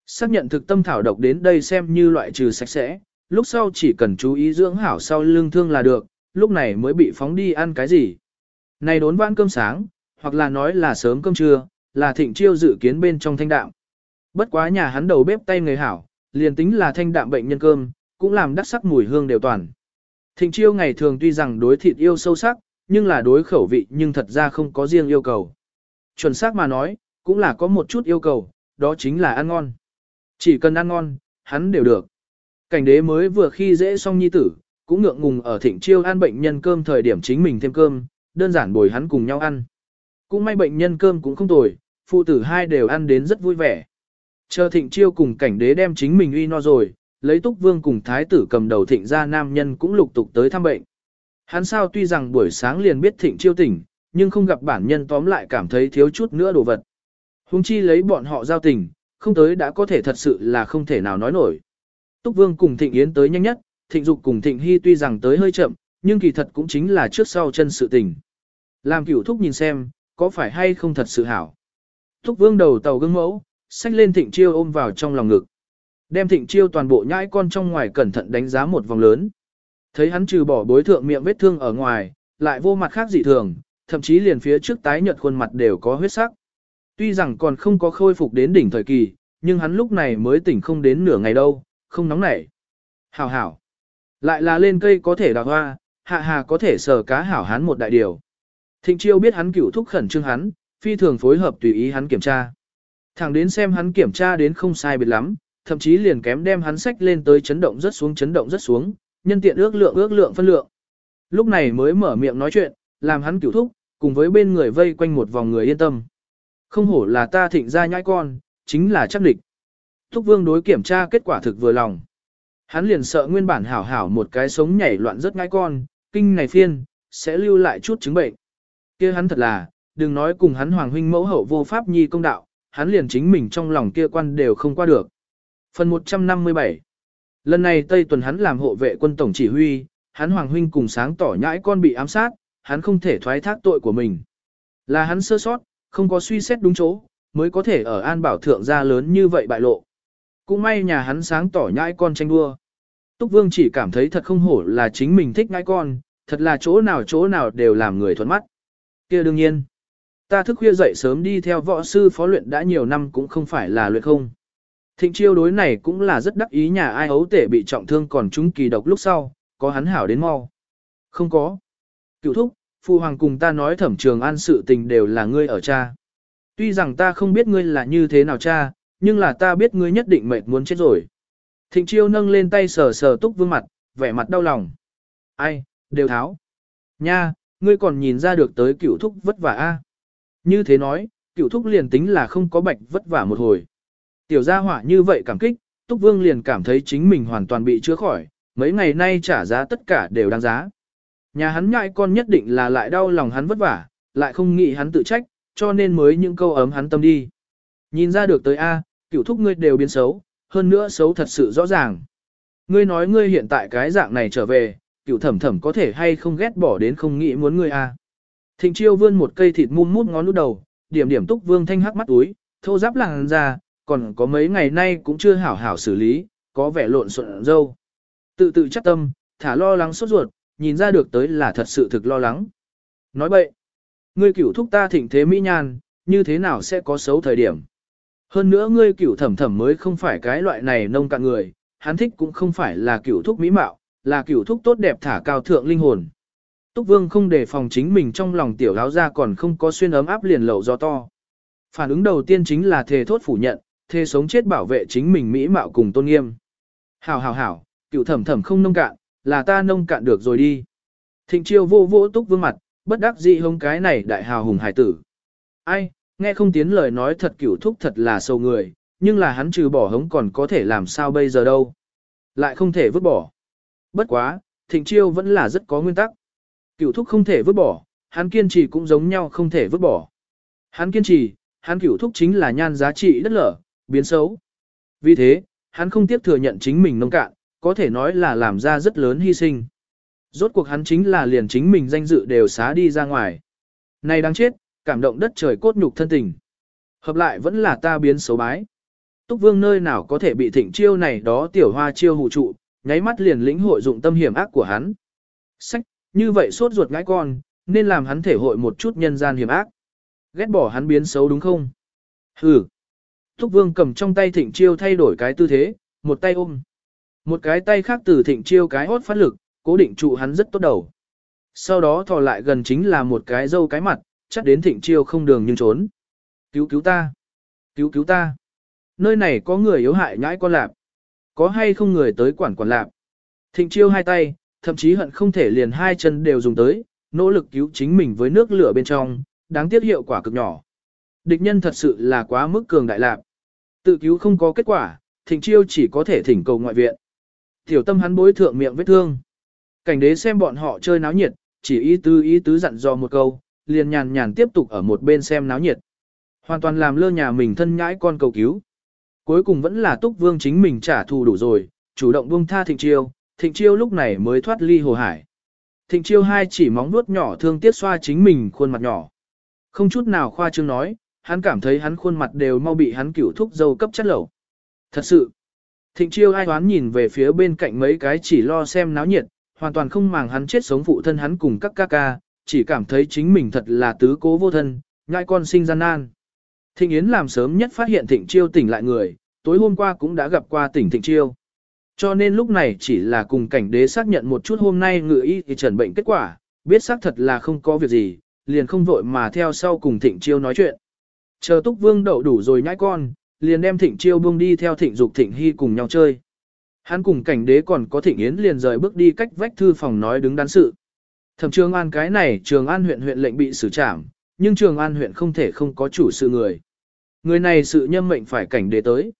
Xác nhận thực tâm thảo độc đến đây xem như loại trừ sạch sẽ, lúc sau chỉ cần chú ý dưỡng hảo sau lương thương là được, lúc này mới bị phóng đi ăn cái gì. Này đốn vãn cơm sáng, hoặc là nói là sớm cơm trưa, là thịnh chiêu dự kiến bên trong thanh đạm. Bất quá nhà hắn đầu bếp tay người hảo, liền tính là thanh đạm bệnh nhân cơm, cũng làm đắc sắc mùi hương đều toàn. Thịnh chiêu ngày thường tuy rằng đối thịt yêu sâu sắc, nhưng là đối khẩu vị nhưng thật ra không có riêng yêu cầu. Chuẩn xác mà nói, cũng là có một chút yêu cầu, đó chính là ăn ngon. Chỉ cần ăn ngon, hắn đều được. Cảnh đế mới vừa khi dễ xong nhi tử, cũng ngượng ngùng ở thịnh chiêu ăn bệnh nhân cơm thời điểm chính mình thêm cơm, đơn giản bồi hắn cùng nhau ăn. Cũng may bệnh nhân cơm cũng không tồi, phụ tử hai đều ăn đến rất vui vẻ. Chờ thịnh chiêu cùng cảnh đế đem chính mình uy no rồi, lấy túc vương cùng thái tử cầm đầu thịnh ra nam nhân cũng lục tục tới thăm bệnh. Hắn sao tuy rằng buổi sáng liền biết thịnh chiêu tỉnh, nhưng không gặp bản nhân tóm lại cảm thấy thiếu chút nữa đồ vật. Hùng chi lấy bọn họ giao tình, không tới đã có thể thật sự là không thể nào nói nổi. Túc Vương cùng Thịnh Yến tới nhanh nhất, Thịnh Dục cùng Thịnh Hy tuy rằng tới hơi chậm, nhưng kỳ thật cũng chính là trước sau chân sự tình. Làm cửu thúc nhìn xem, có phải hay không thật sự hảo. Túc Vương đầu tàu gương mẫu, xách lên Thịnh Chiêu ôm vào trong lòng ngực. Đem Thịnh Chiêu toàn bộ nhãi con trong ngoài cẩn thận đánh giá một vòng lớn. Thấy hắn trừ bỏ bối thượng miệng vết thương ở ngoài, lại vô mặt khác dị thường, thậm chí liền phía trước tái nhợt khuôn mặt đều có huyết sắc. Tuy rằng còn không có khôi phục đến đỉnh thời kỳ, nhưng hắn lúc này mới tỉnh không đến nửa ngày đâu, không nóng nảy. Hảo hảo. Lại là lên cây có thể đào hoa, hạ hà có thể sờ cá hảo hắn một đại điều. Thịnh chiêu biết hắn cửu thúc khẩn trương hắn, phi thường phối hợp tùy ý hắn kiểm tra. Thẳng đến xem hắn kiểm tra đến không sai biệt lắm, thậm chí liền kém đem hắn sách lên tới chấn động rất xuống chấn động rất xuống, nhân tiện ước lượng ước lượng phân lượng. Lúc này mới mở miệng nói chuyện, làm hắn cửu thúc, cùng với bên người vây quanh một vòng người yên tâm. Không hổ là ta thịnh ra nhãi con, chính là chắc địch. Thúc vương đối kiểm tra kết quả thực vừa lòng. Hắn liền sợ nguyên bản hảo hảo một cái sống nhảy loạn rất nhãi con, kinh này phiên, sẽ lưu lại chút chứng bệnh. kia hắn thật là, đừng nói cùng hắn hoàng huynh mẫu hậu vô pháp nhi công đạo, hắn liền chính mình trong lòng kia quan đều không qua được. Phần 157 Lần này Tây Tuần hắn làm hộ vệ quân tổng chỉ huy, hắn Hoàng Huynh cùng sáng tỏ nhãi con bị ám sát, hắn không thể thoái thác tội của mình. Là hắn sơ sót, không có suy xét đúng chỗ, mới có thể ở An Bảo Thượng ra lớn như vậy bại lộ. Cũng may nhà hắn sáng tỏ nhãi con tranh đua. Túc Vương chỉ cảm thấy thật không hổ là chính mình thích nhãi con, thật là chỗ nào chỗ nào đều làm người thuận mắt. kia đương nhiên, ta thức khuya dậy sớm đi theo võ sư phó luyện đã nhiều năm cũng không phải là luyện không. Thịnh chiêu đối này cũng là rất đắc ý nhà ai ấu tể bị trọng thương còn chúng kỳ độc lúc sau, có hắn hảo đến mau. Không có. Cựu thúc, phụ hoàng cùng ta nói thẩm trường an sự tình đều là ngươi ở cha. Tuy rằng ta không biết ngươi là như thế nào cha, nhưng là ta biết ngươi nhất định mệt muốn chết rồi. Thịnh chiêu nâng lên tay sờ sờ túc vương mặt, vẻ mặt đau lòng. Ai, đều tháo. Nha, ngươi còn nhìn ra được tới cửu thúc vất vả a. Như thế nói, cửu thúc liền tính là không có bạch vất vả một hồi. Tiểu gia hỏa như vậy cảm kích, túc vương liền cảm thấy chính mình hoàn toàn bị chữa khỏi, mấy ngày nay trả giá tất cả đều đáng giá. Nhà hắn nhại con nhất định là lại đau lòng hắn vất vả, lại không nghĩ hắn tự trách, cho nên mới những câu ấm hắn tâm đi. Nhìn ra được tới A, cựu thúc ngươi đều biến xấu, hơn nữa xấu thật sự rõ ràng. Ngươi nói ngươi hiện tại cái dạng này trở về, cựu thẩm thẩm có thể hay không ghét bỏ đến không nghĩ muốn ngươi A. Thịnh chiêu vươn một cây thịt mum mút ngón út đầu, điểm điểm túc vương thanh hắc mắt túi, thô giáp làng ra, còn có mấy ngày nay cũng chưa hảo hảo xử lý, có vẻ lộn xộn dâu. Tự tự chắc tâm, thả lo lắng sốt ruột, nhìn ra được tới là thật sự thực lo lắng. Nói bậy, ngươi cửu thúc ta thịnh thế mỹ nhan, như thế nào sẽ có xấu thời điểm. Hơn nữa ngươi cửu thẩm thẩm mới không phải cái loại này nông cạn người, hắn thích cũng không phải là cửu thúc mỹ mạo, là cửu thúc tốt đẹp thả cao thượng linh hồn. Túc Vương không để phòng chính mình trong lòng tiểu lão ra còn không có xuyên ấm áp liền lậu do to. Phản ứng đầu tiên chính là thề thốt phủ nhận, thề sống chết bảo vệ chính mình mỹ mạo cùng tôn nghiêm. Hảo hảo hảo, cựu thẩm thẩm không nông cạn, là ta nông cạn được rồi đi. Thịnh chiêu vô vô túc vương mặt, bất đắc dĩ hông cái này đại hào hùng hải tử. Ai, nghe không tiến lời nói thật cửu thúc thật là sâu người, nhưng là hắn trừ bỏ hống còn có thể làm sao bây giờ đâu. Lại không thể vứt bỏ. Bất quá, thịnh chiêu vẫn là rất có nguyên tắc. Cửu thúc không thể vứt bỏ, hắn kiên trì cũng giống nhau không thể vứt bỏ. Hắn kiên trì, hắn cửu thúc chính là nhan giá trị đất lở, biến xấu. Vì thế, hắn không tiếp thừa nhận chính mình nông cạn, có thể nói là làm ra rất lớn hy sinh. Rốt cuộc hắn chính là liền chính mình danh dự đều xá đi ra ngoài. Này đáng chết, cảm động đất trời cốt nhục thân tình. Hợp lại vẫn là ta biến xấu bái. Túc vương nơi nào có thể bị thịnh chiêu này đó tiểu hoa chiêu hụ trụ, nháy mắt liền lĩnh hội dụng tâm hiểm ác của hắn. Sách, như vậy sốt ruột ngãi con, nên làm hắn thể hội một chút nhân gian hiểm ác. Ghét bỏ hắn biến xấu đúng không? Hừ. Túc vương cầm trong tay thịnh chiêu thay đổi cái tư thế, một tay ôm. Một cái tay khác từ thịnh chiêu cái hốt phát lực, cố định trụ hắn rất tốt đầu. Sau đó thò lại gần chính là một cái dâu cái mặt, chắc đến thịnh chiêu không đường nhưng trốn. Cứu cứu ta! Cứu cứu ta! Nơi này có người yếu hại nhãi con lạp. Có hay không người tới quản quản lạp. Thịnh chiêu hai tay, thậm chí hận không thể liền hai chân đều dùng tới, nỗ lực cứu chính mình với nước lửa bên trong, đáng tiếc hiệu quả cực nhỏ. Địch nhân thật sự là quá mức cường đại lạp. Tự cứu không có kết quả, thịnh chiêu chỉ có thể thỉnh cầu ngoại viện. Tiểu tâm hắn bối thượng miệng vết thương. Cảnh đế xem bọn họ chơi náo nhiệt, chỉ ý tứ ý tứ dặn dò một câu, liền nhàn nhàn tiếp tục ở một bên xem náo nhiệt. Hoàn toàn làm lơ nhà mình thân nhãi con cầu cứu. Cuối cùng vẫn là túc vương chính mình trả thù đủ rồi, chủ động buông tha thịnh chiêu, thịnh chiêu lúc này mới thoát ly hồ hải. Thịnh chiêu hai chỉ móng nuốt nhỏ thương tiếc xoa chính mình khuôn mặt nhỏ. Không chút nào khoa trương nói, hắn cảm thấy hắn khuôn mặt đều mau bị hắn cửu thúc dâu cấp chất lẩu. Thật sự, Thịnh chiêu ai oán nhìn về phía bên cạnh mấy cái chỉ lo xem náo nhiệt, hoàn toàn không màng hắn chết sống phụ thân hắn cùng các ca ca, chỉ cảm thấy chính mình thật là tứ cố vô thân, ngai con sinh gian nan. Thịnh Yến làm sớm nhất phát hiện Thịnh Chiêu tỉnh lại người, tối hôm qua cũng đã gặp qua tỉnh Thịnh Chiêu. Cho nên lúc này chỉ là cùng cảnh đế xác nhận một chút hôm nay ngự y thì trần bệnh kết quả, biết xác thật là không có việc gì, liền không vội mà theo sau cùng Thịnh Chiêu nói chuyện. Chờ Túc Vương đậu đủ rồi nhãi con, liền đem thịnh chiêu buông đi theo thịnh dục thịnh hy cùng nhau chơi. Hắn cùng cảnh đế còn có thịnh yến liền rời bước đi cách vách thư phòng nói đứng đắn sự. Thẩm trường an cái này trường an huyện huyện lệnh bị xử trảm, nhưng trường an huyện không thể không có chủ sự người. Người này sự nhâm mệnh phải cảnh đế tới.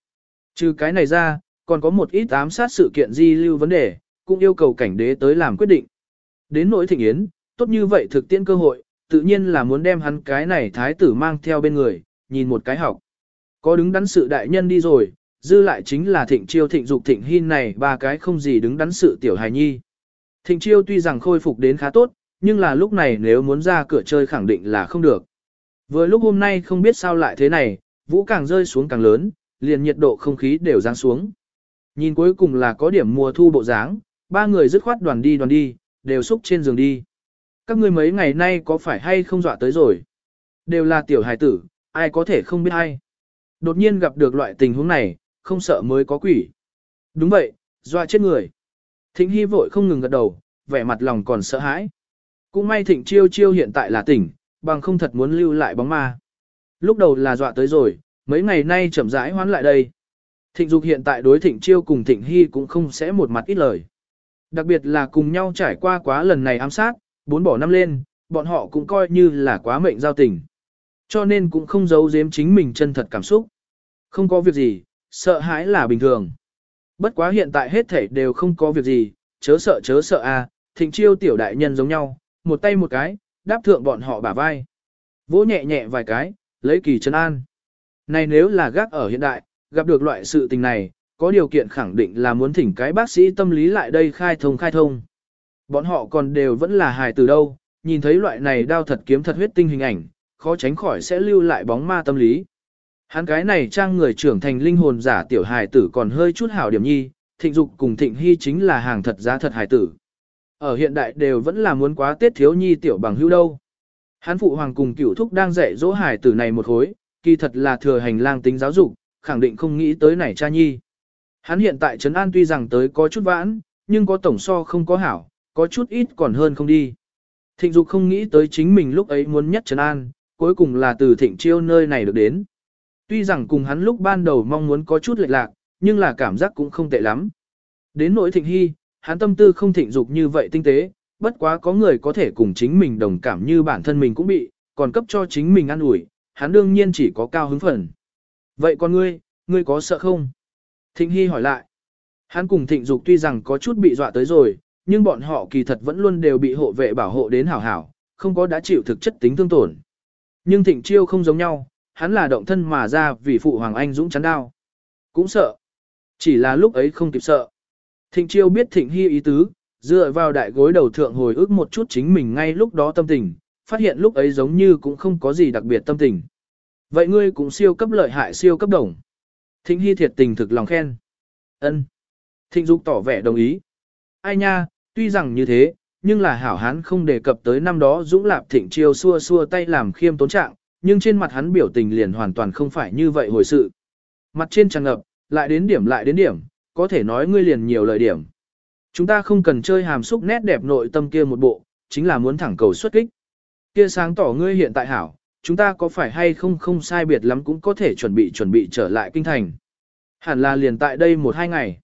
Trừ cái này ra, còn có một ít ám sát sự kiện di lưu vấn đề, cũng yêu cầu cảnh đế tới làm quyết định. Đến nỗi thịnh yến, tốt như vậy thực tiễn cơ hội, tự nhiên là muốn đem hắn cái này thái tử mang theo bên người, nhìn một cái học. Có đứng đắn sự đại nhân đi rồi, dư lại chính là thịnh chiêu thịnh dục thịnh hin này ba cái không gì đứng đắn sự tiểu hài nhi. Thịnh chiêu tuy rằng khôi phục đến khá tốt, nhưng là lúc này nếu muốn ra cửa chơi khẳng định là không được. Vừa lúc hôm nay không biết sao lại thế này, vũ càng rơi xuống càng lớn, liền nhiệt độ không khí đều giáng xuống. Nhìn cuối cùng là có điểm mùa thu bộ dáng, ba người dứt khoát đoàn đi đoàn đi, đều xúc trên giường đi. Các ngươi mấy ngày nay có phải hay không dọa tới rồi? Đều là tiểu hài tử, ai có thể không biết ai. Đột nhiên gặp được loại tình huống này, không sợ mới có quỷ. Đúng vậy, dọa chết người. Thịnh Hy vội không ngừng gật đầu, vẻ mặt lòng còn sợ hãi. Cũng may Thịnh Chiêu Chiêu hiện tại là tỉnh, bằng không thật muốn lưu lại bóng ma. Lúc đầu là dọa tới rồi, mấy ngày nay chậm rãi hoán lại đây. Thịnh Dục hiện tại đối Thịnh Chiêu cùng Thịnh Hy cũng không sẽ một mặt ít lời. Đặc biệt là cùng nhau trải qua quá lần này ám sát, bốn bỏ năm lên, bọn họ cũng coi như là quá mệnh giao tình. Cho nên cũng không giấu giếm chính mình chân thật cảm xúc. Không có việc gì, sợ hãi là bình thường. Bất quá hiện tại hết thảy đều không có việc gì, chớ sợ chớ sợ a, à, thịnh chiêu tiểu đại nhân giống nhau, một tay một cái, đáp thượng bọn họ bả vai. Vỗ nhẹ nhẹ vài cái, lấy kỳ chân an. Này nếu là gác ở hiện đại, gặp được loại sự tình này, có điều kiện khẳng định là muốn thỉnh cái bác sĩ tâm lý lại đây khai thông khai thông. Bọn họ còn đều vẫn là hài từ đâu, nhìn thấy loại này đao thật kiếm thật huyết tinh hình ảnh, khó tránh khỏi sẽ lưu lại bóng ma tâm lý. Hắn cái này trang người trưởng thành linh hồn giả tiểu hài tử còn hơi chút hảo điểm nhi, thịnh dục cùng thịnh hy chính là hàng thật giá thật hài tử. Ở hiện đại đều vẫn là muốn quá tiết thiếu nhi tiểu bằng hữu đâu. Hắn phụ hoàng cùng cửu thúc đang dạy dỗ hài tử này một hối, kỳ thật là thừa hành lang tính giáo dục, khẳng định không nghĩ tới này cha nhi. Hắn hiện tại Trấn An tuy rằng tới có chút vãn, nhưng có tổng so không có hảo, có chút ít còn hơn không đi. Thịnh Dục không nghĩ tới chính mình lúc ấy muốn nhất Trấn An, cuối cùng là từ thịnh chiêu nơi này được đến. Tuy rằng cùng hắn lúc ban đầu mong muốn có chút lệch lạc, nhưng là cảm giác cũng không tệ lắm. Đến nỗi thịnh hy, hắn tâm tư không thịnh dục như vậy tinh tế, bất quá có người có thể cùng chính mình đồng cảm như bản thân mình cũng bị, còn cấp cho chính mình ăn ủi, hắn đương nhiên chỉ có cao hứng phần. Vậy con ngươi, ngươi có sợ không? Thịnh hy hỏi lại. Hắn cùng thịnh dục tuy rằng có chút bị dọa tới rồi, nhưng bọn họ kỳ thật vẫn luôn đều bị hộ vệ bảo hộ đến hảo hảo, không có đã chịu thực chất tính thương tổn. Nhưng thịnh chiêu không giống nhau, hắn là động thân mà ra vì phụ hoàng anh dũng chắn đao. Cũng sợ. Chỉ là lúc ấy không kịp sợ. Thịnh chiêu biết thịnh hy ý tứ, dựa vào đại gối đầu thượng hồi ức một chút chính mình ngay lúc đó tâm tình, phát hiện lúc ấy giống như cũng không có gì đặc biệt tâm tình. Vậy ngươi cũng siêu cấp lợi hại siêu cấp đồng. Thịnh hy thiệt tình thực lòng khen. ân Thịnh dục tỏ vẻ đồng ý. Ai nha, tuy rằng như thế, nhưng là hảo hán không đề cập tới năm đó dũng lạp thịnh chiêu xua xua tay làm khiêm tốn trạng, nhưng trên mặt hắn biểu tình liền hoàn toàn không phải như vậy hồi sự. Mặt trên tràn ngập, lại đến điểm lại đến điểm, có thể nói ngươi liền nhiều lời điểm. Chúng ta không cần chơi hàm xúc nét đẹp nội tâm kia một bộ, chính là muốn thẳng cầu xuất kích. Kia sáng tỏ ngươi hiện tại hảo, chúng ta có phải hay không không sai biệt lắm cũng có thể chuẩn bị chuẩn bị trở lại kinh thành. Hẳn là liền tại đây một hai ngày.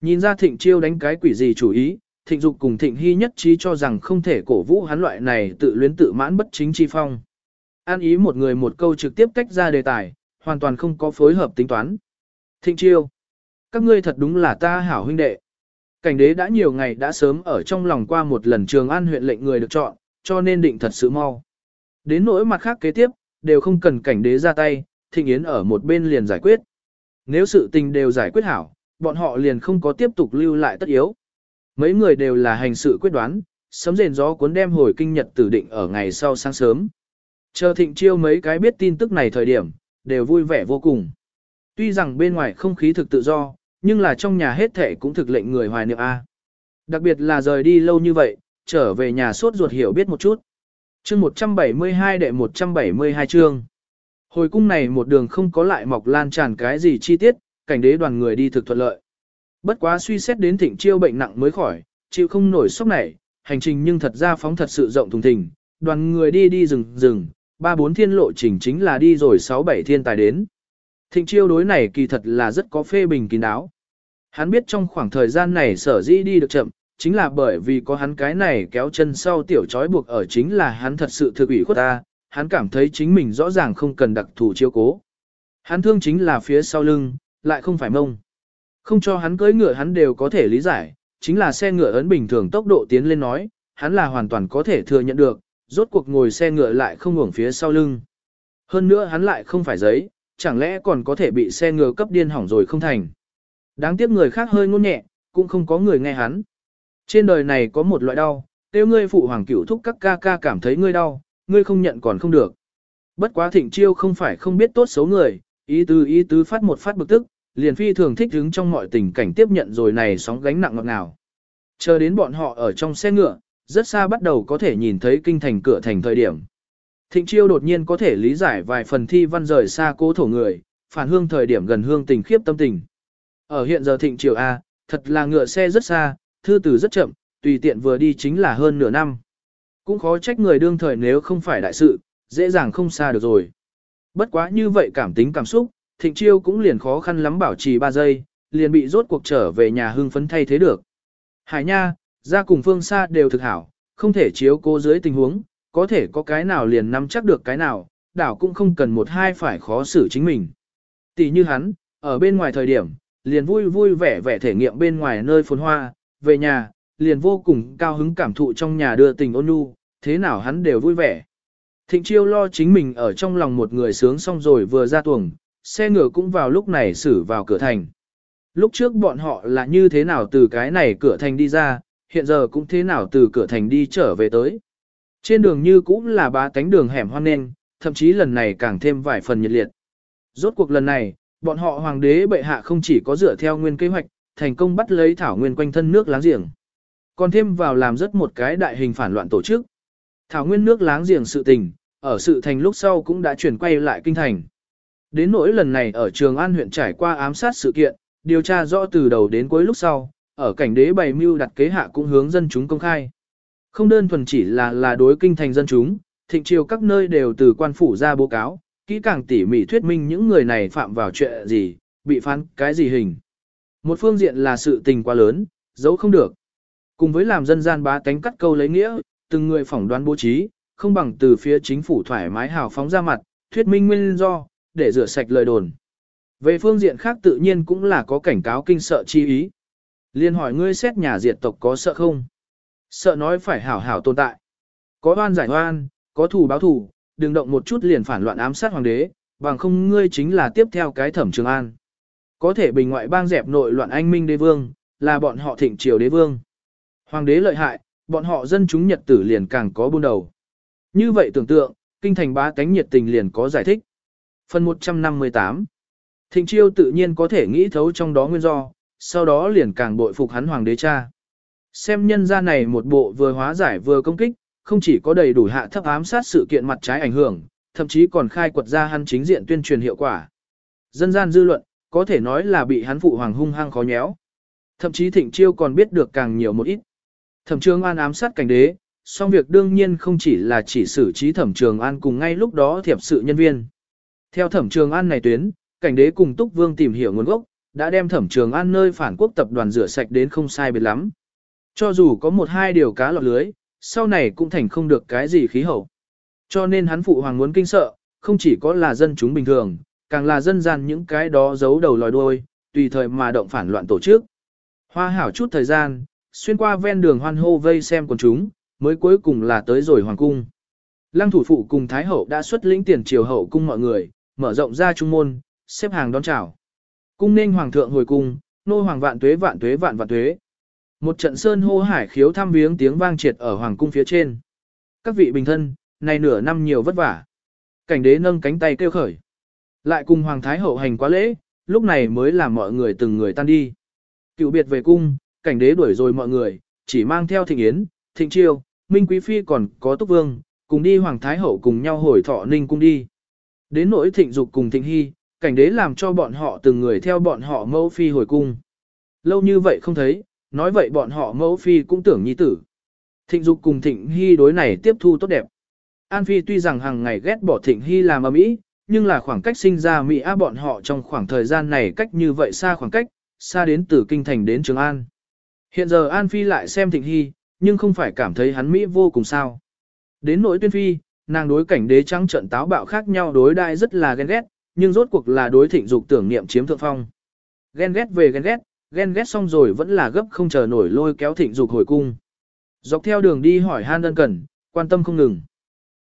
Nhìn ra thịnh chiêu đánh cái quỷ gì chủ ý, thịnh dục cùng thịnh hy nhất trí cho rằng không thể cổ vũ hắn loại này tự luyến tự mãn bất chính chi phong. An ý một người một câu trực tiếp cách ra đề tài, hoàn toàn không có phối hợp tính toán. Thịnh chiêu. Các ngươi thật đúng là ta hảo huynh đệ. Cảnh đế đã nhiều ngày đã sớm ở trong lòng qua một lần trường an huyện lệnh người được chọn, cho nên định thật sự mau. Đến nỗi mặt khác kế tiếp, đều không cần cảnh đế ra tay, thịnh yến ở một bên liền giải quyết. Nếu sự tình đều giải quyết hảo, bọn họ liền không có tiếp tục lưu lại tất yếu. Mấy người đều là hành sự quyết đoán, sấm rền gió cuốn đem hồi kinh nhật tử định ở ngày sau sáng sớm. Chờ thịnh chiêu mấy cái biết tin tức này thời điểm, đều vui vẻ vô cùng. Tuy rằng bên ngoài không khí thực tự do, nhưng là trong nhà hết thể cũng thực lệnh người hoài niệm A. Đặc biệt là rời đi lâu như vậy, trở về nhà sốt ruột hiểu biết một chút. chương 172 đệ 172 chương. Hồi cung này một đường không có lại mọc lan tràn cái gì chi tiết, cảnh đế đoàn người đi thực thuận lợi. Bất quá suy xét đến thịnh chiêu bệnh nặng mới khỏi, chịu không nổi sốc này, hành trình nhưng thật ra phóng thật sự rộng thùng thình, đoàn người đi đi rừng rừng, ba bốn thiên lộ trình chính là đi rồi sáu bảy thiên tài đến. Thịnh chiêu đối này kỳ thật là rất có phê bình kín đáo. Hắn biết trong khoảng thời gian này sở dĩ đi được chậm, chính là bởi vì có hắn cái này kéo chân sau tiểu trói buộc ở chính là hắn thật sự thực ủy khuất ta, hắn cảm thấy chính mình rõ ràng không cần đặc thù chiêu cố. Hắn thương chính là phía sau lưng, lại không phải mông. Không cho hắn cưỡi ngựa hắn đều có thể lý giải, chính là xe ngựa ấn bình thường tốc độ tiến lên nói, hắn là hoàn toàn có thể thừa nhận được, rốt cuộc ngồi xe ngựa lại không ngủng phía sau lưng. Hơn nữa hắn lại không phải giấy, chẳng lẽ còn có thể bị xe ngựa cấp điên hỏng rồi không thành. Đáng tiếc người khác hơi ngôn nhẹ, cũng không có người nghe hắn. Trên đời này có một loại đau, tiêu ngươi phụ hoàng cửu thúc các ca ca cảm thấy ngươi đau, ngươi không nhận còn không được. Bất quá thịnh chiêu không phải không biết tốt xấu người, ý tứ ý tứ phát một phát bực tức, liền phi thường thích hứng trong mọi tình cảnh tiếp nhận rồi này sóng gánh nặng ngọt ngào. Chờ đến bọn họ ở trong xe ngựa, rất xa bắt đầu có thể nhìn thấy kinh thành cửa thành thời điểm. Thịnh chiêu đột nhiên có thể lý giải vài phần thi văn rời xa cố thổ người, phản hương thời điểm gần hương tình khiếp tâm tình. Ở hiện giờ thịnh triều A, thật là ngựa xe rất xa, thư từ rất chậm, tùy tiện vừa đi chính là hơn nửa năm. Cũng khó trách người đương thời nếu không phải đại sự, dễ dàng không xa được rồi. Bất quá như vậy cảm tính cảm xúc, thịnh chiêu cũng liền khó khăn lắm bảo trì 3 giây, liền bị rốt cuộc trở về nhà hưng phấn thay thế được. Hải nha, ra cùng phương xa đều thực hảo, không thể chiếu cố dưới tình huống, có thể có cái nào liền nắm chắc được cái nào, đảo cũng không cần một hai phải khó xử chính mình. Tỷ như hắn, ở bên ngoài thời điểm, liền vui vui vẻ vẻ thể nghiệm bên ngoài nơi phồn hoa, về nhà, liền vô cùng cao hứng cảm thụ trong nhà đưa tình ôn nhu, thế nào hắn đều vui vẻ. Thịnh chiêu lo chính mình ở trong lòng một người sướng xong rồi vừa ra tuồng, xe ngựa cũng vào lúc này xử vào cửa thành. Lúc trước bọn họ là như thế nào từ cái này cửa thành đi ra, hiện giờ cũng thế nào từ cửa thành đi trở về tới. Trên đường như cũng là ba cánh đường hẻm hoang nên, thậm chí lần này càng thêm vài phần nhiệt liệt. Rốt cuộc lần này, bọn họ hoàng đế bệ hạ không chỉ có dựa theo nguyên kế hoạch, thành công bắt lấy thảo nguyên quanh thân nước láng giềng. Còn thêm vào làm rất một cái đại hình phản loạn tổ chức. Thảo nguyên nước láng giềng sự tình, ở sự thành lúc sau cũng đã chuyển quay lại kinh thành. Đến nỗi lần này ở Trường An huyện trải qua ám sát sự kiện, điều tra rõ từ đầu đến cuối lúc sau, ở cảnh đế bày mưu đặt kế hạ cũng hướng dân chúng công khai. Không đơn thuần chỉ là là đối kinh thành dân chúng, thịnh triều các nơi đều từ quan phủ ra báo cáo, kỹ càng tỉ mỉ thuyết minh những người này phạm vào chuyện gì, bị phán cái gì hình. Một phương diện là sự tình quá lớn, giấu không được. Cùng với làm dân gian bá tánh cắt câu lấy nghĩa, từng người phỏng đoán bố trí, không bằng từ phía chính phủ thoải mái hào phóng ra mặt, thuyết minh nguyên do, để rửa sạch lời đồn. Về phương diện khác tự nhiên cũng là có cảnh cáo kinh sợ chi ý. Liên hỏi ngươi xét nhà diệt tộc có sợ không? Sợ nói phải hảo hảo tồn tại. Có oan giải oan, có thù báo thù, đừng động một chút liền phản loạn ám sát hoàng đế, bằng không ngươi chính là tiếp theo cái thẩm trường an. Có thể bình ngoại bang dẹp nội loạn anh minh đế vương, là bọn họ thịnh triều đế vương. Hoàng đế lợi hại, bọn họ dân chúng nhật tử liền càng có buôn đầu. Như vậy tưởng tượng, kinh thành bá tánh nhiệt tình liền có giải thích. Phần 158 Thịnh chiêu tự nhiên có thể nghĩ thấu trong đó nguyên do, sau đó liền càng bội phục hắn hoàng đế cha. Xem nhân ra này một bộ vừa hóa giải vừa công kích, không chỉ có đầy đủ hạ thấp ám sát sự kiện mặt trái ảnh hưởng, thậm chí còn khai quật ra hắn chính diện tuyên truyền hiệu quả. Dân gian dư luận, có thể nói là bị hắn phụ hoàng hung hăng khó nhéo. Thậm chí thịnh chiêu còn biết được càng nhiều một ít. Thẩm trường an ám sát cảnh đế, song việc đương nhiên không chỉ là chỉ xử trí thẩm trường an cùng ngay lúc đó thiệp sự nhân viên. Theo thẩm trường an này tuyến, cảnh đế cùng túc vương tìm hiểu nguồn gốc, đã đem thẩm trường an nơi phản quốc tập đoàn rửa sạch đến không sai biệt lắm. Cho dù có một hai điều cá lọt lưới, sau này cũng thành không được cái gì khí hậu. Cho nên hắn phụ hoàng muốn kinh sợ, không chỉ có là dân chúng bình thường, càng là dân gian những cái đó giấu đầu lòi đuôi, tùy thời mà động phản loạn tổ chức. Hoa hảo chút thời gian, xuyên qua ven đường hoan hô vây xem quần chúng, mới cuối cùng là tới rồi hoàng cung. Lăng thủ phụ cùng Thái hậu đã xuất lĩnh tiền triều hậu cung mọi người, mở rộng ra trung môn, xếp hàng đón chào. Cung nên hoàng thượng hồi cung, nô hoàng vạn tuế vạn tuế vạn vạn tuế. Một trận sơn hô hải khiếu thăm viếng tiếng vang triệt ở hoàng cung phía trên. Các vị bình thân, này nửa năm nhiều vất vả. Cảnh đế nâng cánh tay kêu khởi. Lại cùng hoàng thái hậu hành quá lễ, lúc này mới làm mọi người từng người tan đi. Cựu biệt về cung, cảnh đế đuổi rồi mọi người, chỉ mang theo thịnh yến, thịnh chiêu, minh quý phi còn có túc vương, cùng đi hoàng thái hậu cùng nhau hồi thọ ninh cung đi. Đến nỗi thịnh dục cùng thịnh hy, cảnh đế làm cho bọn họ từng người theo bọn họ mẫu phi hồi cung. Lâu như vậy không thấy, nói vậy bọn họ mẫu phi cũng tưởng nhi tử. Thịnh dục cùng thịnh hy đối này tiếp thu tốt đẹp. An phi tuy rằng hàng ngày ghét bỏ thịnh hy làm ở mỹ, nhưng là khoảng cách sinh ra mỹ á bọn họ trong khoảng thời gian này cách như vậy xa khoảng cách, xa đến từ kinh thành đến Trường An. Hiện giờ An phi lại xem thịnh hy, nhưng không phải cảm thấy hắn mỹ vô cùng sao. Đến nỗi tuyên phi, nàng đối cảnh đế trắng trận táo bạo khác nhau đối đai rất là ghen ghét, nhưng rốt cuộc là đối thịnh dục tưởng niệm chiếm thượng phong. Ghen ghét về ghen ghét, ghen ghét xong rồi vẫn là gấp không chờ nổi lôi kéo thịnh dục hồi cung. Dọc theo đường đi hỏi han đơn cần, quan tâm không ngừng.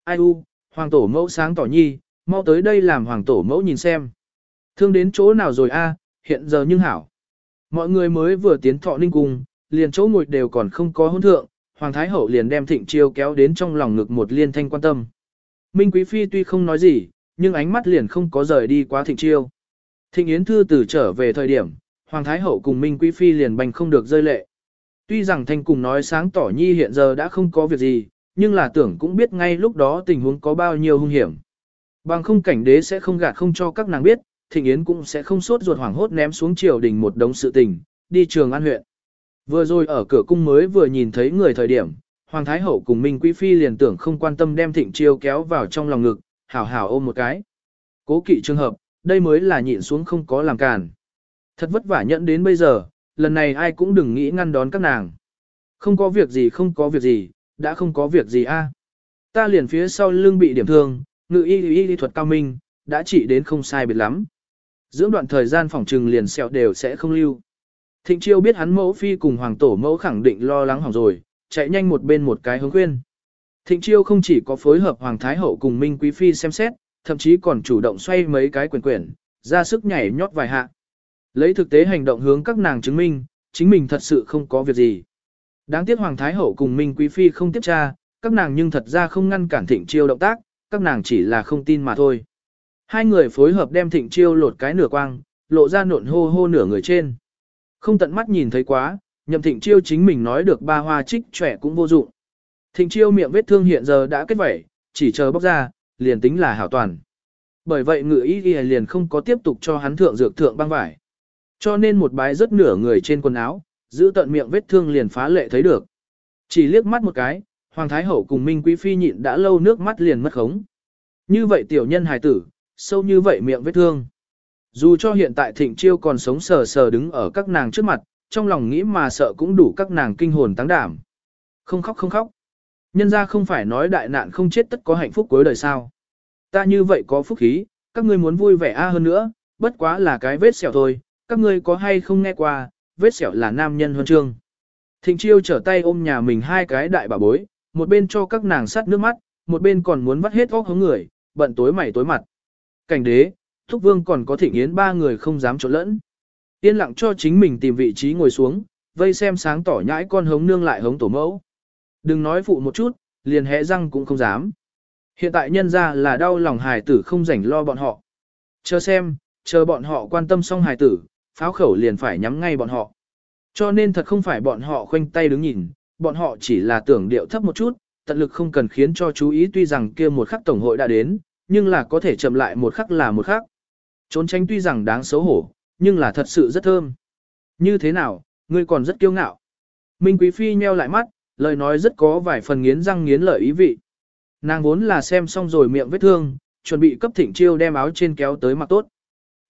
Ai u, hoàng tổ mẫu sáng tỏ nhi, mau tới đây làm hoàng tổ mẫu nhìn xem, Thương đến chỗ nào rồi a? hiện giờ nhưng hảo. Mọi người mới vừa tiến thọ ninh cung, liền chỗ ngồi đều còn không có hôn thượng, Hoàng Thái Hậu liền đem thịnh chiêu kéo đến trong lòng ngực một liên thanh quan tâm. Minh Quý Phi tuy không nói gì, nhưng ánh mắt liền không có rời đi quá thịnh chiêu. Thịnh Yến Thư từ trở về thời điểm, Hoàng Thái Hậu cùng Minh Quý Phi liền bành không được rơi lệ. Tuy rằng Thanh cùng nói sáng tỏ nhi hiện giờ đã không có việc gì, nhưng là tưởng cũng biết ngay lúc đó tình huống có bao nhiêu hung hiểm. Bằng không cảnh đế sẽ không gạt không cho các nàng biết, Thịnh Yến cũng sẽ không sốt ruột hoảng hốt ném xuống triều đình một đống sự tình, đi trường an huyện. Vừa rồi ở cửa cung mới vừa nhìn thấy người thời điểm, Hoàng Thái Hậu cùng Minh Quý Phi liền tưởng không quan tâm đem Thịnh Chiêu kéo vào trong lòng ngực, hảo hảo ôm một cái. Cố kỵ trường hợp, đây mới là nhịn xuống không có làm cản. Thật vất vả nhẫn đến bây giờ, lần này ai cũng đừng nghĩ ngăn đón các nàng. Không có việc gì không có việc gì, đã không có việc gì a. Ta liền phía sau lưng bị điểm thương, ngự y y y thuật cao minh, đã trị đến không sai biệt lắm. Dưỡng đoạn thời gian phòng trừng liền sẹo đều sẽ không lưu. Thịnh chiêu biết hắn mẫu phi cùng hoàng tổ mẫu khẳng định lo lắng hỏng rồi, chạy nhanh một bên một cái hướng khuyên. Thịnh chiêu không chỉ có phối hợp hoàng thái hậu cùng minh quý phi xem xét, thậm chí còn chủ động xoay mấy cái quyền quyển, ra sức nhảy nhót vài hạ. Lấy thực tế hành động hướng các nàng chứng minh, chính mình thật sự không có việc gì. Đáng tiếc hoàng thái hậu cùng minh quý phi không tiếp tra, các nàng nhưng thật ra không ngăn cản thịnh chiêu động tác, các nàng chỉ là không tin mà thôi. Hai người phối hợp đem thịnh chiêu lột cái nửa quang, lộ ra nộn hô hô nửa người trên. Không tận mắt nhìn thấy quá, nhậm thịnh chiêu chính mình nói được ba hoa trích trẻ cũng vô dụng. Thịnh chiêu miệng vết thương hiện giờ đã kết vẩy, chỉ chờ bóc ra, liền tính là hảo toàn. Bởi vậy ngự ý ghi liền không có tiếp tục cho hắn thượng dược thượng băng vải. Cho nên một bái rất nửa người trên quần áo, giữ tận miệng vết thương liền phá lệ thấy được. Chỉ liếc mắt một cái, Hoàng Thái Hậu cùng Minh Quý Phi nhịn đã lâu nước mắt liền mất khống. Như vậy tiểu nhân hài tử, sâu như vậy miệng vết thương. Dù cho hiện tại thịnh chiêu còn sống sờ sờ đứng ở các nàng trước mặt, trong lòng nghĩ mà sợ cũng đủ các nàng kinh hồn tăng đảm. Không khóc không khóc. Nhân ra không phải nói đại nạn không chết tất có hạnh phúc cuối đời sao. Ta như vậy có phúc khí, các ngươi muốn vui vẻ a hơn nữa, bất quá là cái vết sẹo thôi, các ngươi có hay không nghe qua, vết sẹo là nam nhân huân chương. Thịnh chiêu trở tay ôm nhà mình hai cái đại bà bối, một bên cho các nàng sắt nước mắt, một bên còn muốn vắt hết óc hống người, bận tối mày tối mặt. Cảnh đế, Thúc Vương còn có thịnh yến ba người không dám trộn lẫn. Yên lặng cho chính mình tìm vị trí ngồi xuống, vây xem sáng tỏ nhãi con hống nương lại hống tổ mẫu. Đừng nói phụ một chút, liền hẽ răng cũng không dám. Hiện tại nhân ra là đau lòng hài tử không rảnh lo bọn họ. Chờ xem, chờ bọn họ quan tâm xong hài tử, pháo khẩu liền phải nhắm ngay bọn họ. Cho nên thật không phải bọn họ khoanh tay đứng nhìn, bọn họ chỉ là tưởng điệu thấp một chút, tận lực không cần khiến cho chú ý tuy rằng kia một khắc tổng hội đã đến, nhưng là có thể chậm lại một khắc là một khắc. Trốn tránh tuy rằng đáng xấu hổ, nhưng là thật sự rất thơm. Như thế nào, ngươi còn rất kiêu ngạo. Minh Quý Phi nheo lại mắt, lời nói rất có vài phần nghiến răng nghiến lợi ý vị. Nàng vốn là xem xong rồi miệng vết thương, chuẩn bị cấp thịnh chiêu đem áo trên kéo tới mặt tốt.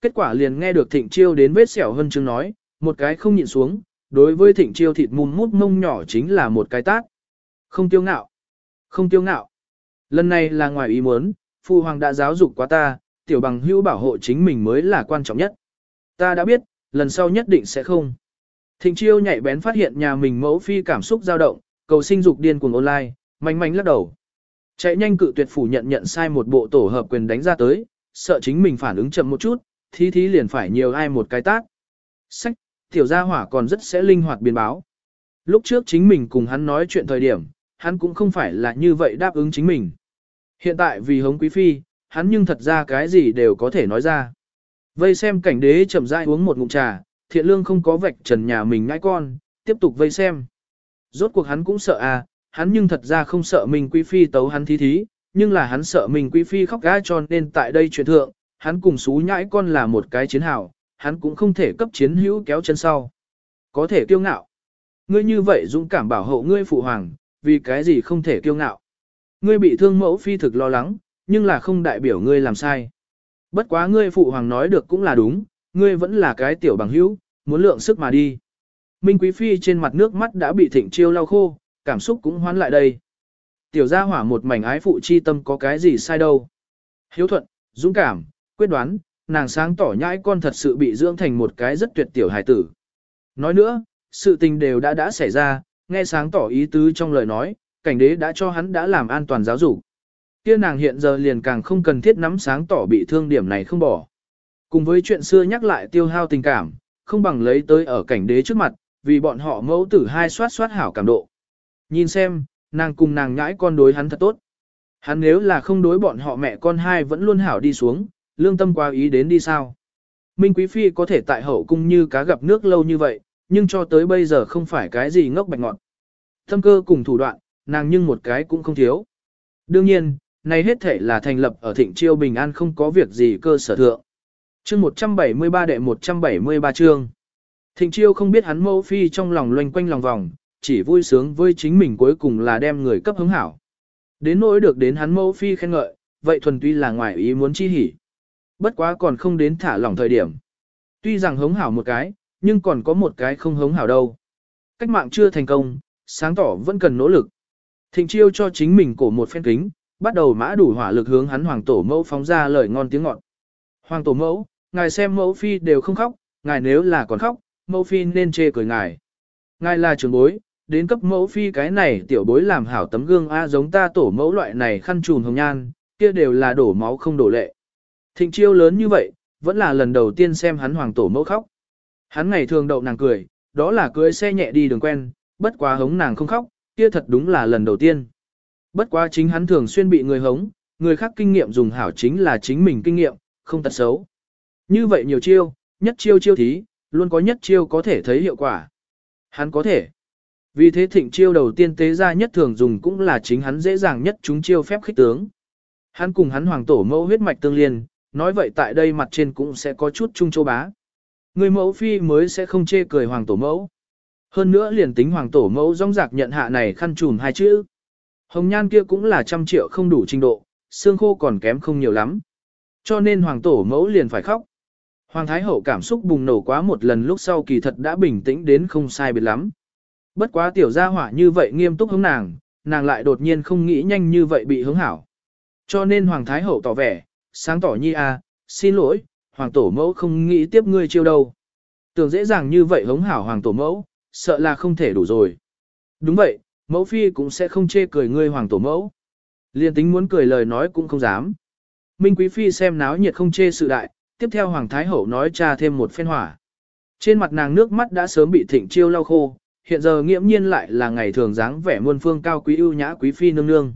Kết quả liền nghe được thịnh chiêu đến vết sẹo hơn chứng nói, một cái không nhịn xuống, đối với thịnh chiêu thịt mùm mút mông nhỏ chính là một cái tát. Không tiêu ngạo. Không tiêu ngạo. Lần này là ngoài ý muốn, Phu Hoàng đã giáo dục quá ta, tiểu bằng hữu bảo hộ chính mình mới là quan trọng nhất. Ta đã biết, lần sau nhất định sẽ không. Thịnh chiêu nhạy bén phát hiện nhà mình mẫu phi cảm xúc dao động, cầu sinh dục điên cuồng online, manh manh lắc đầu. Chạy nhanh cự tuyệt phủ nhận nhận sai một bộ tổ hợp quyền đánh ra tới, sợ chính mình phản ứng chậm một chút, thí thí liền phải nhiều ai một cái tác. Sách, tiểu gia hỏa còn rất sẽ linh hoạt biến báo. Lúc trước chính mình cùng hắn nói chuyện thời điểm, hắn cũng không phải là như vậy đáp ứng chính mình. Hiện tại vì hống quý phi, hắn nhưng thật ra cái gì đều có thể nói ra. Vây xem cảnh đế chậm rãi uống một ngụm trà, thiện lương không có vạch trần nhà mình ngãi con, tiếp tục vây xem. Rốt cuộc hắn cũng sợ à, hắn nhưng thật ra không sợ mình quý phi tấu hắn thí thí, nhưng là hắn sợ mình quý phi khóc gai cho nên tại đây chuyện thượng, hắn cùng xú nhãi con là một cái chiến hào, hắn cũng không thể cấp chiến hữu kéo chân sau. Có thể kiêu ngạo. Ngươi như vậy dũng cảm bảo hộ ngươi phụ hoàng, vì cái gì không thể kiêu ngạo. Ngươi bị thương mẫu phi thực lo lắng, nhưng là không đại biểu ngươi làm sai. Bất quá ngươi phụ hoàng nói được cũng là đúng, ngươi vẫn là cái tiểu bằng hữu, muốn lượng sức mà đi. Minh Quý Phi trên mặt nước mắt đã bị thịnh chiêu lau khô, cảm xúc cũng hoán lại đây. Tiểu gia hỏa một mảnh ái phụ chi tâm có cái gì sai đâu. Hiếu thuận, dũng cảm, quyết đoán, nàng sáng tỏ nhãi con thật sự bị dưỡng thành một cái rất tuyệt tiểu hài tử. Nói nữa, sự tình đều đã đã xảy ra, nghe sáng tỏ ý tứ trong lời nói, cảnh đế đã cho hắn đã làm an toàn giáo dục. Kia nàng hiện giờ liền càng không cần thiết nắm sáng tỏ bị thương điểm này không bỏ. Cùng với chuyện xưa nhắc lại tiêu hao tình cảm, không bằng lấy tới ở cảnh đế trước mặt, vì bọn họ mẫu tử hai soát soát hảo cảm độ. Nhìn xem, nàng cùng nàng nhãi con đối hắn thật tốt. Hắn nếu là không đối bọn họ mẹ con hai vẫn luôn hảo đi xuống, lương tâm qua ý đến đi sao. Minh Quý Phi có thể tại hậu cung như cá gặp nước lâu như vậy, nhưng cho tới bây giờ không phải cái gì ngốc bạch ngọn. Thâm cơ cùng thủ đoạn, nàng nhưng một cái cũng không thiếu. Đương nhiên, này hết thể là thành lập ở thịnh chiêu bình an không có việc gì cơ sở thượng. chương 173 đệ 173 chương. Thịnh chiêu không biết hắn mẫu phi trong lòng loanh quanh lòng vòng, chỉ vui sướng với chính mình cuối cùng là đem người cấp hứng hảo. Đến nỗi được đến hắn mẫu phi khen ngợi, vậy thuần tuy là ngoài ý muốn chi hỉ. Bất quá còn không đến thả lỏng thời điểm. Tuy rằng hống hảo một cái, nhưng còn có một cái không hống hảo đâu. Cách mạng chưa thành công, sáng tỏ vẫn cần nỗ lực. Thịnh chiêu cho chính mình cổ một phen kính, bắt đầu mã đủ hỏa lực hướng hắn hoàng tổ mẫu phóng ra lời ngon tiếng ngọt. Hoàng tổ mẫu, ngài xem mẫu phi đều không khóc, ngài nếu là còn khóc, mẫu phi nên chê cười ngài. Ngài là trưởng bối, đến cấp mẫu phi cái này tiểu bối làm hảo tấm gương A giống ta tổ mẫu loại này khăn trùn hồng nhan, kia đều là đổ máu không đổ lệ. Thịnh chiêu lớn như vậy, vẫn là lần đầu tiên xem hắn hoàng tổ mẫu khóc. Hắn ngày thường đậu nàng cười, đó là cưới xe nhẹ đi đường quen, bất quá hống nàng không khóc, kia thật đúng là lần đầu tiên. Bất quá chính hắn thường xuyên bị người hống, người khác kinh nghiệm dùng hảo chính là chính mình kinh nghiệm, không tật xấu. Như vậy nhiều chiêu, nhất chiêu chiêu thí, luôn có nhất chiêu có thể thấy hiệu quả. Hắn có thể. Vì thế thịnh chiêu đầu tiên tế ra nhất thường dùng cũng là chính hắn dễ dàng nhất chúng chiêu phép khích tướng. Hắn cùng hắn hoàng tổ mẫu huyết mạch tương liên, nói vậy tại đây mặt trên cũng sẽ có chút chung châu bá. Người mẫu phi mới sẽ không chê cười hoàng tổ mẫu. Hơn nữa liền tính hoàng tổ mẫu rong rạc nhận hạ này khăn trùm hai chữ. Hồng nhan kia cũng là trăm triệu không đủ trình độ, xương khô còn kém không nhiều lắm. Cho nên hoàng tổ mẫu liền phải khóc. Hoàng thái hậu cảm xúc bùng nổ quá một lần lúc sau kỳ thật đã bình tĩnh đến không sai biệt lắm. Bất quá tiểu gia hỏa như vậy nghiêm túc hướng nàng, nàng lại đột nhiên không nghĩ nhanh như vậy bị hướng hảo. Cho nên hoàng thái hậu tỏ vẻ, sáng tỏ nhi a, à, xin lỗi, hoàng tổ mẫu không nghĩ tiếp ngươi chiêu đâu. Tưởng dễ dàng như vậy hống hảo hoàng tổ mẫu, sợ là không thể đủ rồi. Đúng vậy, mẫu phi cũng sẽ không chê cười ngươi hoàng tổ mẫu. Liên tính muốn cười lời nói cũng không dám. Minh quý phi xem náo nhiệt không chê sự đại, tiếp theo hoàng thái hậu nói cha thêm một phen hỏa. Trên mặt nàng nước mắt đã sớm bị thịnh chiêu lau khô, hiện giờ nghiễm nhiên lại là ngày thường dáng vẻ muôn phương cao quý ưu nhã quý phi nương nương.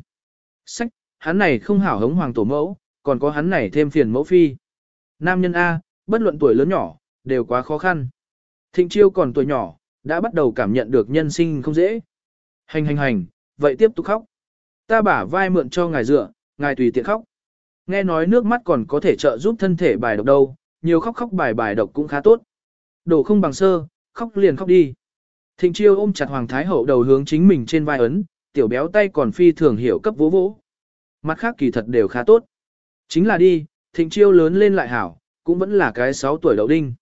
Sách, hắn này không hảo hống hoàng tổ mẫu, còn có hắn này thêm phiền mẫu phi. Nam nhân A, bất luận tuổi lớn nhỏ, đều quá khó khăn. Thịnh chiêu còn tuổi nhỏ, đã bắt đầu cảm nhận được nhân sinh không dễ. Hành hành hành, vậy tiếp tục khóc. Ta bả vai mượn cho ngài dựa, ngài tùy tiện khóc. Nghe nói nước mắt còn có thể trợ giúp thân thể bài độc đâu, nhiều khóc khóc bài bài độc cũng khá tốt. Đổ không bằng sơ, khóc liền khóc đi. Thịnh chiêu ôm chặt Hoàng Thái Hậu đầu hướng chính mình trên vai ấn, tiểu béo tay còn phi thường hiểu cấp vỗ vỗ. Mặt khác kỳ thật đều khá tốt. Chính là đi, thịnh chiêu lớn lên lại hảo, cũng vẫn là cái 6 tuổi đậu đinh.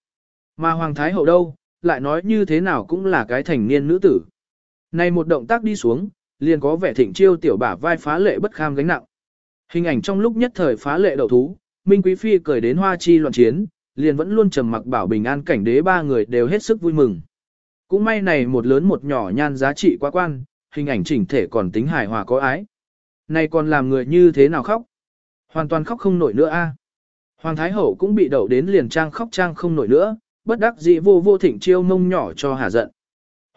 Mà Hoàng Thái Hậu đâu, lại nói như thế nào cũng là cái thành niên nữ tử. Này một động tác đi xuống, liền có vẻ thịnh chiêu tiểu bả vai phá lệ bất kham gánh nặng. Hình ảnh trong lúc nhất thời phá lệ đầu thú, Minh Quý Phi cười đến hoa chi loạn chiến, liền vẫn luôn trầm mặc bảo bình an cảnh đế ba người đều hết sức vui mừng. Cũng may này một lớn một nhỏ nhan giá trị quá quan, hình ảnh chỉnh thể còn tính hài hòa có ái. Này còn làm người như thế nào khóc? Hoàn toàn khóc không nổi nữa a. À? Hoàng Thái Hậu cũng bị đậu đến liền trang khóc trang không nổi nữa, bất đắc dĩ vô vô thịnh chiêu mông nhỏ cho hà giận.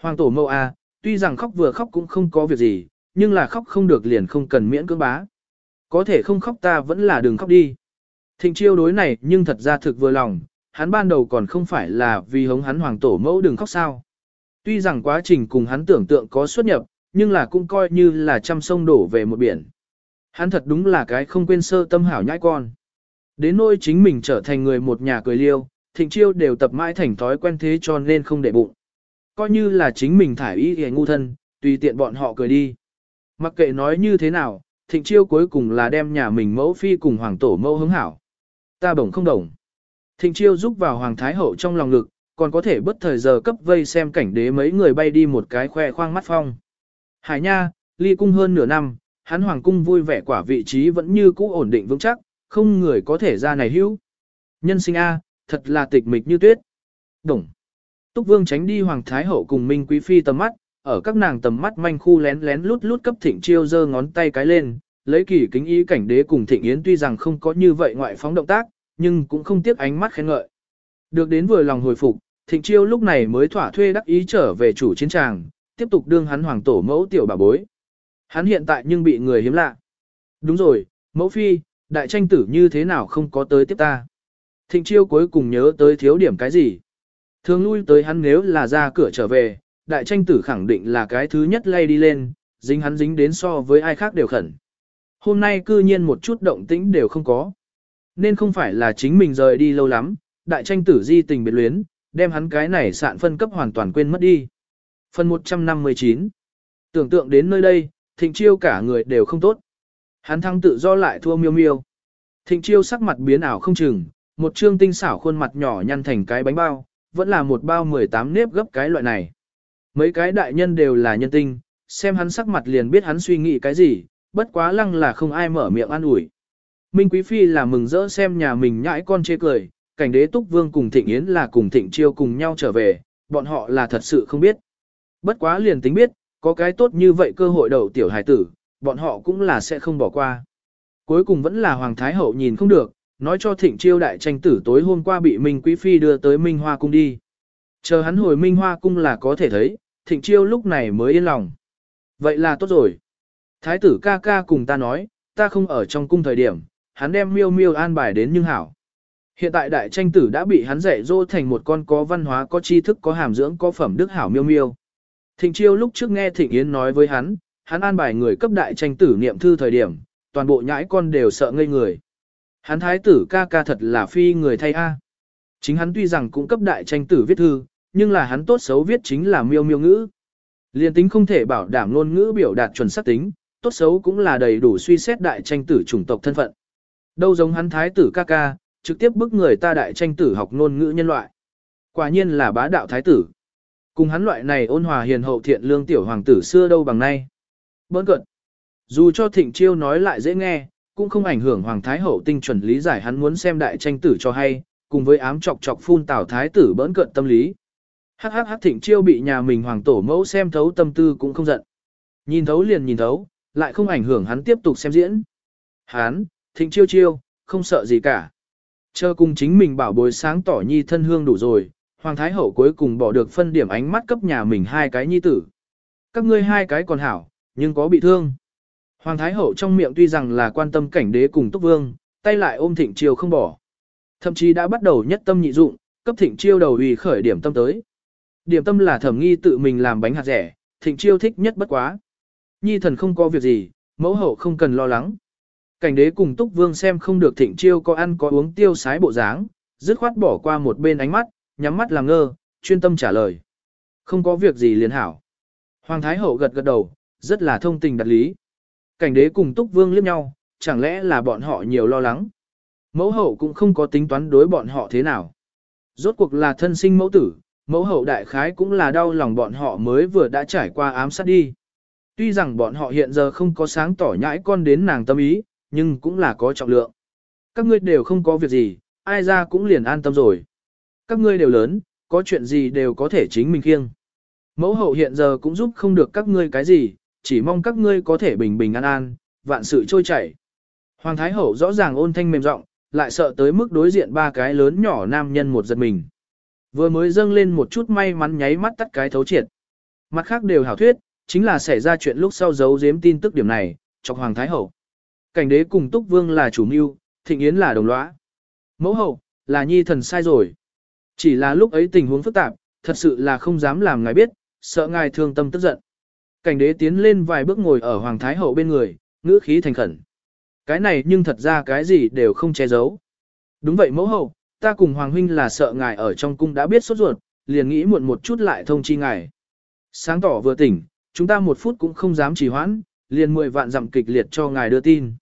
Hoàng Tổ mâu a, tuy rằng khóc vừa khóc cũng không có việc gì, nhưng là khóc không được liền không cần miễn cưỡng bá. Có thể không khóc ta vẫn là đừng khóc đi. Thịnh chiêu đối này nhưng thật ra thực vừa lòng, hắn ban đầu còn không phải là vì hống hắn hoàng tổ mẫu đừng khóc sao. Tuy rằng quá trình cùng hắn tưởng tượng có xuất nhập, nhưng là cũng coi như là trăm sông đổ về một biển. Hắn thật đúng là cái không quên sơ tâm hảo nhãi con. Đến nỗi chính mình trở thành người một nhà cười liêu, thịnh chiêu đều tập mãi thành thói quen thế cho nên không để bụng. Coi như là chính mình thải ý hề ngu thân, tùy tiện bọn họ cười đi. Mặc kệ nói như thế nào, thịnh chiêu cuối cùng là đem nhà mình mẫu phi cùng hoàng tổ mẫu hứng hảo. Ta bổng không đồng. Thịnh chiêu giúp vào hoàng thái hậu trong lòng lực, còn có thể bất thời giờ cấp vây xem cảnh đế mấy người bay đi một cái khoe khoang mắt phong. Hải nha, ly cung hơn nửa năm, hắn hoàng cung vui vẻ quả vị trí vẫn như cũ ổn định vững chắc, không người có thể ra này hữu. Nhân sinh A, thật là tịch mịch như tuyết. Đồng. Túc Vương tránh đi Hoàng Thái Hậu cùng Minh Quý Phi tầm mắt, ở các nàng tầm mắt manh khu lén lén lút lút cấp thịnh chiêu giơ ngón tay cái lên, lấy kỳ kính ý cảnh đế cùng thịnh yến tuy rằng không có như vậy ngoại phóng động tác, nhưng cũng không tiếc ánh mắt khen ngợi. Được đến vừa lòng hồi phục, Thịnh Chiêu lúc này mới thỏa thuê đắc ý trở về chủ chiến tràng, tiếp tục đương hắn hoàng tổ mẫu tiểu bà bối. Hắn hiện tại nhưng bị người hiếm lạ. Đúng rồi, mẫu phi, đại tranh tử như thế nào không có tới tiếp ta. Thịnh Chiêu cuối cùng nhớ tới thiếu điểm cái gì. Thường lui tới hắn nếu là ra cửa trở về, đại tranh tử khẳng định là cái thứ nhất lay đi lên, dính hắn dính đến so với ai khác đều khẩn. Hôm nay cư nhiên một chút động tĩnh đều không có. Nên không phải là chính mình rời đi lâu lắm, đại tranh tử di tình biệt luyến, đem hắn cái này sạn phân cấp hoàn toàn quên mất đi. Phần 159 Tưởng tượng đến nơi đây, thịnh chiêu cả người đều không tốt. Hắn thăng tự do lại thua miêu miêu. Thịnh chiêu sắc mặt biến ảo không chừng, một trương tinh xảo khuôn mặt nhỏ nhăn thành cái bánh bao, vẫn là một bao 18 nếp gấp cái loại này. Mấy cái đại nhân đều là nhân tinh, xem hắn sắc mặt liền biết hắn suy nghĩ cái gì, bất quá lăng là không ai mở miệng an ủi. Minh Quý Phi là mừng rỡ xem nhà mình nhãi con chê cười, cảnh đế túc vương cùng thịnh yến là cùng thịnh chiêu cùng nhau trở về, bọn họ là thật sự không biết. Bất quá liền tính biết, có cái tốt như vậy cơ hội đầu tiểu hải tử, bọn họ cũng là sẽ không bỏ qua. Cuối cùng vẫn là Hoàng Thái Hậu nhìn không được, nói cho thịnh chiêu đại tranh tử tối hôm qua bị Minh Quý Phi đưa tới Minh Hoa Cung đi. Chờ hắn hồi Minh Hoa Cung là có thể thấy, thịnh chiêu lúc này mới yên lòng. Vậy là tốt rồi. Thái tử ca ca cùng ta nói, ta không ở trong cung thời điểm, hắn đem miêu miêu an bài đến nhưng hảo. Hiện tại đại tranh tử đã bị hắn dạy dỗ thành một con có văn hóa có tri thức có hàm dưỡng có phẩm đức hảo miêu miêu. Thịnh chiêu lúc trước nghe Thịnh Yến nói với hắn, hắn an bài người cấp đại tranh tử niệm thư thời điểm, toàn bộ nhãi con đều sợ ngây người. Hắn thái tử ca ca thật là phi người thay A. Chính hắn tuy rằng cũng cấp đại tranh tử viết thư, nhưng là hắn tốt xấu viết chính là miêu miêu ngữ. Liên tính không thể bảo đảm ngôn ngữ biểu đạt chuẩn xác tính, tốt xấu cũng là đầy đủ suy xét đại tranh tử chủng tộc thân phận. Đâu giống hắn thái tử ca ca, trực tiếp bức người ta đại tranh tử học ngôn ngữ nhân loại. Quả nhiên là bá đạo thái tử. Cùng hắn loại này ôn hòa hiền hậu thiện lương tiểu hoàng tử xưa đâu bằng nay. Bỡn cận. Dù cho thịnh chiêu nói lại dễ nghe, cũng không ảnh hưởng hoàng thái hậu tinh chuẩn lý giải hắn muốn xem đại tranh tử cho hay, cùng với ám chọc chọc phun tào thái tử bỡn cận tâm lý. Hắc hắc hắc thịnh chiêu bị nhà mình hoàng tổ mẫu xem thấu tâm tư cũng không giận. Nhìn thấu liền nhìn thấu, lại không ảnh hưởng hắn tiếp tục xem diễn. Hắn, thịnh chiêu chiêu, không sợ gì cả. Chờ cùng chính mình bảo bối sáng tỏ nhi thân hương đủ rồi, Hoàng Thái Hậu cuối cùng bỏ được phân điểm ánh mắt cấp nhà mình hai cái nhi tử. Các ngươi hai cái còn hảo, nhưng có bị thương. Hoàng Thái Hậu trong miệng tuy rằng là quan tâm cảnh đế cùng Túc Vương, tay lại ôm thịnh chiêu không bỏ. Thậm chí đã bắt đầu nhất tâm nhị dụng, cấp thịnh chiêu đầu ủy khởi điểm tâm tới. Điểm tâm là thẩm nghi tự mình làm bánh hạt rẻ, thịnh chiêu thích nhất bất quá. Nhi thần không có việc gì, mẫu hậu không cần lo lắng. Cảnh đế cùng túc vương xem không được thịnh chiêu có ăn có uống tiêu sái bộ dáng, dứt khoát bỏ qua một bên ánh mắt, nhắm mắt làm ngơ, chuyên tâm trả lời. Không có việc gì liền hảo. Hoàng Thái Hậu gật gật đầu, rất là thông tình đặt lý. Cảnh đế cùng túc vương liếc nhau, chẳng lẽ là bọn họ nhiều lo lắng. Mẫu hậu cũng không có tính toán đối bọn họ thế nào. Rốt cuộc là thân sinh mẫu tử, mẫu hậu đại khái cũng là đau lòng bọn họ mới vừa đã trải qua ám sát đi. Tuy rằng bọn họ hiện giờ không có sáng tỏ nhãi con đến nàng tâm ý, nhưng cũng là có trọng lượng. Các ngươi đều không có việc gì, ai ra cũng liền an tâm rồi. Các ngươi đều lớn, có chuyện gì đều có thể chính mình khiêng. Mẫu hậu hiện giờ cũng giúp không được các ngươi cái gì, chỉ mong các ngươi có thể bình bình an an, vạn sự trôi chảy. Hoàng Thái Hậu rõ ràng ôn thanh mềm giọng, lại sợ tới mức đối diện ba cái lớn nhỏ nam nhân một giật mình. Vừa mới dâng lên một chút may mắn nháy mắt tắt cái thấu triệt. Mặt khác đều hảo thuyết, chính là xảy ra chuyện lúc sau giấu giếm tin tức điểm này, chọc Hoàng Thái Hậu. Cảnh đế cùng Túc Vương là chủ mưu, Thịnh Yến là đồng lõa. Mẫu hậu, là nhi thần sai rồi. Chỉ là lúc ấy tình huống phức tạp, thật sự là không dám làm ngài biết, sợ ngài thương tâm tức giận. Cảnh đế tiến lên vài bước ngồi ở Hoàng Thái Hậu bên người, ngữ khí thành khẩn. Cái này nhưng thật ra cái gì đều không che giấu. Đúng vậy mẫu hậu, ta cùng Hoàng Huynh là sợ ngài ở trong cung đã biết sốt ruột, liền nghĩ muộn một chút lại thông chi ngài. Sáng tỏ vừa tỉnh, chúng ta một phút cũng không dám trì hoãn, liền mười vạn dặm kịch liệt cho ngài đưa tin.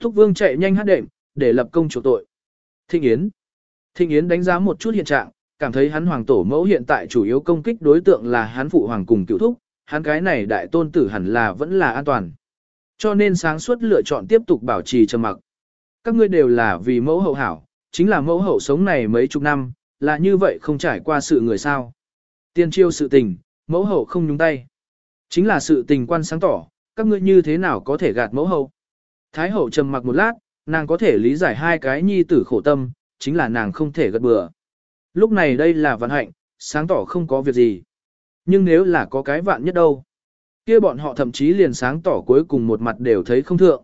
Thúc Vương chạy nhanh hát đệm, để lập công chủ tội. Thịnh Yến. Thịnh Yến đánh giá một chút hiện trạng, cảm thấy hắn hoàng tổ mẫu hiện tại chủ yếu công kích đối tượng là hắn phụ hoàng cùng cựu thúc, hắn cái này đại tôn tử hẳn là vẫn là an toàn. Cho nên sáng suốt lựa chọn tiếp tục bảo trì trầm mặc. Các ngươi đều là vì mẫu hậu hảo, chính là mẫu hậu sống này mấy chục năm, là như vậy không trải qua sự người sao. Tiên triêu sự tình, mẫu hậu không nhúng tay. Chính là sự tình quan sáng tỏ, các ngươi như thế nào có thể gạt mẫu hậu. Thái hậu trầm mặc một lát, nàng có thể lý giải hai cái nhi tử khổ tâm, chính là nàng không thể gật bừa. Lúc này đây là vận hạnh, sáng tỏ không có việc gì. Nhưng nếu là có cái vạn nhất đâu, kia bọn họ thậm chí liền sáng tỏ cuối cùng một mặt đều thấy không thượng.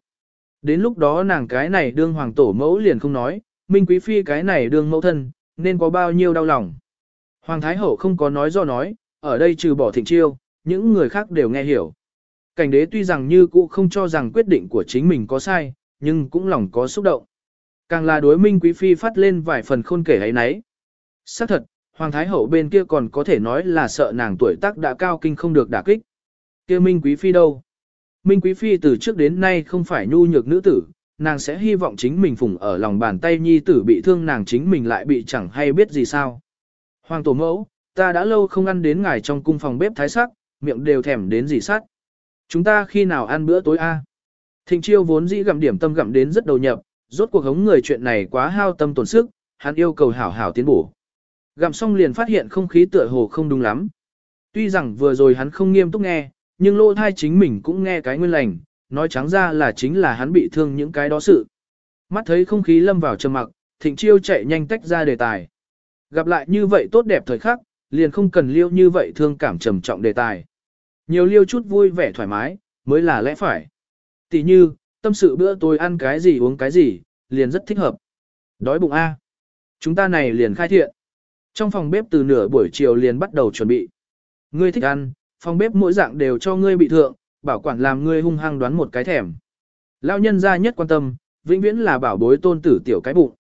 Đến lúc đó nàng cái này đương hoàng tổ mẫu liền không nói, Minh Quý Phi cái này đương mẫu thân, nên có bao nhiêu đau lòng. Hoàng Thái Hậu không có nói do nói, ở đây trừ bỏ thịnh chiêu, những người khác đều nghe hiểu. Cảnh đế tuy rằng như cũ không cho rằng quyết định của chính mình có sai, nhưng cũng lòng có xúc động. Càng là đối minh quý phi phát lên vài phần khôn kể ấy nấy. Xác thật, Hoàng Thái Hậu bên kia còn có thể nói là sợ nàng tuổi tác đã cao kinh không được đả kích. kia minh quý phi đâu? Minh quý phi từ trước đến nay không phải nhu nhược nữ tử, nàng sẽ hy vọng chính mình phụng ở lòng bàn tay nhi tử bị thương nàng chính mình lại bị chẳng hay biết gì sao. Hoàng tổ mẫu, ta đã lâu không ăn đến ngài trong cung phòng bếp thái sắc, miệng đều thèm đến gì sắt. Chúng ta khi nào ăn bữa tối a? Thịnh chiêu vốn dĩ gặm điểm tâm gặm đến rất đầu nhập, rốt cuộc hống người chuyện này quá hao tâm tổn sức, hắn yêu cầu hảo hảo tiến bổ. Gặm xong liền phát hiện không khí tựa hồ không đúng lắm. Tuy rằng vừa rồi hắn không nghiêm túc nghe, nhưng lỗ thai chính mình cũng nghe cái nguyên lành, nói trắng ra là chính là hắn bị thương những cái đó sự. Mắt thấy không khí lâm vào trầm mặc, thịnh chiêu chạy nhanh tách ra đề tài. Gặp lại như vậy tốt đẹp thời khắc, liền không cần liêu như vậy thương cảm trầm trọng đề tài. Nhiều liêu chút vui vẻ thoải mái, mới là lẽ phải. Tỷ như, tâm sự bữa tôi ăn cái gì uống cái gì, liền rất thích hợp. Đói bụng A. Chúng ta này liền khai thiện. Trong phòng bếp từ nửa buổi chiều liền bắt đầu chuẩn bị. Ngươi thích ăn, phòng bếp mỗi dạng đều cho ngươi bị thượng, bảo quản làm ngươi hung hăng đoán một cái thèm. Lão nhân gia nhất quan tâm, vĩnh viễn là bảo bối tôn tử tiểu cái bụng.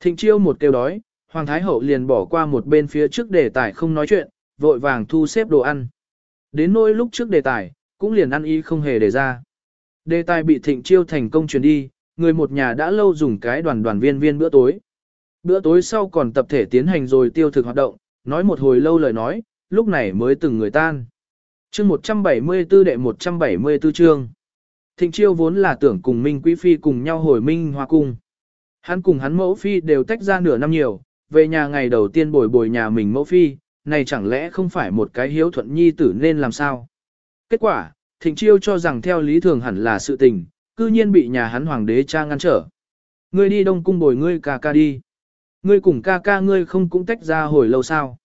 Thịnh chiêu một kêu đói, Hoàng Thái Hậu liền bỏ qua một bên phía trước đề tài không nói chuyện, vội vàng thu xếp đồ ăn. Đến nỗi lúc trước đề tài, cũng liền ăn y không hề đề ra. Đề tài bị thịnh chiêu thành công truyền đi, người một nhà đã lâu dùng cái đoàn đoàn viên viên bữa tối. Bữa tối sau còn tập thể tiến hành rồi tiêu thực hoạt động, nói một hồi lâu lời nói, lúc này mới từng người tan. chương 174 đệ 174 chương. Thịnh chiêu vốn là tưởng cùng Minh Quý Phi cùng nhau hồi Minh Hoa Cung. Hắn cùng hắn mẫu Phi đều tách ra nửa năm nhiều, về nhà ngày đầu tiên bồi bồi nhà mình mẫu Phi, này chẳng lẽ không phải một cái hiếu thuận nhi tử nên làm sao? Kết quả, Thịnh Chiêu cho rằng theo lý thường hẳn là sự tình, cư nhiên bị nhà hắn hoàng đế cha ngăn trở. Ngươi đi đông cung bồi ngươi ca ca đi. Ngươi cùng ca ca ngươi không cũng tách ra hồi lâu sao.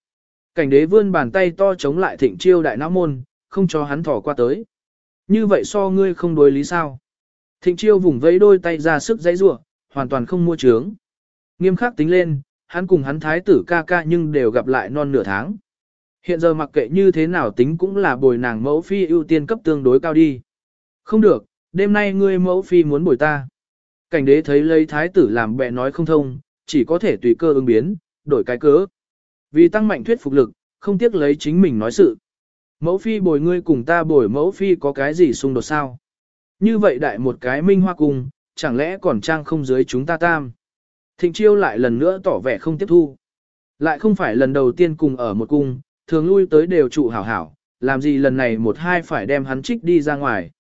Cảnh đế vươn bàn tay to chống lại thịnh chiêu đại não môn, không cho hắn thỏ qua tới. Như vậy so ngươi không đối lý sao. Thịnh chiêu vùng vẫy đôi tay ra sức dãy rủa hoàn toàn không mua trướng. Nghiêm khắc tính lên, hắn cùng hắn thái tử ca ca nhưng đều gặp lại non nửa tháng. Hiện giờ mặc kệ như thế nào tính cũng là bồi nàng mẫu phi ưu tiên cấp tương đối cao đi. Không được, đêm nay ngươi mẫu phi muốn bồi ta. Cảnh đế thấy lấy thái tử làm bẹ nói không thông, chỉ có thể tùy cơ ứng biến, đổi cái cớ. Vì tăng mạnh thuyết phục lực, không tiếc lấy chính mình nói sự. Mẫu phi bồi ngươi cùng ta bồi mẫu phi có cái gì xung đột sao? Như vậy đại một cái minh hoa cùng, chẳng lẽ còn trang không dưới chúng ta tam? Thịnh chiêu lại lần nữa tỏ vẻ không tiếp thu. Lại không phải lần đầu tiên cùng ở một cung, thường lui tới đều trụ hảo hảo, làm gì lần này một hai phải đem hắn trích đi ra ngoài.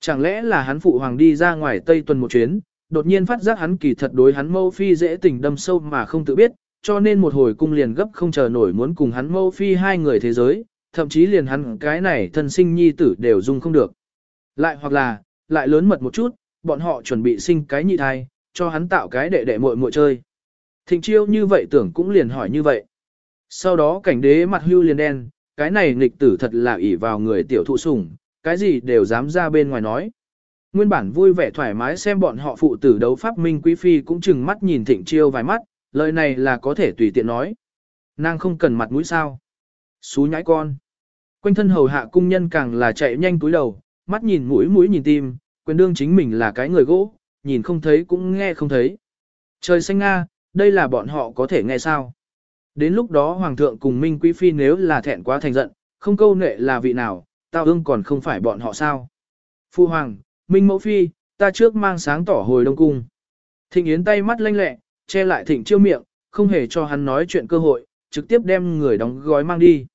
Chẳng lẽ là hắn phụ hoàng đi ra ngoài Tây tuần một chuyến, đột nhiên phát giác hắn kỳ thật đối hắn mâu phi dễ tình đâm sâu mà không tự biết, cho nên một hồi cung liền gấp không chờ nổi muốn cùng hắn mâu phi hai người thế giới, thậm chí liền hắn cái này thân sinh nhi tử đều dung không được. Lại hoặc là, lại lớn mật một chút, bọn họ chuẩn bị sinh cái nhị thai, cho hắn tạo cái đệ đệ muội muội chơi. Thịnh chiêu như vậy tưởng cũng liền hỏi như vậy. Sau đó cảnh đế mặt hưu liền đen, cái này nghịch tử thật là ỷ vào người tiểu thụ sủng, cái gì đều dám ra bên ngoài nói. Nguyên bản vui vẻ thoải mái xem bọn họ phụ tử đấu pháp minh quý phi cũng chừng mắt nhìn thịnh chiêu vài mắt, lời này là có thể tùy tiện nói. Nàng không cần mặt mũi sao. Xú nhãi con. Quanh thân hầu hạ cung nhân càng là chạy nhanh túi đầu, mắt nhìn mũi mũi nhìn tim, quyền đương chính mình là cái người gỗ, nhìn không thấy cũng nghe không thấy. Trời xanh Nga, đây là bọn họ có thể nghe sao. Đến lúc đó Hoàng thượng cùng Minh Quý Phi nếu là thẹn quá thành giận, không câu nệ là vị nào, tao ương còn không phải bọn họ sao. Phu Hoàng, Minh Mẫu Phi, ta trước mang sáng tỏ hồi Đông Cung. Thịnh Yến tay mắt lanh lẹ, che lại thịnh chiêu miệng, không hề cho hắn nói chuyện cơ hội, trực tiếp đem người đóng gói mang đi.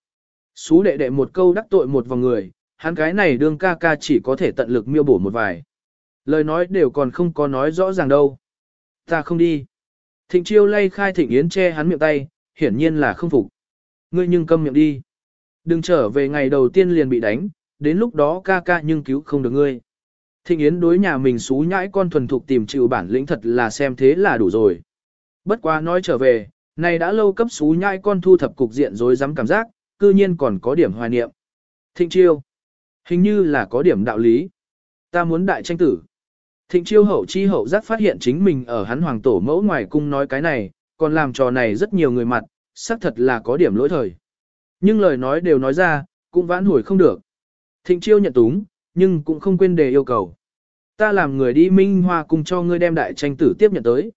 Xú đệ đệ một câu đắc tội một vòng người, hắn cái này đương ca ca chỉ có thể tận lực miêu bổ một vài. Lời nói đều còn không có nói rõ ràng đâu. Ta không đi. Thịnh chiêu lay khai thịnh yến che hắn miệng tay, hiển nhiên là không phục. Ngươi nhưng câm miệng đi. Đừng trở về ngày đầu tiên liền bị đánh, đến lúc đó ca ca nhưng cứu không được ngươi. Thịnh Yến đối nhà mình xú nhãi con thuần thục tìm chịu bản lĩnh thật là xem thế là đủ rồi. Bất quá nói trở về, này đã lâu cấp xú nhãi con thu thập cục diện rồi dám cảm giác, cư nhiên còn có điểm hoài niệm. Thịnh chiêu. Hình như là có điểm đạo lý. Ta muốn đại tranh tử. Thịnh chiêu hậu chi hậu giác phát hiện chính mình ở hắn hoàng tổ mẫu ngoài cung nói cái này, còn làm trò này rất nhiều người mặt, xác thật là có điểm lỗi thời. Nhưng lời nói đều nói ra, cũng vãn hồi không được. Thịnh chiêu nhận túng, nhưng cũng không quên đề yêu cầu. Ta làm người đi minh hoa cung cho ngươi đem đại tranh tử tiếp nhận tới.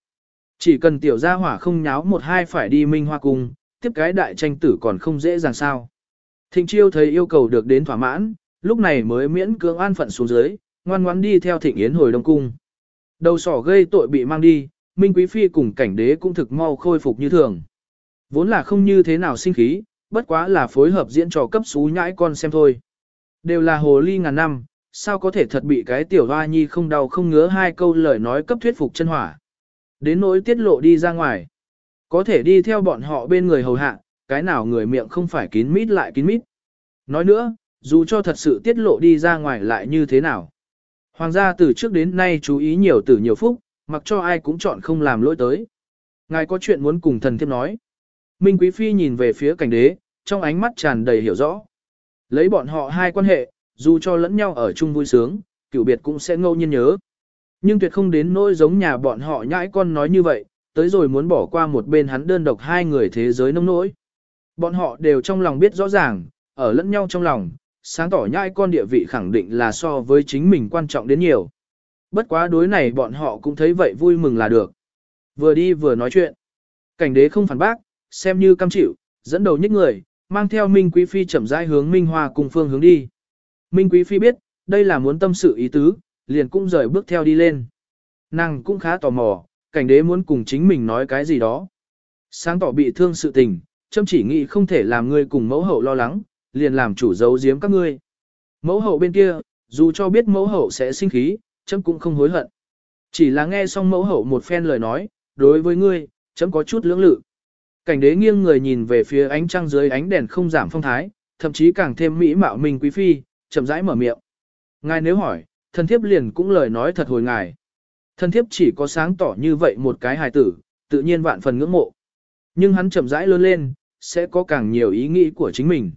Chỉ cần tiểu gia hỏa không nháo một hai phải đi minh hoa cung, tiếp cái đại tranh tử còn không dễ dàng sao. Thịnh chiêu thấy yêu cầu được đến thỏa mãn, lúc này mới miễn cưỡng an phận xuống dưới, ngoan ngoãn đi theo thịnh yến hồi đông cung. Đầu sỏ gây tội bị mang đi, Minh Quý Phi cùng cảnh đế cũng thực mau khôi phục như thường. Vốn là không như thế nào sinh khí, bất quá là phối hợp diễn trò cấp xú nhãi con xem thôi. Đều là hồ ly ngàn năm, sao có thể thật bị cái tiểu hoa nhi không đau không ngứa hai câu lời nói cấp thuyết phục chân hỏa. Đến nỗi tiết lộ đi ra ngoài. Có thể đi theo bọn họ bên người hầu hạ, cái nào người miệng không phải kín mít lại kín mít. Nói nữa, dù cho thật sự tiết lộ đi ra ngoài lại như thế nào. Hoàng gia từ trước đến nay chú ý nhiều tử nhiều phúc, mặc cho ai cũng chọn không làm lỗi tới. Ngài có chuyện muốn cùng thần thiếp nói. Minh Quý Phi nhìn về phía cảnh đế, trong ánh mắt tràn đầy hiểu rõ. Lấy bọn họ hai quan hệ, dù cho lẫn nhau ở chung vui sướng, cựu biệt cũng sẽ ngẫu nhiên nhớ. Nhưng tuyệt không đến nỗi giống nhà bọn họ nhãi con nói như vậy, tới rồi muốn bỏ qua một bên hắn đơn độc hai người thế giới nông nỗi. Bọn họ đều trong lòng biết rõ ràng, ở lẫn nhau trong lòng, sáng tỏ nhãi con địa vị khẳng định là so với chính mình quan trọng đến nhiều. Bất quá đối này bọn họ cũng thấy vậy vui mừng là được. Vừa đi vừa nói chuyện. Cảnh đế không phản bác, xem như cam chịu, dẫn đầu nhích người, mang theo Minh Quý Phi chậm rãi hướng Minh Hoa cùng phương hướng đi. Minh Quý Phi biết, đây là muốn tâm sự ý tứ, liền cũng rời bước theo đi lên. Nàng cũng khá tò mò, cảnh đế muốn cùng chính mình nói cái gì đó. Sáng tỏ bị thương sự tình, châm chỉ nghĩ không thể làm ngươi cùng mẫu hậu lo lắng, liền làm chủ giấu giếm các ngươi. Mẫu hậu bên kia, dù cho biết mẫu hậu sẽ sinh khí, châm cũng không hối hận. Chỉ là nghe xong mẫu hậu một phen lời nói, đối với ngươi, chấm có chút lưỡng lự. Cảnh đế nghiêng người nhìn về phía ánh trăng dưới ánh đèn không giảm phong thái, thậm chí càng thêm mỹ mạo mình quý phi, chậm rãi mở miệng. Ngài nếu hỏi, thần thiếp liền cũng lời nói thật hồi ngài. Thần thiếp chỉ có sáng tỏ như vậy một cái hài tử, tự nhiên vạn phần ngưỡng mộ. Nhưng hắn chậm rãi lớn lên, sẽ có càng nhiều ý nghĩ của chính mình.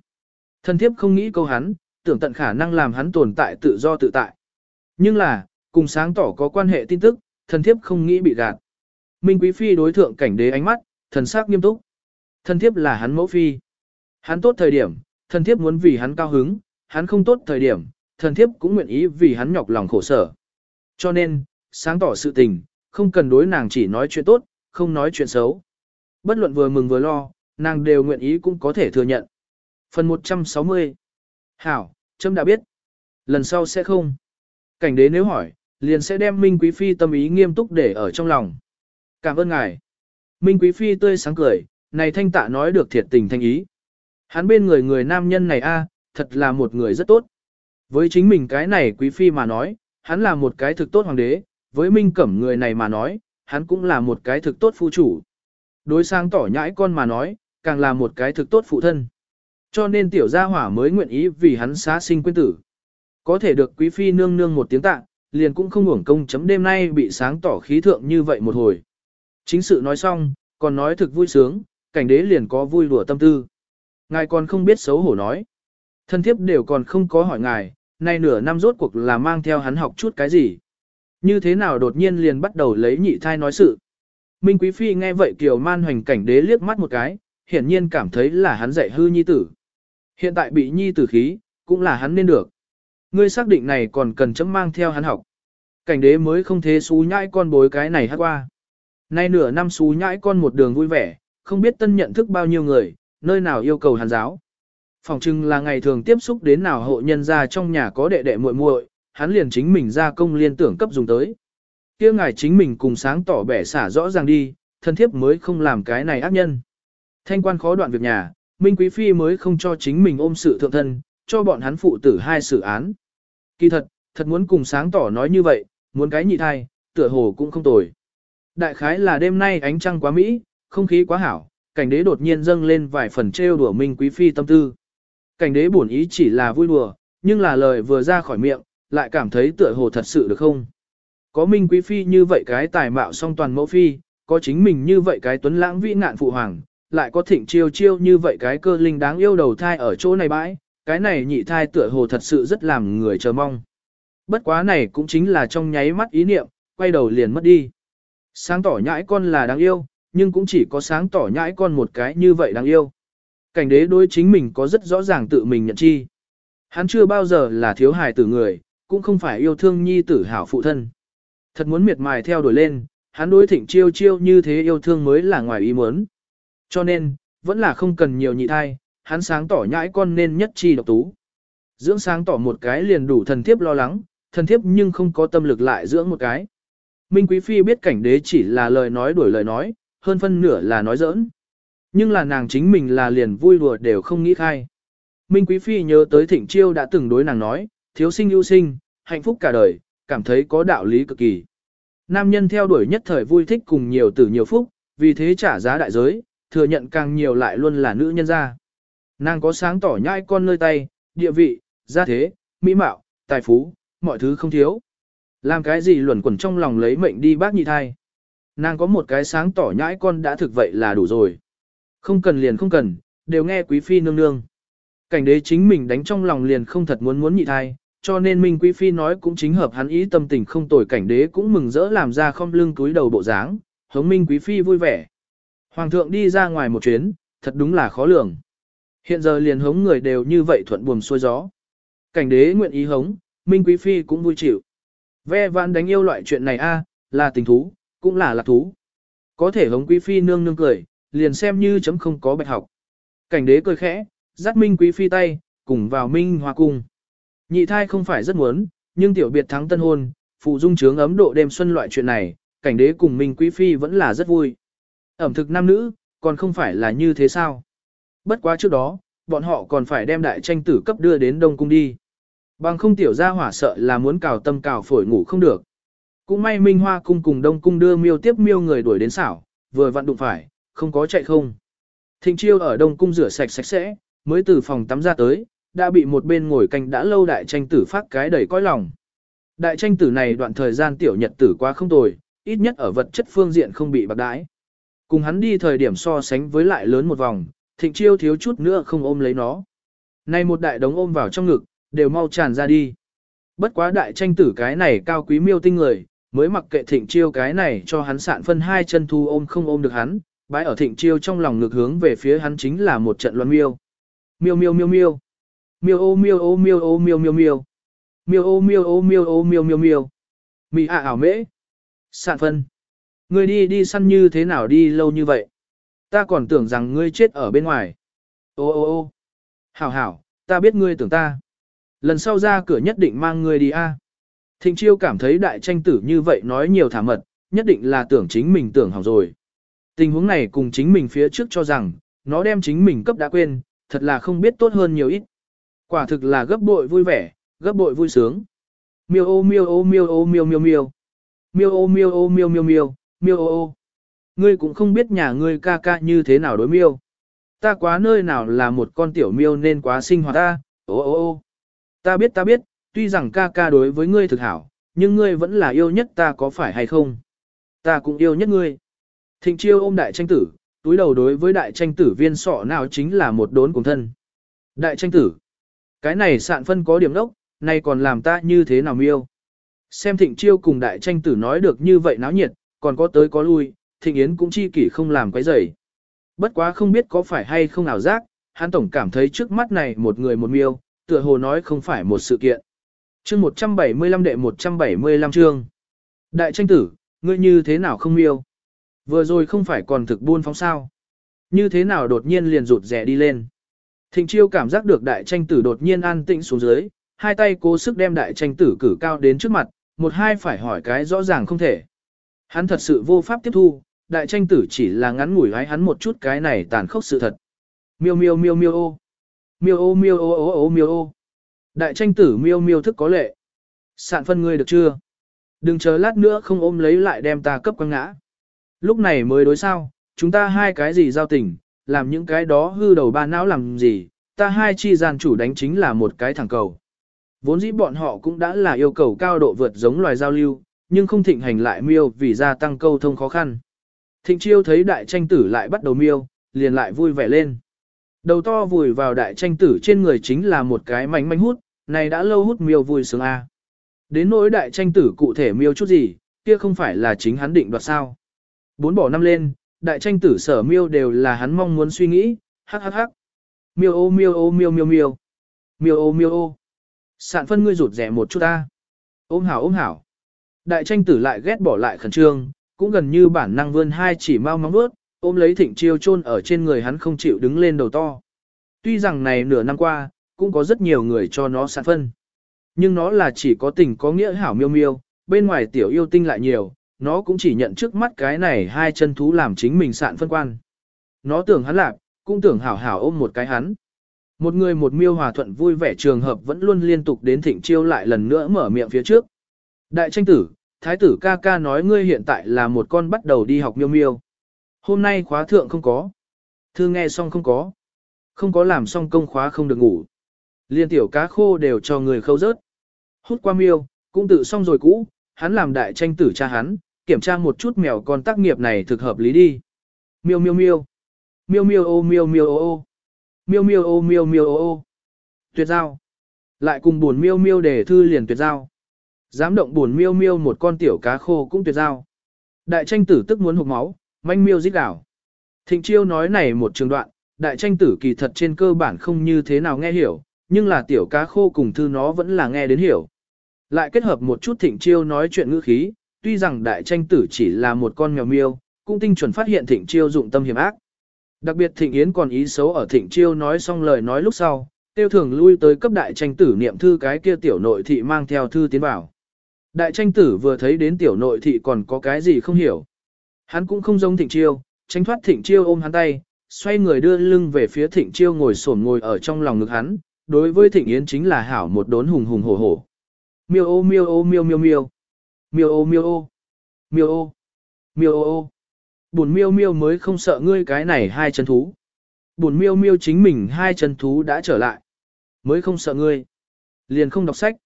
Thần thiếp không nghĩ câu hắn, tưởng tận khả năng làm hắn tồn tại tự do tự tại. Nhưng là, cùng sáng tỏ có quan hệ tin tức, thần thiếp không nghĩ bị gạt. Minh Quý Phi đối thượng cảnh đế ánh mắt, thần sắc nghiêm túc. Thần thiếp là hắn mẫu phi. Hắn tốt thời điểm, thần thiếp muốn vì hắn cao hứng, hắn không tốt thời điểm, thần thiếp cũng nguyện ý vì hắn nhọc lòng khổ sở. Cho nên, sáng tỏ sự tình, không cần đối nàng chỉ nói chuyện tốt, không nói chuyện xấu. Bất luận vừa mừng vừa lo, nàng đều nguyện ý cũng có thể thừa nhận. Phần 160 Hảo, Trâm đã biết. Lần sau sẽ không. Cảnh đế nếu hỏi, liền sẽ đem Minh Quý Phi tâm ý nghiêm túc để ở trong lòng. Cảm ơn ngài. Minh Quý Phi tươi sáng cười, này thanh tạ nói được thiệt tình thanh ý. Hắn bên người người nam nhân này a, thật là một người rất tốt. Với chính mình cái này Quý Phi mà nói, hắn là một cái thực tốt hoàng đế, với Minh Cẩm người này mà nói, hắn cũng là một cái thực tốt phu chủ. Đối sang tỏ nhãi con mà nói, càng là một cái thực tốt phụ thân. Cho nên tiểu gia hỏa mới nguyện ý vì hắn xá sinh quên tử. Có thể được quý phi nương nương một tiếng tạ, liền cũng không hưởng công chấm đêm nay bị sáng tỏ khí thượng như vậy một hồi. Chính sự nói xong, còn nói thực vui sướng, cảnh đế liền có vui đùa tâm tư. Ngài còn không biết xấu hổ nói. Thân thiếp đều còn không có hỏi ngài, nay nửa năm rốt cuộc là mang theo hắn học chút cái gì. Như thế nào đột nhiên liền bắt đầu lấy nhị thai nói sự. Minh Quý Phi nghe vậy kiều man hoành cảnh đế liếc mắt một cái, hiển nhiên cảm thấy là hắn dạy hư nhi tử. Hiện tại bị nhi tử khí, cũng là hắn nên được. Ngươi xác định này còn cần chấm mang theo hắn học. Cảnh đế mới không thế xú nhãi con bối cái này hát qua. Nay nửa năm xú nhãi con một đường vui vẻ, không biết tân nhận thức bao nhiêu người, nơi nào yêu cầu hàn giáo. Phòng trưng là ngày thường tiếp xúc đến nào hộ nhân ra trong nhà có đệ đệ muội muội, hắn liền chính mình ra công liên tưởng cấp dùng tới. kia ngài chính mình cùng sáng tỏ bẻ xả rõ ràng đi, thân thiếp mới không làm cái này ác nhân. Thanh quan khó đoạn việc nhà, Minh Quý Phi mới không cho chính mình ôm sự thượng thân, cho bọn hắn phụ tử hai sự án. Kỳ thật, thật muốn cùng sáng tỏ nói như vậy, muốn cái nhị thai, tựa hồ cũng không tồi. Đại khái là đêm nay ánh trăng quá mỹ, không khí quá hảo, cảnh đế đột nhiên dâng lên vài phần trêu đùa Minh Quý Phi tâm tư. Cảnh đế buồn ý chỉ là vui đùa, nhưng là lời vừa ra khỏi miệng, lại cảm thấy tựa hồ thật sự được không. Có Minh Quý Phi như vậy cái tài mạo song toàn mẫu phi, có chính mình như vậy cái tuấn lãng vĩ nạn phụ hoàng, lại có thịnh chiêu chiêu như vậy cái cơ linh đáng yêu đầu thai ở chỗ này bãi, cái này nhị thai tựa hồ thật sự rất làm người chờ mong. Bất quá này cũng chính là trong nháy mắt ý niệm, quay đầu liền mất đi. Sáng tỏ nhãi con là đáng yêu, nhưng cũng chỉ có sáng tỏ nhãi con một cái như vậy đáng yêu. Cảnh đế đối chính mình có rất rõ ràng tự mình nhận chi. Hắn chưa bao giờ là thiếu hài tử người, cũng không phải yêu thương nhi tử hảo phụ thân. Thật muốn miệt mài theo đuổi lên, hắn đối thịnh chiêu chiêu như thế yêu thương mới là ngoài ý muốn. Cho nên, vẫn là không cần nhiều nhị thai, hắn sáng tỏ nhãi con nên nhất chi độc tú. Dưỡng sáng tỏ một cái liền đủ thần thiếp lo lắng, thần thiếp nhưng không có tâm lực lại dưỡng một cái. Minh Quý Phi biết cảnh đế chỉ là lời nói đuổi lời nói, hơn phân nửa là nói giỡn. Nhưng là nàng chính mình là liền vui đùa đều không nghĩ khai. Minh Quý Phi nhớ tới Thịnh Chiêu đã từng đối nàng nói, thiếu sinh ưu sinh, hạnh phúc cả đời, cảm thấy có đạo lý cực kỳ. Nam nhân theo đuổi nhất thời vui thích cùng nhiều tử nhiều phúc, vì thế trả giá đại giới, thừa nhận càng nhiều lại luôn là nữ nhân gia. Nàng có sáng tỏ nhai con nơi tay, địa vị, gia thế, mỹ mạo, tài phú, mọi thứ không thiếu. Làm cái gì luẩn quẩn trong lòng lấy mệnh đi bác nhị thai. Nàng có một cái sáng tỏ nhãi con đã thực vậy là đủ rồi. Không cần liền không cần, đều nghe quý phi nương nương. Cảnh đế chính mình đánh trong lòng liền không thật muốn muốn nhị thai, cho nên Minh Quý Phi nói cũng chính hợp hắn ý tâm tình không tồi cảnh đế cũng mừng rỡ làm ra không lưng túi đầu bộ dáng, hống Minh Quý Phi vui vẻ. Hoàng thượng đi ra ngoài một chuyến, thật đúng là khó lường. Hiện giờ liền hống người đều như vậy thuận buồm xuôi gió. Cảnh đế nguyện ý hống, Minh Quý Phi cũng vui chịu. Ve vãn đánh yêu loại chuyện này a là tình thú, cũng là lạc thú. Có thể hống Quý Phi nương nương cười, liền xem như chấm không có bạch học. Cảnh đế cười khẽ, dắt Minh Quý Phi tay, cùng vào Minh Hoa Cung. Nhị thai không phải rất muốn, nhưng tiểu biệt thắng tân hôn, phụ dung trướng ấm độ đêm xuân loại chuyện này, cảnh đế cùng Minh Quý Phi vẫn là rất vui. Ẩm thực nam nữ, còn không phải là như thế sao? Bất quá trước đó, bọn họ còn phải đem đại tranh tử cấp đưa đến Đông Cung đi. Bằng không tiểu gia hỏa sợ là muốn cào tâm cào phổi ngủ không được. Cũng may Minh Hoa Cung cùng Đông Cung đưa miêu tiếp miêu người đuổi đến xảo, vừa vặn đụng phải, không có chạy không. Thịnh chiêu ở Đông Cung rửa sạch sạch sẽ, mới từ phòng tắm ra tới, đã bị một bên ngồi canh đã lâu đại tranh tử phát cái đầy cõi lòng. Đại tranh tử này đoạn thời gian tiểu nhật tử quá không tồi, ít nhất ở vật chất phương diện không bị bạc đãi. Cùng hắn đi thời điểm so sánh với lại lớn một vòng, thịnh chiêu thiếu chút nữa không ôm lấy nó. Nay một đại đống ôm vào trong ngực, đều mau tràn ra đi. Bất quá đại tranh tử cái này cao quý miêu tinh người, mới mặc kệ thịnh chiêu cái này cho hắn sạn phân hai chân thu ôm không ôm được hắn, bãi ở thịnh chiêu trong lòng ngược hướng về phía hắn chính là một trận loạn miêu. Miêu miêu miêu miêu. Miêu ô miêu ô miêu ô miêu miêu miêu. Miêu ô miêu ô miêu ô miêu miêu miêu. Mị ạ ảo mễ. Sạn phân. Ngươi đi đi săn như thế nào đi lâu như vậy? Ta còn tưởng rằng ngươi chết ở bên ngoài. Ô ô ô. Hảo hảo, ta biết ngươi tưởng ta. Lần sau ra cửa nhất định mang ngươi đi a. Thịnh chiêu cảm thấy đại tranh tử như vậy nói nhiều thả mật, nhất định là tưởng chính mình tưởng hỏng rồi. Tình huống này cùng chính mình phía trước cho rằng, nó đem chính mình cấp đã quên, thật là không biết tốt hơn nhiều ít. Quả thực là gấp bội vui vẻ, gấp bội vui sướng. Miêu ô miêu ô miêu ô miêu miêu miêu. Miêu ô miêu ô miêu miêu miêu, miêu ô ô. Ngươi cũng không biết nhà ngươi ca ca như thế nào đối miêu. Ta quá nơi nào là một con tiểu miêu nên quá sinh hoạt ta, ô ô ô. Ta biết ta biết, tuy rằng ca ca đối với ngươi thực hảo, nhưng ngươi vẫn là yêu nhất ta có phải hay không? Ta cũng yêu nhất ngươi. Thịnh chiêu ôm đại tranh tử, túi đầu đối với đại tranh tử viên sọ nào chính là một đốn cùng thân. Đại tranh tử. Cái này sạn phân có điểm đốc, nay còn làm ta như thế nào miêu. Xem thịnh chiêu cùng đại tranh tử nói được như vậy náo nhiệt, còn có tới có lui, thịnh yến cũng chi kỷ không làm quấy rầy. Bất quá không biết có phải hay không ảo giác, hắn tổng cảm thấy trước mắt này một người một miêu, tựa hồ nói không phải một sự kiện. Chương 175 đệ 175 chương. Đại tranh tử, ngươi như thế nào không miêu? Vừa rồi không phải còn thực buôn phóng sao? Như thế nào đột nhiên liền rụt rẻ đi lên? Thịnh chiêu cảm giác được đại tranh tử đột nhiên an tĩnh xuống dưới, hai tay cố sức đem đại tranh tử cử cao đến trước mặt, một hai phải hỏi cái rõ ràng không thể. Hắn thật sự vô pháp tiếp thu, đại tranh tử chỉ là ngắn ngủi hái hắn một chút cái này tàn khốc sự thật. Miêu miêu miêu miêu ô. Miêu ô miêu ô ô ô miêu ô. Đại tranh tử miêu miêu thức có lệ. Sạn phân ngươi được chưa? Đừng chờ lát nữa không ôm lấy lại đem ta cấp quăng ngã. Lúc này mới đối sao, chúng ta hai cái gì giao tình, làm những cái đó hư đầu ba não làm gì, ta hai chi gian chủ đánh chính là một cái thẳng cầu. Vốn dĩ bọn họ cũng đã là yêu cầu cao độ vượt giống loài giao lưu, nhưng không thịnh hành lại miêu vì gia tăng câu thông khó khăn. Thịnh chiêu thấy đại tranh tử lại bắt đầu miêu, liền lại vui vẻ lên. Đầu to vùi vào đại tranh tử trên người chính là một cái mảnh manh hút, này đã lâu hút miêu vui sướng a. Đến nỗi đại tranh tử cụ thể miêu chút gì, kia không phải là chính hắn định đoạt sao. Bốn bỏ năm lên, đại tranh tử sở miêu đều là hắn mong muốn suy nghĩ, hắc hắc hắc. Miêu ô miêu ô miêu miêu miêu. Miêu ô miêu ô. Sạn phân ngươi rụt rẻ một chút ta. Ôm hảo ôm hảo. Đại tranh tử lại ghét bỏ lại khẩn trương, cũng gần như bản năng vươn hai chỉ mau móng bước, ôm lấy thịnh chiêu chôn ở trên người hắn không chịu đứng lên đầu to. Tuy rằng này nửa năm qua, cũng có rất nhiều người cho nó sạn phân. Nhưng nó là chỉ có tình có nghĩa hảo miêu miêu, bên ngoài tiểu yêu tinh lại nhiều, nó cũng chỉ nhận trước mắt cái này hai chân thú làm chính mình sạn phân quan. Nó tưởng hắn lạc, cũng tưởng hảo hảo ôm một cái hắn. Một người một miêu hòa thuận vui vẻ trường hợp vẫn luôn liên tục đến thịnh chiêu lại lần nữa mở miệng phía trước. Đại tranh tử, thái tử ca ca nói ngươi hiện tại là một con bắt đầu đi học miêu miêu. Hôm nay khóa thượng không có. Thư nghe xong không có. Không có làm xong công khóa không được ngủ. Liên tiểu cá khô đều cho người khâu rớt. Hút qua miêu, cũng tự xong rồi cũ, hắn làm đại tranh tử cha hắn, kiểm tra một chút mèo con tác nghiệp này thực hợp lý đi. Miêu miêu miêu. Miêu miêu ô miêu miêu ô ô. Miêu miêu ô miêu miêu ô ô. Tuyệt giao. Lại cùng buồn miêu miêu để thư liền tuyệt giao. Dám động buồn miêu miêu một con tiểu cá khô cũng tuyệt giao. Đại tranh tử tức muốn hụt máu, manh miêu rít đảo. Thịnh chiêu nói này một trường đoạn, đại tranh tử kỳ thật trên cơ bản không như thế nào nghe hiểu, nhưng là tiểu cá khô cùng thư nó vẫn là nghe đến hiểu. Lại kết hợp một chút thịnh chiêu nói chuyện ngữ khí, tuy rằng đại tranh tử chỉ là một con mèo miêu, cũng tinh chuẩn phát hiện thịnh chiêu dụng tâm hiểm ác. Đặc biệt thịnh yến còn ý xấu ở thịnh chiêu nói xong lời nói lúc sau, tiêu thường lui tới cấp đại tranh tử niệm thư cái kia tiểu nội thị mang theo thư tiến vào. Đại tranh tử vừa thấy đến tiểu nội thị còn có cái gì không hiểu. Hắn cũng không giống thịnh chiêu, tránh thoát thịnh chiêu ôm hắn tay, xoay người đưa lưng về phía thịnh chiêu ngồi sổn ngồi ở trong lòng ngực hắn, đối với thịnh yến chính là hảo một đốn hùng hùng hổ hổ. Miêu ô miêu ô miêu miêu miêu. Miêu ô miêu ô. Miêu ô. Miêu ô ô. Bùn miêu miêu mới không sợ ngươi cái này hai chân thú. Bùn miêu miêu chính mình hai chân thú đã trở lại. Mới không sợ ngươi. Liền không đọc sách.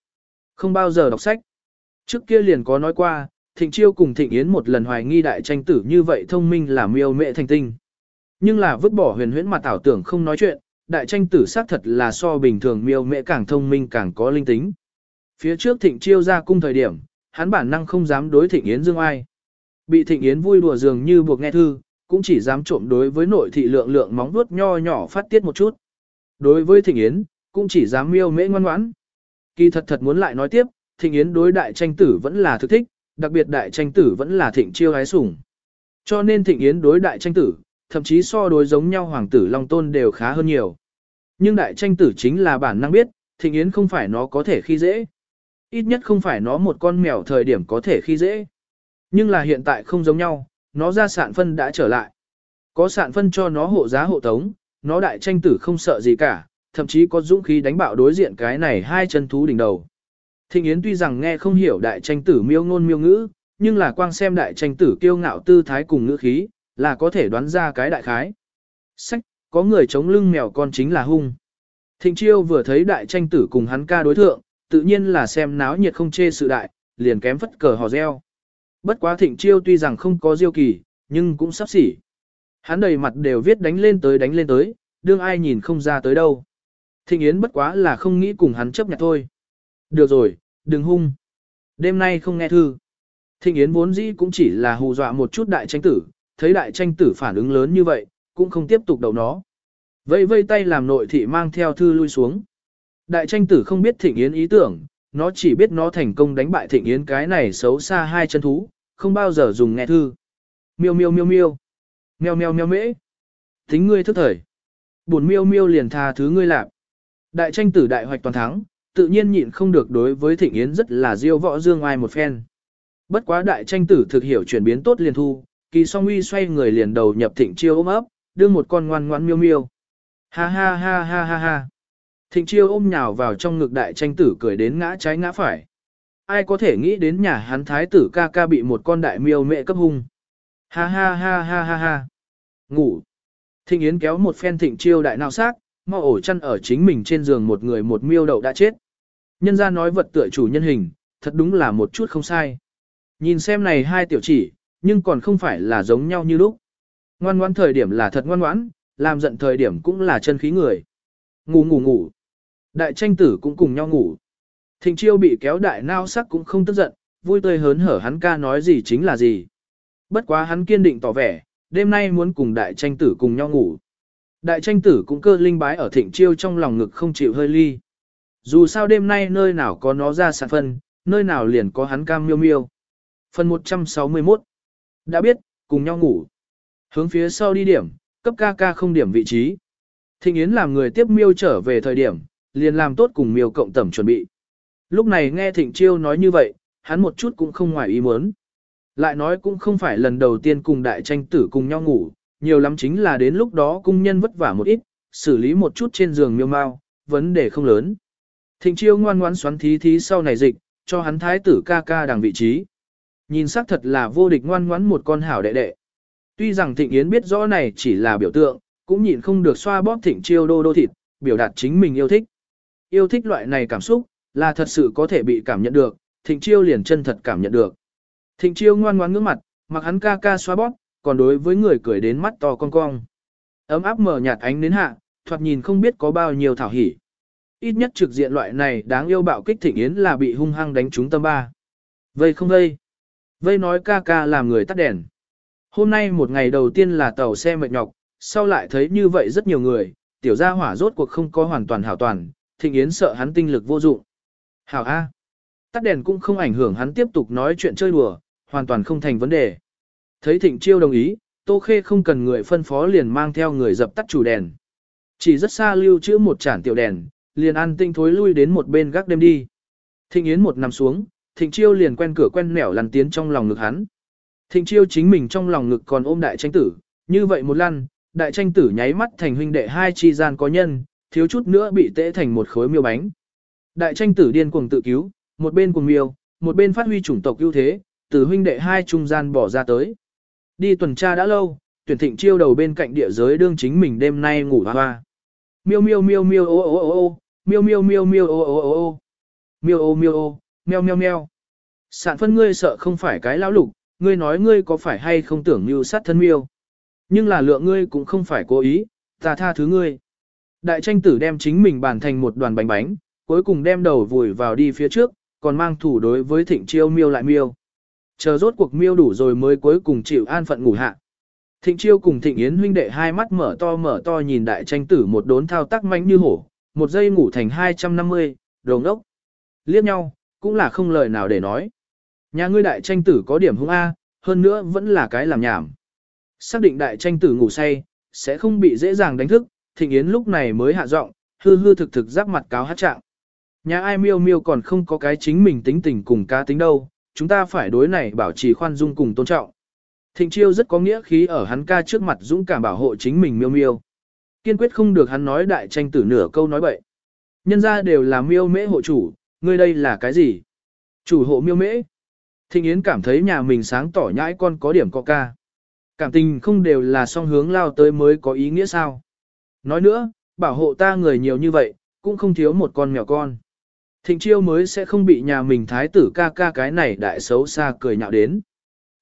Không bao giờ đọc sách. Trước kia liền có nói qua, Thịnh Chiêu cùng Thịnh Yến một lần hoài nghi đại tranh tử như vậy thông minh là miêu mệ thành tinh. Nhưng là vứt bỏ huyền huyễn mà tảo tưởng không nói chuyện, đại tranh tử xác thật là so bình thường miêu mệ càng thông minh càng có linh tính. Phía trước Thịnh Chiêu ra cung thời điểm, hắn bản năng không dám đối Thịnh Yến dương ai. Bị Thịnh Yến vui đùa dường như buộc nghe thư, cũng chỉ dám trộm đối với nội thị lượng lượng móng vuốt nho nhỏ phát tiết một chút. Đối với Thịnh Yến, cũng chỉ dám miêu mễ ngoan ngoãn. Kỳ thật thật muốn lại nói tiếp, Thịnh Yến đối đại tranh tử vẫn là thực thích, đặc biệt đại tranh tử vẫn là thịnh chiêu hái sủng. Cho nên Thịnh Yến đối đại tranh tử, thậm chí so đối giống nhau hoàng tử Long Tôn đều khá hơn nhiều. Nhưng đại tranh tử chính là bản năng biết, Thịnh Yến không phải nó có thể khi dễ. Ít nhất không phải nó một con mèo thời điểm có thể khi dễ. Nhưng là hiện tại không giống nhau, nó ra sạn phân đã trở lại. Có sạn phân cho nó hộ giá hộ tống, nó đại tranh tử không sợ gì cả, thậm chí có dũng khí đánh bạo đối diện cái này hai chân thú đỉnh đầu. Thịnh Yến tuy rằng nghe không hiểu đại tranh tử miêu ngôn miêu ngữ, nhưng là quang xem đại tranh tử kiêu ngạo tư thái cùng ngữ khí, là có thể đoán ra cái đại khái. Sách, có người chống lưng mèo con chính là hung. Thịnh Chiêu vừa thấy đại tranh tử cùng hắn ca đối thượng, tự nhiên là xem náo nhiệt không chê sự đại, liền kém phất cờ hò reo. Bất quá Thịnh Chiêu tuy rằng không có diêu kỳ, nhưng cũng sắp xỉ. Hắn đầy mặt đều viết đánh lên tới đánh lên tới, đương ai nhìn không ra tới đâu. Thịnh Yến bất quá là không nghĩ cùng hắn chấp nhận thôi. Được rồi, đừng hung. Đêm nay không nghe thư. Thịnh Yến vốn dĩ cũng chỉ là hù dọa một chút đại tranh tử, thấy đại tranh tử phản ứng lớn như vậy, cũng không tiếp tục đầu nó. Vây vây tay làm nội thị mang theo thư lui xuống. Đại tranh tử không biết Thịnh Yến ý tưởng, nó chỉ biết nó thành công đánh bại Thịnh Yến cái này xấu xa hai chân thú, không bao giờ dùng nghe thư. Miêu miêu miêu miêu. Meo meo meo mễ. Tính ngươi thức thời. Buồn miêu miêu liền tha thứ ngươi lạp. Đại tranh tử đại hoạch toàn thắng, tự nhiên nhịn không được đối với Thịnh Yến rất là diêu võ dương ai một phen. Bất quá đại tranh tử thực hiểu chuyển biến tốt liền thu, kỳ song uy xoay người liền đầu nhập Thịnh Chiêu ôm ấp, đưa một con ngoan ngoãn miêu miêu. Ha ha ha ha ha ha. Thịnh Chiêu ôm nhào vào trong ngực đại tranh tử cười đến ngã trái ngã phải. Ai có thể nghĩ đến nhà hắn thái tử ca ca bị một con đại miêu mẹ cấp hung. Ha ha ha ha ha ha. Ngủ. Thịnh Yến kéo một phen Thịnh Chiêu đại nào xác, mau ổ chăn ở chính mình trên giường một người một miêu đậu đã chết. Nhân ra nói vật tựa chủ nhân hình, thật đúng là một chút không sai. Nhìn xem này hai tiểu chỉ, nhưng còn không phải là giống nhau như lúc. Ngoan ngoãn thời điểm là thật ngoan ngoãn, làm giận thời điểm cũng là chân khí người. Ngủ ngủ ngủ. Đại tranh tử cũng cùng nhau ngủ. Thịnh chiêu bị kéo đại nao sắc cũng không tức giận, vui tươi hớn hở hắn ca nói gì chính là gì. Bất quá hắn kiên định tỏ vẻ, đêm nay muốn cùng đại tranh tử cùng nhau ngủ. Đại tranh tử cũng cơ linh bái ở thịnh chiêu trong lòng ngực không chịu hơi ly. Dù sao đêm nay nơi nào có nó ra sản phân, nơi nào liền có hắn cam miêu miêu. Phần 161 Đã biết, cùng nhau ngủ. Hướng phía sau đi điểm, cấp ca ca không điểm vị trí. Thịnh Yến làm người tiếp miêu trở về thời điểm, liền làm tốt cùng miêu cộng tẩm chuẩn bị. Lúc này nghe Thịnh Chiêu nói như vậy, hắn một chút cũng không ngoài ý muốn. Lại nói cũng không phải lần đầu tiên cùng đại tranh tử cùng nhau ngủ, nhiều lắm chính là đến lúc đó cung nhân vất vả một ít, xử lý một chút trên giường miêu mau, vấn đề không lớn. Thịnh chiêu ngoan ngoãn xoắn thí thí sau này dịch, cho hắn thái tử ca ca đằng vị trí. Nhìn sắc thật là vô địch ngoan ngoãn một con hảo đệ đệ. Tuy rằng thịnh yến biết rõ này chỉ là biểu tượng, cũng nhịn không được xoa bóp thịnh chiêu đô đô thịt, biểu đạt chính mình yêu thích. Yêu thích loại này cảm xúc, là thật sự có thể bị cảm nhận được, thịnh chiêu liền chân thật cảm nhận được. Thịnh chiêu ngoan ngoãn ngước mặt, mặc hắn ca ca xoa bóp, còn đối với người cười đến mắt to cong cong. Ấm áp mở nhạt ánh đến hạ, thoạt nhìn không biết có bao nhiêu thảo hỉ. Ít nhất trực diện loại này đáng yêu bạo kích thịnh yến là bị hung hăng đánh trúng tâm ba. Vây không vây. Vây nói ca ca làm người tắt đèn. Hôm nay một ngày đầu tiên là tàu xe mệt nhọc, sau lại thấy như vậy rất nhiều người, tiểu gia hỏa rốt cuộc không có hoàn toàn hảo toàn, thịnh yến sợ hắn tinh lực vô dụng. Hảo A. Tắt đèn cũng không ảnh hưởng hắn tiếp tục nói chuyện chơi đùa, hoàn toàn không thành vấn đề. Thấy thịnh chiêu đồng ý, Tô Khê không cần người phân phó liền mang theo người dập tắt chủ đèn. Chỉ rất xa lưu trữ một chản tiểu đèn, liền ăn tinh thối lui đến một bên gác đêm đi. Thịnh Yến một nằm xuống, Thịnh Chiêu liền quen cửa quen nẻo lăn tiến trong lòng ngực hắn. Thịnh Chiêu chính mình trong lòng ngực còn ôm đại tranh tử, như vậy một lăn, đại tranh tử nháy mắt thành huynh đệ hai chi gian có nhân, thiếu chút nữa bị tễ thành một khối miêu bánh. Đại tranh tử điên cuồng tự cứu, một bên cuồng miêu, một bên phát huy chủng tộc ưu thế, từ huynh đệ hai trung gian bỏ ra tới. Đi tuần tra đã lâu, tuyển thịnh chiêu đầu bên cạnh địa giới đương chính mình đêm nay ngủ hoa hoa. Miêu miêu miêu miêu ô ô ô ô, miêu miêu miêu miêu ô ô ô ô. Miêu ô miêu ô, meo meo meo. Sạn phân ngươi sợ không phải cái lão lục, ngươi nói ngươi có phải hay không tưởng như sát thân miêu. Nhưng là lượng ngươi cũng không phải cố ý, ta tha thứ ngươi. Đại tranh tử đem chính mình bàn thành một đoàn bánh bánh, cuối cùng đem đầu vùi vào đi phía trước, còn mang thủ đối với thịnh chiêu miêu lại miêu. Chờ rốt cuộc miêu đủ rồi mới cuối cùng chịu an phận ngủ hạ. Thịnh chiêu cùng thịnh yến huynh đệ hai mắt mở to mở to nhìn đại tranh tử một đốn thao tác manh như hổ, một giây ngủ thành 250, đồng đốc. Liếc nhau, cũng là không lời nào để nói. Nhà ngươi đại tranh tử có điểm hung A, hơn nữa vẫn là cái làm nhảm. Xác định đại tranh tử ngủ say, sẽ không bị dễ dàng đánh thức, thịnh yến lúc này mới hạ giọng, hư hư thực thực giáp mặt cáo hát trạng. Nhà ai miêu miêu còn không có cái chính mình tính tình cùng cá tính đâu, chúng ta phải đối này bảo trì khoan dung cùng tôn trọng. Thịnh chiêu rất có nghĩa khí ở hắn ca trước mặt dũng cảm bảo hộ chính mình miêu miêu. Kiên quyết không được hắn nói đại tranh tử nửa câu nói bậy. Nhân ra đều là miêu mễ hộ chủ, ngươi đây là cái gì? Chủ hộ miêu mễ. Thịnh Yến cảm thấy nhà mình sáng tỏ nhãi con có điểm có ca. Cảm tình không đều là song hướng lao tới mới có ý nghĩa sao? Nói nữa, bảo hộ ta người nhiều như vậy, cũng không thiếu một con mèo con. Thịnh chiêu mới sẽ không bị nhà mình thái tử ca ca cái này đại xấu xa cười nhạo đến.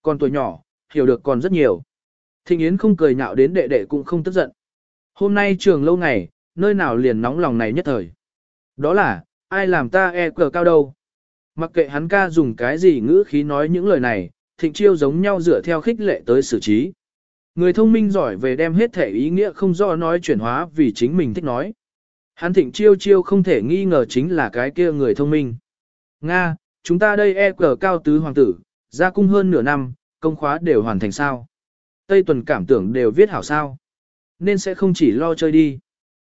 Con tuổi nhỏ, hiểu được còn rất nhiều. Thịnh Yến không cười nhạo đến đệ đệ cũng không tức giận. Hôm nay trường lâu ngày, nơi nào liền nóng lòng này nhất thời. Đó là, ai làm ta e cờ cao đâu. Mặc kệ hắn ca dùng cái gì ngữ khí nói những lời này, thịnh chiêu giống nhau dựa theo khích lệ tới xử trí. Người thông minh giỏi về đem hết thể ý nghĩa không do nói chuyển hóa vì chính mình thích nói. Hắn thịnh chiêu chiêu không thể nghi ngờ chính là cái kia người thông minh. Nga, chúng ta đây e cờ cao tứ hoàng tử, ra cung hơn nửa năm, công khóa đều hoàn thành sao. Tây tuần cảm tưởng đều viết hảo sao. Nên sẽ không chỉ lo chơi đi.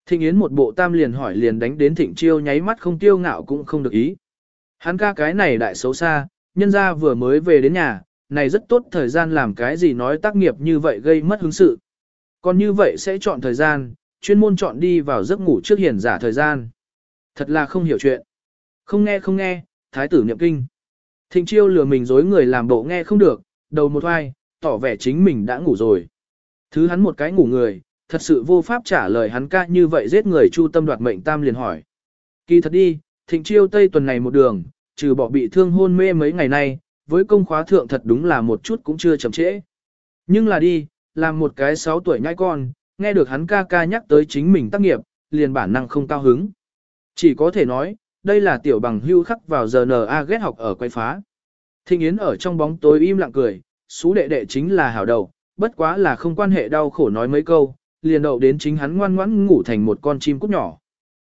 Thịnh Yến một bộ tam liền hỏi liền đánh đến thịnh chiêu nháy mắt không tiêu ngạo cũng không được ý. Hắn ca cái này đại xấu xa, nhân ra vừa mới về đến nhà, này rất tốt thời gian làm cái gì nói tác nghiệp như vậy gây mất hứng sự. Còn như vậy sẽ chọn thời gian, chuyên môn chọn đi vào giấc ngủ trước hiển giả thời gian. Thật là không hiểu chuyện. Không nghe không nghe, thái tử niệm kinh. Thịnh chiêu lừa mình dối người làm bộ nghe không được, đầu một hoai, tỏ vẻ chính mình đã ngủ rồi. Thứ hắn một cái ngủ người, thật sự vô pháp trả lời hắn ca như vậy giết người chu tâm đoạt mệnh tam liền hỏi. Kỳ thật đi, thịnh chiêu tây tuần này một đường, trừ bỏ bị thương hôn mê mấy ngày nay, với công khóa thượng thật đúng là một chút cũng chưa chậm trễ. Nhưng là đi, làm một cái 6 tuổi nhãi con, nghe được hắn ca ca nhắc tới chính mình tác nghiệp, liền bản năng không cao hứng. Chỉ có thể nói, đây là tiểu bằng hưu khắc vào giờ NA ghét học ở quay phá. Thịnh Yến ở trong bóng tối im lặng cười, xú đệ đệ chính là hảo đầu, bất quá là không quan hệ đau khổ nói mấy câu, liền đậu đến chính hắn ngoan ngoãn ngủ thành một con chim cút nhỏ.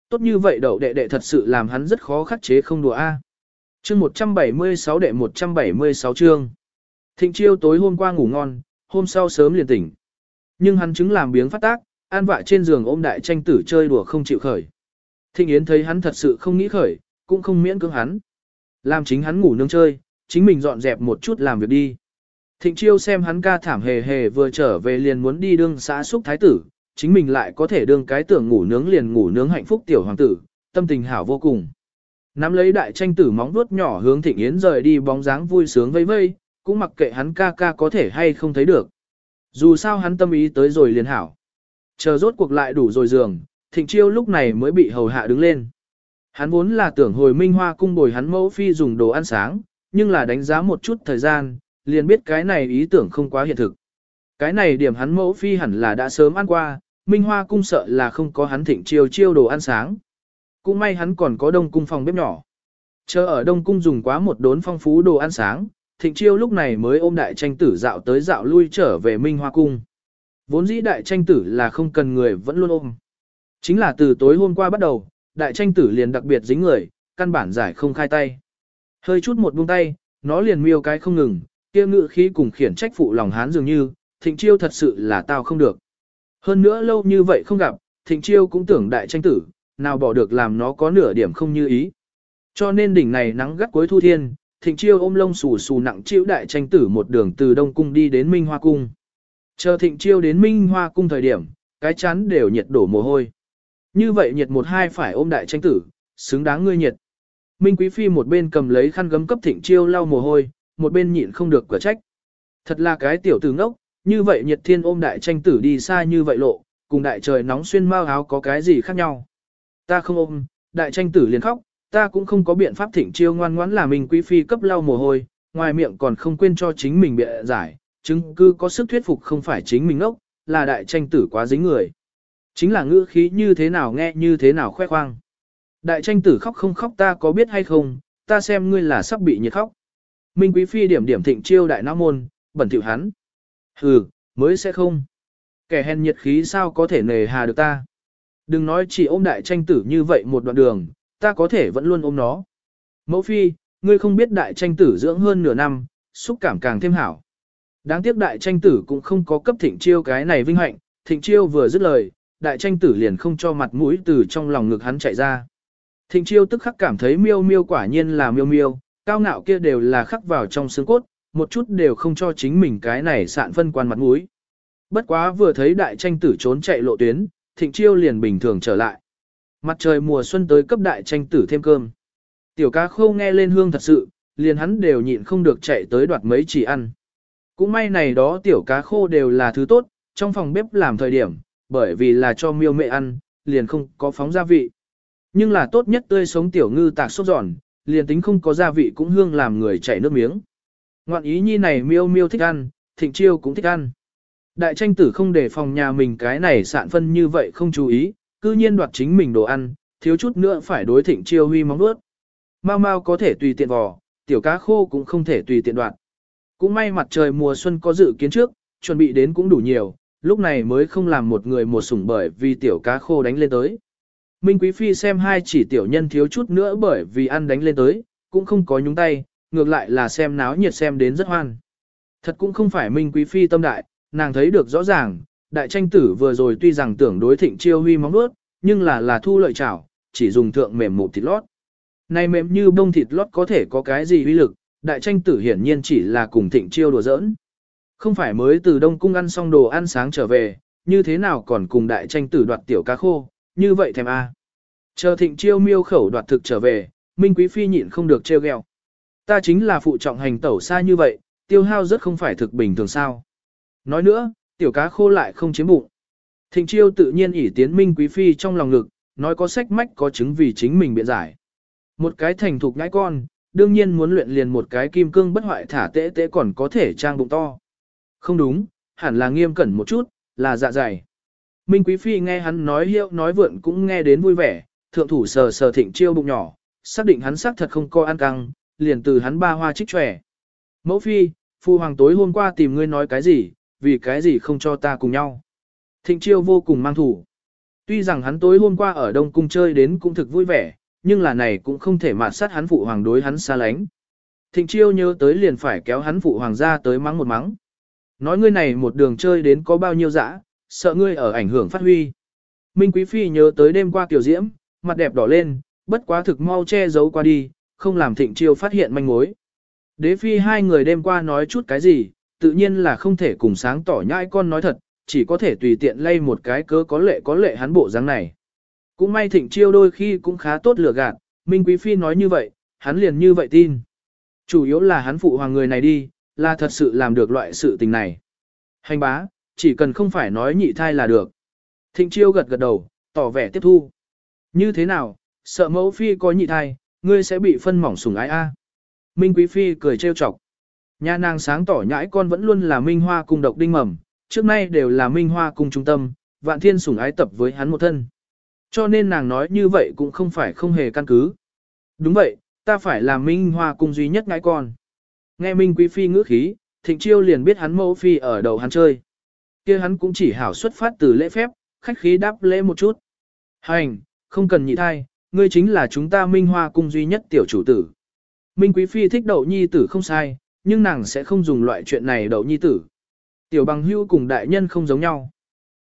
Tốt như vậy đậu đệ đệ thật sự làm hắn rất khó khắc chế không đùa A chương 176 đệ 176 chương. Thịnh chiêu tối hôm qua ngủ ngon, hôm sau sớm liền tỉnh. Nhưng hắn chứng làm biếng phát tác, an vạ trên giường ôm đại tranh tử chơi đùa không chịu khởi. Thịnh Yến thấy hắn thật sự không nghĩ khởi, cũng không miễn cưỡng hắn. Làm chính hắn ngủ nương chơi, chính mình dọn dẹp một chút làm việc đi. Thịnh chiêu xem hắn ca thảm hề hề vừa trở về liền muốn đi đương xã xúc thái tử, chính mình lại có thể đương cái tưởng ngủ nướng liền ngủ nướng hạnh phúc tiểu hoàng tử, tâm tình hảo vô cùng. Nắm lấy đại tranh tử móng vuốt nhỏ hướng Thịnh Yến rời đi bóng dáng vui sướng vây vây, cũng mặc kệ hắn ca ca có thể hay không thấy được. Dù sao hắn tâm ý tới rồi liền hảo. Chờ rốt cuộc lại đủ rồi giường, Thịnh Chiêu lúc này mới bị hầu hạ đứng lên. Hắn vốn là tưởng hồi Minh Hoa cung bồi hắn mẫu phi dùng đồ ăn sáng, nhưng là đánh giá một chút thời gian, liền biết cái này ý tưởng không quá hiện thực. Cái này điểm hắn mẫu phi hẳn là đã sớm ăn qua, Minh Hoa cung sợ là không có hắn thịnh chiêu chiêu đồ ăn sáng. Cũng may hắn còn có đông cung phòng bếp nhỏ. Chờ ở đông cung dùng quá một đốn phong phú đồ ăn sáng, thịnh chiêu lúc này mới ôm đại tranh tử dạo tới dạo lui trở về Minh Hoa cung. Vốn dĩ đại tranh tử là không cần người vẫn luôn ôm. Chính là từ tối hôm qua bắt đầu, đại tranh tử liền đặc biệt dính người, căn bản giải không khai tay. Hơi chút một buông tay, nó liền miêu cái không ngừng, kia ngự khí cùng khiển trách phụ lòng hán dường như, thịnh chiêu thật sự là tao không được. Hơn nữa lâu như vậy không gặp, thịnh chiêu cũng tưởng đại tranh tử, nào bỏ được làm nó có nửa điểm không như ý. Cho nên đỉnh này nắng gắt cuối thu thiên, thịnh chiêu ôm lông xù xù nặng chiêu đại tranh tử một đường từ Đông Cung đi đến Minh Hoa Cung. Chờ thịnh chiêu đến Minh Hoa Cung thời điểm, cái chắn đều nhiệt đổ mồ hôi. Như vậy nhiệt một hai phải ôm đại tranh tử, xứng đáng ngươi nhiệt. Minh Quý Phi một bên cầm lấy khăn gấm cấp thịnh chiêu lau mồ hôi, một bên nhịn không được quả trách. Thật là cái tiểu tử ngốc, như vậy nhiệt thiên ôm đại tranh tử đi xa như vậy lộ, cùng đại trời nóng xuyên mau áo có cái gì khác nhau. Ta không ôm, đại tranh tử liền khóc, ta cũng không có biện pháp thỉnh chiêu ngoan ngoãn là mình quý phi cấp lau mồ hôi, ngoài miệng còn không quên cho chính mình bịa giải, chứng cứ có sức thuyết phục không phải chính mình ngốc, là đại tranh tử quá dính người. Chính là ngữ khí như thế nào nghe như thế nào khoe khoang. Đại tranh tử khóc không khóc ta có biết hay không, ta xem ngươi là sắp bị nhiệt khóc. Minh Quý Phi điểm điểm thịnh chiêu đại não môn, bẩn thỉu hắn. Hừ, mới sẽ không. Kẻ hèn nhiệt khí sao có thể nề hà được ta. Đừng nói chỉ ôm đại tranh tử như vậy một đoạn đường, ta có thể vẫn luôn ôm nó. Mẫu Phi, ngươi không biết đại tranh tử dưỡng hơn nửa năm, xúc cảm càng thêm hảo. Đáng tiếc đại tranh tử cũng không có cấp thịnh chiêu cái này vinh hạnh, thịnh chiêu vừa dứt lời, đại tranh tử liền không cho mặt mũi từ trong lòng ngực hắn chạy ra. Thịnh chiêu tức khắc cảm thấy miêu miêu quả nhiên là miêu miêu, cao ngạo kia đều là khắc vào trong xương cốt, một chút đều không cho chính mình cái này sạn phân quan mặt mũi. Bất quá vừa thấy đại tranh tử trốn chạy lộ tuyến, thịnh chiêu liền bình thường trở lại. Mặt trời mùa xuân tới cấp đại tranh tử thêm cơm. Tiểu cá khô nghe lên hương thật sự, liền hắn đều nhịn không được chạy tới đoạt mấy chỉ ăn. Cũng may này đó tiểu cá khô đều là thứ tốt, trong phòng bếp làm thời điểm, bởi vì là cho miêu mẹ ăn, liền không có phóng gia vị. Nhưng là tốt nhất tươi sống tiểu ngư tạc sốt giòn, liền tính không có gia vị cũng hương làm người chảy nước miếng. Ngoạn ý nhi này miêu miêu thích ăn, thịnh chiêu cũng thích ăn. Đại tranh tử không để phòng nhà mình cái này sạn phân như vậy không chú ý, cư nhiên đoạt chính mình đồ ăn, thiếu chút nữa phải đối thịnh chiêu huy móng nuốt. Mau mau có thể tùy tiện vò, tiểu cá khô cũng không thể tùy tiện đoạt. Cũng may mặt trời mùa xuân có dự kiến trước, chuẩn bị đến cũng đủ nhiều, lúc này mới không làm một người một sủng bởi vì tiểu cá khô đánh lên tới. Minh Quý Phi xem hai chỉ tiểu nhân thiếu chút nữa bởi vì ăn đánh lên tới, cũng không có nhúng tay, ngược lại là xem náo nhiệt xem đến rất hoan. Thật cũng không phải Minh Quý Phi tâm đại, nàng thấy được rõ ràng, đại tranh tử vừa rồi tuy rằng tưởng đối thịnh chiêu huy móng nuốt, nhưng là là thu lợi chảo, chỉ dùng thượng mềm mụn thịt lót. Này mềm như bông thịt lót có thể có cái gì uy lực, đại tranh tử hiển nhiên chỉ là cùng thịnh chiêu đùa giỡn. Không phải mới từ Đông Cung ăn xong đồ ăn sáng trở về, như thế nào còn cùng đại tranh tử đoạt tiểu cá khô, như vậy thèm a. Chờ thịnh chiêu miêu khẩu đoạt thực trở về, Minh Quý Phi nhịn không được trêu ghẹo. Ta chính là phụ trọng hành tẩu xa như vậy, tiêu hao rất không phải thực bình thường sao. Nói nữa, tiểu cá khô lại không chiếm bụng. Thịnh chiêu tự nhiên ỷ tiến Minh Quý Phi trong lòng ngực, nói có sách mách có chứng vì chính mình biện giải. Một cái thành thục ngãi con, đương nhiên muốn luyện liền một cái kim cương bất hoại thả tễ tễ còn có thể trang bụng to. Không đúng, hẳn là nghiêm cẩn một chút, là dạ dày. Minh Quý Phi nghe hắn nói hiệu nói vượn cũng nghe đến vui vẻ, thượng thủ sờ sờ thịnh chiêu bụng nhỏ, xác định hắn xác thật không co ăn căng, liền từ hắn ba hoa trích trẻ. Mẫu Phi, Phu Hoàng tối hôm qua tìm ngươi nói cái gì, vì cái gì không cho ta cùng nhau. Thịnh chiêu vô cùng mang thủ. Tuy rằng hắn tối hôm qua ở Đông Cung chơi đến cũng thực vui vẻ, nhưng là này cũng không thể mạt sát hắn phụ hoàng đối hắn xa lánh. Thịnh chiêu nhớ tới liền phải kéo hắn phụ hoàng ra tới mắng một mắng. Nói ngươi này một đường chơi đến có bao nhiêu dã, sợ ngươi ở ảnh hưởng phát huy. Minh Quý Phi nhớ tới đêm qua tiểu diễm, mặt đẹp đỏ lên, bất quá thực mau che giấu qua đi, không làm thịnh chiêu phát hiện manh mối. Đế Phi hai người đêm qua nói chút cái gì, tự nhiên là không thể cùng sáng tỏ nhãi con nói thật, chỉ có thể tùy tiện lay một cái cớ có lệ có lệ hắn bộ dáng này. Cũng may thịnh chiêu đôi khi cũng khá tốt lừa gạt, Minh Quý Phi nói như vậy, hắn liền như vậy tin. Chủ yếu là hắn phụ hoàng người này đi, là thật sự làm được loại sự tình này. Hành bá, chỉ cần không phải nói nhị thai là được. Thịnh chiêu gật gật đầu, tỏ vẻ tiếp thu. Như thế nào, sợ mẫu phi có nhị thai, ngươi sẽ bị phân mỏng sủng ái a. Minh Quý Phi cười trêu chọc. Nhà nàng sáng tỏ nhãi con vẫn luôn là Minh Hoa cung độc đinh mầm, trước nay đều là Minh Hoa cung trung tâm, vạn thiên sủng ái tập với hắn một thân. Cho nên nàng nói như vậy cũng không phải không hề căn cứ. Đúng vậy, ta phải là Minh Hoa cung duy nhất nhãi con. Nghe Minh Quý Phi ngữ khí, Thịnh Chiêu liền biết hắn mẫu phi ở đầu hắn chơi. kia hắn cũng chỉ hảo xuất phát từ lễ phép, khách khí đáp lễ một chút. Hành, không cần nhị thai, ngươi chính là chúng ta Minh Hoa cung duy nhất tiểu chủ tử. Minh Quý Phi thích đậu nhi tử không sai, nhưng nàng sẽ không dùng loại chuyện này đậu nhi tử. Tiểu bằng hưu cùng đại nhân không giống nhau.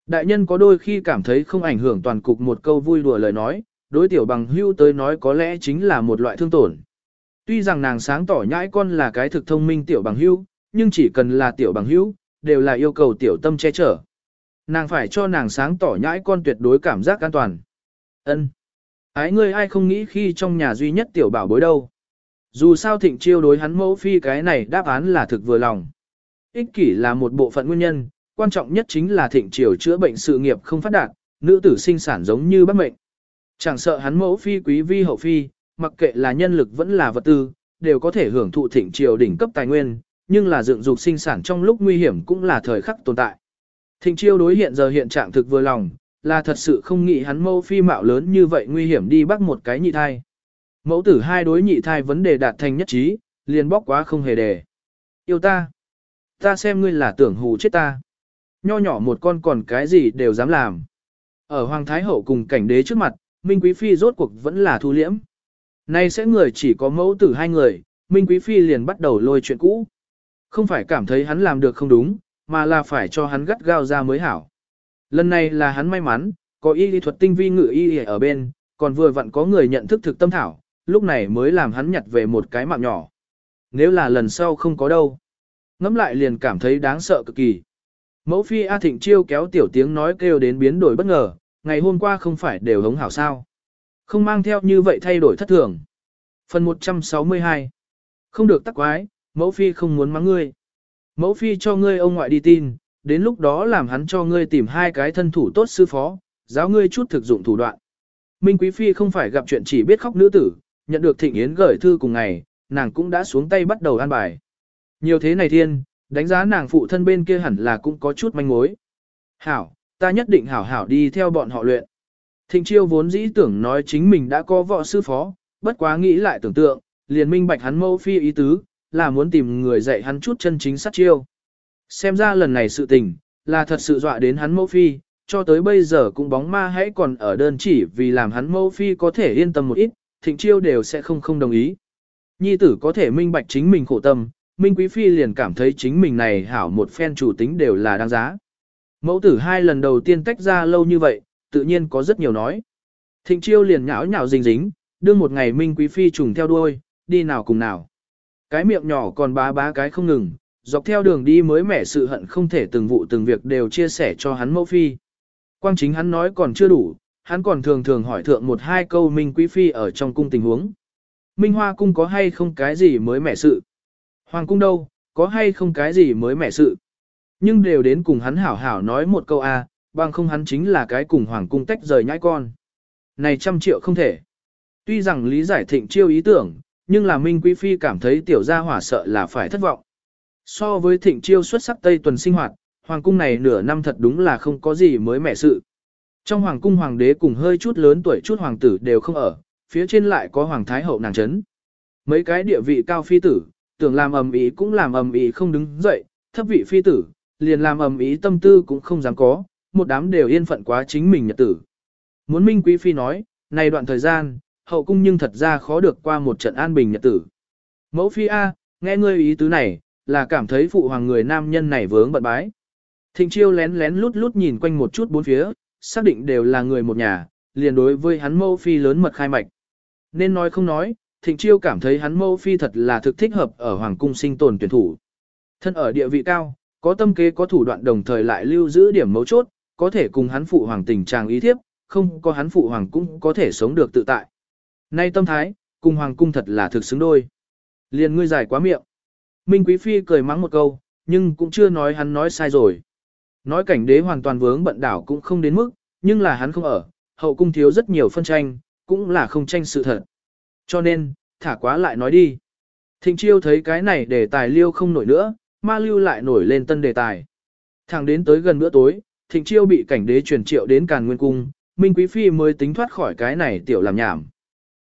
Đại nhân có đôi khi cảm thấy không ảnh hưởng toàn cục một câu vui đùa lời nói, đối tiểu bằng hưu tới nói có lẽ chính là một loại thương tổn. Tuy rằng nàng sáng tỏ nhãi con là cái thực thông minh tiểu bằng hưu, nhưng chỉ cần là tiểu bằng hưu, đều là yêu cầu tiểu tâm che chở. Nàng phải cho nàng sáng tỏ nhãi con tuyệt đối cảm giác an toàn. Ân, Ái ngươi ai không nghĩ khi trong nhà duy nhất tiểu bảo bối đâu. Dù sao thịnh chiêu đối hắn mẫu phi cái này đáp án là thực vừa lòng. Ích kỷ là một bộ phận nguyên nhân, quan trọng nhất chính là thịnh triều chữa bệnh sự nghiệp không phát đạt, nữ tử sinh sản giống như bắt mệnh. Chẳng sợ hắn mẫu phi quý vi hậu phi, mặc kệ là nhân lực vẫn là vật tư, đều có thể hưởng thụ thịnh triều đỉnh cấp tài nguyên, nhưng là dựng dục sinh sản trong lúc nguy hiểm cũng là thời khắc tồn tại. Thịnh chiêu đối hiện giờ hiện trạng thực vừa lòng, là thật sự không nghĩ hắn mẫu phi mạo lớn như vậy nguy hiểm đi bắt một cái nhị thai. Mẫu tử hai đối nhị thai vấn đề đạt thành nhất trí, liền bóc quá không hề đề. Yêu ta. Ta xem ngươi là tưởng hù chết ta. Nho nhỏ một con còn cái gì đều dám làm. Ở Hoàng Thái Hậu cùng cảnh đế trước mặt, Minh Quý Phi rốt cuộc vẫn là thu liễm. Nay sẽ người chỉ có mẫu tử hai người, Minh Quý Phi liền bắt đầu lôi chuyện cũ. Không phải cảm thấy hắn làm được không đúng, mà là phải cho hắn gắt gao ra mới hảo. Lần này là hắn may mắn, có y lý thuật tinh vi ngự y ở bên, còn vừa vặn có người nhận thức thực tâm thảo, lúc này mới làm hắn nhặt về một cái mạng nhỏ. Nếu là lần sau không có đâu, ngắm lại liền cảm thấy đáng sợ cực kỳ. Mẫu phi A Thịnh chiêu kéo tiểu tiếng nói kêu đến biến đổi bất ngờ, ngày hôm qua không phải đều hống hảo sao. Không mang theo như vậy thay đổi thất thường. Phần 162 Không được tắc quái, mẫu phi không muốn mắng ngươi. Mẫu phi cho ngươi ông ngoại đi tin, đến lúc đó làm hắn cho ngươi tìm hai cái thân thủ tốt sư phó, giáo ngươi chút thực dụng thủ đoạn. Minh Quý Phi không phải gặp chuyện chỉ biết khóc nữ tử, nhận được thịnh yến gửi thư cùng ngày, nàng cũng đã xuống tay bắt đầu an bài. Nhiều thế này thiên, đánh giá nàng phụ thân bên kia hẳn là cũng có chút manh mối. Hảo, ta nhất định hảo hảo đi theo bọn họ luyện. Thịnh chiêu vốn dĩ tưởng nói chính mình đã có vợ sư phó, bất quá nghĩ lại tưởng tượng, liền minh bạch hắn mâu phi ý tứ, là muốn tìm người dạy hắn chút chân chính sát chiêu. Xem ra lần này sự tình, là thật sự dọa đến hắn mẫu phi, cho tới bây giờ cũng bóng ma hãy còn ở đơn chỉ vì làm hắn mẫu phi có thể yên tâm một ít, thịnh chiêu đều sẽ không không đồng ý. Nhi tử có thể minh bạch chính mình khổ tâm, Minh Quý Phi liền cảm thấy chính mình này hảo một phen chủ tính đều là đáng giá. Mẫu tử hai lần đầu tiên tách ra lâu như vậy, tự nhiên có rất nhiều nói. Thịnh chiêu liền nhão nhão dính dính, đương một ngày Minh Quý Phi trùng theo đuôi, đi nào cùng nào. Cái miệng nhỏ còn bá bá cái không ngừng, dọc theo đường đi mới mẻ sự hận không thể từng vụ từng việc đều chia sẻ cho hắn mẫu phi. Quang chính hắn nói còn chưa đủ, hắn còn thường thường hỏi thượng một hai câu Minh Quý Phi ở trong cung tình huống. Minh Hoa cung có hay không cái gì mới mẻ sự? Hoàng cung đâu, có hay không cái gì mới mẻ sự? Nhưng đều đến cùng hắn hảo hảo nói một câu a, bằng không hắn chính là cái cùng hoàng cung tách rời nhãi con. Này trăm triệu không thể. Tuy rằng lý giải thịnh chiêu ý tưởng, nhưng là Minh Quý Phi cảm thấy tiểu gia hỏa sợ là phải thất vọng. So với thịnh chiêu xuất sắc Tây tuần sinh hoạt, hoàng cung này nửa năm thật đúng là không có gì mới mẻ sự. Trong hoàng cung hoàng đế cùng hơi chút lớn tuổi chút hoàng tử đều không ở, phía trên lại có hoàng thái hậu nàng chấn. Mấy cái địa vị cao phi tử, tưởng làm ầm ý cũng làm ầm ý không đứng dậy, thấp vị phi tử, liền làm ầm ý tâm tư cũng không dám có, một đám đều yên phận quá chính mình nhật tử. Muốn Minh Quý Phi nói, này đoạn thời gian, hậu cung nhưng thật ra khó được qua một trận an bình nhật tử. Mẫu Phi A, nghe ngươi ý tứ này, là cảm thấy phụ hoàng người nam nhân này vướng bận bái. Thịnh chiêu lén lén lút lút nhìn quanh một chút bốn phía, xác định đều là người một nhà, liền đối với hắn Mâu phi lớn mật khai mạch. Nên nói không nói, thịnh chiêu cảm thấy hắn Mâu phi thật là thực thích hợp ở hoàng cung sinh tồn tuyển thủ. Thân ở địa vị cao, có tâm kế có thủ đoạn đồng thời lại lưu giữ điểm mấu chốt, có thể cùng hắn phụ hoàng tình trạng ý thiếp, không có hắn phụ hoàng cũng có thể sống được tự tại. Nay tâm thái, cùng hoàng cung thật là thực xứng đôi. Liền ngươi dài quá miệng. Minh Quý Phi cười mắng một câu, nhưng cũng chưa nói hắn nói sai rồi. Nói cảnh đế hoàn toàn vướng bận đảo cũng không đến mức, nhưng là hắn không ở, hậu cung thiếu rất nhiều phân tranh, cũng là không tranh sự thật. Cho nên, thả quá lại nói đi. Thịnh chiêu thấy cái này để tài liêu không nổi nữa, ma lưu lại nổi lên tân đề tài. Thẳng đến tới gần bữa tối, thịnh chiêu bị cảnh đế truyền triệu đến càn nguyên cung, Minh Quý Phi mới tính thoát khỏi cái này tiểu làm nhảm.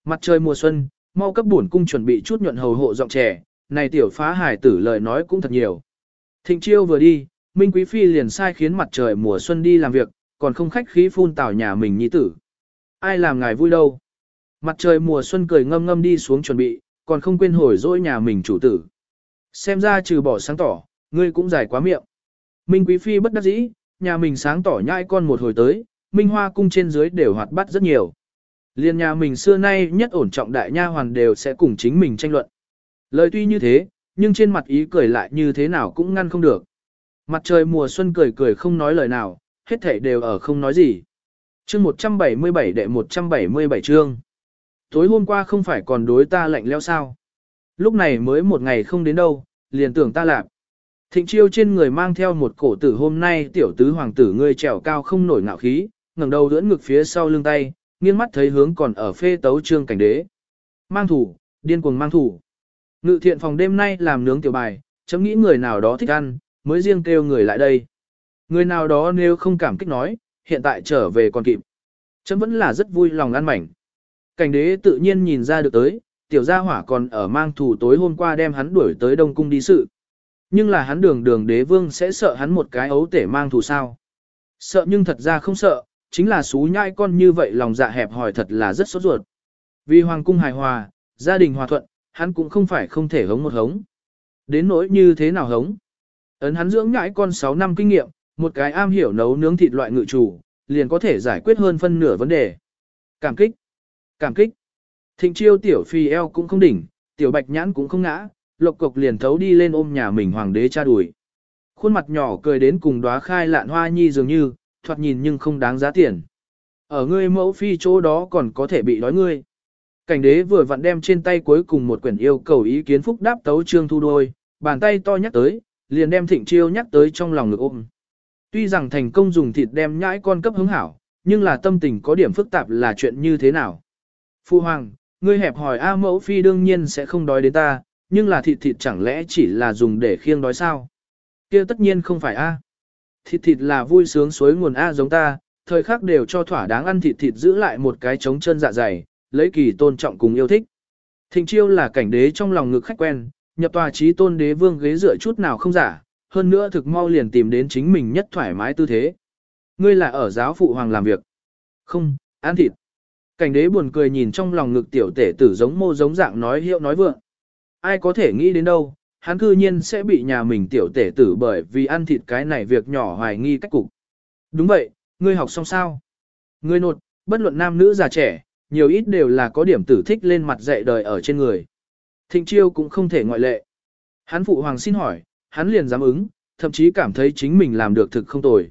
Mặt trời mùa xuân, mau cấp bổn cung chuẩn bị chút nhuận hầu hộ giọng trẻ, này tiểu phá hải tử lời nói cũng thật nhiều. Thịnh chiêu vừa đi, Minh Quý Phi liền sai khiến mặt trời mùa xuân đi làm việc, còn không khách khí phun tảo nhà mình nhi tử. Ai làm ngài vui đâu. Mặt trời mùa xuân cười ngâm ngâm đi xuống chuẩn bị, còn không quên hồi dỗi nhà mình chủ tử. Xem ra trừ bỏ sáng tỏ, ngươi cũng dài quá miệng. Minh Quý Phi bất đắc dĩ, nhà mình sáng tỏ nhai con một hồi tới, Minh Hoa cung trên dưới đều hoạt bát rất nhiều. Liên nhà mình xưa nay nhất ổn trọng đại nha hoàn đều sẽ cùng chính mình tranh luận. Lời tuy như thế, nhưng trên mặt ý cười lại như thế nào cũng ngăn không được. Mặt trời mùa xuân cười cười không nói lời nào, hết thảy đều ở không nói gì. Chương 177 đệ 177 chương. Tối hôm qua không phải còn đối ta lạnh leo sao. Lúc này mới một ngày không đến đâu, liền tưởng ta lạp. Thịnh chiêu trên người mang theo một cổ tử hôm nay tiểu tứ hoàng tử ngươi trèo cao không nổi ngạo khí, ngẩng đầu dưỡng ngực phía sau lưng tay, nghiêng mắt thấy hướng còn ở phê tấu trương cảnh đế. Mang thủ, điên cuồng mang thủ. Ngự thiện phòng đêm nay làm nướng tiểu bài, chấm nghĩ người nào đó thích ăn, mới riêng kêu người lại đây. Người nào đó nếu không cảm kích nói, hiện tại trở về còn kịp. Chấm vẫn là rất vui lòng ăn mảnh. Cảnh đế tự nhiên nhìn ra được tới, tiểu gia hỏa còn ở mang thủ tối hôm qua đem hắn đuổi tới Đông Cung đi sự. Nhưng là hắn đường đường đế vương sẽ sợ hắn một cái ấu tể mang thù sao. Sợ nhưng thật ra không sợ, chính là xú nhai con như vậy lòng dạ hẹp hỏi thật là rất sốt ruột. Vì hoàng cung hài hòa, gia đình hòa thuận, hắn cũng không phải không thể hống một hống. Đến nỗi như thế nào hống. Ấn hắn dưỡng nhãi con 6 năm kinh nghiệm, một cái am hiểu nấu nướng thịt loại ngự chủ, liền có thể giải quyết hơn phân nửa vấn đề. Cảm kích. Cảm kích. Thịnh chiêu tiểu phi eo cũng không đỉnh, tiểu bạch nhãn cũng không ngã, lộc cộc liền thấu đi lên ôm nhà mình hoàng đế cha đuổi. Khuôn mặt nhỏ cười đến cùng đóa khai lạn hoa nhi dường như, thoạt nhìn nhưng không đáng giá tiền. Ở ngươi mẫu phi chỗ đó còn có thể bị đói ngươi. Cảnh đế vừa vặn đem trên tay cuối cùng một quyển yêu cầu ý kiến phúc đáp tấu trương thu đôi, bàn tay to nhắc tới, liền đem thịnh chiêu nhắc tới trong lòng ngực ôm. Tuy rằng thành công dùng thịt đem nhãi con cấp hứng hảo, nhưng là tâm tình có điểm phức tạp là chuyện như thế nào. Phu hoàng, ngươi hẹp hỏi A mẫu phi đương nhiên sẽ không đói đến ta, nhưng là thịt thịt chẳng lẽ chỉ là dùng để khiêng đói sao? kia tất nhiên không phải A. Thịt thịt là vui sướng suối nguồn A giống ta, thời khắc đều cho thỏa đáng ăn thịt thịt giữ lại một cái trống chân dạ dày, lấy kỳ tôn trọng cùng yêu thích. Thịnh chiêu là cảnh đế trong lòng ngực khách quen, nhập tòa trí tôn đế vương ghế dựa chút nào không giả, hơn nữa thực mau liền tìm đến chính mình nhất thoải mái tư thế. Ngươi là ở giáo phụ hoàng làm việc. Không, ăn thịt. Cảnh đế buồn cười nhìn trong lòng ngực tiểu tể tử giống mô giống dạng nói hiệu nói vượng. Ai có thể nghĩ đến đâu, hắn cư nhiên sẽ bị nhà mình tiểu tể tử bởi vì ăn thịt cái này việc nhỏ hoài nghi cách cục. Đúng vậy, ngươi học xong sao? Ngươi nột, bất luận nam nữ già trẻ, nhiều ít đều là có điểm tử thích lên mặt dạy đời ở trên người. Thịnh chiêu cũng không thể ngoại lệ. Hắn phụ hoàng xin hỏi, hắn liền dám ứng, thậm chí cảm thấy chính mình làm được thực không tồi.